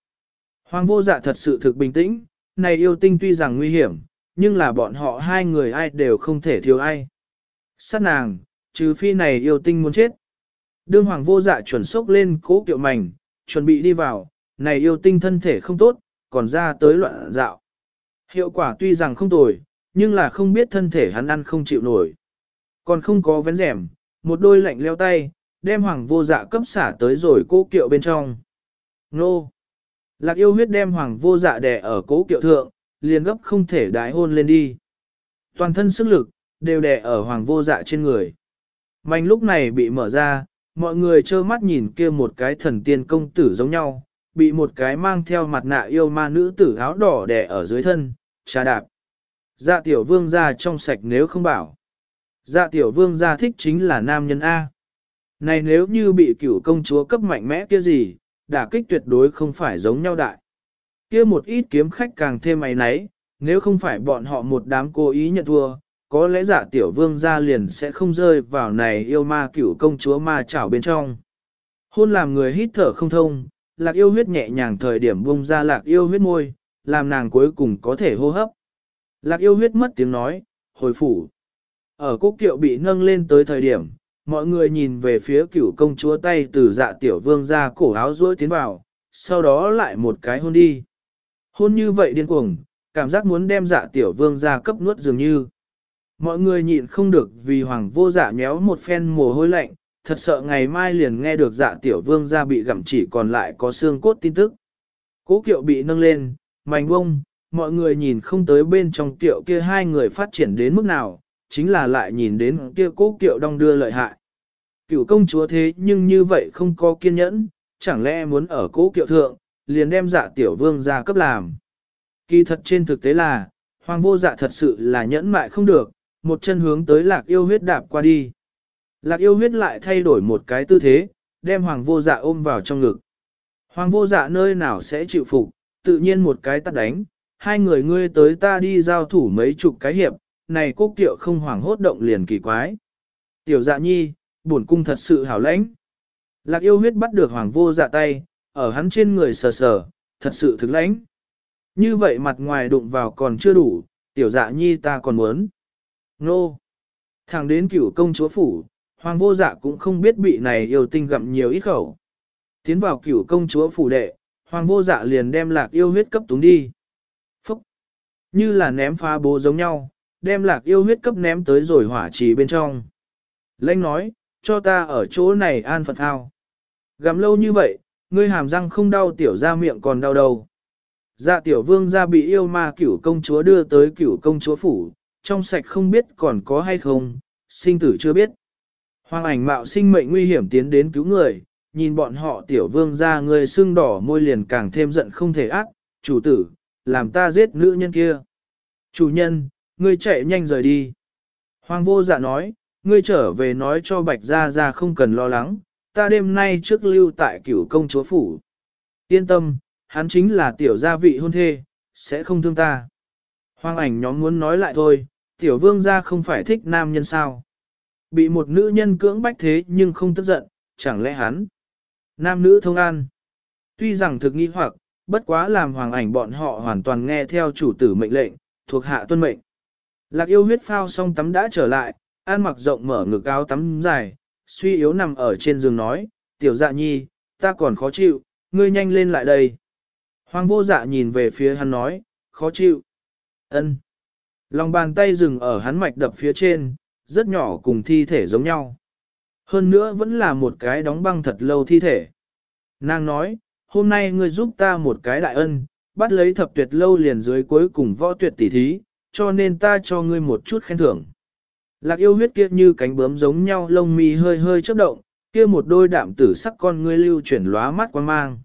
Hoàng vô dạ thật sự thực bình tĩnh, này yêu tinh tuy rằng nguy hiểm, nhưng là bọn họ hai người ai đều không thể thiếu ai. Sát nàng, trừ phi này yêu tinh muốn chết. Đương hoàng vô dạ chuẩn sốc lên cố kiệu mảnh, chuẩn bị đi vào, này yêu tinh thân thể không tốt, còn ra tới loạn dạo. Hiệu quả tuy rằng không tồi, nhưng là không biết thân thể hắn ăn không chịu nổi. Còn không có vén rèm, một đôi lạnh leo tay, đem hoàng vô dạ cấp xả tới rồi cố kiệu bên trong. Nô! Lạc yêu huyết đem hoàng vô dạ đè ở cố kiệu thượng, liền gấp không thể đái hôn lên đi. Toàn thân sức lực, đều đè ở hoàng vô dạ trên người. Mạnh lúc này bị mở ra, mọi người trơ mắt nhìn kia một cái thần tiên công tử giống nhau, bị một cái mang theo mặt nạ yêu ma nữ tử áo đỏ đè ở dưới thân, trà đạp. Dạ tiểu vương gia trong sạch nếu không bảo. Dạ tiểu vương gia thích chính là nam nhân A. Này nếu như bị cửu công chúa cấp mạnh mẽ kia gì, đả kích tuyệt đối không phải giống nhau đại. Kia một ít kiếm khách càng thêm ấy nấy, nếu không phải bọn họ một đám cố ý nhận thua, có lẽ giả dạ tiểu vương gia liền sẽ không rơi vào này yêu ma cửu công chúa ma chảo bên trong. Hôn làm người hít thở không thông, lạc yêu huyết nhẹ nhàng thời điểm bung ra lạc yêu huyết môi, làm nàng cuối cùng có thể hô hấp. Lạc yêu huyết mất tiếng nói, hồi phủ. Ở cố kiệu bị nâng lên tới thời điểm, mọi người nhìn về phía cửu công chúa tay từ dạ tiểu vương ra cổ áo rối tiến vào, sau đó lại một cái hôn đi. Hôn như vậy điên cuồng, cảm giác muốn đem dạ tiểu vương ra cấp nuốt dường như. Mọi người nhịn không được vì hoàng vô dạ nhéo một phen mồ hôi lạnh, thật sợ ngày mai liền nghe được dạ tiểu vương ra bị gặm chỉ còn lại có xương cốt tin tức. Cố kiệu bị nâng lên, mảnh bông, mọi người nhìn không tới bên trong kiệu kia hai người phát triển đến mức nào, chính là lại nhìn đến kia cố kiệu đong đưa lợi hại. Cựu công chúa thế nhưng như vậy không có kiên nhẫn, chẳng lẽ muốn ở cố kiệu thượng, liền đem dạ tiểu vương ra cấp làm. Kỳ thật trên thực tế là, hoàng vô dạ thật sự là nhẫn mại không được, một chân hướng tới lạc yêu huyết đạp qua đi. Lạc yêu huyết lại thay đổi một cái tư thế, đem hoàng vô dạ ôm vào trong ngực. Hoàng vô dạ nơi nào sẽ chịu phục, tự nhiên một cái tắt đánh, hai người ngươi tới ta đi giao thủ mấy chục cái hiệp, này quốc tiệu không hoảng hốt động liền kỳ quái. Tiểu dạ nhi, buồn cung thật sự hảo lãnh. Lạc yêu huyết bắt được hoàng vô dạ tay, ở hắn trên người sờ sờ, thật sự thực lãnh. Như vậy mặt ngoài đụng vào còn chưa đủ, tiểu dạ nhi ta còn muốn. Nô! thằng đến cửu công chúa phủ, hoàng vô dạ cũng không biết bị này yêu tinh gặm nhiều ít khẩu. Tiến vào cửu công chúa phủ đệ, hoàng vô dạ liền đem lạc yêu huyết cấp túng đi. Như là ném phá bố giống nhau, đem lạc yêu huyết cấp ném tới rồi hỏa trì bên trong. Lênh nói, cho ta ở chỗ này an phận thao. Gặm lâu như vậy, ngươi hàm răng không đau tiểu ra miệng còn đau đầu. Dạ tiểu vương ra bị yêu ma cửu công chúa đưa tới cửu công chúa phủ, trong sạch không biết còn có hay không, sinh tử chưa biết. Hoàng ảnh mạo sinh mệnh nguy hiểm tiến đến cứu người, nhìn bọn họ tiểu vương ra người xương đỏ môi liền càng thêm giận không thể ác, chủ tử, làm ta giết nữ nhân kia. Chủ nhân, ngươi chạy nhanh rời đi. Hoàng vô dạ nói, ngươi trở về nói cho bạch gia gia không cần lo lắng, ta đêm nay trước lưu tại cửu công chúa phủ. Yên tâm, hắn chính là tiểu gia vị hôn thê, sẽ không thương ta. Hoàng ảnh nhóm muốn nói lại thôi, tiểu vương gia không phải thích nam nhân sao. Bị một nữ nhân cưỡng bách thế nhưng không tức giận, chẳng lẽ hắn. Nam nữ thông an. Tuy rằng thực nghi hoặc, bất quá làm hoàng ảnh bọn họ hoàn toàn nghe theo chủ tử mệnh lệnh, thuộc hạ tuân mệnh. Lạc yêu huyết phao xong tắm đã trở lại, an mặc rộng mở ngực áo tắm dài, suy yếu nằm ở trên giường nói, tiểu dạ nhi, ta còn khó chịu, ngươi nhanh lên lại đây. Hoàng vô dạ nhìn về phía hắn nói, khó chịu. ân Lòng bàn tay dừng ở hắn mạch đập phía trên, rất nhỏ cùng thi thể giống nhau. Hơn nữa vẫn là một cái đóng băng thật lâu thi thể. Nàng nói, hôm nay ngươi giúp ta một cái đại ân, bắt lấy thập tuyệt lâu liền dưới cuối cùng võ tuyệt tỷ thí, cho nên ta cho ngươi một chút khen thưởng. Lạc yêu huyết kia như cánh bướm giống nhau lông mi hơi hơi chớp động, kia một đôi đạm tử sắc con ngươi lưu chuyển lóa mắt quan mang.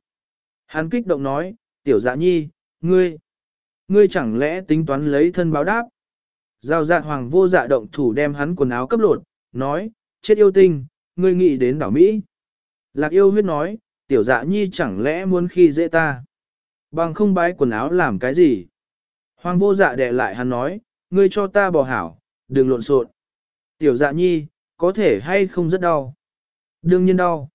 Hắn kích động nói, tiểu dạ nhi, ngươi, ngươi chẳng lẽ tính toán lấy thân báo đáp. Giao dạ hoàng vô dạ động thủ đem hắn quần áo cấp lột, nói, chết yêu tinh, ngươi nghĩ đến đảo Mỹ. Lạc yêu huyết nói, tiểu dạ nhi chẳng lẽ muốn khi dễ ta. Bằng không bái quần áo làm cái gì. Hoàng vô dạ đè lại hắn nói, ngươi cho ta bỏ hảo, đừng lộn xộn. Tiểu dạ nhi, có thể hay không rất đau. Đương nhiên đau.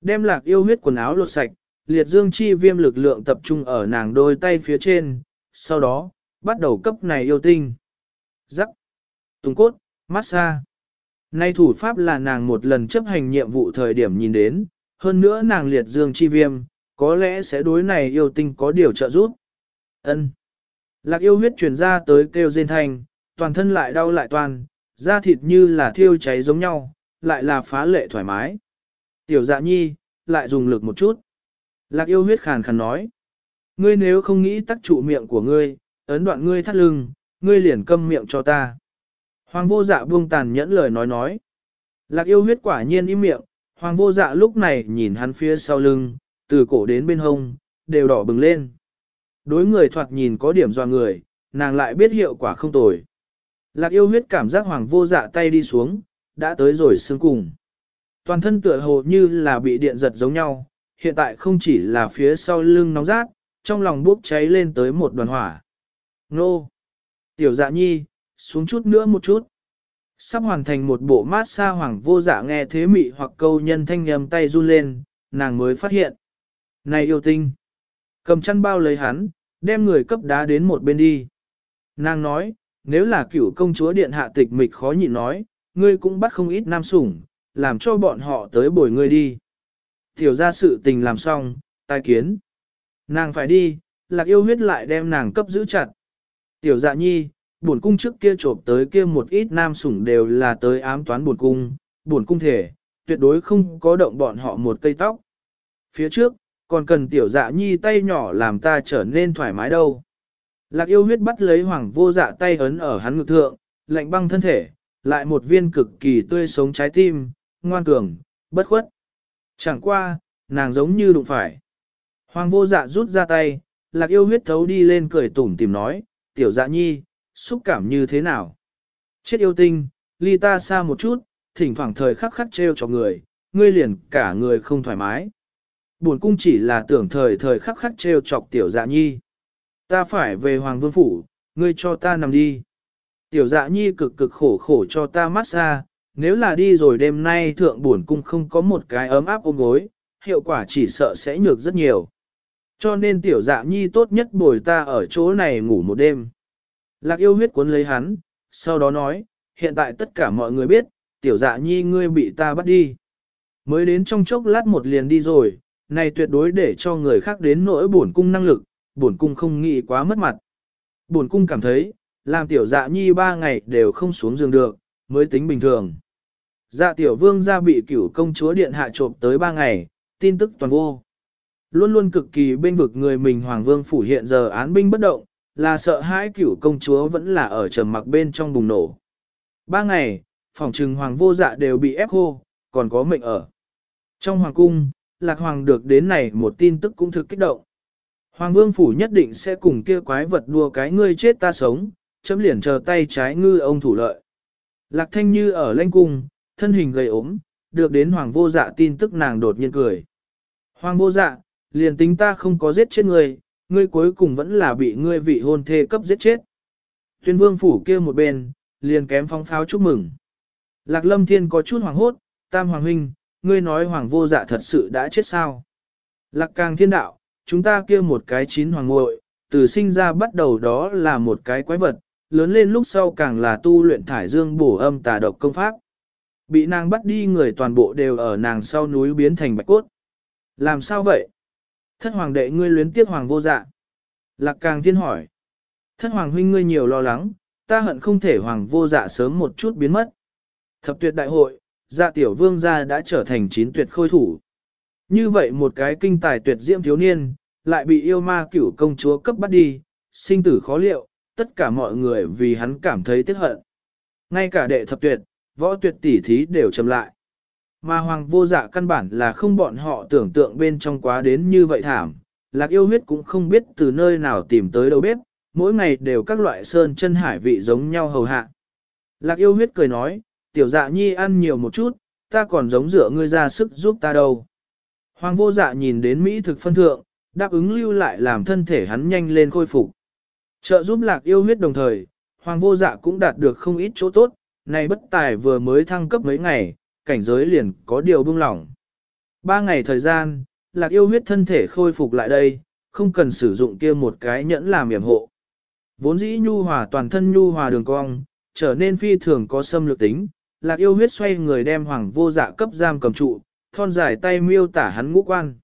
Đem lạc yêu huyết quần áo lột sạch, liệt dương chi viêm lực lượng tập trung ở nàng đôi tay phía trên, sau đó, bắt đầu cấp này yêu tinh. Rắc, tung cốt, massage. Nay thủ pháp là nàng một lần chấp hành nhiệm vụ thời điểm nhìn đến, hơn nữa nàng liệt dương chi viêm, có lẽ sẽ đối này yêu tinh có điều trợ giúp. Ân. Lạc yêu huyết truyền ra tới kêu rên thanh, toàn thân lại đau lại toàn, da thịt như là thiêu cháy giống nhau, lại là phá lệ thoải mái. Tiểu dạ nhi, lại dùng lực một chút. Lạc yêu huyết khàn khàn nói. Ngươi nếu không nghĩ tắc trụ miệng của ngươi, ấn đoạn ngươi thắt lưng, ngươi liền câm miệng cho ta. Hoàng vô dạ buông tàn nhẫn lời nói nói. Lạc yêu huyết quả nhiên im miệng, hoàng vô dạ lúc này nhìn hắn phía sau lưng, từ cổ đến bên hông, đều đỏ bừng lên. Đối người thoạt nhìn có điểm doa người, nàng lại biết hiệu quả không tồi. Lạc yêu huyết cảm giác hoàng vô dạ tay đi xuống, đã tới rồi xương cùng. Toàn thân tựa hồ như là bị điện giật giống nhau, hiện tại không chỉ là phía sau lưng nóng rát, trong lòng bốc cháy lên tới một đoàn hỏa. Nô! Tiểu dạ nhi, xuống chút nữa một chút. Sắp hoàn thành một bộ mát xa hoàng vô dạ nghe thế mị hoặc câu nhân thanh nhầm tay run lên, nàng mới phát hiện. Này yêu tinh! Cầm chăn bao lấy hắn, đem người cấp đá đến một bên đi. Nàng nói, nếu là cựu công chúa điện hạ tịch mịch khó nhịn nói, ngươi cũng bắt không ít nam sủng, làm cho bọn họ tới bồi ngươi đi. Tiểu ra sự tình làm xong, tai kiến. Nàng phải đi, lạc yêu huyết lại đem nàng cấp giữ chặt. Tiểu dạ nhi, bổn cung trước kia trộm tới kia một ít nam sủng đều là tới ám toán bổn cung, bổn cung thể, tuyệt đối không có động bọn họ một cây tóc. Phía trước, còn cần tiểu dạ nhi tay nhỏ làm ta trở nên thoải mái đâu. Lạc yêu huyết bắt lấy hoàng vô dạ tay ấn ở hắn ngực thượng, lạnh băng thân thể, lại một viên cực kỳ tươi sống trái tim, ngoan cường, bất khuất. Chẳng qua, nàng giống như đụng phải. Hoàng vô dạ rút ra tay, lạc yêu huyết thấu đi lên cười tủm tìm nói, tiểu dạ nhi, xúc cảm như thế nào? Chết yêu tinh, ly ta xa một chút, thỉnh thoảng thời khắc khắc treo cho người, ngươi liền cả người không thoải mái. Buồn cung chỉ là tưởng thời thời khắc khắc treo chọc tiểu dạ nhi. Ta phải về Hoàng Vương Phủ, ngươi cho ta nằm đi. Tiểu dạ nhi cực cực khổ khổ cho ta mát xa, nếu là đi rồi đêm nay thượng buồn cung không có một cái ấm áp ôm gối, hiệu quả chỉ sợ sẽ nhược rất nhiều. Cho nên tiểu dạ nhi tốt nhất bồi ta ở chỗ này ngủ một đêm. Lạc yêu huyết cuốn lấy hắn, sau đó nói, hiện tại tất cả mọi người biết, tiểu dạ nhi ngươi bị ta bắt đi. Mới đến trong chốc lát một liền đi rồi, này tuyệt đối để cho người khác đến nỗi bổn cung năng lực, bổn cung không nghĩ quá mất mặt. Bổn cung cảm thấy, làm tiểu dạ nhi ba ngày đều không xuống giường được, mới tính bình thường. Dạ tiểu vương gia bị cửu công chúa điện hạ trộm tới ba ngày, tin tức toàn vô. Luôn luôn cực kỳ bên vực người mình hoàng vương phủ hiện giờ án binh bất động, là sợ hãi cửu công chúa vẫn là ở trầm mặc bên trong bùng nổ. Ba ngày, phòng trừng hoàng vô dạ đều bị ép khô, còn có mệnh ở. Trong hoàng cung, lạc hoàng được đến này một tin tức cũng thực kích động. Hoàng vương phủ nhất định sẽ cùng kia quái vật đua cái ngươi chết ta sống, chấm liền chờ tay trái ngư ông thủ lợi. Lạc thanh như ở lanh cung, thân hình gầy ốm, được đến hoàng vô dạ tin tức nàng đột nhiên cười. Hoàng vô dạ, liền tính ta không có giết chết ngươi, ngươi cuối cùng vẫn là bị ngươi vị hôn thê cấp giết chết. Tuyên vương phủ kia một bên, liền kém phong pháo chúc mừng. Lạc lâm thiên có chút hoàng hốt, tam hoàng huynh, ngươi nói hoàng vô dạ thật sự đã chết sao. Lạc càng thiên đạo, chúng ta kia một cái chín hoàng ngội, từ sinh ra bắt đầu đó là một cái quái vật, lớn lên lúc sau càng là tu luyện thải dương bổ âm tà độc công pháp. Bị nàng bắt đi người toàn bộ đều ở nàng sau núi biến thành bạch cốt. Làm sao vậy? Thất hoàng đệ ngươi luyến tiếc hoàng vô dạ. Lạc càng thiên hỏi. Thất hoàng huynh ngươi nhiều lo lắng, ta hận không thể hoàng vô dạ sớm một chút biến mất. Thập tuyệt đại hội, dạ tiểu vương gia đã trở thành chín tuyệt khôi thủ. Như vậy một cái kinh tài tuyệt diễm thiếu niên, lại bị yêu ma cửu công chúa cấp bắt đi, sinh tử khó liệu, tất cả mọi người vì hắn cảm thấy tiếc hận. Ngay cả đệ thập tuyệt, võ tuyệt tỷ thí đều chầm lại. Mà hoàng vô dạ căn bản là không bọn họ tưởng tượng bên trong quá đến như vậy thảm, lạc yêu huyết cũng không biết từ nơi nào tìm tới đâu bếp, mỗi ngày đều các loại sơn chân hải vị giống nhau hầu hạ. Lạc yêu huyết cười nói, tiểu dạ nhi ăn nhiều một chút, ta còn giống dựa ngươi ra sức giúp ta đâu. Hoàng vô dạ nhìn đến Mỹ thực phân thượng, đáp ứng lưu lại làm thân thể hắn nhanh lên khôi phục. Trợ giúp lạc yêu huyết đồng thời, Hoàng vô dạ cũng đạt được không ít chỗ tốt, này bất tài vừa mới thăng cấp mấy ngày, cảnh giới liền có điều buông lỏng. Ba ngày thời gian, lạc yêu huyết thân thể khôi phục lại đây, không cần sử dụng kia một cái nhẫn làm yểm hộ. Vốn dĩ nhu hòa toàn thân nhu hòa đường cong, trở nên phi thường có xâm lược tính, lạc yêu huyết xoay người đem hoàng vô dạ cấp giam cầm trụ, thon dài tay miêu tả hắn ngũ quan.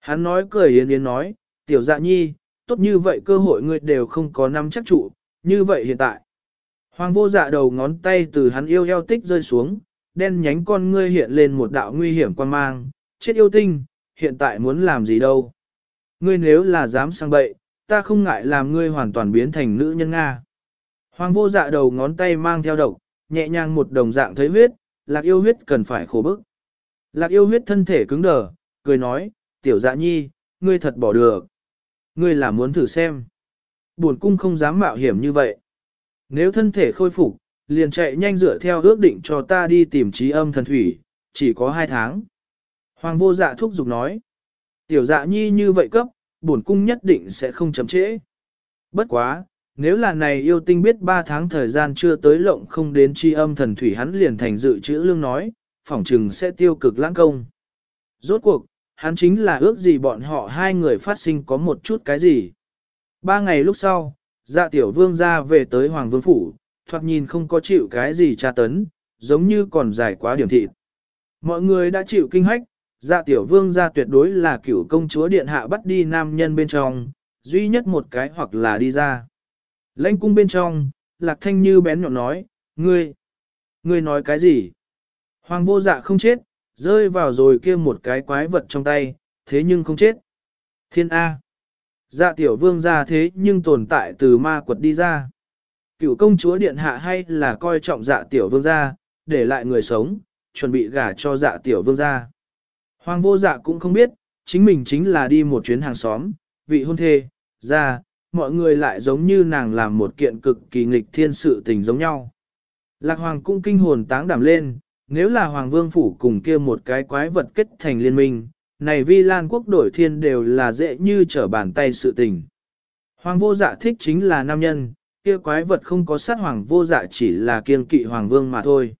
Hắn nói cười yến yến nói, tiểu dạ nhi, tốt như vậy cơ hội ngươi đều không có nắm chắc trụ, như vậy hiện tại. Hoàng vô dạ đầu ngón tay từ hắn yêu eo tích rơi xuống, đen nhánh con ngươi hiện lên một đạo nguy hiểm quan mang, chết yêu tinh, hiện tại muốn làm gì đâu. Ngươi nếu là dám sang bậy, ta không ngại làm ngươi hoàn toàn biến thành nữ nhân Nga. Hoàng vô dạ đầu ngón tay mang theo độc, nhẹ nhàng một đồng dạng thấy huyết, lạc yêu huyết cần phải khổ bức. Lạc yêu huyết thân thể cứng đờ, cười nói, tiểu dạ nhi, ngươi thật bỏ được. Ngươi là muốn thử xem. Buồn cung không dám mạo hiểm như vậy. Nếu thân thể khôi phục, liền chạy nhanh dựa theo ước định cho ta đi tìm trí âm thần thủy, chỉ có hai tháng. Hoàng vô dạ thúc giục nói. Tiểu dạ nhi như vậy cấp, bổn cung nhất định sẽ không chậm trễ. Bất quá, nếu là này yêu tinh biết ba tháng thời gian chưa tới lộng không đến tri âm thần thủy hắn liền thành dự chữ lương nói, phỏng trừng sẽ tiêu cực lãng công. Rốt cuộc, hắn chính là ước gì bọn họ hai người phát sinh có một chút cái gì. Ba ngày lúc sau, dạ tiểu vương ra về tới Hoàng Vương Phủ, thoạt nhìn không có chịu cái gì tra tấn, giống như còn dài quá điểm thịt. Mọi người đã chịu kinh hách, dạ tiểu vương gia tuyệt đối là cửu công chúa điện hạ bắt đi nam nhân bên trong, duy nhất một cái hoặc là đi ra. Lãnh cung bên trong, lạc thanh như bén nhọn nói, ngươi, ngươi nói cái gì? Hoàng vô dạ không chết, rơi vào rồi kia một cái quái vật trong tay, thế nhưng không chết. Thiên A. Dạ tiểu vương ra thế nhưng tồn tại từ ma quật đi ra. Cựu công chúa điện hạ hay là coi trọng dạ tiểu vương gia để lại người sống, chuẩn bị gả cho dạ tiểu vương gia Hoàng vô dạ cũng không biết, chính mình chính là đi một chuyến hàng xóm, vị hôn thê, ra, mọi người lại giống như nàng làm một kiện cực kỳ nghịch thiên sự tình giống nhau. Lạc hoàng cũng kinh hồn táng đảm lên, nếu là hoàng vương phủ cùng kia một cái quái vật kết thành liên minh, này vi lan quốc đổi thiên đều là dễ như trở bàn tay sự tình. Hoàng vô dạ thích chính là nam nhân, kia quái vật không có sát hoàng vô dạ chỉ là kiên kỵ hoàng vương mà thôi.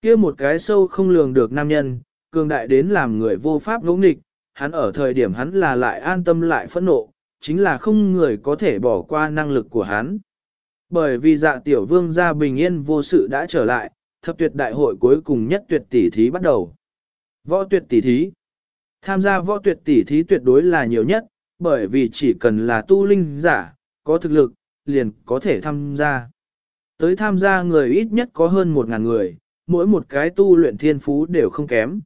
Kia một cái sâu không lường được nam nhân, cường đại đến làm người vô pháp ngỗ nghịch, hắn ở thời điểm hắn là lại an tâm lại phẫn nộ, chính là không người có thể bỏ qua năng lực của hắn. Bởi vì dạ tiểu vương gia bình yên vô sự đã trở lại, thập tuyệt đại hội cuối cùng nhất tuyệt tỷ thí bắt đầu. Võ tuyệt tỷ thí Tham gia võ tuyệt tỷ thí tuyệt đối là nhiều nhất, bởi vì chỉ cần là tu linh giả, có thực lực, liền có thể tham gia. Tới tham gia người ít nhất có hơn một ngàn người, mỗi một cái tu luyện thiên phú đều không kém.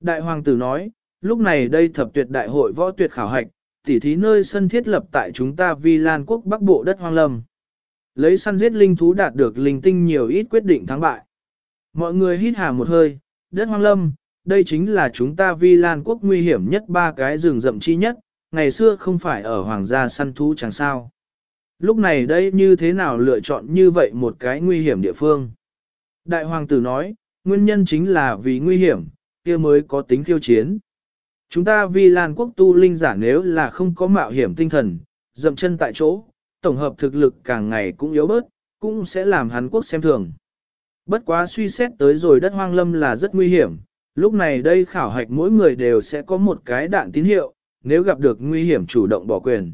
Đại hoàng tử nói, lúc này đây thập tuyệt đại hội võ tuyệt khảo hạch, tỉ thí nơi sân thiết lập tại chúng ta Vi Lan quốc bắc bộ đất hoang lâm. Lấy săn giết linh thú đạt được linh tinh nhiều ít quyết định thắng bại. Mọi người hít hà một hơi, đất hoang lâm, đây chính là chúng ta Vi Lan quốc nguy hiểm nhất ba cái rừng rậm chi nhất, ngày xưa không phải ở hoàng gia săn thú chẳng sao. Lúc này đây như thế nào lựa chọn như vậy một cái nguy hiểm địa phương? Đại hoàng tử nói, nguyên nhân chính là vì nguy hiểm, kia mới có tính khiêu chiến. Chúng ta Vi Lan quốc tu linh giả nếu là không có mạo hiểm tinh thần, dậm chân tại chỗ, tổng hợp thực lực càng ngày cũng yếu bớt, cũng sẽ làm Hàn Quốc xem thường. Bất quá suy xét tới rồi đất hoang lâm là rất nguy hiểm, lúc này đây khảo hạch mỗi người đều sẽ có một cái đạn tín hiệu, nếu gặp được nguy hiểm chủ động bỏ quyền.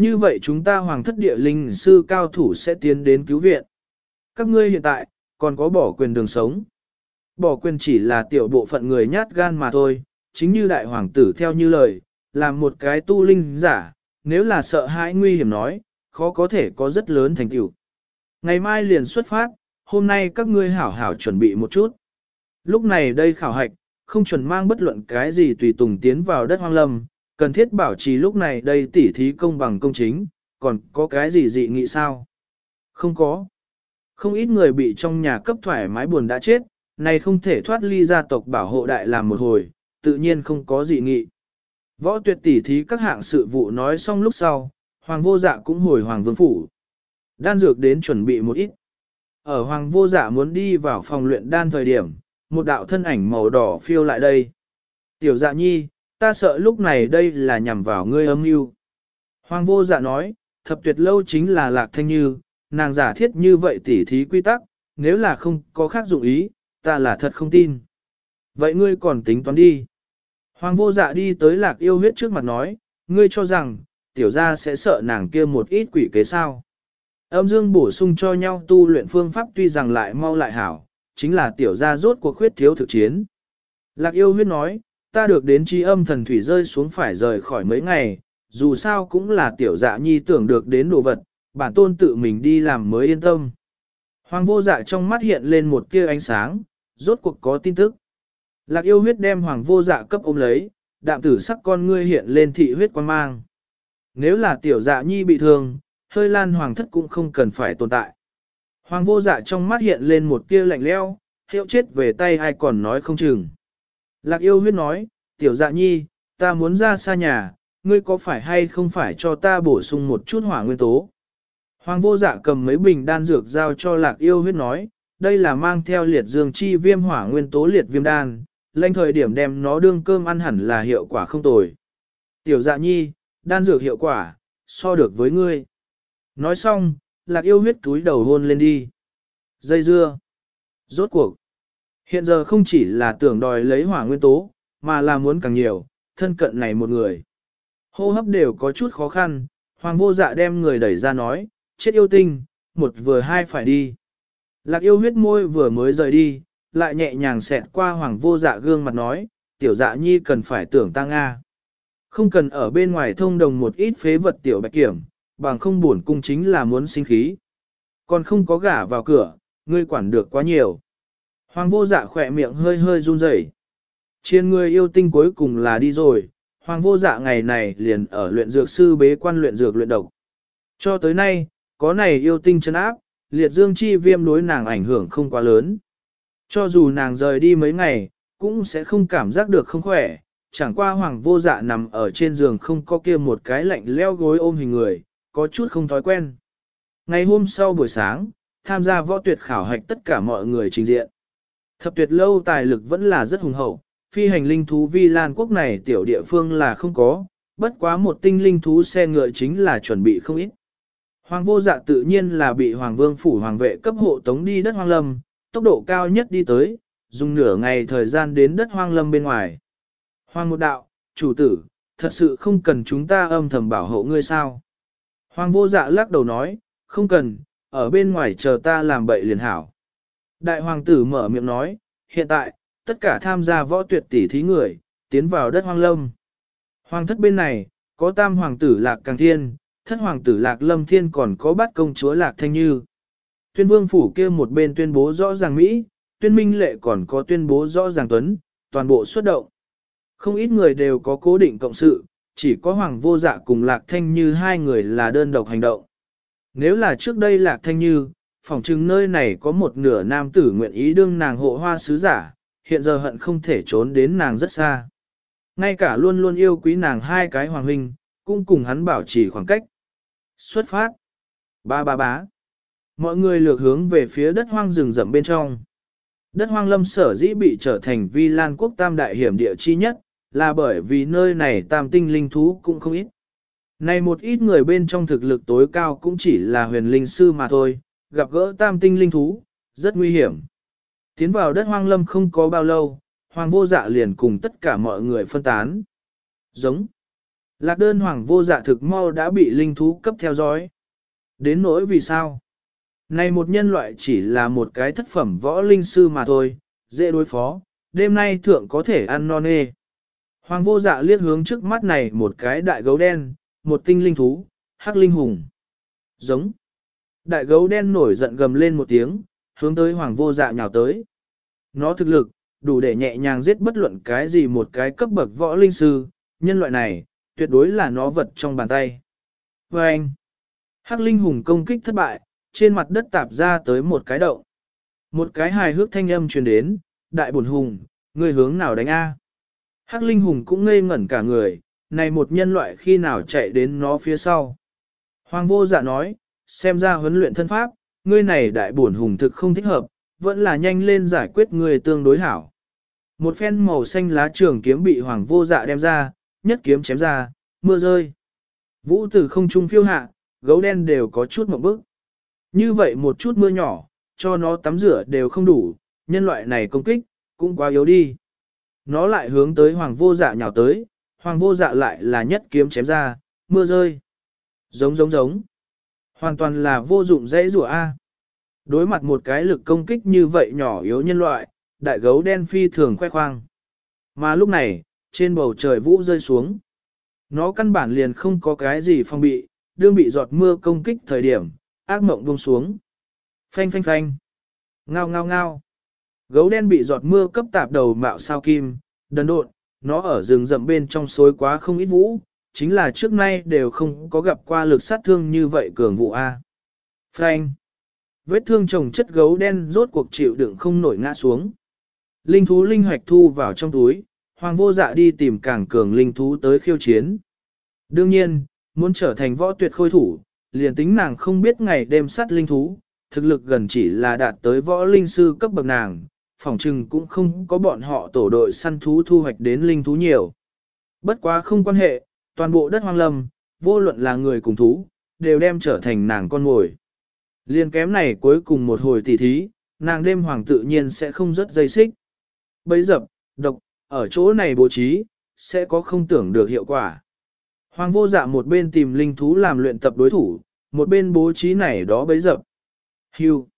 Như vậy chúng ta hoàng thất địa linh sư cao thủ sẽ tiến đến cứu viện. Các ngươi hiện tại, còn có bỏ quyền đường sống. Bỏ quyền chỉ là tiểu bộ phận người nhát gan mà thôi, chính như đại hoàng tử theo như lời, làm một cái tu linh giả, nếu là sợ hãi nguy hiểm nói, khó có thể có rất lớn thành tựu. Ngày mai liền xuất phát, hôm nay các ngươi hảo hảo chuẩn bị một chút. Lúc này đây khảo hạch, không chuẩn mang bất luận cái gì tùy tùng tiến vào đất hoang lâm, cần thiết bảo trì lúc này đây tỉ thí công bằng công chính, còn có cái gì dị nghị sao? Không có. Không ít người bị trong nhà cấp thoải mái buồn đã chết, này không thể thoát ly gia tộc bảo hộ đại làm một hồi, tự nhiên không có dị nghị. Võ tuyệt tỉ thí các hạng sự vụ nói xong lúc sau, hoàng vô dạ cũng hồi hoàng vương phủ. Đan dược đến chuẩn bị một ít. Ở hoàng vô dạ muốn đi vào phòng luyện đan thời điểm, một đạo thân ảnh màu đỏ phiêu lại đây. Tiểu dạ nhi, ta sợ lúc này đây là nhằm vào ngươi âm mưu. Hoàng vô dạ nói, thập tuyệt lâu chính là lạc thanh như, nàng giả thiết như vậy tỉ thí quy tắc, nếu là không có khác dụng ý, ta là thật không tin. Vậy ngươi còn tính toán đi. Hoàng vô dạ đi tới lạc yêu huyết trước mặt nói, ngươi cho rằng, tiểu gia sẽ sợ nàng kia một ít quỷ kế sao. Âm dương bổ sung cho nhau tu luyện phương pháp tuy rằng lại mau lại hảo, chính là tiểu gia rốt cuộc khuyết thiếu thực chiến. Lạc yêu huyết nói, ta được đến chi âm thần thủy rơi xuống phải rời khỏi mấy ngày, dù sao cũng là tiểu dạ nhi tưởng được đến đồ vật, bản tôn tự mình đi làm mới yên tâm. Hoàng vô dạ trong mắt hiện lên một tia ánh sáng, rốt cuộc có tin tức. Lạc yêu huyết đem hoàng vô dạ cấp ôm lấy, đạm tử sắc con ngươi hiện lên thị huyết quan mang. Nếu là tiểu dạ nhi bị thương, hơi lan hoàng thất cũng không cần phải tồn tại. Hoàng vô dạ trong mắt hiện lên một tia lạnh leo, hiệu chết về tay ai còn nói không chừng. Lạc yêu huyết nói, tiểu dạ nhi, ta muốn ra xa nhà, ngươi có phải hay không phải cho ta bổ sung một chút hỏa nguyên tố. Hoàng vô dạ cầm mấy bình đan dược giao cho lạc yêu huyết nói, đây là mang theo liệt dương chi viêm hỏa nguyên tố liệt viêm đan, lệnh thời điểm đem nó đương cơm ăn hẳn là hiệu quả không tồi. Tiểu dạ nhi, đan dược hiệu quả, so được với ngươi. Nói xong, lạc yêu huyết túi đầu hôn lên đi. Dây dưa. Rốt cuộc. Hiện giờ không chỉ là tưởng đòi lấy hỏa nguyên tố, mà là muốn càng nhiều, thân cận này một người. Hô hấp đều có chút khó khăn, hoàng vô dạ đem người đẩy ra nói, chết yêu tinh, một vừa hai phải đi. Lạc yêu huyết môi vừa mới rời đi, lại nhẹ nhàng xẹt qua hoàng vô dạ gương mặt nói, tiểu dạ nhi cần phải tưởng ta Nga. Không cần ở bên ngoài thông đồng một ít phế vật tiểu bạch kiểm, bằng không buồn cung chính là muốn sinh khí. Còn không có gả vào cửa, ngươi quản được quá nhiều. Hoàng vô dạ khỏe miệng hơi hơi run rẩy. Chiên người yêu tinh cuối cùng là đi rồi, hoàng vô dạ ngày này liền ở luyện dược sư bế quan luyện dược luyện độc. Cho tới nay, có này yêu tinh chân áp, liệt dương chi viêm đối nàng ảnh hưởng không quá lớn. Cho dù nàng rời đi mấy ngày, cũng sẽ không cảm giác được không khỏe, chẳng qua hoàng vô dạ nằm ở trên giường không có kia một cái lạnh leo gối ôm hình người, có chút không thói quen. Ngày hôm sau buổi sáng, tham gia võ tuyệt khảo hạch tất cả mọi người trình diện. Thập tuyệt lâu tài lực vẫn là rất hùng hậu, phi hành linh thú vi lan quốc này tiểu địa phương là không có, bất quá một tinh linh thú xe ngựa chính là chuẩn bị không ít. Hoàng vô dạ tự nhiên là bị Hoàng vương phủ hoàng vệ cấp hộ tống đi đất hoang lâm, tốc độ cao nhất đi tới, dùng nửa ngày thời gian đến đất hoang lâm bên ngoài. Hoàng một đạo, chủ tử, thật sự không cần chúng ta âm thầm bảo hộ ngươi sao. Hoàng vô dạ lắc đầu nói, không cần, ở bên ngoài chờ ta làm bậy liền hảo. Đại hoàng tử mở miệng nói, hiện tại, tất cả tham gia võ tuyệt tỷ thí người, tiến vào đất hoang lâm. Hoàng thất bên này, có tam hoàng tử lạc càng thiên, thất hoàng tử lạc lâm thiên còn có bát công chúa lạc thanh như. Tuyên vương phủ kia một bên tuyên bố rõ ràng Mỹ, tuyên minh lệ còn có tuyên bố rõ ràng tuấn, toàn bộ xuất động. Không ít người đều có cố định cộng sự, chỉ có hoàng vô dạ cùng lạc thanh như hai người là đơn độc hành động. Nếu là trước đây lạc thanh như, phỏng chừng nơi này có một nửa nam tử nguyện ý đương nàng hộ hoa sứ giả, hiện giờ hận không thể trốn đến nàng rất xa. Ngay cả luôn luôn yêu quý nàng hai cái hoàng huynh, cũng cùng hắn bảo trì khoảng cách. Xuất phát. Ba ba bá. Mọi người lược hướng về phía đất hoang rừng rậm bên trong. Đất hoang lâm sở dĩ bị trở thành vi lan quốc tam đại hiểm địa chi nhất, là bởi vì nơi này tam tinh linh thú cũng không ít. Này một ít người bên trong thực lực tối cao cũng chỉ là huyền linh sư mà thôi, gặp gỡ tam tinh linh thú, rất nguy hiểm. Tiến vào đất hoang lâm không có bao lâu, hoàng vô dạ liền cùng tất cả mọi người phân tán. Giống. Lạc đơn hoàng vô dạ thực mau đã bị linh thú cấp theo dõi. Đến nỗi vì sao? Này một nhân loại chỉ là một cái thất phẩm võ linh sư mà thôi, dễ đối phó, đêm nay thượng có thể ăn non nê. Hoàng vô dạ liếc hướng trước mắt này một cái đại gấu đen, một tinh linh thú, hắc linh hùng. Giống. Đại gấu đen nổi giận gầm lên một tiếng, hướng tới hoàng vô dạ nhào tới. Nó thực lực, đủ để nhẹ nhàng giết bất luận cái gì một cái cấp bậc võ linh sư, nhân loại này, tuyệt đối là nó vật trong bàn tay. Và anh, hắc linh hùng công kích thất bại, trên mặt đất tạp ra tới một cái động. Một cái hài hước thanh âm truyền đến, đại bổn hùng, người hướng nào đánh A. Hắc linh hùng cũng ngây ngẩn cả người, này một nhân loại khi nào chạy đến nó phía sau. Hoàng vô dạ nói, xem ra huấn luyện thân pháp, ngươi này đại bổn hùng thực không thích hợp, vẫn là nhanh lên giải quyết ngươi tương đối hảo. Một phen màu xanh lá trường kiếm bị hoàng vô dạ đem ra, nhất kiếm chém ra, mưa rơi. Vũ tử không trung phiêu hạ, gấu đen đều có chút một bức. Như vậy một chút mưa nhỏ, cho nó tắm rửa đều không đủ, nhân loại này công kích, cũng quá yếu đi. Nó lại hướng tới hoàng vô dạ nhào tới, hoàng vô dạ lại là nhất kiếm chém ra, mưa rơi. Giống giống giống. Hoàn toàn là vô dụng dễ rủa A. Đối mặt một cái lực công kích như vậy nhỏ yếu nhân loại, đại gấu đen phi thường khoe khoang. Mà lúc này, trên bầu trời vũ rơi xuống. Nó căn bản liền không có cái gì phong bị, đương bị giọt mưa công kích thời điểm, ác mộng buông xuống. Phanh phanh phanh. Ngao ngao ngao. Gấu đen bị giọt mưa cấp tạp đầu mạo sao kim, đần độn, nó ở rừng rậm bên trong xối quá không ít vũ, chính là trước nay đều không có gặp qua lực sát thương như vậy cường vụ A. frank Vết thương chồng chất gấu đen rốt cuộc chịu đựng không nổi ngã xuống. Linh thú linh hoạch thu vào trong túi, hoàng vô dạ đi tìm càng cường linh thú tới khiêu chiến. Đương nhiên, muốn trở thành võ tuyệt khôi thủ, liền tính nàng không biết ngày đêm sát linh thú, thực lực gần chỉ là đạt tới võ linh sư cấp bậc nàng, phỏng chừng cũng không có bọn họ tổ đội săn thú thu hoạch đến linh thú nhiều. Bất quá không quan hệ, toàn bộ đất hoang lâm, vô luận là người cùng thú, đều đem trở thành nàng con ngồi. Liên kém này cuối cùng một hồi tỉ thí, nàng đêm hoàng tự nhiên sẽ không rất dây xích. Bấy dập, độc, ở chỗ này bố trí, sẽ có không tưởng được hiệu quả. Hoàng vô dạ một bên tìm linh thú làm luyện tập đối thủ, một bên bố trí này đó bấy dập. Hưu.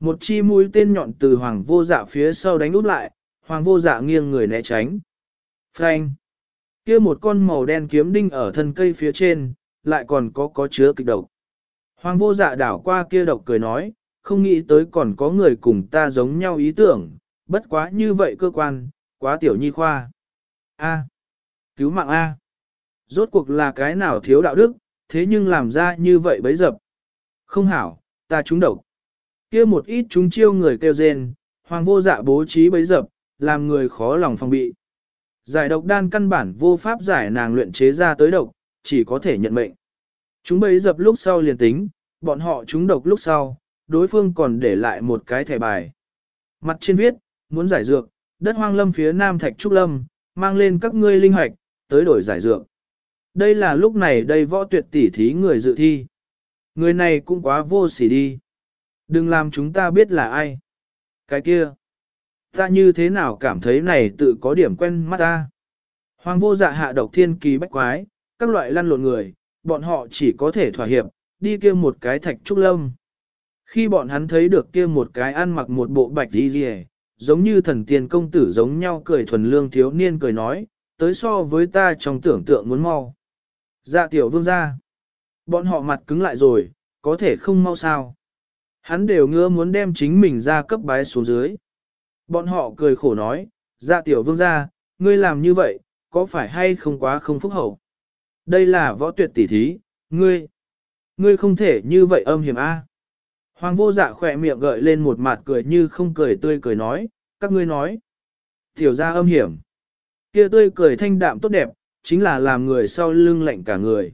Một chi mũi tên nhọn từ hoàng vô dạ phía sau đánh út lại, hoàng vô dạ nghiêng người né tránh. Frank. Kia một con màu đen kiếm đinh ở thân cây phía trên, lại còn có có chứa kịch độc. Hoàng vô dạ đảo qua kia độc cười nói, không nghĩ tới còn có người cùng ta giống nhau ý tưởng, bất quá như vậy cơ quan, quá tiểu nhi khoa. A. Cứu mạng A. Rốt cuộc là cái nào thiếu đạo đức, thế nhưng làm ra như vậy bấy dập. Không hảo, ta trúng độc. kia một ít chúng chiêu người kêu rên, hoàng vô dạ bố trí bấy dập, làm người khó lòng phòng bị. Giải độc đan căn bản vô pháp giải nàng luyện chế ra tới độc, chỉ có thể nhận mệnh. Chúng bấy dập lúc sau liền tính, bọn họ chúng độc lúc sau, đối phương còn để lại một cái thẻ bài. Mặt trên viết, muốn giải dược, đất hoang lâm phía nam thạch trúc lâm, mang lên các ngươi linh hoạch, tới đổi giải dược. Đây là lúc này đây võ tuyệt tỷ thí người dự thi. Người này cũng quá vô sỉ đi. Đừng làm chúng ta biết là ai. Cái kia. Ta như thế nào cảm thấy này tự có điểm quen mắt ta. Hoàng vô dạ hạ độc thiên kỳ bách quái, các loại lăn lộn người, bọn họ chỉ có thể thỏa hiệp, đi kia một cái thạch trúc lâm. Khi bọn hắn thấy được kia một cái ăn mặc một bộ bạch đi rìa, giống như thần tiên công tử giống nhau cười thuần lương thiếu niên cười nói, tới so với ta trong tưởng tượng muốn mau. Dạ tiểu vương ra. Bọn họ mặt cứng lại rồi, có thể không mau sao. Hắn đều ngứa muốn đem chính mình ra cấp bái xuống dưới. Bọn họ cười khổ nói, dạ tiểu vương ra, ngươi làm như vậy, có phải hay không quá không phúc hậu? Đây là võ tuyệt tỷ thí, ngươi, ngươi không thể như vậy âm hiểm a. Hoàng vô dạ khỏe miệng gợi lên một mặt cười như không cười tươi cười nói, các ngươi nói. Tiểu ra âm hiểm. Kia tươi cười thanh đạm tốt đẹp, chính là làm người sau lưng lạnh cả người.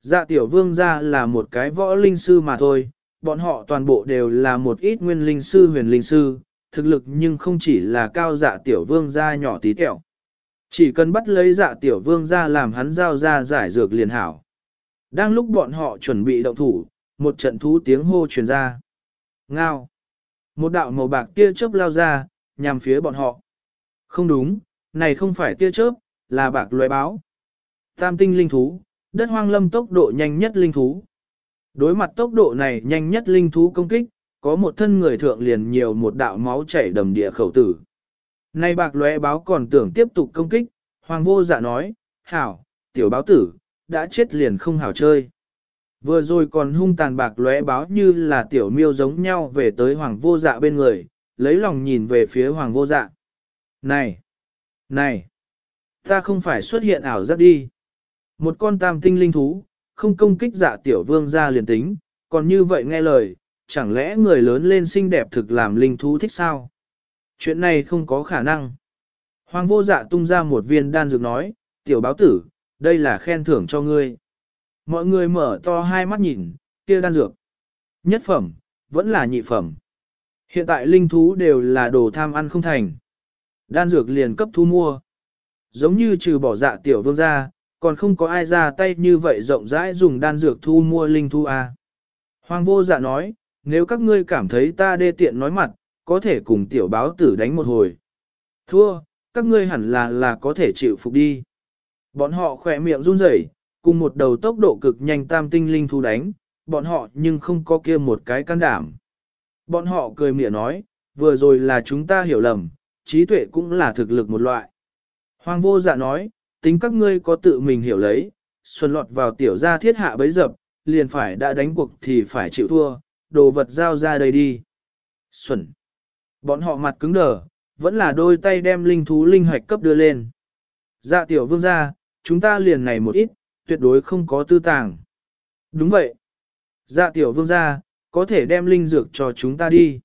Dạ tiểu vương ra là một cái võ linh sư mà thôi, bọn họ toàn bộ đều là một ít nguyên linh sư huyền linh sư, thực lực nhưng không chỉ là cao dạ tiểu vương gia nhỏ tí tẹo. Chỉ cần bắt lấy dạ tiểu vương gia làm hắn giao ra giải dược liền hảo. Đang lúc bọn họ chuẩn bị động thủ, một trận thú tiếng hô truyền ra. Ngao! Một đạo màu bạc tia chớp lao ra, nhằm phía bọn họ. Không đúng, này không phải tia chớp, là bạc loại báo. Tam tinh linh thú, đất hoang lâm tốc độ nhanh nhất linh thú. Đối mặt tốc độ này nhanh nhất linh thú công kích, có một thân người thượng liền nhiều một đạo máu chảy đầm địa khẩu tử. Nay bạc lóe báo còn tưởng tiếp tục công kích, hoàng vô dạ nói, hảo, tiểu báo tử, đã chết liền không hảo chơi. Vừa rồi còn hung tàn bạc lóe báo như là tiểu miêu giống nhau về tới hoàng vô dạ bên người, lấy lòng nhìn về phía hoàng vô dạ. Này! Này! Ta không phải xuất hiện ảo giác đi. Một con tam tinh linh thú, không công kích dạ tiểu vương ra liền tính, còn như vậy nghe lời, chẳng lẽ người lớn lên xinh đẹp thực làm linh thú thích sao? Chuyện này không có khả năng. Hoàng vô dạ tung ra một viên đan dược nói, tiểu báo tử, đây là khen thưởng cho ngươi. Mọi người mở to hai mắt nhìn, kia đan dược. Nhất phẩm, vẫn là nhị phẩm. Hiện tại linh thú đều là đồ tham ăn không thành. Đan dược liền cấp thu mua. Giống như trừ bỏ dạ tiểu vương ra, còn không có ai ra tay như vậy rộng rãi dùng đan dược thu mua linh thú à. Hoàng vô dạ nói, nếu các ngươi cảm thấy ta đê tiện nói mặt, có thể cùng tiểu báo tử đánh một hồi. Thua, các ngươi hẳn là là có thể chịu phục đi. Bọn họ khỏe miệng run rẩy, cùng một đầu tốc độ cực nhanh tam tinh linh thú đánh, bọn họ nhưng không có kia một cái can đảm. Bọn họ cười miệng nói, vừa rồi là chúng ta hiểu lầm, trí tuệ cũng là thực lực một loại. Hoàng vô dạ nói, tính các ngươi có tự mình hiểu lấy, xuân lọt vào tiểu gia thiết hạ bấy dập, liền phải đã đánh cuộc thì phải chịu thua, đồ vật giao ra đây đi. Xuẩn. Bọn họ mặt cứng đờ, vẫn là đôi tay đem linh thú linh hoạch cấp đưa lên. Dạ tiểu vương gia, chúng ta liền này một ít, tuyệt đối không có tư tàng. Đúng vậy. Dạ tiểu vương gia, có thể đem linh dược cho chúng ta đi.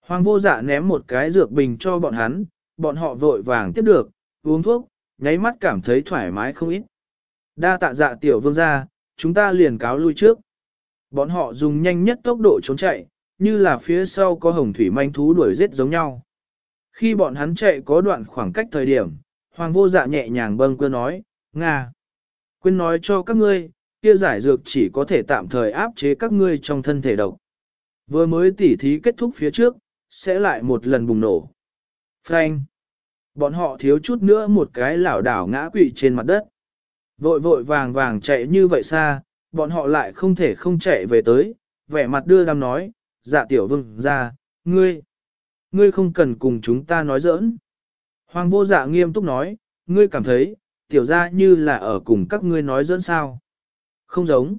Hoàng vô dạ ném một cái dược bình cho bọn hắn, bọn họ vội vàng tiếp được, uống thuốc, nháy mắt cảm thấy thoải mái không ít. Đa tạ dạ tiểu vương gia, chúng ta liền cáo lui trước. Bọn họ dùng nhanh nhất tốc độ trốn chạy, như là phía sau có hồng thủy manh thú đuổi giết giống nhau. Khi bọn hắn chạy có đoạn khoảng cách thời điểm, hoàng vô dạ nhẹ nhàng bâng quơ nói, Nga. Quên nói cho các ngươi, kia giải dược chỉ có thể tạm thời áp chế các ngươi trong thân thể độc. Vừa mới tỉ thí kết thúc phía trước, sẽ lại một lần bùng nổ. Frank. Bọn họ thiếu chút nữa một cái lảo đảo ngã quỵ trên mặt đất. Vội vội vàng vàng chạy như vậy xa, bọn họ lại không thể không chạy về tới, vẻ mặt đưa đam nói, dạ tiểu vương ra, ngươi, ngươi không cần cùng chúng ta nói giỡn. Hoàng vô dạ nghiêm túc nói, ngươi cảm thấy, tiểu ra như là ở cùng các ngươi nói dẫn sao. Không giống.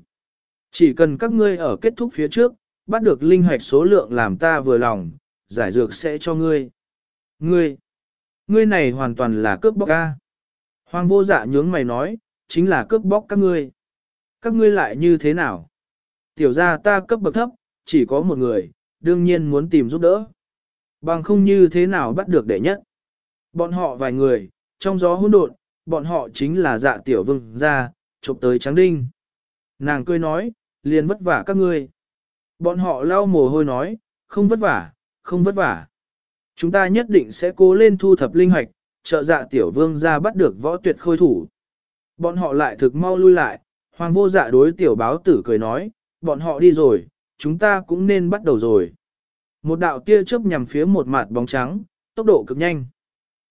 Chỉ cần các ngươi ở kết thúc phía trước, bắt được linh hoạch số lượng làm ta vừa lòng, giải dược sẽ cho ngươi. Ngươi, ngươi này hoàn toàn là cướp bóc ca. Hoàng vô dạ nhướng mày nói, chính là cướp bóc các ngươi. Các ngươi lại như thế nào? Tiểu gia ta cấp bậc thấp, chỉ có một người, đương nhiên muốn tìm giúp đỡ. Bằng không như thế nào bắt được đệ nhất. Bọn họ vài người, trong gió hỗn độn, bọn họ chính là dạ tiểu vương ra, chụp tới trắng đinh. Nàng cười nói, liền vất vả các ngươi. Bọn họ lau mồ hôi nói, không vất vả, không vất vả. Chúng ta nhất định sẽ cố lên thu thập linh hoạch, trợ dạ tiểu vương ra bắt được võ tuyệt khôi thủ. Bọn họ lại thực mau lui lại, hoàng vô dạ đối tiểu báo tử cười nói, bọn họ đi rồi, chúng ta cũng nên bắt đầu rồi. Một đạo tia chớp nhằm phía một mặt bóng trắng, tốc độ cực nhanh.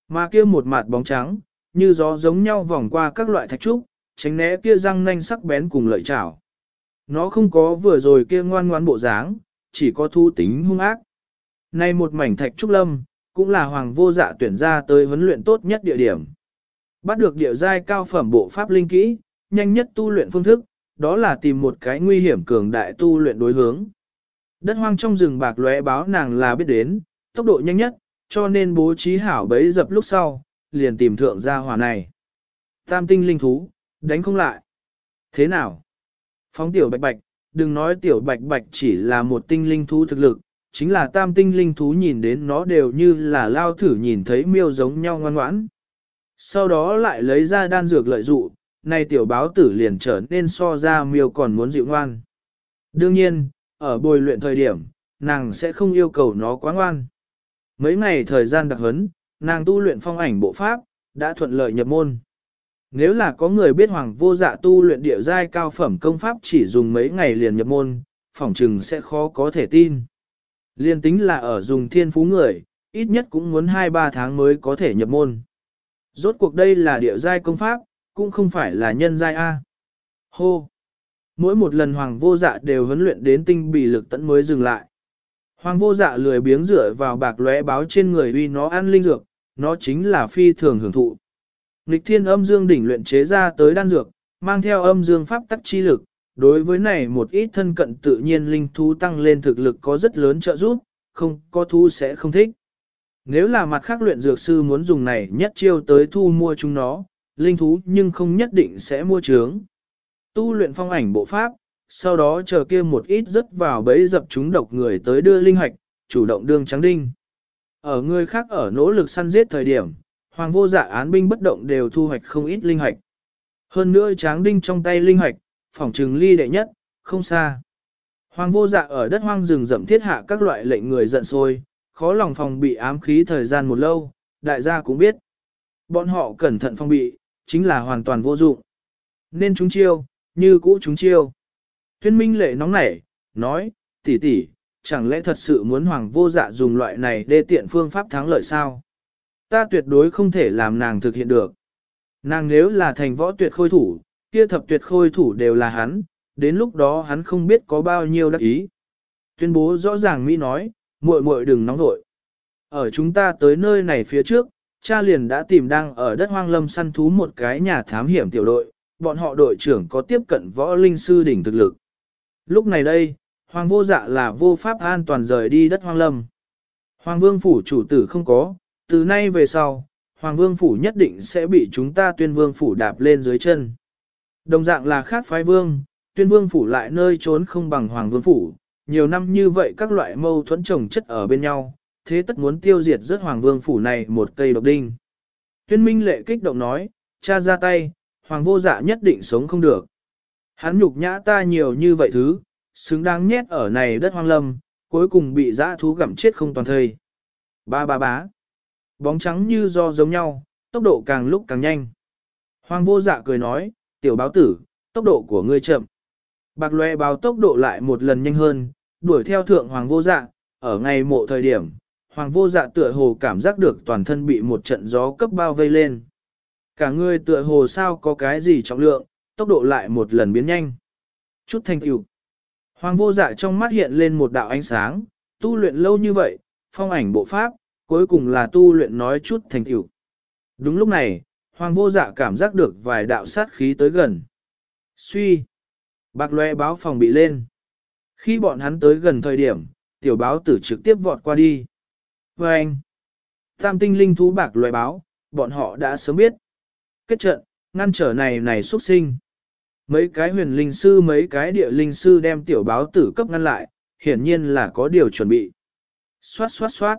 Mà kia một mặt bóng trắng, như gió giống nhau vòng qua các loại thạch trúc, tránh né kia răng nanh sắc bén cùng lợi chảo. Nó không có vừa rồi kia ngoan ngoan bộ dáng, chỉ có thu tính hung ác. Nay một mảnh thạch trúc lâm, cũng là hoàng vô dạ tuyển ra tới huấn luyện tốt nhất địa điểm. Bắt được địa giai cao phẩm bộ pháp linh kỹ, nhanh nhất tu luyện phương thức, đó là tìm một cái nguy hiểm cường đại tu luyện đối hướng. Đất hoang trong rừng bạc lóe báo nàng là biết đến, tốc độ nhanh nhất, cho nên bố trí hảo bấy dập lúc sau, liền tìm thượng gia hỏa này. Tam tinh linh thú, đánh không lại. Thế nào? Phóng tiểu bạch bạch, đừng nói tiểu bạch bạch chỉ là một tinh linh thú thực lực, chính là tam tinh linh thú nhìn đến nó đều như là lao thử nhìn thấy miêu giống nhau ngoan ngoãn. Sau đó lại lấy ra đan dược lợi dụ, nay tiểu báo tử liền trở nên so ra miêu còn muốn dịu ngoan. Đương nhiên, ở bồi luyện thời điểm, nàng sẽ không yêu cầu nó quá ngoan. Mấy ngày thời gian đặc huấn, nàng tu luyện phong ảnh bộ pháp, đã thuận lợi nhập môn. Nếu là có người biết hoàng vô dạ tu luyện địa giai cao phẩm công pháp chỉ dùng mấy ngày liền nhập môn, phỏng chừng sẽ khó có thể tin. Liên tính là ở dùng thiên phú người, ít nhất cũng muốn 2-3 tháng mới có thể nhập môn. Rốt cuộc đây là địa giai công pháp, cũng không phải là nhân giai A. Hô! Mỗi một lần hoàng vô dạ đều huấn luyện đến tinh bị lực tận mới dừng lại. Hoàng vô dạ lười biếng rửa vào bạc lóe báo trên người uy nó ăn linh dược, nó chính là phi thường hưởng thụ. Nịch thiên âm dương đỉnh luyện chế ra tới đan dược, mang theo âm dương pháp tắc chi lực, đối với này một ít thân cận tự nhiên linh thú tăng lên thực lực có rất lớn trợ giúp, không có thu sẽ không thích. Nếu là mặt khác luyện dược sư muốn dùng này nhất chiêu tới thu mua chúng nó, linh thú nhưng không nhất định sẽ mua trướng. Tu luyện phong ảnh bộ pháp, sau đó chờ kia một ít rất vào bẫy dập chúng độc người tới đưa linh hạch, chủ động đương trắng đinh. Ở người khác ở nỗ lực săn giết thời điểm, hoàng vô dạ án binh bất động đều thu hoạch không ít linh hạch. Hơn nữa tráng đinh trong tay linh hạch, phỏng trừng ly đệ nhất, không xa. Hoàng vô dạ ở đất hoang rừng rậm thiết hạ các loại lệnh người giận sôi, khó lòng phòng bị ám khí thời gian một lâu, đại gia cũng biết. Bọn họ cẩn thận phòng bị, chính là hoàn toàn vô dụng. Nên chúng chiêu, như cũ chúng chiêu. Thuyên minh lệ nóng nảy, nói, tỷ tỷ, chẳng lẽ thật sự muốn hoàng vô dạ dùng loại này để tiện phương pháp thắng lợi sao? Ta tuyệt đối không thể làm nàng thực hiện được. Nàng nếu là thành võ tuyệt khôi thủ, kia thập tuyệt khôi thủ đều là hắn, đến lúc đó hắn không biết có bao nhiêu đắc ý. Tuyên bố rõ ràng Mỹ nói, muội muội đừng nóng vội. Ở chúng ta tới nơi này phía trước, cha liền đã tìm đang ở đất hoang lâm săn thú một cái nhà thám hiểm tiểu đội, bọn họ đội trưởng có tiếp cận võ linh sư đỉnh thực lực. Lúc này đây, Hoàng vô dạ là vô pháp an toàn rời đi đất hoang lâm. Hoàng vương phủ chủ tử không có, từ nay về sau, Hoàng vương phủ nhất định sẽ bị chúng ta tuyên vương phủ đạp lên dưới chân. Đồng dạng là khác phái vương, tuyên vương phủ lại nơi trốn không bằng Hoàng vương phủ, nhiều năm như vậy các loại mâu thuẫn chồng chất ở bên nhau, thế tất muốn tiêu diệt rất Hoàng vương phủ này một cây độc đinh. Tuyên minh lệ kích động nói, cha ra tay, Hoàng vô dạ nhất định sống không được. Hắn nhục nhã ta nhiều như vậy thứ, xứng đáng nhét ở này đất hoang lâm, cuối cùng bị dã thú gặm chết không toàn thời. Ba ba bá. Bóng trắng như do giống nhau, tốc độ càng lúc càng nhanh. Hoàng vô dạ cười nói, tiểu báo tử, tốc độ của ngươi chậm. Bạc loe báo tốc độ lại một lần nhanh hơn, đuổi theo thượng hoàng vô dạ, ở ngày mộ thời điểm, hoàng vô dạ tựa hồ cảm giác được toàn thân bị một trận gió cấp bao vây lên. Cả người tựa hồ sao có cái gì trọng lượng, tốc độ lại một lần biến nhanh. Chút thanh tựu. Hoàng vô dạ trong mắt hiện lên một đạo ánh sáng, tu luyện lâu như vậy, phong ảnh bộ pháp, cuối cùng là tu luyện nói chút thành tựu. Đúng lúc này, Hoàng vô dạ cảm giác được vài đạo sát khí tới gần. Suy. Bạc loe báo phòng bị lên. Khi bọn hắn tới gần thời điểm, tiểu báo tử trực tiếp vọt qua đi. Và anh. Tam tinh linh thú bạc loại báo, bọn họ đã sớm biết. Kết trận, ngăn trở này này xuất sinh. Mấy cái huyền linh sư mấy cái địa linh sư đem tiểu báo tử cấp ngăn lại, hiển nhiên là có điều chuẩn bị. Xoát xoát xoát.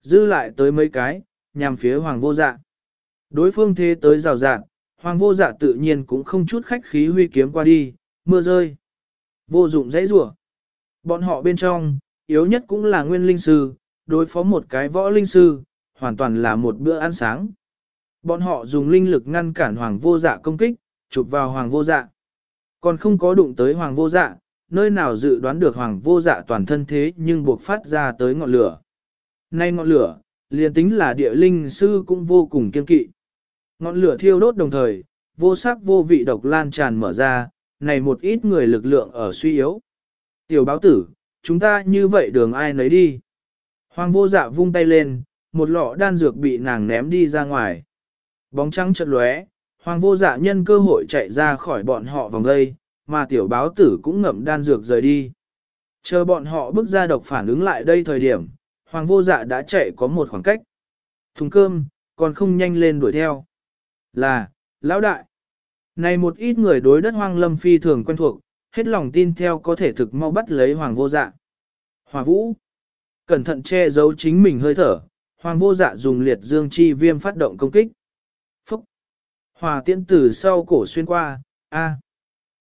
Dư lại tới mấy cái, nhằm phía hoàng vô dạ. Đối phương thế tới rào rạng, hoàng vô dạ tự nhiên cũng không chút khách khí huy kiếm qua đi, mưa rơi. Vô dụng dãy rủa Bọn họ bên trong, yếu nhất cũng là nguyên linh sư, đối phó một cái võ linh sư, hoàn toàn là một bữa ăn sáng. Bọn họ dùng linh lực ngăn cản hoàng vô dạ công kích, chụp vào hoàng vô dạ. Còn không có đụng tới hoàng vô dạ, nơi nào dự đoán được hoàng vô dạ toàn thân thế nhưng buộc phát ra tới ngọn lửa. Nay ngọn lửa, liền tính là địa linh sư cũng vô cùng kiên kỵ. Ngọn lửa thiêu đốt đồng thời, vô sắc vô vị độc lan tràn mở ra, này một ít người lực lượng ở suy yếu. Tiểu báo tử, chúng ta như vậy đường ai nấy đi. Hoàng vô dạ vung tay lên, một lọ đan dược bị nàng ném đi ra ngoài. Bóng trắng chợt lóe, hoàng vô dạ nhân cơ hội chạy ra khỏi bọn họ vòng đây, mà tiểu báo tử cũng ngậm đan dược rời đi. Chờ bọn họ bước ra độc phản ứng lại đây thời điểm, hoàng vô dạ đã chạy có một khoảng cách. Thùng cơm, còn không nhanh lên đuổi theo. Là, lão đại. Này một ít người đối đất hoang lâm phi thường quen thuộc, hết lòng tin theo có thể thực mau bắt lấy hoàng vô dạ. Hòa vũ, cẩn thận che giấu chính mình hơi thở, hoàng vô dạ dùng liệt dương chi viêm phát động công kích. Phúc, hòa tiễn tử sau cổ xuyên qua, a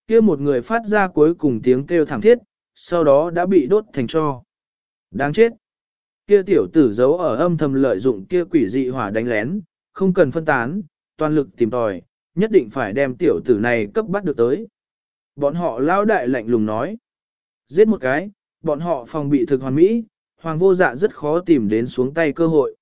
kia một người phát ra cuối cùng tiếng kêu thảm thiết, sau đó đã bị đốt thành tro. Đáng chết. Kia tiểu tử giấu ở âm thầm lợi dụng kia quỷ dị hỏa đánh lén, không cần phân tán, toàn lực tìm tòi, nhất định phải đem tiểu tử này cấp bắt được tới. Bọn họ lao đại lạnh lùng nói. Giết một cái, bọn họ phòng bị thực hoàn mỹ, hoàng vô dạ rất khó tìm đến xuống tay cơ hội.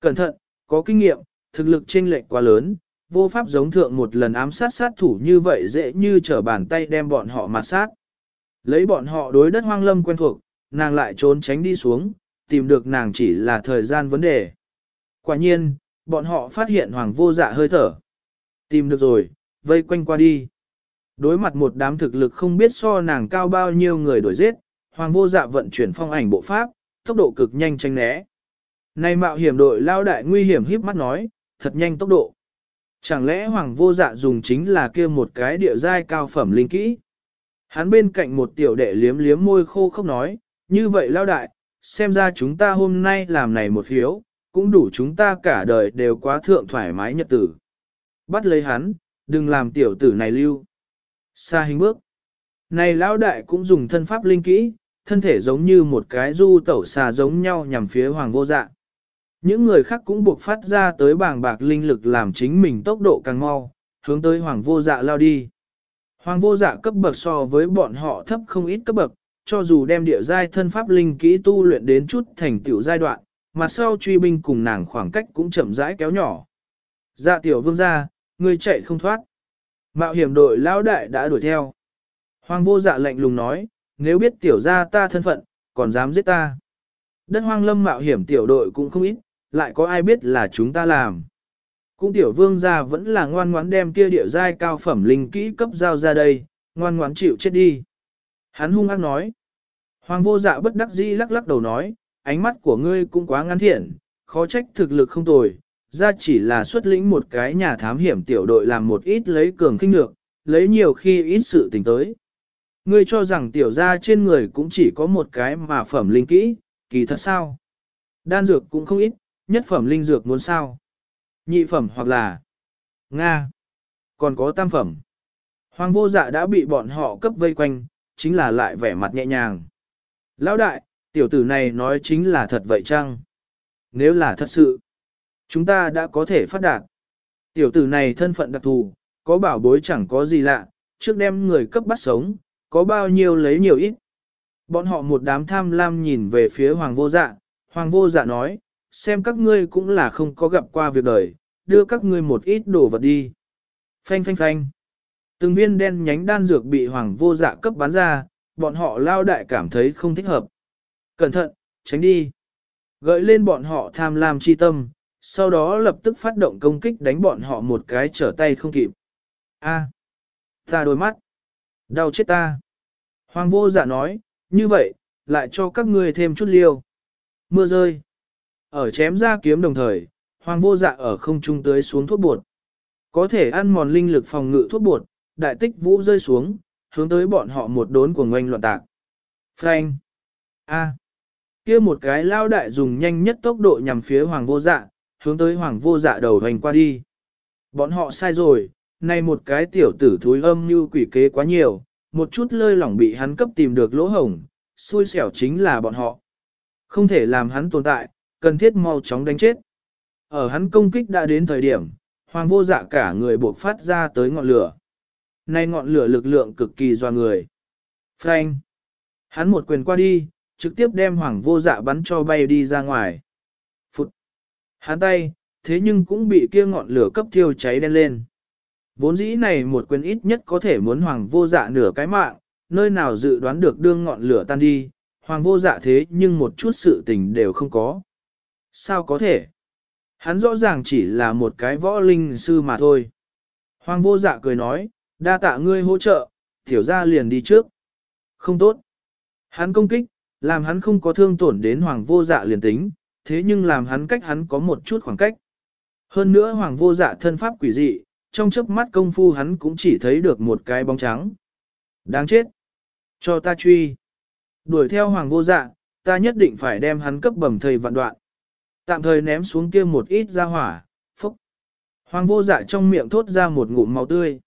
Cẩn thận, có kinh nghiệm, thực lực chênh lệch quá lớn, vô pháp giống thượng một lần ám sát sát thủ như vậy dễ như trở bàn tay đem bọn họ mặt sát. Lấy bọn họ đối đất hoang lâm quen thuộc, nàng lại trốn tránh đi xuống, tìm được nàng chỉ là thời gian vấn đề. Quả nhiên, bọn họ phát hiện hoàng vô dạ hơi thở. Tìm được rồi, vây quanh qua đi. Đối mặt một đám thực lực không biết so nàng cao bao nhiêu người đuổi giết, hoàng vô dạ vận chuyển phong ảnh bộ pháp, tốc độ cực nhanh tranh né. Này mạo hiểm đội lao đại nguy hiểm híp mắt nói, thật nhanh tốc độ. Chẳng lẽ hoàng vô dạ dùng chính là kia một cái địa giai cao phẩm linh kỹ? Hắn bên cạnh một tiểu đệ liếm liếm môi khô không nói, như vậy lao đại, xem ra chúng ta hôm nay làm này một phiếu, cũng đủ chúng ta cả đời đều quá thượng thoải mái nhật tử. Bắt lấy hắn, đừng làm tiểu tử này lưu. Xa hình bước. Này lão đại cũng dùng thân pháp linh kỹ, thân thể giống như một cái du tẩu xà giống nhau nhằm phía hoàng vô dạ. Những người khác cũng buộc phát ra tới bảng bạc linh lực làm chính mình tốc độ càng mau, hướng tới hoàng vô dạ lao đi. Hoàng vô dạ cấp bậc so với bọn họ thấp không ít cấp bậc, cho dù đem địa giai thân pháp linh kỹ tu luyện đến chút thành tiểu giai đoạn, mặt sau truy binh cùng nàng khoảng cách cũng chậm rãi kéo nhỏ. Dạ tiểu vương gia, ngươi chạy không thoát. Mạo hiểm đội lão đại đã đuổi theo. Hoàng vô dạ lạnh lùng nói, nếu biết tiểu gia ta thân phận, còn dám giết ta. Đất hoang lâm mạo hiểm tiểu đội cũng không ít, lại có ai biết là chúng ta làm. Cũng tiểu vương gia vẫn là ngoan ngoãn đem kia địa giai cao phẩm linh kỹ cấp giao ra đây, ngoan ngoãn chịu chết đi. Hắn hung ác nói. Hoàng vô dạ bất đắc dĩ lắc lắc đầu nói, ánh mắt của ngươi cũng quá ngắn thiện, khó trách thực lực không tồi, ra chỉ là xuất lĩnh một cái nhà thám hiểm tiểu đội làm một ít lấy cường kinh lược, lấy nhiều khi ít sự tình tới. Ngươi cho rằng tiểu gia trên người cũng chỉ có một cái mà phẩm linh kỹ, kỳ thật sao? Đan dược cũng không ít, nhất phẩm linh dược muốn sao? Nhị phẩm hoặc là Nga. Còn có tam phẩm. Hoàng vô dạ đã bị bọn họ cấp vây quanh, chính là lại vẻ mặt nhẹ nhàng. Lão đại, tiểu tử này nói chính là thật vậy chăng? Nếu là thật sự, chúng ta đã có thể phát đạt. Tiểu tử này thân phận đặc thù, có bảo bối chẳng có gì lạ, trước đem người cấp bắt sống, có bao nhiêu lấy nhiều ít. Bọn họ một đám tham lam nhìn về phía hoàng vô dạ, hoàng vô dạ nói, xem các ngươi cũng là không có gặp qua việc đời, đưa các ngươi một ít đồ vật đi. Phanh phanh phanh. Từng viên đen nhánh đan dược bị hoàng vô dạ cấp bán ra, bọn họ lao đại cảm thấy không thích hợp. Cẩn thận, tránh đi. Gợi lên bọn họ tham lam chi tâm, sau đó lập tức phát động công kích đánh bọn họ một cái trở tay không kịp. A, ta đôi mắt, đau chết ta. Hoàng vô dạ nói, như vậy, lại cho các ngươi thêm chút liêu. Mưa rơi. Ở chém ra kiếm đồng thời, hoàng vô dạ ở không trung tới xuống thuốc bột. Có thể ăn mòn linh lực phòng ngự thuốc bột, đại tích vũ rơi xuống, hướng tới bọn họ một đốn của ngoanh loạn tạc. Frank. A. kia một cái lao đại dùng nhanh nhất tốc độ nhằm phía hoàng vô dạ, hướng tới hoàng vô dạ đầu hành qua đi. Bọn họ sai rồi, nay một cái tiểu tử thúi âm như quỷ kế quá nhiều, một chút lơi lỏng bị hắn cấp tìm được lỗ hổng, xui xẻo chính là bọn họ. Không thể làm hắn tồn tại, cần thiết mau chóng đánh chết. Ở hắn công kích đã đến thời điểm, hoàng vô dạ cả người buộc phát ra tới ngọn lửa. Nay ngọn lửa lực lượng cực kỳ doa người. Frank! Hắn một quyền qua đi, trực tiếp đem hoàng vô dạ bắn cho bay đi ra ngoài. Phụt! Hắn tay, thế nhưng cũng bị kia ngọn lửa cấp thiêu cháy đen lên. Vốn dĩ này một quyền ít nhất có thể muốn hoàng vô dạ nửa cái mạng, nơi nào dự đoán được đương ngọn lửa tan đi, hoàng vô dạ thế nhưng một chút sự tình đều không có. Sao có thể? Hắn rõ ràng chỉ là một cái võ linh sư mà thôi. Hoàng vô dạ cười nói, đa tạ ngươi hỗ trợ, tiểu ra liền đi trước. Không tốt. Hắn công kích, làm hắn không có thương tổn đến hoàng vô dạ liền tính, thế nhưng làm hắn cách hắn có một chút khoảng cách. Hơn nữa hoàng vô dạ thân pháp quỷ dị, trong chớp mắt công phu hắn cũng chỉ thấy được một cái bóng trắng. Đáng chết! Cho ta truy! Đuổi theo hoàng vô dạ, ta nhất định phải đem hắn cấp bẩm thầy vạn đoạn. Tạm thời ném xuống kia một ít ra hỏa, phúc. Hoàng vô dạ trong miệng thốt ra một ngụm máu tươi.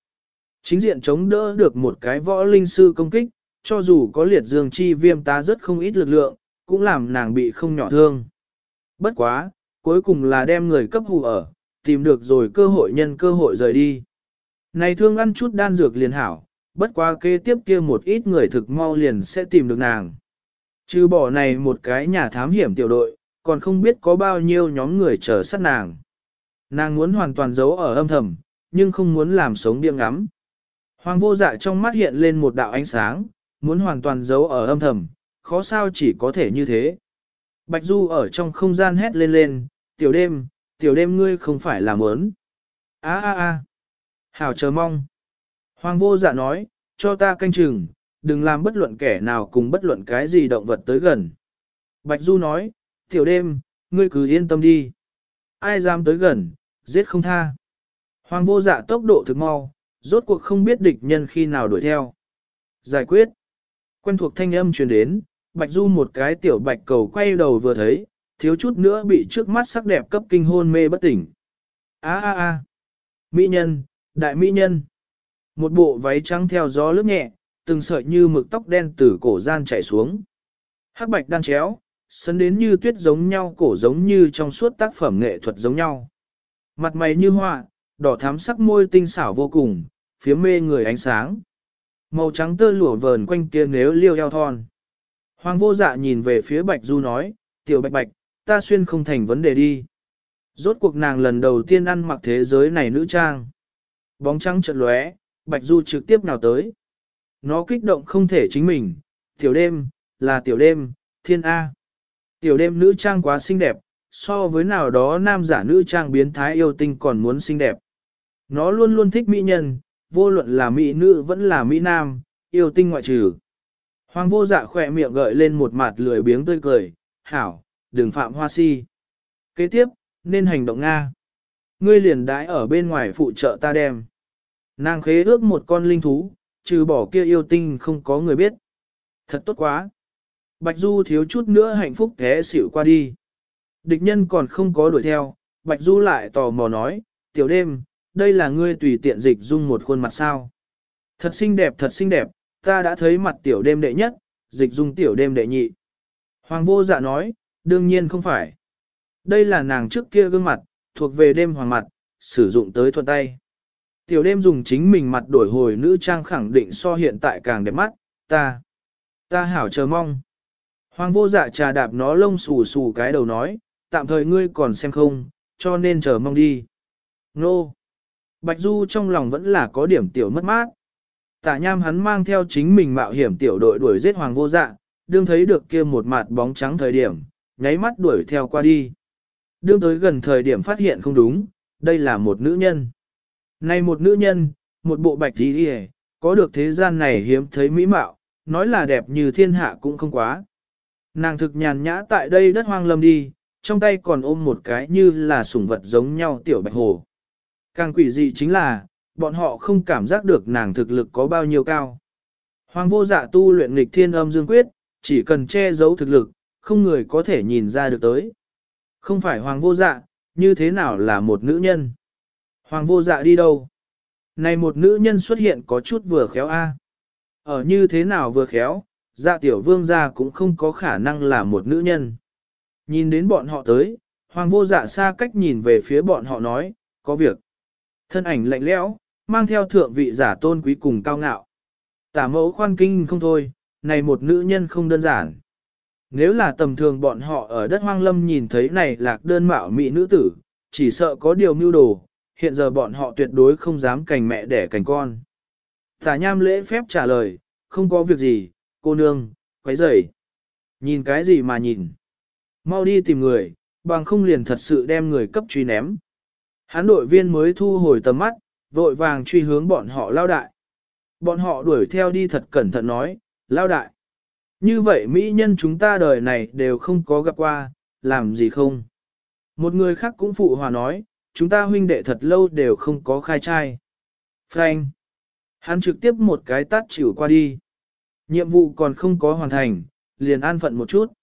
Chính diện chống đỡ được một cái võ linh sư công kích, cho dù có liệt dương chi viêm ta rất không ít lực lượng, cũng làm nàng bị không nhỏ thương. Bất quá, cuối cùng là đem người cấp hù ở, tìm được rồi cơ hội nhân cơ hội rời đi. Này thương ăn chút đan dược liền hảo, bất quá kế tiếp kia một ít người thực mau liền sẽ tìm được nàng. Trừ bỏ này một cái nhà thám hiểm tiểu đội, còn không biết có bao nhiêu nhóm người chờ sát nàng. Nàng muốn hoàn toàn giấu ở âm thầm, nhưng không muốn làm sống điên ngắm. Hoàng vô dạ trong mắt hiện lên một đạo ánh sáng, muốn hoàn toàn giấu ở âm thầm, khó sao chỉ có thể như thế. Bạch Du ở trong không gian hét lên lên, tiểu đêm, tiểu đêm ngươi không phải là mớn. Á á á, hảo chờ mong. Hoàng vô dạ nói, cho ta canh chừng, đừng làm bất luận kẻ nào cùng bất luận cái gì động vật tới gần. Bạch Du nói, tiểu đêm, ngươi cứ yên tâm đi. Ai dám tới gần, giết không tha. Hoàng vô dạ tốc độ thực mau, rốt cuộc không biết địch nhân khi nào đuổi theo. Giải quyết. Quen thuộc thanh âm truyền đến, Bạch Du một cái tiểu bạch cầu quay đầu vừa thấy, thiếu chút nữa bị trước mắt sắc đẹp cấp kinh hôn mê bất tỉnh. A a a. Mỹ nhân, đại mỹ nhân. Một bộ váy trắng theo gió lướt nhẹ, từng sợi như mực tóc đen từ cổ gian chảy xuống. Hắc bạch đan chéo, sấn đến như tuyết giống nhau cổ giống như trong suốt tác phẩm nghệ thuật giống nhau. Mặt mày như họa, đỏ thắm sắc môi tinh xảo vô cùng, phía mê người ánh sáng. Màu trắng tơ lụa vờn quanh kia nếu liêu eo thon. Hoàng vô dạ nhìn về phía Bạch Du nói, tiểu bạch bạch, ta xuyên không thành vấn đề đi. Rốt cuộc nàng lần đầu tiên ăn mặc thế giới này nữ trang. Bóng trắng chợt lóe, Bạch Du trực tiếp nào tới. Nó kích động không thể chính mình, tiểu đêm, là tiểu đêm, thiên A. Tiểu đêm nữ trang quá xinh đẹp, so với nào đó nam giả nữ trang biến thái yêu tinh còn muốn xinh đẹp. Nó luôn luôn thích mỹ nhân, vô luận là mỹ nữ vẫn là mỹ nam, yêu tinh ngoại trừ. Hoàng vô dạ khỏe miệng gợi lên một mặt lười biếng tươi cười, hảo, đừng phạm hoa si. Kế tiếp, nên hành động Nga. Ngươi liền đãi ở bên ngoài phụ trợ ta đem. Nàng khế ước một con linh thú, trừ bỏ kia yêu tinh không có người biết. Thật tốt quá. Bạch Du thiếu chút nữa hạnh phúc thế xỉu qua đi. Địch nhân còn không có đuổi theo, Bạch Du lại tò mò nói, tiểu đêm, đây là ngươi tùy tiện dịch dung một khuôn mặt sao. Thật xinh đẹp thật xinh đẹp, ta đã thấy mặt tiểu đêm đệ nhất, dịch dung tiểu đêm đệ nhị. Hoàng vô dạ nói, đương nhiên không phải. Đây là nàng trước kia gương mặt, thuộc về đêm hoàng mặt, sử dụng tới thuận tay. Tiểu đêm dùng chính mình mặt đổi hồi nữ trang khẳng định so hiện tại càng đẹp mắt, ta, ta hảo chờ mong. Hoàng vô dạ trà đạp nó lông xù xù cái đầu nói, tạm thời ngươi còn xem không, cho nên chờ mong đi. Nô! Bạch Du trong lòng vẫn là có điểm tiểu mất mát. Tả nham hắn mang theo chính mình mạo hiểm tiểu đội đuổi giết hoàng vô dạ, đương thấy được kia một mặt bóng trắng thời điểm, nháy mắt đuổi theo qua đi. Đương tới gần thời điểm phát hiện không đúng, đây là một nữ nhân. Này một nữ nhân, một bộ bạch tí đi có được thế gian này hiếm thấy mỹ mạo, nói là đẹp như thiên hạ cũng không quá. Nàng thực nhàn nhã tại đây đất hoang lâm đi, trong tay còn ôm một cái như là sủng vật giống nhau tiểu bạch hồ. Càng quỷ dị chính là, bọn họ không cảm giác được nàng thực lực có bao nhiêu cao. Hoàng vô dạ tu luyện nghịch thiên âm dương quyết, chỉ cần che giấu thực lực, không người có thể nhìn ra được tới. Không phải hoàng vô dạ, như thế nào là một nữ nhân? Hoàng vô dạ đi đâu? Này một nữ nhân xuất hiện có chút vừa khéo a. Ở như thế nào vừa khéo, dạ tiểu vương gia cũng không có khả năng là một nữ nhân. Nhìn đến bọn họ tới, hoàng vô dạ xa cách nhìn về phía bọn họ nói, có việc. Thân ảnh lạnh lẽo, mang theo thượng vị giả tôn quý cùng cao ngạo. Tả mẫu khoan kinh không thôi, này một nữ nhân không đơn giản. Nếu là tầm thường bọn họ ở đất hoang lâm nhìn thấy này lạc đơn mạo mỹ nữ tử, chỉ sợ có điều mưu đồ, hiện giờ bọn họ tuyệt đối không dám cành mẹ đẻ cành con. Tả nham lễ phép trả lời, không có việc gì, cô nương, quấy rầy. Nhìn cái gì mà nhìn? Mau đi tìm người, bằng không liền thật sự đem người cấp truy ném. Hán đội viên mới thu hồi tầm mắt, vội vàng truy hướng bọn họ lao đại. Bọn họ đuổi theo đi thật cẩn thận nói, lao đại. Như vậy mỹ nhân chúng ta đời này đều không có gặp qua, làm gì không? Một người khác cũng phụ hòa nói, chúng ta huynh đệ thật lâu đều không có khai trai. Frank. Hắn trực tiếp một cái tát chịu qua đi. Nhiệm vụ còn không có hoàn thành, liền an phận một chút.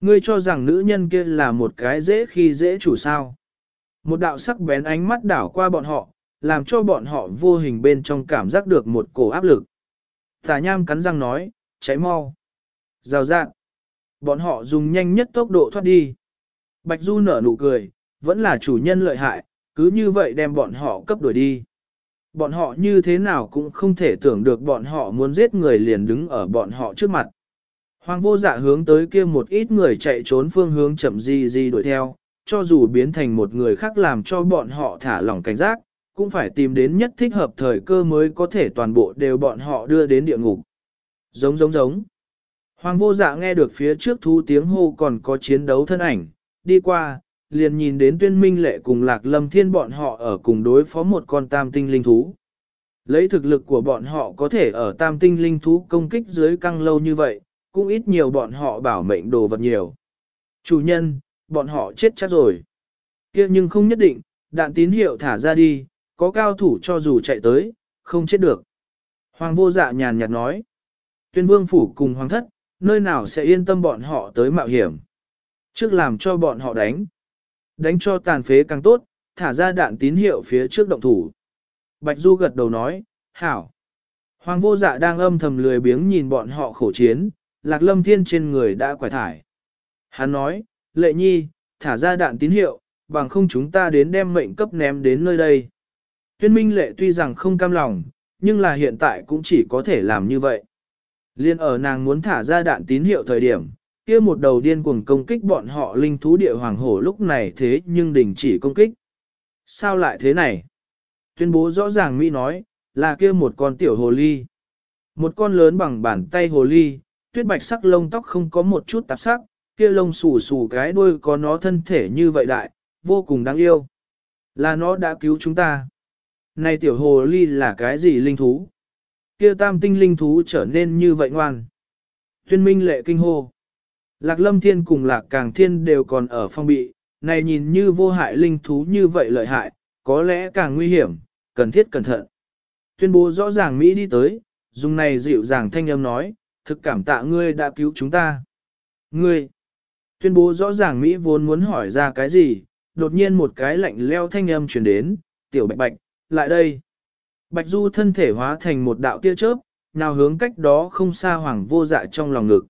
Ngươi cho rằng nữ nhân kia là một cái dễ khi dễ chủ sao. Một đạo sắc bén ánh mắt đảo qua bọn họ, làm cho bọn họ vô hình bên trong cảm giác được một cổ áp lực. Tả nham cắn răng nói, cháy mau. Rào rạng. Bọn họ dùng nhanh nhất tốc độ thoát đi. Bạch Du nở nụ cười, vẫn là chủ nhân lợi hại, cứ như vậy đem bọn họ cấp đuổi đi. Bọn họ như thế nào cũng không thể tưởng được bọn họ muốn giết người liền đứng ở bọn họ trước mặt. Hoàng vô dạ hướng tới kia một ít người chạy trốn phương hướng chậm gì gì đuổi theo, cho dù biến thành một người khác làm cho bọn họ thả lỏng cảnh giác, cũng phải tìm đến nhất thích hợp thời cơ mới có thể toàn bộ đều bọn họ đưa đến địa ngục. Giống giống giống. Hoàng vô dạ nghe được phía trước thú tiếng hô còn có chiến đấu thân ảnh, đi qua, liền nhìn đến tuyên minh lệ cùng lạc lâm thiên bọn họ ở cùng đối phó một con tam tinh linh thú. Lấy thực lực của bọn họ có thể ở tam tinh linh thú công kích dưới căng lâu như vậy, cũng ít nhiều bọn họ bảo mệnh đồ vật nhiều. Chủ nhân, bọn họ chết chắc rồi. kia nhưng không nhất định, đạn tín hiệu thả ra đi, có cao thủ cho dù chạy tới, không chết được. Hoàng vô dạ nhàn nhạt nói. Tuyên vương phủ cùng hoàng thất, nơi nào sẽ yên tâm bọn họ tới mạo hiểm. Trước làm cho bọn họ đánh. Đánh cho tàn phế càng tốt, thả ra đạn tín hiệu phía trước động thủ. Bạch Du gật đầu nói, hảo. Hoàng vô dạ đang âm thầm lười biếng nhìn bọn họ khổ chiến, lạc lâm thiên trên người đã quải thải. Hắn nói, lệ nhi, thả ra đạn tín hiệu, bằng không chúng ta đến đem mệnh cấp ném đến nơi đây. Tuyên minh lệ tuy rằng không cam lòng, nhưng là hiện tại cũng chỉ có thể làm như vậy. Liên ở nàng muốn thả ra đạn tín hiệu thời điểm, kia một đầu điên cuồng công kích bọn họ linh thú địa hoàng hổ lúc này thế nhưng đình chỉ công kích. Sao lại thế này? Tuyên bố rõ ràng Mỹ nói, là kia một con tiểu hồ ly. Một con lớn bằng bàn tay hồ ly, tuyết bạch sắc lông tóc không có một chút tạp sắc, kia lông xù xù cái đuôi có nó thân thể như vậy đại, vô cùng đáng yêu. Là nó đã cứu chúng ta. Này tiểu hồ ly là cái gì linh thú? Kia tam tinh linh thú trở nên như vậy ngoan. Tuyên minh lệ kinh hô. Lạc lâm thiên cùng lạc càng thiên đều còn ở phong bị, này nhìn như vô hại linh thú như vậy lợi hại, có lẽ càng nguy hiểm, cần thiết cẩn thận. Tuyên bố rõ ràng Mỹ đi tới, dùng này dịu dàng thanh âm nói, thực cảm tạ ngươi đã cứu chúng ta. Ngươi, tuyên bố rõ ràng Mỹ vốn muốn hỏi ra cái gì, đột nhiên một cái lạnh leo thanh âm truyền đến, tiểu bạch bạch, lại đây. Bạch Du thân thể hóa thành một đạo tia chớp, nào hướng cách đó không xa hoàng vô dạ trong lòng ngực.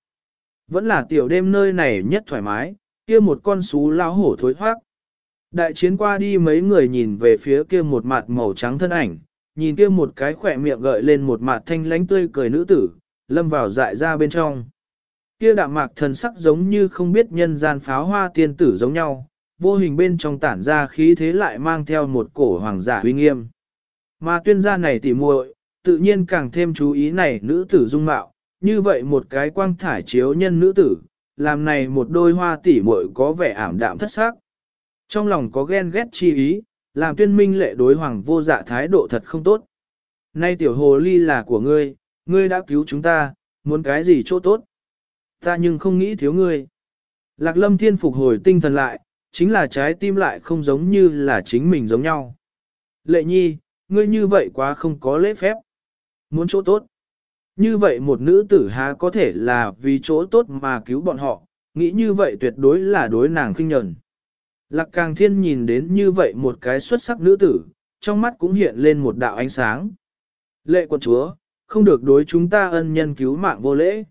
Vẫn là tiểu đêm nơi này nhất thoải mái, kia một con sú lao hổ thối thoát. Đại chiến qua đi mấy người nhìn về phía kia một mặt màu trắng thân ảnh, nhìn kia một cái khỏe miệng gợi lên một mặt thanh lánh tươi cười nữ tử, lâm vào dại ra bên trong. Kia đạm mạc thần sắc giống như không biết nhân gian pháo hoa tiên tử giống nhau, vô hình bên trong tản ra khí thế lại mang theo một cổ hoàng giả uy nghiêm. Mà tuyên gia này tỉ muội, tự nhiên càng thêm chú ý này nữ tử dung mạo, như vậy một cái quang thải chiếu nhân nữ tử, làm này một đôi hoa tỉ muội có vẻ ảm đạm thất sắc. Trong lòng có ghen ghét chi ý, làm tuyên minh lệ đối hoàng vô dạ thái độ thật không tốt. Nay tiểu hồ ly là của ngươi, ngươi đã cứu chúng ta, muốn cái gì chỗ tốt. Ta nhưng không nghĩ thiếu ngươi. Lạc lâm thiên phục hồi tinh thần lại, chính là trái tim lại không giống như là chính mình giống nhau. Lệ nhi, ngươi như vậy quá không có lễ phép. Muốn chỗ tốt. Như vậy một nữ tử há có thể là vì chỗ tốt mà cứu bọn họ, nghĩ như vậy tuyệt đối là đối nàng khinh nhẫn. Lạc càng thiên nhìn đến như vậy một cái xuất sắc nữ tử, trong mắt cũng hiện lên một đạo ánh sáng. Lệ quận chúa, không được đối chúng ta ân nhân cứu mạng vô lễ.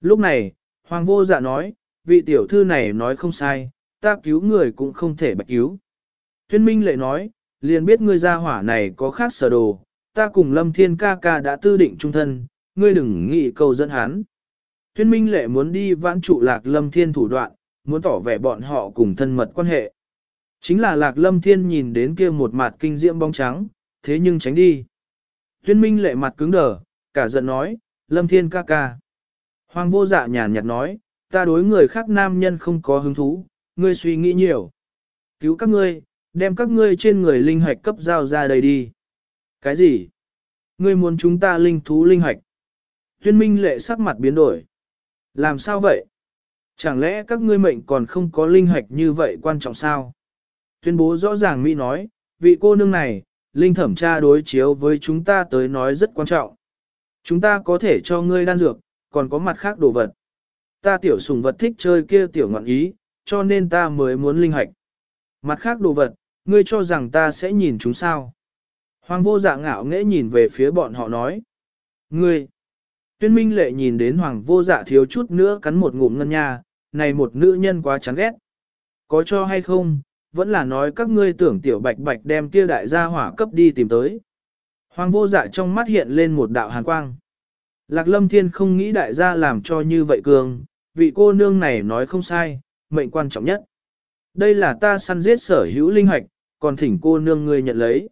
Lúc này, Hoàng vô dạ nói, vị tiểu thư này nói không sai, ta cứu người cũng không thể bạch cứu. Thuyên minh lệ nói, liền biết ngươi ra hỏa này có khác sở đồ, ta cùng lâm thiên ca ca đã tư định trung thân, ngươi đừng nghĩ câu dẫn hắn. Thuyên minh lệ muốn đi vãn trụ lạc lâm thiên thủ đoạn, muốn tỏ vẻ bọn họ cùng thân mật quan hệ. Chính là lạc lâm thiên nhìn đến kia một mặt kinh diễm bóng trắng, thế nhưng tránh đi. Thuyên minh lệ mặt cứng đờ, cả giận nói, lâm thiên ca ca. Hoàng vô dạ nhàn nhạt nói, ta đối người khác nam nhân không có hứng thú, ngươi suy nghĩ nhiều. Cứu các ngươi, đem các ngươi trên người linh hạch cấp giao ra đây đi. Cái gì? Ngươi muốn chúng ta linh thú linh hạch? Tuyên minh lệ sắc mặt biến đổi. Làm sao vậy? Chẳng lẽ các ngươi mệnh còn không có linh hạch như vậy quan trọng sao? Tuyên bố rõ ràng Mỹ nói, vị cô nương này, linh thẩm tra đối chiếu với chúng ta tới nói rất quan trọng. Chúng ta có thể cho ngươi đan dược, còn có mặt khác đồ vật. Ta tiểu sùng vật thích chơi kia tiểu ngọn ý, cho nên ta mới muốn linh hạch. Mặt khác đồ vật, ngươi cho rằng ta sẽ nhìn chúng sao. Hoàng vô dạ ngạo nghễ nhìn về phía bọn họ nói. Ngươi! Tuyên minh lệ nhìn đến hoàng vô dạ thiếu chút nữa cắn một ngụm ngân nha, này một nữ nhân quá chán ghét. Có cho hay không, vẫn là nói các ngươi tưởng tiểu bạch bạch đem kia đại gia hỏa cấp đi tìm tới. Hoàng vô dạ trong mắt hiện lên một đạo hàn quang. Lạc lâm thiên không nghĩ đại gia làm cho như vậy cường, vị cô nương này nói không sai, mệnh quan trọng nhất. Đây là ta săn giết sở hữu linh hoạch, còn thỉnh cô nương ngươi nhận lấy.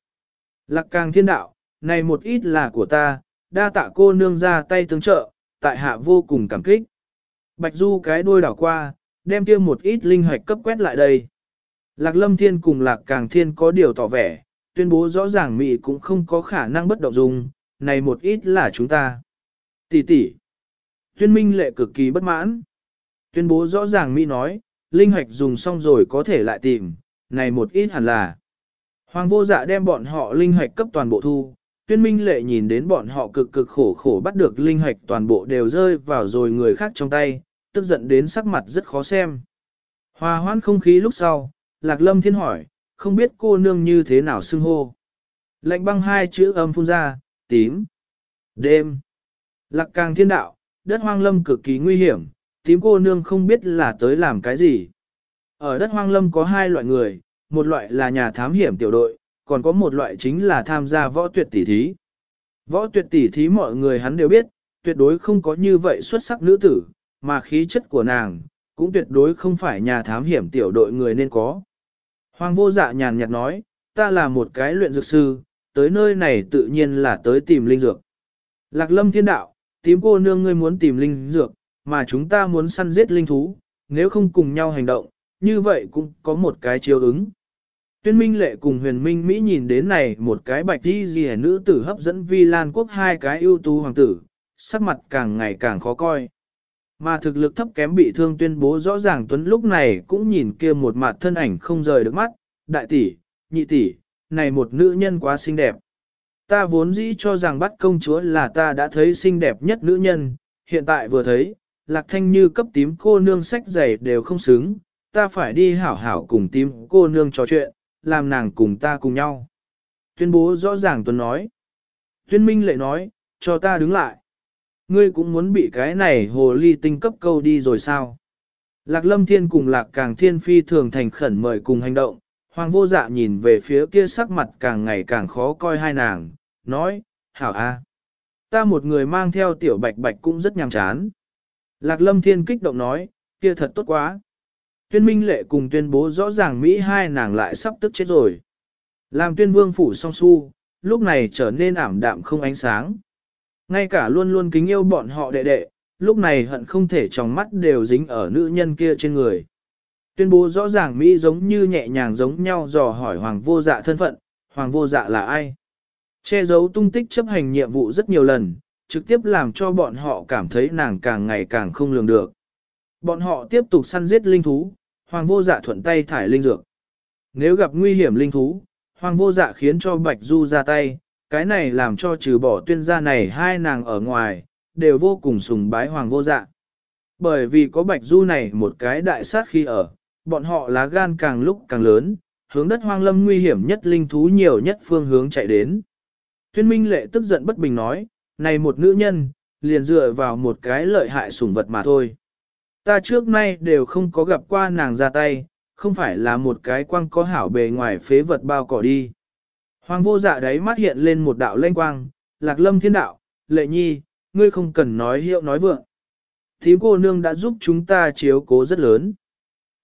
Lạc càng thiên đạo, này một ít là của ta, đa tạ cô nương ra tay tương trợ, tại hạ vô cùng cảm kích. Bạch Du cái đuôi đảo qua, đem kia một ít linh hoạch cấp quét lại đây. Lạc lâm thiên cùng lạc càng thiên có điều tỏ vẻ, tuyên bố rõ ràng mị cũng không có khả năng bất động dùng, này một ít là chúng ta. Tỷ tỷ. Tuyên minh lệ cực kỳ bất mãn. Tuyên bố rõ ràng Mỹ nói, linh hoạch dùng xong rồi có thể lại tìm, này một ít hẳn là. Hoàng vô dạ đem bọn họ linh hoạch cấp toàn bộ thu, tuyên minh lệ nhìn đến bọn họ cực cực khổ khổ bắt được linh hoạch toàn bộ đều rơi vào rồi người khác trong tay, tức giận đến sắc mặt rất khó xem. Hòa hoãn không khí lúc sau, Lạc Lâm Thiên hỏi, không biết cô nương như thế nào xưng hô. Lệnh băng hai chữ âm phun ra, tím. Đêm. Lạc càng thiên đạo, đất hoang lâm cực kỳ nguy hiểm, tím cô nương không biết là tới làm cái gì. Ở đất hoang lâm có hai loại người, một loại là nhà thám hiểm tiểu đội, còn có một loại chính là tham gia võ tuyệt tỷ thí. Võ tuyệt tỷ thí mọi người hắn đều biết, tuyệt đối không có như vậy xuất sắc nữ tử, mà khí chất của nàng, cũng tuyệt đối không phải nhà thám hiểm tiểu đội người nên có. Hoàng vô dạ nhàn nhạt nói, ta là một cái luyện dược sư, tới nơi này tự nhiên là tới tìm linh dược. Lạc lâm thiên đạo, tím cô nương ngươi muốn tìm linh dược, mà chúng ta muốn săn giết linh thú, nếu không cùng nhau hành động, như vậy cũng có một cái chiếu ứng. Tuyên minh lệ cùng huyền minh Mỹ nhìn đến này một cái bạch đi gì nữ tử hấp dẫn vi lan quốc hai cái ưu tú hoàng tử, sắc mặt càng ngày càng khó coi. Mà thực lực thấp kém bị thương tuyên bố rõ ràng Tuấn lúc này cũng nhìn kia một mặt thân ảnh không rời được mắt, đại tỷ, nhị tỷ, này một nữ nhân quá xinh đẹp. Ta vốn dĩ cho rằng bắt công chúa là ta đã thấy xinh đẹp nhất nữ nhân, hiện tại vừa thấy, lạc thanh như cấp tím cô nương sách giày đều không xứng, ta phải đi hảo hảo cùng tím cô nương trò chuyện, làm nàng cùng ta cùng nhau. Tuyên bố rõ ràng Tuấn nói. Tuyên minh lệ nói, cho ta đứng lại. Ngươi cũng muốn bị cái này hồ ly tinh cấp câu đi rồi sao? Lạc lâm thiên cùng lạc càng thiên phi thường thành khẩn mời cùng hành động, hoàng vô dạ nhìn về phía kia sắc mặt càng ngày càng khó coi hai nàng, nói, hảo a, ta một người mang theo tiểu bạch bạch cũng rất nhàm chán. Lạc lâm thiên kích động nói, kia thật tốt quá. Tuyên minh lệ cùng tuyên bố rõ ràng Mỹ hai nàng lại sắp tức chết rồi. Làm tuyên vương phủ song su, lúc này trở nên ảm đạm không ánh sáng. Ngay cả luôn luôn kính yêu bọn họ đệ đệ, lúc này hận không thể trong mắt đều dính ở nữ nhân kia trên người. Tuyên bố rõ ràng Mỹ giống như nhẹ nhàng giống nhau dò hỏi hoàng vô dạ thân phận, hoàng vô dạ là ai. Che giấu tung tích chấp hành nhiệm vụ rất nhiều lần, trực tiếp làm cho bọn họ cảm thấy nàng càng ngày càng không lường được. Bọn họ tiếp tục săn giết linh thú, hoàng vô dạ thuận tay thải linh dược. Nếu gặp nguy hiểm linh thú, hoàng vô dạ khiến cho Bạch Du ra tay, cái này làm cho trừ bỏ tuyên gia này hai nàng ở ngoài, đều vô cùng sùng bái hoàng vô dạ. Bởi vì có Bạch Du này một cái đại sát khi ở, bọn họ lá gan càng lúc càng lớn, hướng đất hoang lâm nguy hiểm nhất linh thú nhiều nhất phương hướng chạy đến. Tuyên Minh Lệ tức giận bất bình nói, này một nữ nhân, liền dựa vào một cái lợi hại sủng vật mà thôi. Ta trước nay đều không có gặp qua nàng ra tay, không phải là một cái quang có hảo bề ngoài phế vật bao cỏ đi. Hoàng vô dạ đấy mắt hiện lên một đạo lanh quang, lạc lâm thiên đạo, lệ nhi, ngươi không cần nói hiệu nói vượng. Thím cô nương đã giúp chúng ta chiếu cố rất lớn.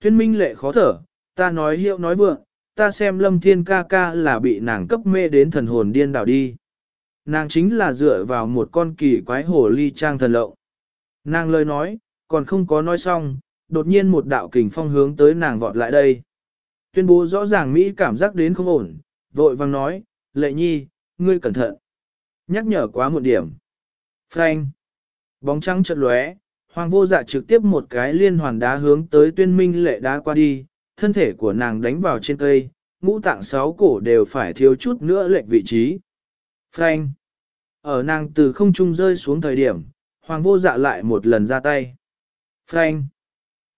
Tuyên minh lệ khó thở, ta nói hiệu nói vượng, ta xem lâm thiên ca ca là bị nàng cấp mê đến thần hồn điên đảo đi. Nàng chính là dựa vào một con kỳ quái hồ ly trang thần lậu. Nàng lời nói, còn không có nói xong, đột nhiên một đạo kình phong hướng tới nàng vọt lại đây. Tuyên bố rõ ràng Mỹ cảm giác đến không ổn, vội vang nói, lệ nhi, ngươi cẩn thận. Nhắc nhở quá một điểm. Frank. Bóng trắng chợt lóe, hoàng vô dạ trực tiếp một cái liên hoàn đá hướng tới tuyên minh lệ đá qua đi, thân thể của nàng đánh vào trên cây, ngũ tạng sáu cổ đều phải thiếu chút nữa lệch vị trí. Frank. Ở nàng từ không trung rơi xuống thời điểm, hoàng vô dạ lại một lần ra tay. Frank.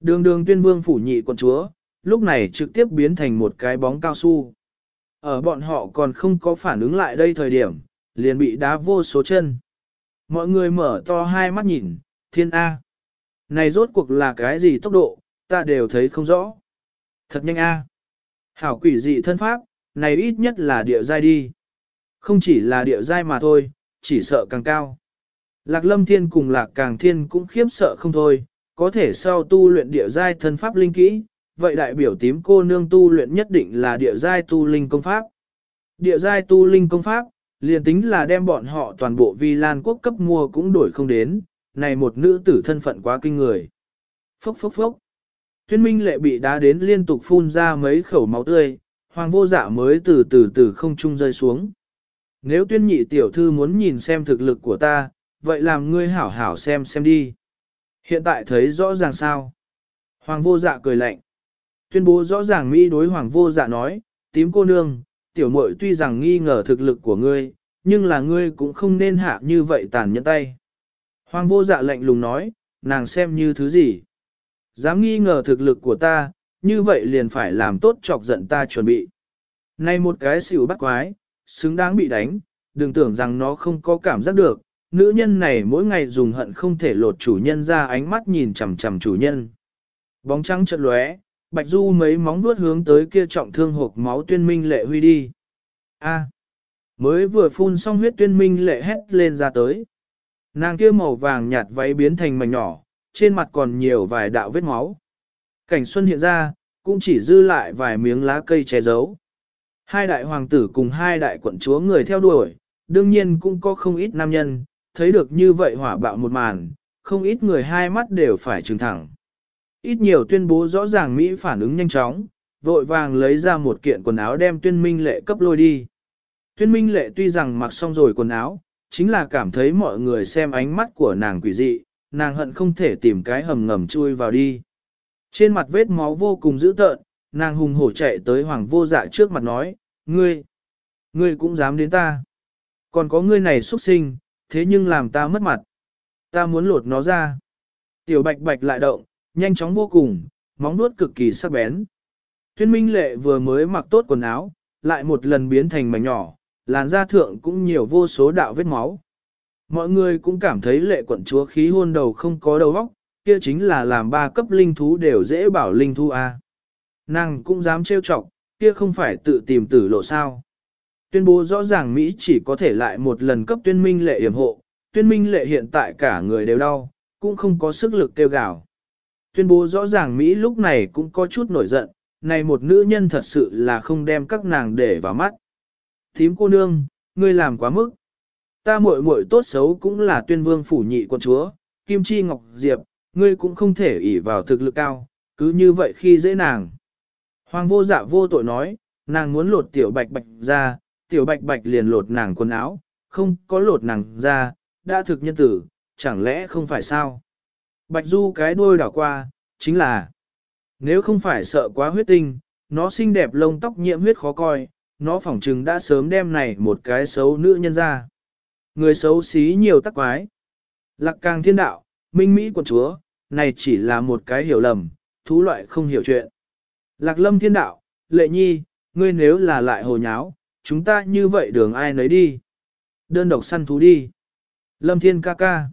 Đường đường tuyên vương phủ nhị quận chúa, lúc này trực tiếp biến thành một cái bóng cao su. Ở bọn họ còn không có phản ứng lại đây thời điểm, liền bị đá vô số chân. Mọi người mở to hai mắt nhìn, thiên A. Này rốt cuộc là cái gì tốc độ, ta đều thấy không rõ. Thật nhanh A. Hảo quỷ dị thân pháp, này ít nhất là địa giai đi. Không chỉ là địa giai mà thôi, chỉ sợ càng cao. Lạc lâm thiên cùng lạc càng thiên cũng khiếp sợ không thôi, có thể sau tu luyện địa giai thân pháp linh kỹ, vậy đại biểu tím cô nương tu luyện nhất định là địa giai tu linh công pháp. Địa giai tu linh công pháp, liền tính là đem bọn họ toàn bộ vi lan quốc cấp mua cũng đổi không đến, này một nữ tử thân phận quá kinh người. Phốc phốc phốc. Tuyên minh lệ bị đá đến liên tục phun ra mấy khẩu máu tươi, hoàng vô dạ mới từ từ từ không trung rơi xuống. Nếu tuyên nhị tiểu thư muốn nhìn xem thực lực của ta, vậy làm ngươi hảo hảo xem xem đi. Hiện tại thấy rõ ràng sao? Hoàng vô dạ cười lạnh. Tuyên bố rõ ràng Mỹ đối hoàng vô dạ nói, tím cô nương, tiểu muội tuy rằng nghi ngờ thực lực của ngươi, nhưng là ngươi cũng không nên hạ như vậy tàn nhẫn tay. Hoàng vô dạ lạnh lùng nói, nàng xem như thứ gì? Dám nghi ngờ thực lực của ta, như vậy liền phải làm tốt chọc giận ta chuẩn bị. Này một cái xỉu bắt quái, xứng đáng bị đánh, đừng tưởng rằng nó không có cảm giác được, nữ nhân này mỗi ngày dùng hận không thể lột chủ nhân ra ánh mắt nhìn chằm chằm chủ nhân. Bóng trắng chợt lóe, Bạch Du mấy móng vuốt hướng tới kia trọng thương hộp máu tuyên minh lệ huy đi. A. mới vừa phun xong huyết tuyên minh lệ hét lên ra tới. Nàng kia màu vàng nhạt váy biến thành mảnh nhỏ, trên mặt còn nhiều vài đạo vết máu. Cảnh xuân hiện ra, cũng chỉ dư lại vài miếng lá cây che giấu. Hai đại hoàng tử cùng hai đại quận chúa người theo đuổi, đương nhiên cũng có không ít nam nhân, thấy được như vậy hỏa bạo một màn, không ít người hai mắt đều phải trừng thẳng. Ít nhiều tuyên bố rõ ràng Mỹ phản ứng nhanh chóng, vội vàng lấy ra một kiện quần áo đem tuyên minh lệ cấp lôi đi. Tuyên minh lệ tuy rằng mặc xong rồi quần áo, chính là cảm thấy mọi người xem ánh mắt của nàng quỷ dị, nàng hận không thể tìm cái hầm ngầm chui vào đi. Trên mặt vết máu vô cùng dữ tợn, nàng hùng hổ chạy tới hoàng vô dạ trước mặt nói, ngươi, ngươi cũng dám đến ta. Còn có ngươi này xuất sinh, thế nhưng làm ta mất mặt. Ta muốn lột nó ra. Tiểu bạch bạch lại động, nhanh chóng vô cùng, móng nuốt cực kỳ sắc bén. Thuyên minh lệ vừa mới mặc tốt quần áo, lại một lần biến thành mảnh nhỏ, làn da thượng cũng nhiều vô số đạo vết máu. Mọi người cũng cảm thấy lệ quận chúa khí hôn đầu không có đầu óc, kia chính là làm ba cấp linh thú đều dễ bảo linh thú a. Nàng cũng dám trêu chọc, kia không phải tự tìm tử lộ sao. Tuyên bố rõ ràng Mỹ chỉ có thể lại một lần cấp tuyên minh lệ yểm hộ, tuyên minh lệ hiện tại cả người đều đau, cũng không có sức lực kêu gào. Tuyên bố rõ ràng Mỹ lúc này cũng có chút nổi giận, này một nữ nhân thật sự là không đem các nàng để vào mắt. Thím cô nương, ngươi làm quá mức. Ta muội muội tốt xấu cũng là tuyên vương phủ nhị quân chúa, Kim Chi Ngọc Diệp, ngươi cũng không thể ỷ vào thực lực cao, cứ như vậy khi dễ nàng. Hoàng vô dạ vô tội nói, nàng muốn lột tiểu bạch bạch ra, tiểu bạch bạch liền lột nàng quần áo, không có lột nàng ra, đã thực nhân tử, chẳng lẽ không phải sao? Bạch du cái đuôi đảo qua, chính là, nếu không phải sợ quá huyết tinh, nó xinh đẹp lông tóc nhiễm huyết khó coi, nó phỏng chừng đã sớm đem này một cái xấu nữ nhân ra. Người xấu xí nhiều tắc quái. Lạc càng thiên đạo, minh mỹ quận chúa, này chỉ là một cái hiểu lầm, thú loại không hiểu chuyện. Lạc lâm thiên đạo, lệ nhi, ngươi nếu là lại hồ nháo, chúng ta như vậy đường ai nấy đi. Đơn độc săn thú đi. Lâm thiên ca ca.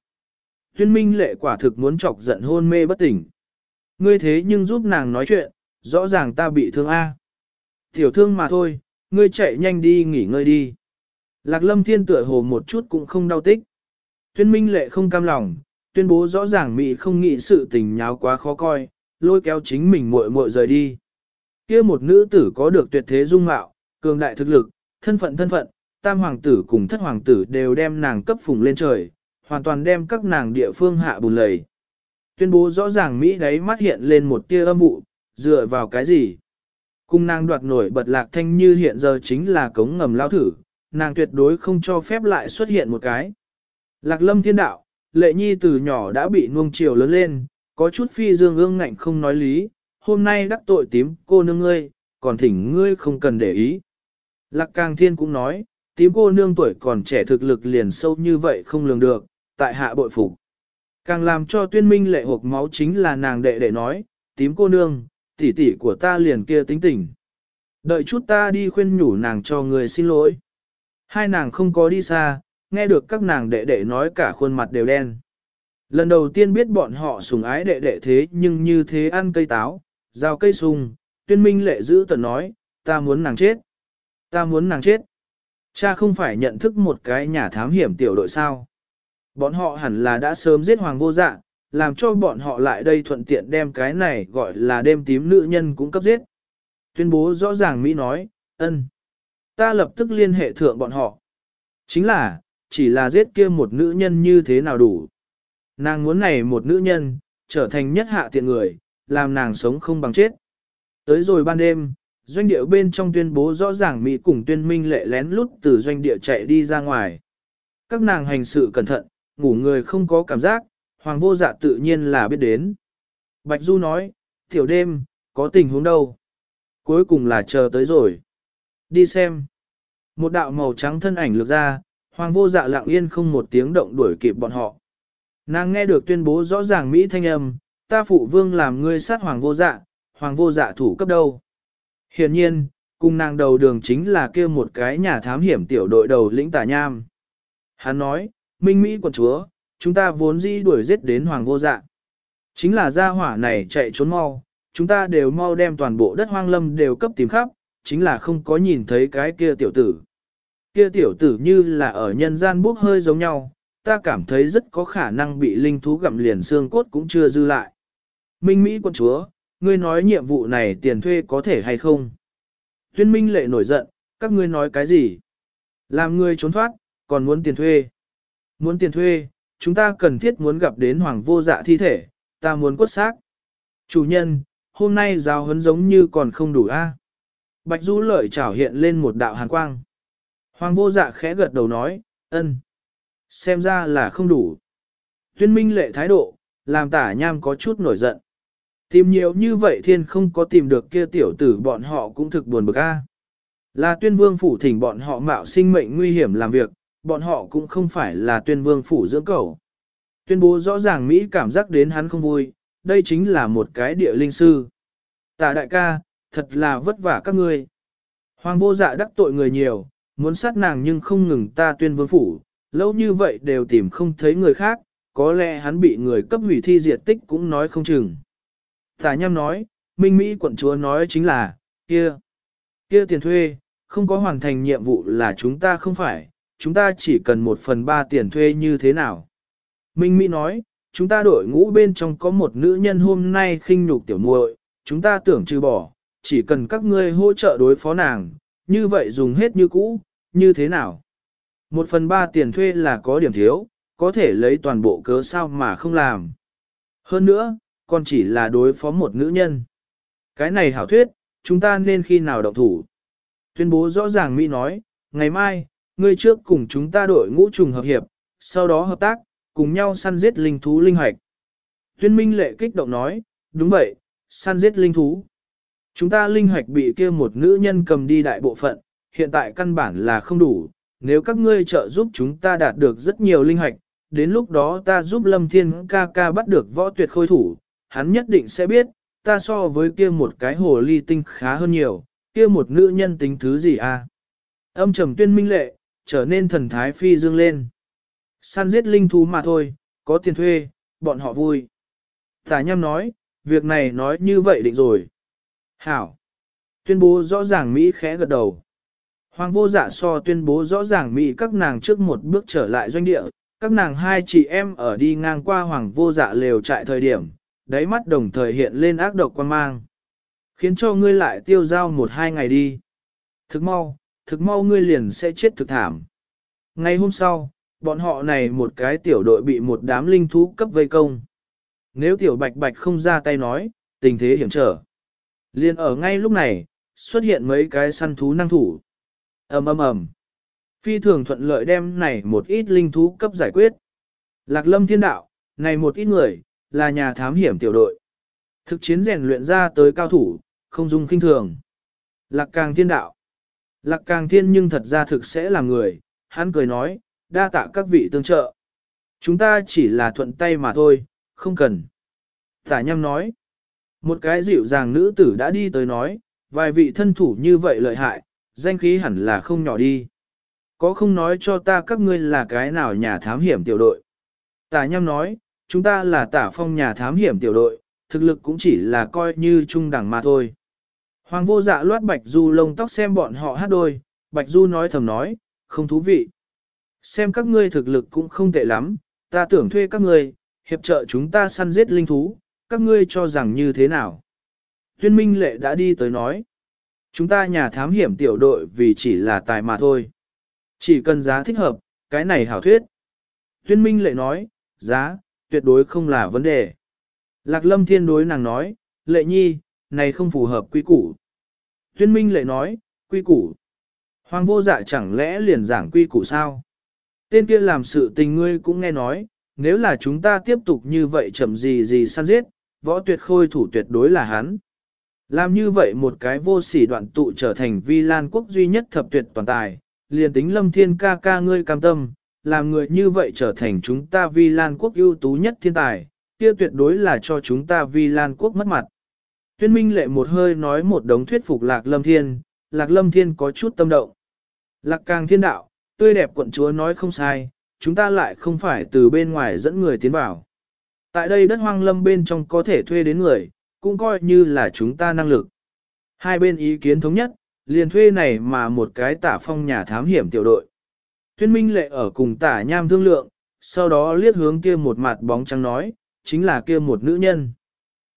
Tuyên minh lệ quả thực muốn chọc giận hôn mê bất tỉnh. Ngươi thế nhưng giúp nàng nói chuyện, rõ ràng ta bị thương A. Tiểu thương mà thôi, ngươi chạy nhanh đi nghỉ ngơi đi. Lạc lâm thiên tựa hồ một chút cũng không đau tích. Tuyên minh lệ không cam lòng, tuyên bố rõ ràng Mỹ không nghĩ sự tình nháo quá khó coi, lôi kéo chính mình muội muội rời đi. kia một nữ tử có được tuyệt thế dung mạo, cường đại thực lực, thân phận thân phận, tam hoàng tử cùng thất hoàng tử đều đem nàng cấp phùng lên trời, hoàn toàn đem các nàng địa phương hạ bùn lầy. Tuyên bố rõ ràng Mỹ đấy mắt hiện lên một tia âm vụ, dựa vào cái gì? Cung nàng đoạt nổi bật lạc thanh như hiện giờ chính là cống ngầm lao thử, nàng tuyệt đối không cho phép lại xuất hiện một cái. Lạc lâm thiên đạo, lệ nhi từ nhỏ đã bị nuông chiều lớn lên, có chút phi dương ương ngạnh không nói lý, hôm nay đắc tội tím cô nương ngươi, còn thỉnh ngươi không cần để ý. Lạc càng thiên cũng nói, tím cô nương tuổi còn trẻ thực lực liền sâu như vậy không lường được, tại hạ bội phục. Càng làm cho tuyên minh lệ hộp máu chính là nàng đệ đệ nói, tím cô nương, tỷ tỷ của ta liền kia tính tình. Đợi chút ta đi khuyên nhủ nàng cho người xin lỗi. Hai nàng không có đi xa, nghe được các nàng đệ đệ nói cả khuôn mặt đều đen. Lần đầu tiên biết bọn họ sùng ái đệ đệ thế nhưng như thế ăn cây táo, rào cây sung, tuyên minh lệ giữ tận nói, ta muốn nàng chết. Ta muốn nàng chết. Cha không phải nhận thức một cái nhà thám hiểm tiểu đội sao. Bọn họ hẳn là đã sớm giết hoàng vô dạ, làm cho bọn họ lại đây thuận tiện đem cái này gọi là đêm tím nữ nhân cũng cấp giết. Tuyên bố rõ ràng Mỹ nói, ân. Ta lập tức liên hệ thượng bọn họ. Chính là, chỉ là giết kia một nữ nhân như thế nào đủ. Nàng muốn này một nữ nhân, trở thành nhất hạ tiện người, làm nàng sống không bằng chết. Tới rồi ban đêm, doanh địa bên trong tuyên bố rõ ràng Mỹ cùng tuyên minh lệ lén lút từ doanh địa chạy đi ra ngoài. Các nàng hành sự cẩn thận, ngủ người không có cảm giác, hoàng vô dạ tự nhiên là biết đến. Bạch Du nói, tiểu đêm, có tình huống đâu. Cuối cùng là chờ tới rồi. Đi xem. Một đạo màu trắng thân ảnh lược ra, hoàng vô dạ lặng yên không một tiếng động đuổi kịp bọn họ. Nàng nghe được tuyên bố rõ ràng Mỹ thanh âm, ta phụ vương làm ngươi sát hoàng vô dạ, hoàng vô dạ thủ cấp đâu. Hiển nhiên, cùng nàng đầu đường chính là kia một cái nhà thám hiểm tiểu đội đầu lĩnh tả nham. Hắn nói, Minh Mỹ quần chúa, chúng ta vốn dĩ đuổi giết đến hoàng vô dạ. Chính là gia hỏa này chạy trốn mau, chúng ta đều mau đem toàn bộ đất hoang lâm đều cấp tìm khắp, chính là không có nhìn thấy cái kia tiểu tử. Kia tiểu tử như là ở nhân gian bốc hơi giống nhau, ta cảm thấy rất có khả năng bị linh thú gặm liền xương cốt cũng chưa dư lại. Minh Mỹ quân chúa, ngươi nói nhiệm vụ này tiền thuê có thể hay không? Tuyên Minh lệ nổi giận, các ngươi nói cái gì? Làm ngươi trốn thoát, còn muốn tiền thuê. Muốn tiền thuê, chúng ta cần thiết muốn gặp đến hoàng vô dạ thi thể, ta muốn quất xác. Chủ nhân, hôm nay giáo huấn giống như còn không đủ a. Bạch Du lợi trảo hiện lên một đạo hàn quang. Hoàng vô dạ khẽ gật đầu nói, ân. Xem ra là không đủ. Tuyên minh lệ thái độ, làm tả nham có chút nổi giận. Tìm nhiều như vậy thiên không có tìm được kia tiểu tử bọn họ cũng thực buồn bực a. Là tuyên vương phủ thỉnh bọn họ mạo sinh mệnh nguy hiểm làm việc, bọn họ cũng không phải là tuyên vương phủ dưỡng cầu. Tuyên bố rõ ràng Mỹ cảm giác đến hắn không vui, đây chính là một cái địa linh sư. Tả đại ca, thật là vất vả các ngươi. Hoàng vô dạ đắc tội người nhiều, muốn sát nàng nhưng không ngừng ta tuyên vương phủ, lâu như vậy đều tìm không thấy người khác, có lẽ hắn bị người cấp hủy thi diệt tích cũng nói không chừng. Tả nhâm nói, Minh Mỹ quận chúa nói chính là, kia, kia tiền thuê, không có hoàn thành nhiệm vụ là chúng ta không phải, chúng ta chỉ cần một phần ba tiền thuê như thế nào. Minh Mỹ nói, chúng ta đội ngũ bên trong có một nữ nhân hôm nay khinh nhục tiểu muội, chúng ta tưởng trừ bỏ, chỉ cần các ngươi hỗ trợ đối phó nàng, như vậy dùng hết như cũ, như thế nào. Một phần ba tiền thuê là có điểm thiếu, có thể lấy toàn bộ cớ sao mà không làm. Hơn nữa, còn chỉ là đối phó một nữ nhân. Cái này hảo thuyết, chúng ta nên khi nào động thủ. Tuyên bố rõ ràng Mỹ nói, ngày mai, ngươi trước cùng chúng ta đội ngũ trùng hợp hiệp, sau đó hợp tác, cùng nhau săn giết linh thú linh hoạch. Tuyên minh lệ kích động nói, đúng vậy, săn giết linh thú. Chúng ta linh hoạch bị kia một nữ nhân cầm đi đại bộ phận, hiện tại căn bản là không đủ, nếu các ngươi trợ giúp chúng ta đạt được rất nhiều linh hoạch, đến lúc đó ta giúp Lâm Thiên ca ca bắt được võ tuyệt khôi thủ, hắn nhất định sẽ biết, ta so với kia một cái hồ ly tinh khá hơn nhiều, kia một nữ nhân tính thứ gì à. Âm trầm tuyên minh lệ, trở nên thần thái phi dương lên. Săn giết linh thú mà thôi, có tiền thuê, bọn họ vui. Tả nhâm nói, việc này nói như vậy định rồi. Hảo. Tuyên bố rõ ràng Mỹ khẽ gật đầu. Hoàng vô dạ so tuyên bố rõ ràng Mỹ các nàng trước một bước trở lại doanh địa, các nàng hai chị em ở đi ngang qua hoàng vô dạ lều trại thời điểm, đáy mắt đồng thời hiện lên ác độc quan mang. Khiến cho ngươi lại tiêu giao một hai ngày đi. Thực mau, thực mau ngươi liền sẽ chết thực thảm. Ngày hôm sau, bọn họ này một cái tiểu đội bị một đám linh thú cấp vây công. Nếu tiểu bạch bạch không ra tay nói, tình thế hiểm trở. Liên ở ngay lúc này, xuất hiện mấy cái săn thú năng thủ. ầm ầm ầm, Phi thường thuận lợi đem này một ít linh thú cấp giải quyết. Lạc lâm thiên đạo, này một ít người, là nhà thám hiểm tiểu đội. Thực chiến rèn luyện ra tới cao thủ, không dung kinh thường. Lạc càng thiên đạo. Lạc càng thiên nhưng thật ra thực sẽ là người, hắn cười nói, đa tạ các vị tương trợ. Chúng ta chỉ là thuận tay mà thôi, không cần. Tả nhâm nói, một cái dịu dàng nữ tử đã đi tới nói, vài vị thân thủ như vậy lợi hại, danh khí hẳn là không nhỏ đi. Có không nói cho ta các ngươi là cái nào nhà thám hiểm tiểu đội? Tả nhâm nói, chúng ta là tả phong nhà thám hiểm tiểu đội, thực lực cũng chỉ là coi như trung đẳng mà thôi. Hoàng vô dạ loát Bạch Du lông tóc xem bọn họ hát đôi, Bạch Du nói thầm nói, không thú vị. Xem các ngươi thực lực cũng không tệ lắm, ta tưởng thuê các ngươi, hiệp trợ chúng ta săn giết linh thú, các ngươi cho rằng như thế nào. Tuyên minh lệ đã đi tới nói, chúng ta nhà thám hiểm tiểu đội vì chỉ là tài mà thôi. Chỉ cần giá thích hợp, cái này hảo thuyết. Tuyên minh lệ nói, giá, tuyệt đối không là vấn đề. Lạc lâm thiên đối nàng nói, lệ nhi, này không phù hợp quy củ. Tuyên minh lệ nói, quy củ. Hoàng vô dạ chẳng lẽ liền giảng quy củ sao? Tên kia làm sự tình ngươi cũng nghe nói, nếu là chúng ta tiếp tục như vậy chậm gì gì săn giết, võ tuyệt khôi thủ tuyệt đối là hắn. Làm như vậy một cái vô sỉ đoạn tụ trở thành vi lan quốc duy nhất thập tuyệt toàn tài, liền tính lâm thiên ca ca ngươi cam tâm, làm người như vậy trở thành chúng ta vi lan quốc ưu tú nhất thiên tài, kia tuyệt đối là cho chúng ta vi lan quốc mất mặt. Tuyên minh lệ một hơi nói một đống thuyết phục lạc lâm thiên, lạc lâm thiên có chút tâm động. Lạc càng thiên đạo, tươi đẹp quận chúa nói không sai, chúng ta lại không phải từ bên ngoài dẫn người tiến vào. Tại đây đất hoang lâm bên trong có thể thuê đến người, cũng coi như là chúng ta năng lực. Hai bên ý kiến thống nhất, liền thuê này mà một cái tả phong nhà thám hiểm tiểu đội. Thuyên minh lệ ở cùng tả nham thương lượng, sau đó liếc hướng kia một mặt bóng trắng nói, chính là kia một nữ nhân.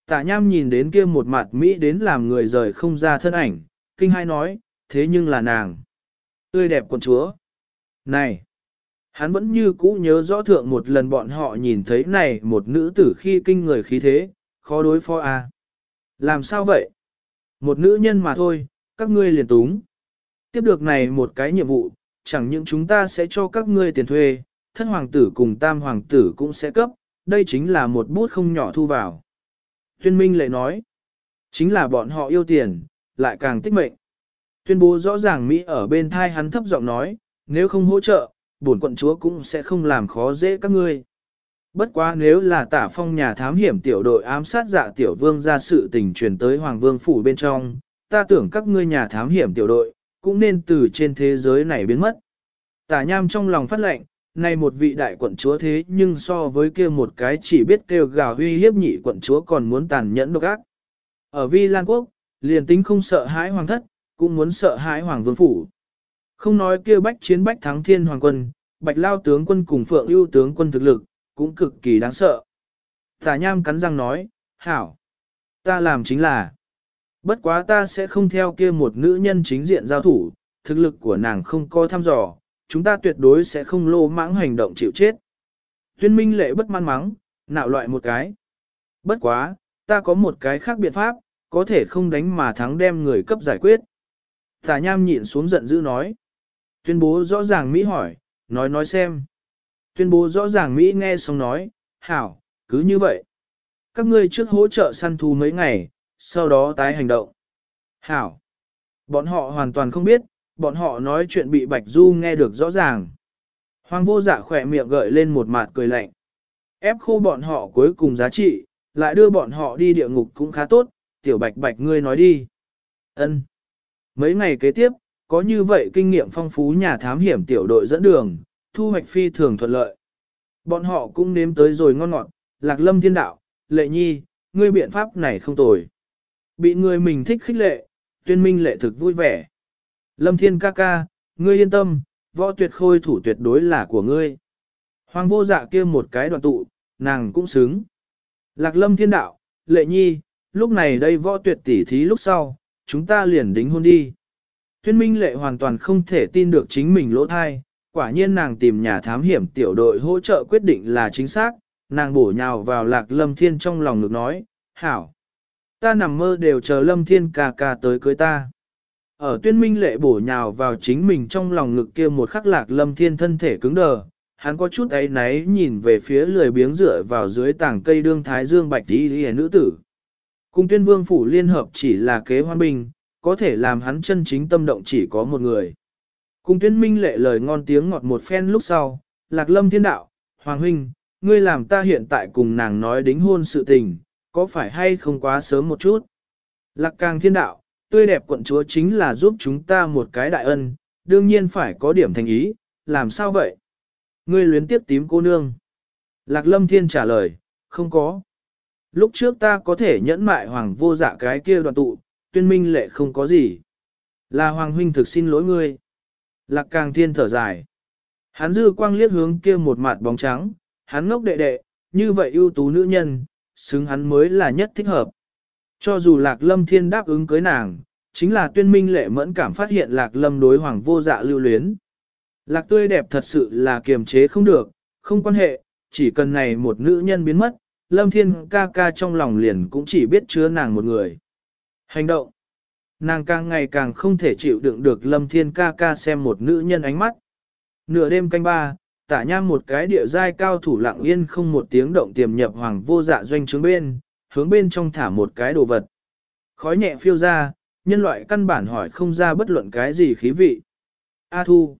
Tả nham nhìn đến kia một mặt Mỹ đến làm người rời không ra thân ảnh, kinh hai nói, thế nhưng là nàng. Tươi đẹp con chúa. Này! Hắn vẫn như cũ nhớ rõ thượng một lần bọn họ nhìn thấy này một nữ tử khi kinh người khí thế, khó đối phó à. Làm sao vậy? Một nữ nhân mà thôi, các ngươi liền túng. Tiếp được này một cái nhiệm vụ, chẳng những chúng ta sẽ cho các ngươi tiền thuê, thân hoàng tử cùng tam hoàng tử cũng sẽ cấp, đây chính là một bút không nhỏ thu vào. Tuyên Minh lại nói, chính là bọn họ yêu tiền, lại càng tích mệnh. Tuyên bố rõ ràng Mỹ ở bên thai hắn thấp giọng nói, nếu không hỗ trợ, bổn quận chúa cũng sẽ không làm khó dễ các ngươi. Bất quá nếu là tả phong nhà thám hiểm tiểu đội ám sát dạ tiểu vương ra sự tình truyền tới hoàng vương phủ bên trong, ta tưởng các ngươi nhà thám hiểm tiểu đội, cũng nên từ trên thế giới này biến mất. Tả nham trong lòng phát lệnh, này một vị đại quận chúa thế nhưng so với kia một cái chỉ biết kêu gào huy hiếp nhị quận chúa còn muốn tàn nhẫn độc ác. Ở Vi Lan Quốc, liền tính không sợ hãi hoàng thất, cũng muốn sợ hãi hoàng vương phủ. Không nói kia bách chiến bách thắng thiên hoàng quân, bạch lao tướng quân cùng phượng ưu tướng quân thực lực, cũng cực kỳ đáng sợ. Tả nham cắn răng nói, hảo, ta làm chính là, bất quá ta sẽ không theo kia một nữ nhân chính diện giao thủ, thực lực của nàng không có thăm dò, chúng ta tuyệt đối sẽ không lô mãng hành động chịu chết. Tuyên minh lệ bất man mắng, nạo loại một cái. Bất quá, ta có một cái khác biện pháp, có thể không đánh mà thắng đem người cấp giải quyết. Tả nham nhịn xuống giận dữ nói. Tuyên bố rõ ràng Mỹ hỏi, nói nói xem. Tuyên bố rõ ràng Mỹ nghe xong nói, hảo, cứ như vậy. Các ngươi trước hỗ trợ săn thú mấy ngày, sau đó tái hành động. Hảo. Bọn họ hoàn toàn không biết, bọn họ nói chuyện bị Bạch Du nghe được rõ ràng. Hoàng vô dạ khỏe miệng gợi lên một mặt cười lạnh. Ép khô bọn họ cuối cùng giá trị, lại đưa bọn họ đi địa ngục cũng khá tốt, tiểu bạch bạch ngươi nói đi. Ân. Mấy ngày kế tiếp, có như vậy kinh nghiệm phong phú nhà thám hiểm tiểu đội dẫn đường, thu hoạch phi thường thuận lợi. Bọn họ cũng nếm tới rồi ngon ngọt, lạc lâm thiên đạo, lệ nhi, ngươi biện pháp này không tồi. Bị người mình thích khích lệ, tuyên minh lệ thực vui vẻ. Lâm thiên ca ca, ngươi yên tâm, võ tuyệt khôi thủ tuyệt đối là của ngươi. Hoàng vô dạ kia một cái đoạn tụ, nàng cũng xứng. Lạc lâm thiên đạo, lệ nhi, lúc này đây võ tuyệt tỉ thí lúc sau, chúng ta liền đính hôn đi. Tuyên minh lệ hoàn toàn không thể tin được chính mình lỗ thai, quả nhiên nàng tìm nhà thám hiểm tiểu đội hỗ trợ quyết định là chính xác, nàng bổ nhào vào lạc lâm thiên trong lòng ngực nói, hảo. Ta nằm mơ đều chờ lâm thiên ca ca tới cưới ta. Ở tuyên minh lệ bổ nhào vào chính mình trong lòng ngực kia một khắc lạc lâm thiên thân thể cứng đờ, hắn có chút ấy náy nhìn về phía lười biếng dựa vào dưới tảng cây đương thái dương bạch đi đi nữ tử. Cùng tuyên vương phủ liên hợp chỉ là kế hoan bình, có thể làm hắn chân chính tâm động chỉ có một người. Cùng tuyên minh lệ lời ngon tiếng ngọt một phen lúc sau, lạc lâm thiên đạo, hoàng huynh, ngươi làm ta hiện tại cùng nàng nói đính hôn sự tình, có phải hay không quá sớm một chút? Lạc càng thiên đạo, tươi đẹp quận chúa chính là giúp chúng ta một cái đại ân, đương nhiên phải có điểm thành ý, làm sao vậy? Ngươi luyến tiếp tím cô nương. Lạc lâm thiên trả lời, không có. Lúc trước ta có thể nhẫn mại hoàng vô dạ cái kia đoàn tụ, tuyên minh lệ không có gì. Là hoàng huynh thực xin lỗi ngươi. Lạc càng thiên thở dài. Hắn dư quang liếc hướng kia một mặt bóng trắng, hắn ngốc đệ đệ, như vậy ưu tú nữ nhân, xứng hắn mới là nhất thích hợp. Cho dù lạc lâm thiên đáp ứng cưới nàng, chính là tuyên minh lệ mẫn cảm phát hiện lạc lâm đối hoàng vô dạ lưu luyến. Lạc tươi đẹp thật sự là kiềm chế không được, không quan hệ, chỉ cần này một nữ nhân biến mất, lâm thiên ca ca trong lòng liền cũng chỉ biết chứa nàng một người. Hành động. Nàng càng ngày càng không thể chịu đựng được lâm thiên ca ca xem một nữ nhân ánh mắt. Nửa đêm canh ba, tả nham một cái địa giai cao thủ lặng yên không một tiếng động tiềm nhập hoàng vô dạ doanh trướng bên, hướng bên trong thả một cái đồ vật. Khói nhẹ phiêu ra, nhân loại căn bản hỏi không ra bất luận cái gì khí vị. A thu.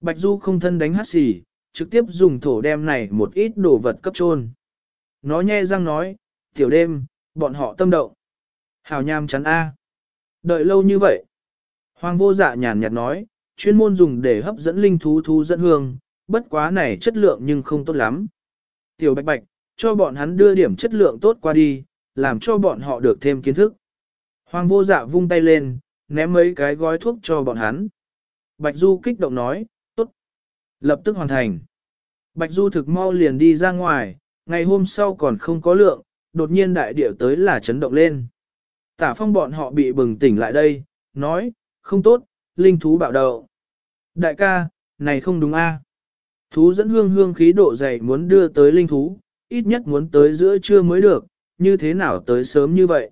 Bạch Du không thân đánh hát xì, trực tiếp dùng thổ đem này một ít đồ vật cấp trôn. Nó nhe răng nói, tiểu đêm, bọn họ tâm động. Hào nham chắn A. Đợi lâu như vậy. Hoàng vô dạ nhàn nhạt nói, chuyên môn dùng để hấp dẫn linh thú thú dẫn hương, bất quá này chất lượng nhưng không tốt lắm. Tiểu bạch bạch, cho bọn hắn đưa điểm chất lượng tốt qua đi, làm cho bọn họ được thêm kiến thức. Hoàng vô dạ vung tay lên, ném mấy cái gói thuốc cho bọn hắn. Bạch Du kích động nói, tốt. Lập tức hoàn thành. Bạch Du thực mau liền đi ra ngoài, ngày hôm sau còn không có lượng, đột nhiên đại điệu tới là chấn động lên. Tả phong bọn họ bị bừng tỉnh lại đây, nói, không tốt, linh thú bạo đầu. Đại ca, này không đúng a. Thú dẫn hương hương khí độ dày muốn đưa tới linh thú, ít nhất muốn tới giữa trưa mới được, như thế nào tới sớm như vậy.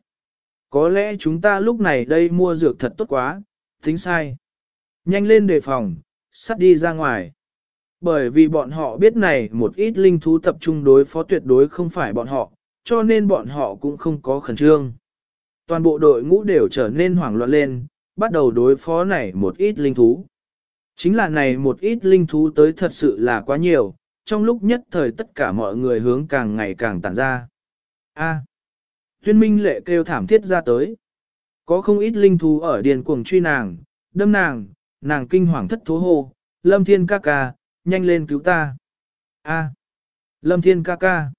Có lẽ chúng ta lúc này đây mua dược thật tốt quá, tính sai. Nhanh lên đề phòng, sắt đi ra ngoài. Bởi vì bọn họ biết này một ít linh thú tập trung đối phó tuyệt đối không phải bọn họ, cho nên bọn họ cũng không có khẩn trương. Toàn bộ đội ngũ đều trở nên hoảng loạn lên, bắt đầu đối phó này một ít linh thú. Chính là này một ít linh thú tới thật sự là quá nhiều, trong lúc nhất thời tất cả mọi người hướng càng ngày càng tản ra. A. À, tuyên minh lệ kêu thảm thiết ra tới. Có không ít linh thú ở điền cuồng truy nàng, đâm nàng, nàng kinh hoàng thất thố hô, lâm thiên ca ca, nhanh lên cứu ta. A. À, lâm thiên ca ca.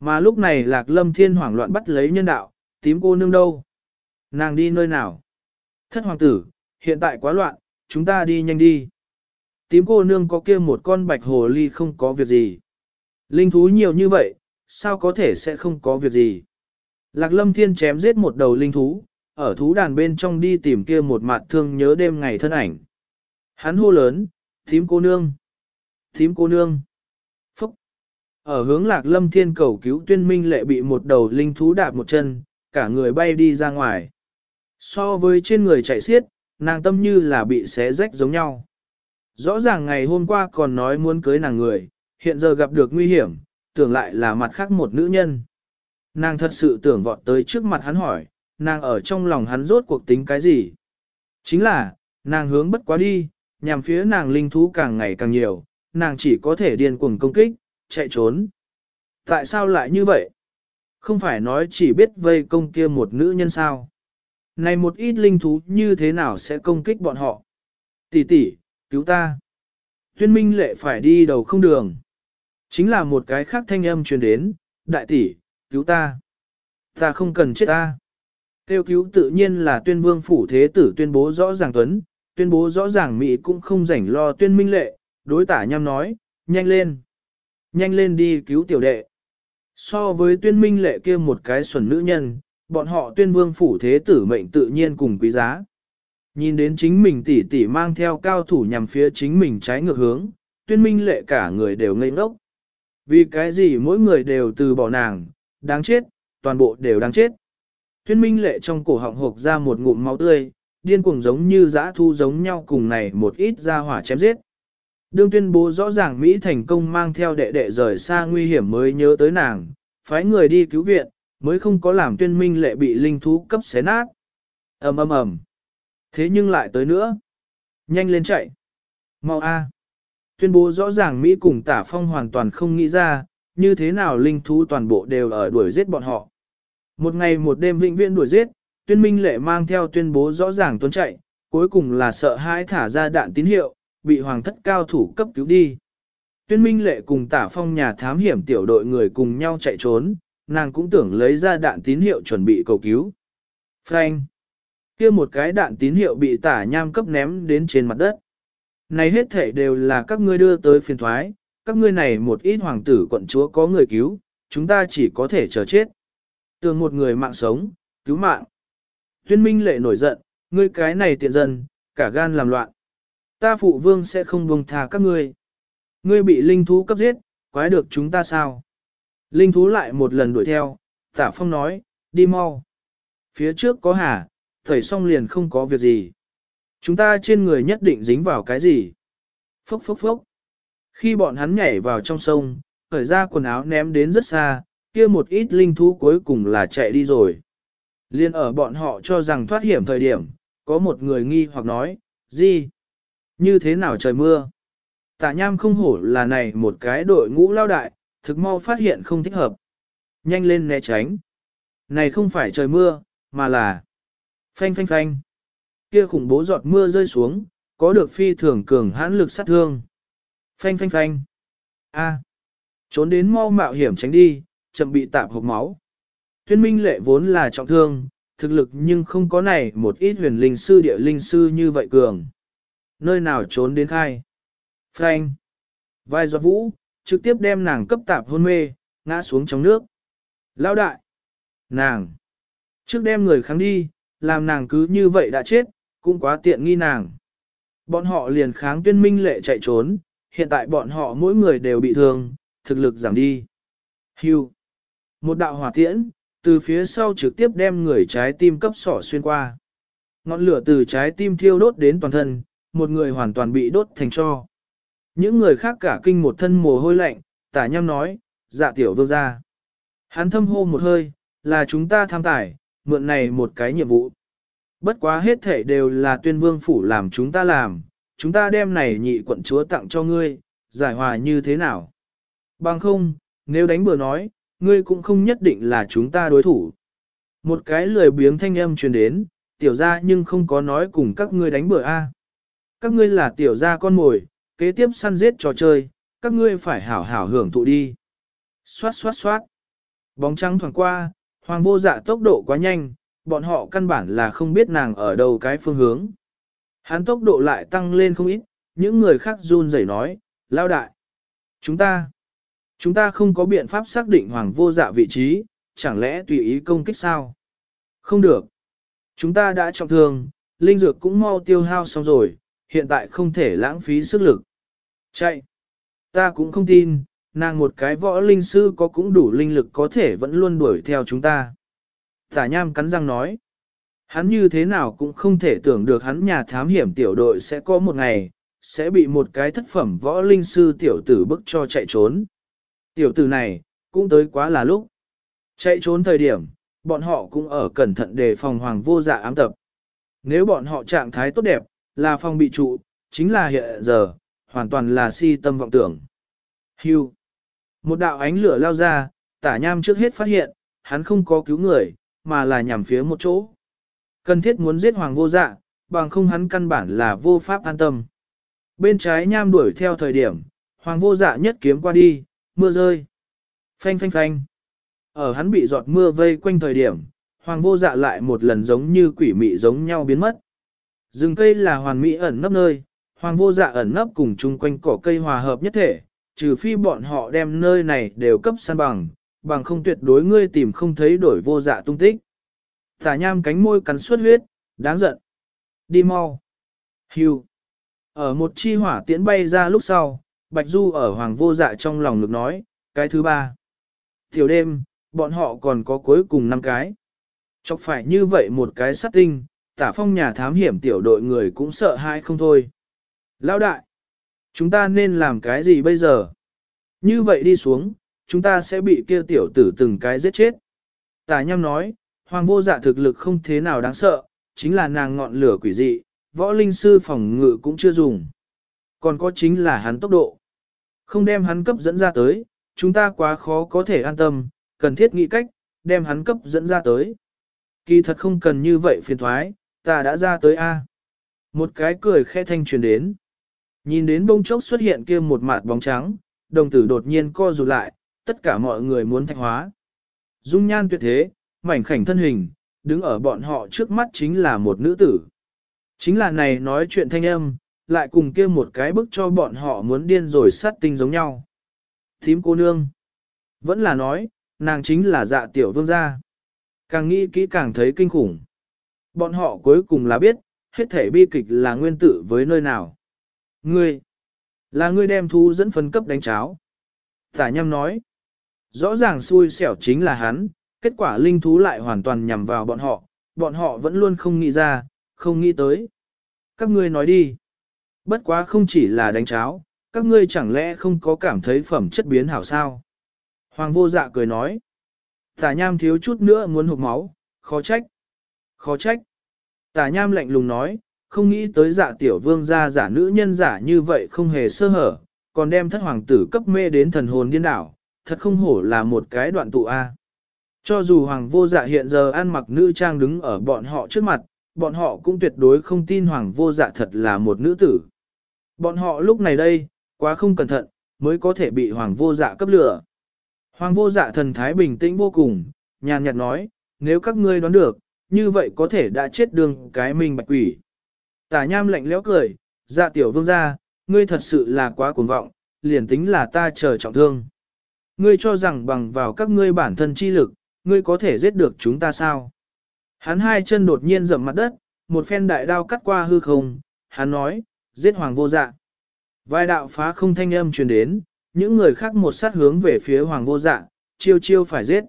Mà lúc này lạc lâm thiên hoảng loạn bắt lấy nhân đạo, tím cô nương đâu? Nàng đi nơi nào? Thất hoàng tử, hiện tại quá loạn, chúng ta đi nhanh đi. Tím cô nương có kia một con bạch hồ ly không có việc gì. Linh thú nhiều như vậy, sao có thể sẽ không có việc gì. Lạc lâm thiên chém giết một đầu linh thú, ở thú đàn bên trong đi tìm kia một mặt thương nhớ đêm ngày thân ảnh. Hắn hô lớn, tím cô nương, tím cô nương. Phúc! Ở hướng lạc lâm thiên cầu cứu tuyên minh lệ bị một đầu linh thú đạp một chân, cả người bay đi ra ngoài. So với trên người chạy xiết, nàng tâm như là bị xé rách giống nhau. Rõ ràng ngày hôm qua còn nói muốn cưới nàng người, hiện giờ gặp được nguy hiểm, tưởng lại là mặt khác một nữ nhân. Nàng thật sự tưởng vọt tới trước mặt hắn hỏi, nàng ở trong lòng hắn rốt cuộc tính cái gì? Chính là, nàng hướng bất quá đi, nhằm phía nàng linh thú càng ngày càng nhiều, nàng chỉ có thể điên cuồng công kích, chạy trốn. Tại sao lại như vậy? Không phải nói chỉ biết vây công kia một nữ nhân sao? Này một ít linh thú như thế nào sẽ công kích bọn họ? Tỷ tỷ, cứu ta. Tuyên minh lệ phải đi đầu không đường. Chính là một cái khác thanh âm truyền đến, đại tỷ, cứu ta. Ta không cần chết ta. Tiêu cứu tự nhiên là tuyên vương phủ thế tử tuyên bố rõ ràng tuấn, tuyên bố rõ ràng Mỹ cũng không rảnh lo tuyên minh lệ, đối tả nhằm nói, nhanh lên. Nhanh lên đi cứu tiểu đệ. So với tuyên minh lệ kia một cái xuẩn nữ nhân, bọn họ tuyên vương phủ thế tử mệnh tự nhiên cùng quý giá. Nhìn đến chính mình tỷ tỷ mang theo cao thủ nhằm phía chính mình trái ngược hướng, tuyên minh lệ cả người đều ngây ngốc. Vì cái gì mỗi người đều từ bỏ nàng, đáng chết, toàn bộ đều đáng chết. Tuyên minh lệ trong cổ họng hộp ra một ngụm máu tươi, điên cuồng giống như dã thu giống nhau cùng này một ít ra hỏa chém giết. Đương tuyên bố rõ ràng Mỹ thành công mang theo đệ đệ rời xa nguy hiểm mới nhớ tới nàng, phái người đi cứu viện, mới không có làm tuyên minh lệ bị linh thú cấp xé nát. ầm ầm ầm. Thế nhưng lại tới nữa. Nhanh lên chạy. Mau a. Tuyên bố rõ ràng Mỹ cùng tả phong hoàn toàn không nghĩ ra, như thế nào linh thú toàn bộ đều ở đuổi giết bọn họ. Một ngày một đêm vĩnh viễn đuổi giết, tuyên minh lệ mang theo tuyên bố rõ ràng tuấn chạy, cuối cùng là sợ hãi thả ra đạn tín hiệu, bị hoàng thất cao thủ cấp cứu đi. Tuyên minh lệ cùng tả phong nhà thám hiểm tiểu đội người cùng nhau chạy trốn, nàng cũng tưởng lấy ra đạn tín hiệu chuẩn bị cầu cứu. Frank! kia một cái đạn tín hiệu bị tả nham cấp ném đến trên mặt đất. Này hết thể đều là các ngươi đưa tới phiền thoái, các ngươi này một ít hoàng tử quận chúa có người cứu, chúng ta chỉ có thể chờ chết. Tường một người mạng sống, cứu mạng. Tuyên minh lệ nổi giận, ngươi cái này tiện dân, cả gan làm loạn. Ta phụ vương sẽ không buông tha các ngươi. Ngươi bị linh thú cấp giết, quái được chúng ta sao? Linh thú lại một lần đuổi theo, tả phong nói, đi mau. Phía trước có hà, thầy xong liền không có việc gì. Chúng ta trên người nhất định dính vào cái gì? Phốc phốc phốc. Khi bọn hắn nhảy vào trong sông, khởi ra quần áo ném đến rất xa, kia một ít linh thú cuối cùng là chạy đi rồi. Liên ở bọn họ cho rằng thoát hiểm thời điểm, có một người nghi hoặc nói, gì? Như thế nào trời mưa? Tạ nham không hổ là này một cái đội ngũ lao đại, thực mau phát hiện không thích hợp. Nhanh lên né tránh. Này không phải trời mưa, mà là phanh phanh phanh. Kia khủng bố giọt mưa rơi xuống, có được phi thường cường hãn lực sát thương. Phanh phanh phanh. A. Trốn đến mau mạo hiểm tránh đi, chậm bị tạp hộc máu. Tuyên minh lệ vốn là trọng thương, thực lực nhưng không có này một ít huyền linh sư địa linh sư như vậy cường. Nơi nào trốn đến khai. Phanh. Vai giọt vũ, trực tiếp đem nàng cấp tạp hôn mê, ngã xuống trong nước. Lao đại. Nàng. Trước đem người kháng đi, làm nàng cứ như vậy đã chết, cũng quá tiện nghi nàng. Bọn họ liền kháng tuyên minh lệ chạy trốn, hiện tại bọn họ mỗi người đều bị thương, thực lực giảm đi. Hưu. Một đạo hỏa tiễn, từ phía sau trực tiếp đem người trái tim cấp sỏ xuyên qua. Ngọn lửa từ trái tim thiêu đốt đến toàn thân, một người hoàn toàn bị đốt thành cho. Những người khác cả kinh một thân mồ hôi lạnh, tả nhâm nói, dạ tiểu vương ra. Hắn thâm hô một hơi, là chúng ta tham tải, mượn này một cái nhiệm vụ. Bất quá hết thể đều là tuyên vương phủ làm chúng ta làm, chúng ta đem này nhị quận chúa tặng cho ngươi, giải hòa như thế nào? Bằng không, nếu đánh bừa nói, ngươi cũng không nhất định là chúng ta đối thủ. Một cái lười biếng thanh âm truyền đến, tiểu ra nhưng không có nói cùng các ngươi đánh bừa a. Các ngươi là tiểu gia con mồi, kế tiếp săn giết trò chơi, các ngươi phải hảo hảo hưởng thụ đi. Xoát xoát xoát. Bóng trắng thoảng qua, hoàng vô dạ tốc độ quá nhanh, bọn họ căn bản là không biết nàng ở đâu cái phương hướng. Hắn tốc độ lại tăng lên không ít, những người khác run rẩy nói, lao đại. Chúng ta, chúng ta không có biện pháp xác định hoàng vô dạ vị trí, chẳng lẽ tùy ý công kích sao? Không được. Chúng ta đã trọng thương, linh dược cũng mau tiêu hao xong rồi, hiện tại không thể lãng phí sức lực. Chạy! Ta cũng không tin, Nàng một cái võ linh sư có cũng đủ linh lực có thể vẫn luôn đuổi theo chúng ta. Tả nham cắn răng nói. Hắn như thế nào cũng không thể tưởng được hắn nhà thám hiểm tiểu đội sẽ có một ngày, sẽ bị một cái thất phẩm võ linh sư tiểu tử bức cho chạy trốn. Tiểu tử này, cũng tới quá là lúc. Chạy trốn thời điểm, bọn họ cũng ở cẩn thận đề phòng hoàng vô dạ ám tập. Nếu bọn họ trạng thái tốt đẹp, là phòng bị trụ, chính là hiện giờ, hoàn toàn là si tâm vọng tưởng. Hưu. Một đạo ánh lửa lao ra, tả nham trước hết phát hiện, hắn không có cứu người, mà là nhằm phía một chỗ. Cần thiết muốn giết hoàng vô dạ, bằng không hắn căn bản là vô pháp an tâm. Bên trái nham đuổi theo thời điểm, hoàng vô dạ nhất kiếm qua đi, mưa rơi. Phanh phanh phanh. Ở hắn bị giọt mưa vây quanh thời điểm, hoàng vô dạ lại một lần giống như quỷ mị giống nhau biến mất. Rừng cây là hoàn mỹ ẩn nấp nơi, hoàng vô dạ ẩn nấp cùng chung quanh cỏ cây hòa hợp nhất thể, trừ phi bọn họ đem nơi này đều cấp săn bằng, bằng không tuyệt đối ngươi tìm không thấy đổi vô dạ tung tích. Tả nham cánh môi cắn suốt huyết, đáng giận. Đi mau. Hưu. Ở một chi hỏa tiễn bay ra lúc sau, Bạch Du ở hoàng vô dạ trong lòng lực nói, cái thứ ba. Tiểu đêm, bọn họ còn có cuối cùng năm cái. Chọc phải như vậy một cái sát tinh, tả phong nhà thám hiểm tiểu đội người cũng sợ hãi không thôi. Lão đại, chúng ta nên làm cái gì bây giờ? Như vậy đi xuống, chúng ta sẽ bị kia tiểu tử từng cái giết chết. Tả nhâm nói, hoàng vô dạ thực lực không thế nào đáng sợ, chính là nàng ngọn lửa quỷ dị, võ linh sư phòng ngự cũng chưa dùng. Còn có chính là hắn tốc độ. Không đem hắn cấp dẫn ra tới, chúng ta quá khó có thể an tâm, cần thiết nghĩ cách, đem hắn cấp dẫn ra tới. Kỳ thật không cần như vậy phiền thoái, ta đã ra tới A. Một cái cười khe thanh truyền đến. Nhìn đến bông chốc xuất hiện kia một mặt bóng trắng, đồng tử đột nhiên co rụt lại, tất cả mọi người muốn thạch hóa. Dung nhan tuyệt thế, mảnh khảnh thân hình, đứng ở bọn họ trước mắt chính là một nữ tử. Chính là này nói chuyện thanh âm, lại cùng kia một cái bức cho bọn họ muốn điên rồi sát tinh giống nhau. Thím cô nương. Vẫn là nói, nàng chính là dạ tiểu vương gia. Càng nghĩ kỹ càng thấy kinh khủng. Bọn họ cuối cùng là biết, hết thể bi kịch là nguyên tử với nơi nào. Ngươi, là ngươi đem thú dẫn phân cấp đánh cháo. Tả nhâm nói, rõ ràng xui xẻo chính là hắn, kết quả linh thú lại hoàn toàn nhằm vào bọn họ, bọn họ vẫn luôn không nghĩ ra, không nghĩ tới. Các ngươi nói đi. Bất quá không chỉ là đánh cháo, các ngươi chẳng lẽ không có cảm thấy phẩm chất biến hảo sao? Hoàng vô dạ cười nói. Tả nham thiếu chút nữa muốn hụt máu, khó trách. Khó trách. Tả nham lạnh lùng nói, không nghĩ tới dạ tiểu vương gia giả nữ nhân giả như vậy không hề sơ hở, còn đem thất hoàng tử cấp mê đến thần hồn điên đảo, thật không hổ là một cái đoạn tụ A. Cho dù hoàng vô dạ hiện giờ ăn mặc nữ trang đứng ở bọn họ trước mặt, bọn họ cũng tuyệt đối không tin hoàng vô dạ thật là một nữ tử. Bọn họ lúc này đây, quá không cẩn thận, mới có thể bị hoàng vô dạ cấp lửa. Hoàng vô dạ thần thái bình tĩnh vô cùng, nhàn nhạt nói, nếu các ngươi đoán được, như vậy có thể đã chết đường cái mình bạch quỷ. Tả nham lạnh lẽo cười, dạ tiểu vương gia, ngươi thật sự là quá cuồng vọng, liền tính là ta chờ trọng thương. Ngươi cho rằng bằng vào các ngươi bản thân chi lực, ngươi có thể giết được chúng ta sao? Hắn hai chân đột nhiên dậm mặt đất, một phen đại đao cắt qua hư không, hắn nói, giết hoàng vô dạ. Vài đạo phá không thanh âm truyền đến, những người khác một sát hướng về phía hoàng vô dạ, chiêu chiêu phải giết.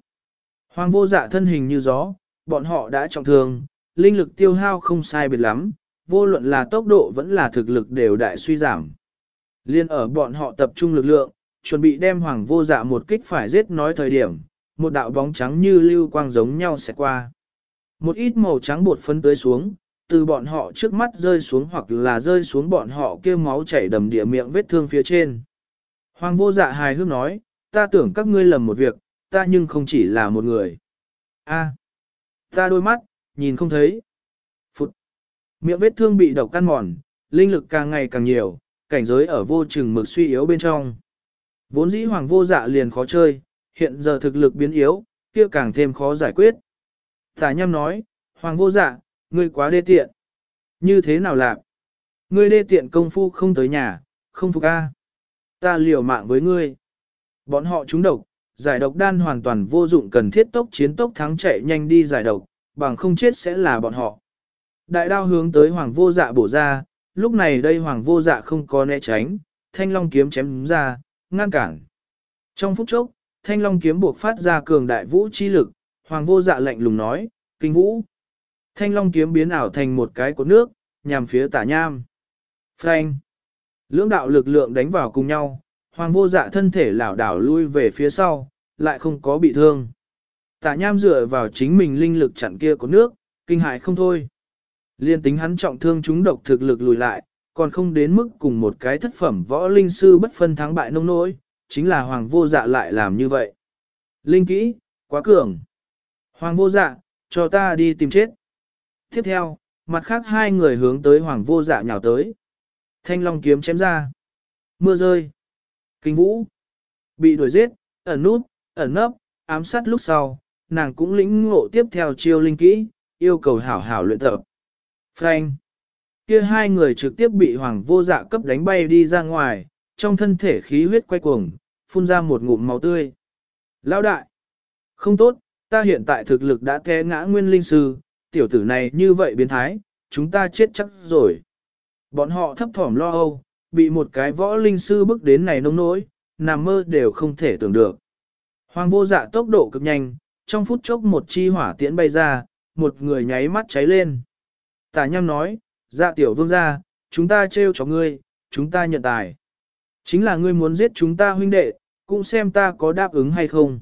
Hoàng vô dạ thân hình như gió, bọn họ đã trọng thương, linh lực tiêu hao không sai biệt lắm, vô luận là tốc độ vẫn là thực lực đều đại suy giảm. Liên ở bọn họ tập trung lực lượng, chuẩn bị đem hoàng vô dạ một kích phải giết nói thời điểm, một đạo bóng trắng như lưu quang giống nhau sẽ qua. Một ít màu trắng bột phấn tới xuống, từ bọn họ trước mắt rơi xuống hoặc là rơi xuống bọn họ kêu máu chảy đầm địa miệng vết thương phía trên. Hoàng vô dạ hài hước nói, ta tưởng các ngươi lầm một việc, ta nhưng không chỉ là một người. A, ta đôi mắt, nhìn không thấy. Miệng vết thương bị độc căn mòn, linh lực càng ngày càng nhiều, cảnh giới ở vô chừng mực suy yếu bên trong. Vốn dĩ hoàng vô dạ liền khó chơi, hiện giờ thực lực biến yếu, kia càng thêm khó giải quyết. Tả nhâm nói, hoàng vô dạ, ngươi quá đê tiện. Như thế nào lạc? Ngươi đê tiện công phu không tới nhà, không phục a. Ta liều mạng với ngươi. Bọn họ trúng độc, giải độc đan hoàn toàn vô dụng cần thiết tốc chiến tốc thắng chạy nhanh đi giải độc, bằng không chết sẽ là bọn họ. Đại đao hướng tới hoàng vô dạ bổ ra, lúc này đây hoàng vô dạ không có né tránh, thanh long kiếm chém đúng ra, ngăn cản. Trong phút chốc, thanh long kiếm buộc phát ra cường đại vũ chi lực, hoàng vô dạ lạnh lùng nói, kinh vũ. Thanh long kiếm biến ảo thành một cái cột nước, nhằm phía tả nham. Phanh. Lưỡng đạo lực lượng đánh vào cùng nhau, hoàng vô dạ thân thể lảo đảo lui về phía sau, lại không có bị thương. Tả nham dựa vào chính mình linh lực chặn kia của nước, kinh hại không thôi. Liên tính hắn trọng thương chúng độc thực lực lùi lại, còn không đến mức cùng một cái thất phẩm võ linh sư bất phân thắng bại nông nỗi, chính là hoàng vô dạ lại làm như vậy. Linh kỹ, quá cường. Hoàng vô dạ, cho ta đi tìm chết. Tiếp theo, mặt khác hai người hướng tới hoàng vô dạ nhào tới. Thanh long kiếm chém ra. Mưa rơi. Kinh vũ. Bị đuổi giết, ẩn nút, ẩn nấp, ám sát lúc sau, nàng cũng lĩnh ngộ tiếp theo chiêu linh kỹ, yêu cầu hảo hảo luyện tập. Phanh! Kia hai người trực tiếp bị hoàng vô dạ cấp đánh bay đi ra ngoài, trong thân thể khí huyết quay cuồng, phun ra một ngụm máu tươi. Lão đại. Không tốt, ta hiện tại thực lực đã té ngã nguyên linh sư, tiểu tử này như vậy biến thái, chúng ta chết chắc rồi. Bọn họ thấp thỏm lo âu, bị một cái võ linh sư bước đến này nông nỗi, nằm mơ đều không thể tưởng được. Hoàng vô dạ tốc độ cực nhanh, trong phút chốc một chi hỏa tiễn bay ra, một người nháy mắt cháy lên. Tả nhăm nói, dạ tiểu vương gia, chúng ta trêu cho ngươi, chúng ta nhận tài. Chính là ngươi muốn giết chúng ta huynh đệ, cũng xem ta có đáp ứng hay không.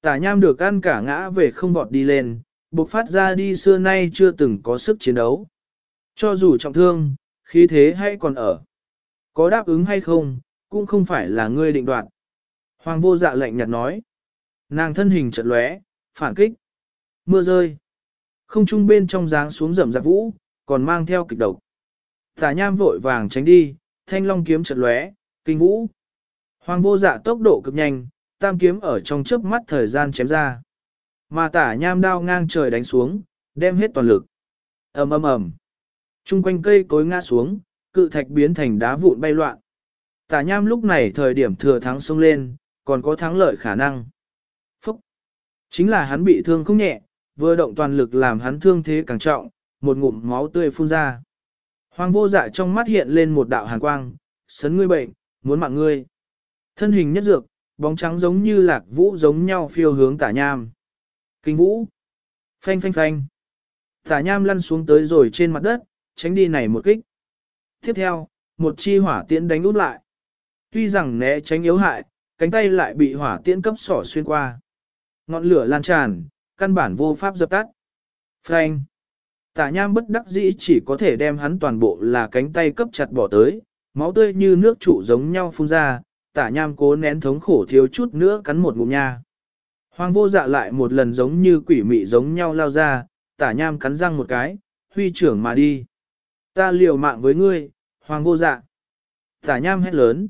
Tả nham được ăn cả ngã về không vọt đi lên, buộc phát ra đi xưa nay chưa từng có sức chiến đấu. Cho dù trọng thương, khí thế hay còn ở. Có đáp ứng hay không, cũng không phải là ngươi định đoạt. Hoàng vô dạ lệnh nhạt nói. Nàng thân hình chợt lóe, phản kích. Mưa rơi. Không trung bên trong dáng xuống rầm rạp vũ, còn mang theo kịch độc. Tả nham vội vàng tránh đi, thanh long kiếm chật lóe, kinh vũ. Hoàng vô dạ tốc độ cực nhanh, tam kiếm ở trong chớp mắt thời gian chém ra. Mà tả nham đao ngang trời đánh xuống, đem hết toàn lực. ầm ầm ầm. Trung quanh cây cối ngã xuống, cự thạch biến thành đá vụn bay loạn. Tả nham lúc này thời điểm thừa thắng xông lên, còn có thắng lợi khả năng. Phúc! Chính là hắn bị thương không nhẹ, vừa động toàn lực làm hắn thương thế càng trọng, một ngụm máu tươi phun ra. Hoàng vô dạ trong mắt hiện lên một đạo hàn quang, sấn ngươi bệnh, muốn mạng ngươi. Thân hình nhất dược, bóng trắng giống như lạc vũ giống nhau phiêu hướng tả nham. Kinh vũ! Phanh phanh phanh! Tả nham lăn xuống tới rồi trên mặt đất, tránh đi này một kích. Tiếp theo, một chi hỏa tiễn đánh út lại. Tuy rằng né tránh yếu hại, cánh tay lại bị hỏa tiễn cấp sỏ xuyên qua. Ngọn lửa lan tràn, căn bản vô pháp dập tắt. Frank. Tả nham bất đắc dĩ chỉ có thể đem hắn toàn bộ là cánh tay cấp chặt bỏ tới, máu tươi như nước trụ giống nhau phun ra, tả nham cố nén thống khổ thiếu chút nữa cắn một ngụm nha. Hoàng vô dạ lại một lần giống như quỷ mị giống nhau lao ra, tả nham cắn răng một cái, huy trưởng mà đi. Ta liều mạng với ngươi, hoàng vô dạ. Tả nham hét lớn.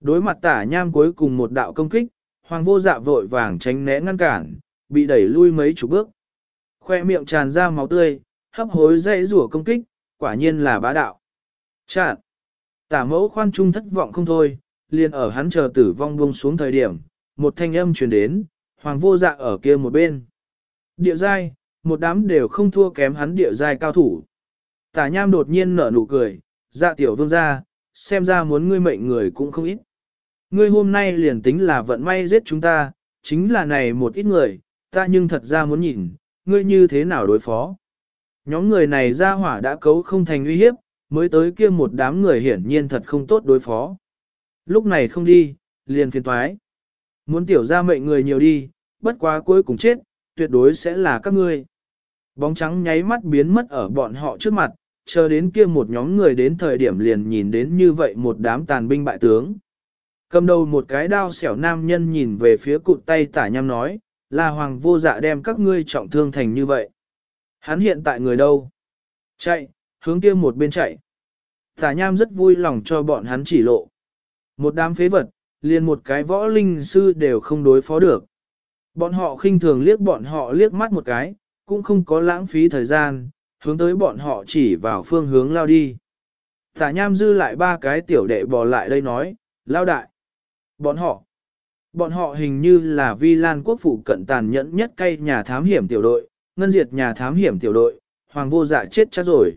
Đối mặt tả nham cuối cùng một đạo công kích, hoàng vô dạ vội vàng tránh né ngăn cản, bị đẩy lui mấy chục bước. Khoe miệng tràn ra máu tươi, hấp hối dây rủa công kích, quả nhiên là bá đạo. Chạn! Tả mẫu khoan trung thất vọng không thôi, liền ở hắn chờ tử vong buông xuống thời điểm, một thanh âm truyền đến, hoàng vô dạ ở kia một bên. Địa giai, một đám đều không thua kém hắn địa giai cao thủ. Tả nham đột nhiên nở nụ cười, dạ tiểu vương gia, xem ra muốn ngươi mệnh người cũng không ít. Ngươi hôm nay liền tính là vận may giết chúng ta, chính là này một ít người, ta nhưng thật ra muốn nhìn, ngươi như thế nào đối phó. Nhóm người này ra hỏa đã cấu không thành uy hiếp, mới tới kia một đám người hiển nhiên thật không tốt đối phó. Lúc này không đi, liền phiền toái. Muốn tiểu ra mệnh người nhiều đi, bất quá cuối cùng chết, tuyệt đối sẽ là các ngươi. Bóng trắng nháy mắt biến mất ở bọn họ trước mặt, chờ đến kia một nhóm người đến thời điểm liền nhìn đến như vậy một đám tàn binh bại tướng. Cầm đầu một cái đao xẻo nam nhân nhìn về phía cụt tay tả nhăm nói, là hoàng vô dạ đem các ngươi trọng thương thành như vậy. Hắn hiện tại người đâu? Chạy, hướng kia một bên chạy. Tả nham rất vui lòng cho bọn hắn chỉ lộ. Một đám phế vật, liền một cái võ linh sư đều không đối phó được. Bọn họ khinh thường liếc bọn họ liếc mắt một cái, cũng không có lãng phí thời gian, hướng tới bọn họ chỉ vào phương hướng lao đi. Tả nham dư lại ba cái tiểu đệ bò lại đây nói, lao đại. Bọn họ, bọn họ hình như là vi lan quốc phủ cận tàn nhẫn nhất cây nhà thám hiểm tiểu đội, ngân diệt nhà thám hiểm tiểu đội, hoàng vô dạ chết chắc rồi.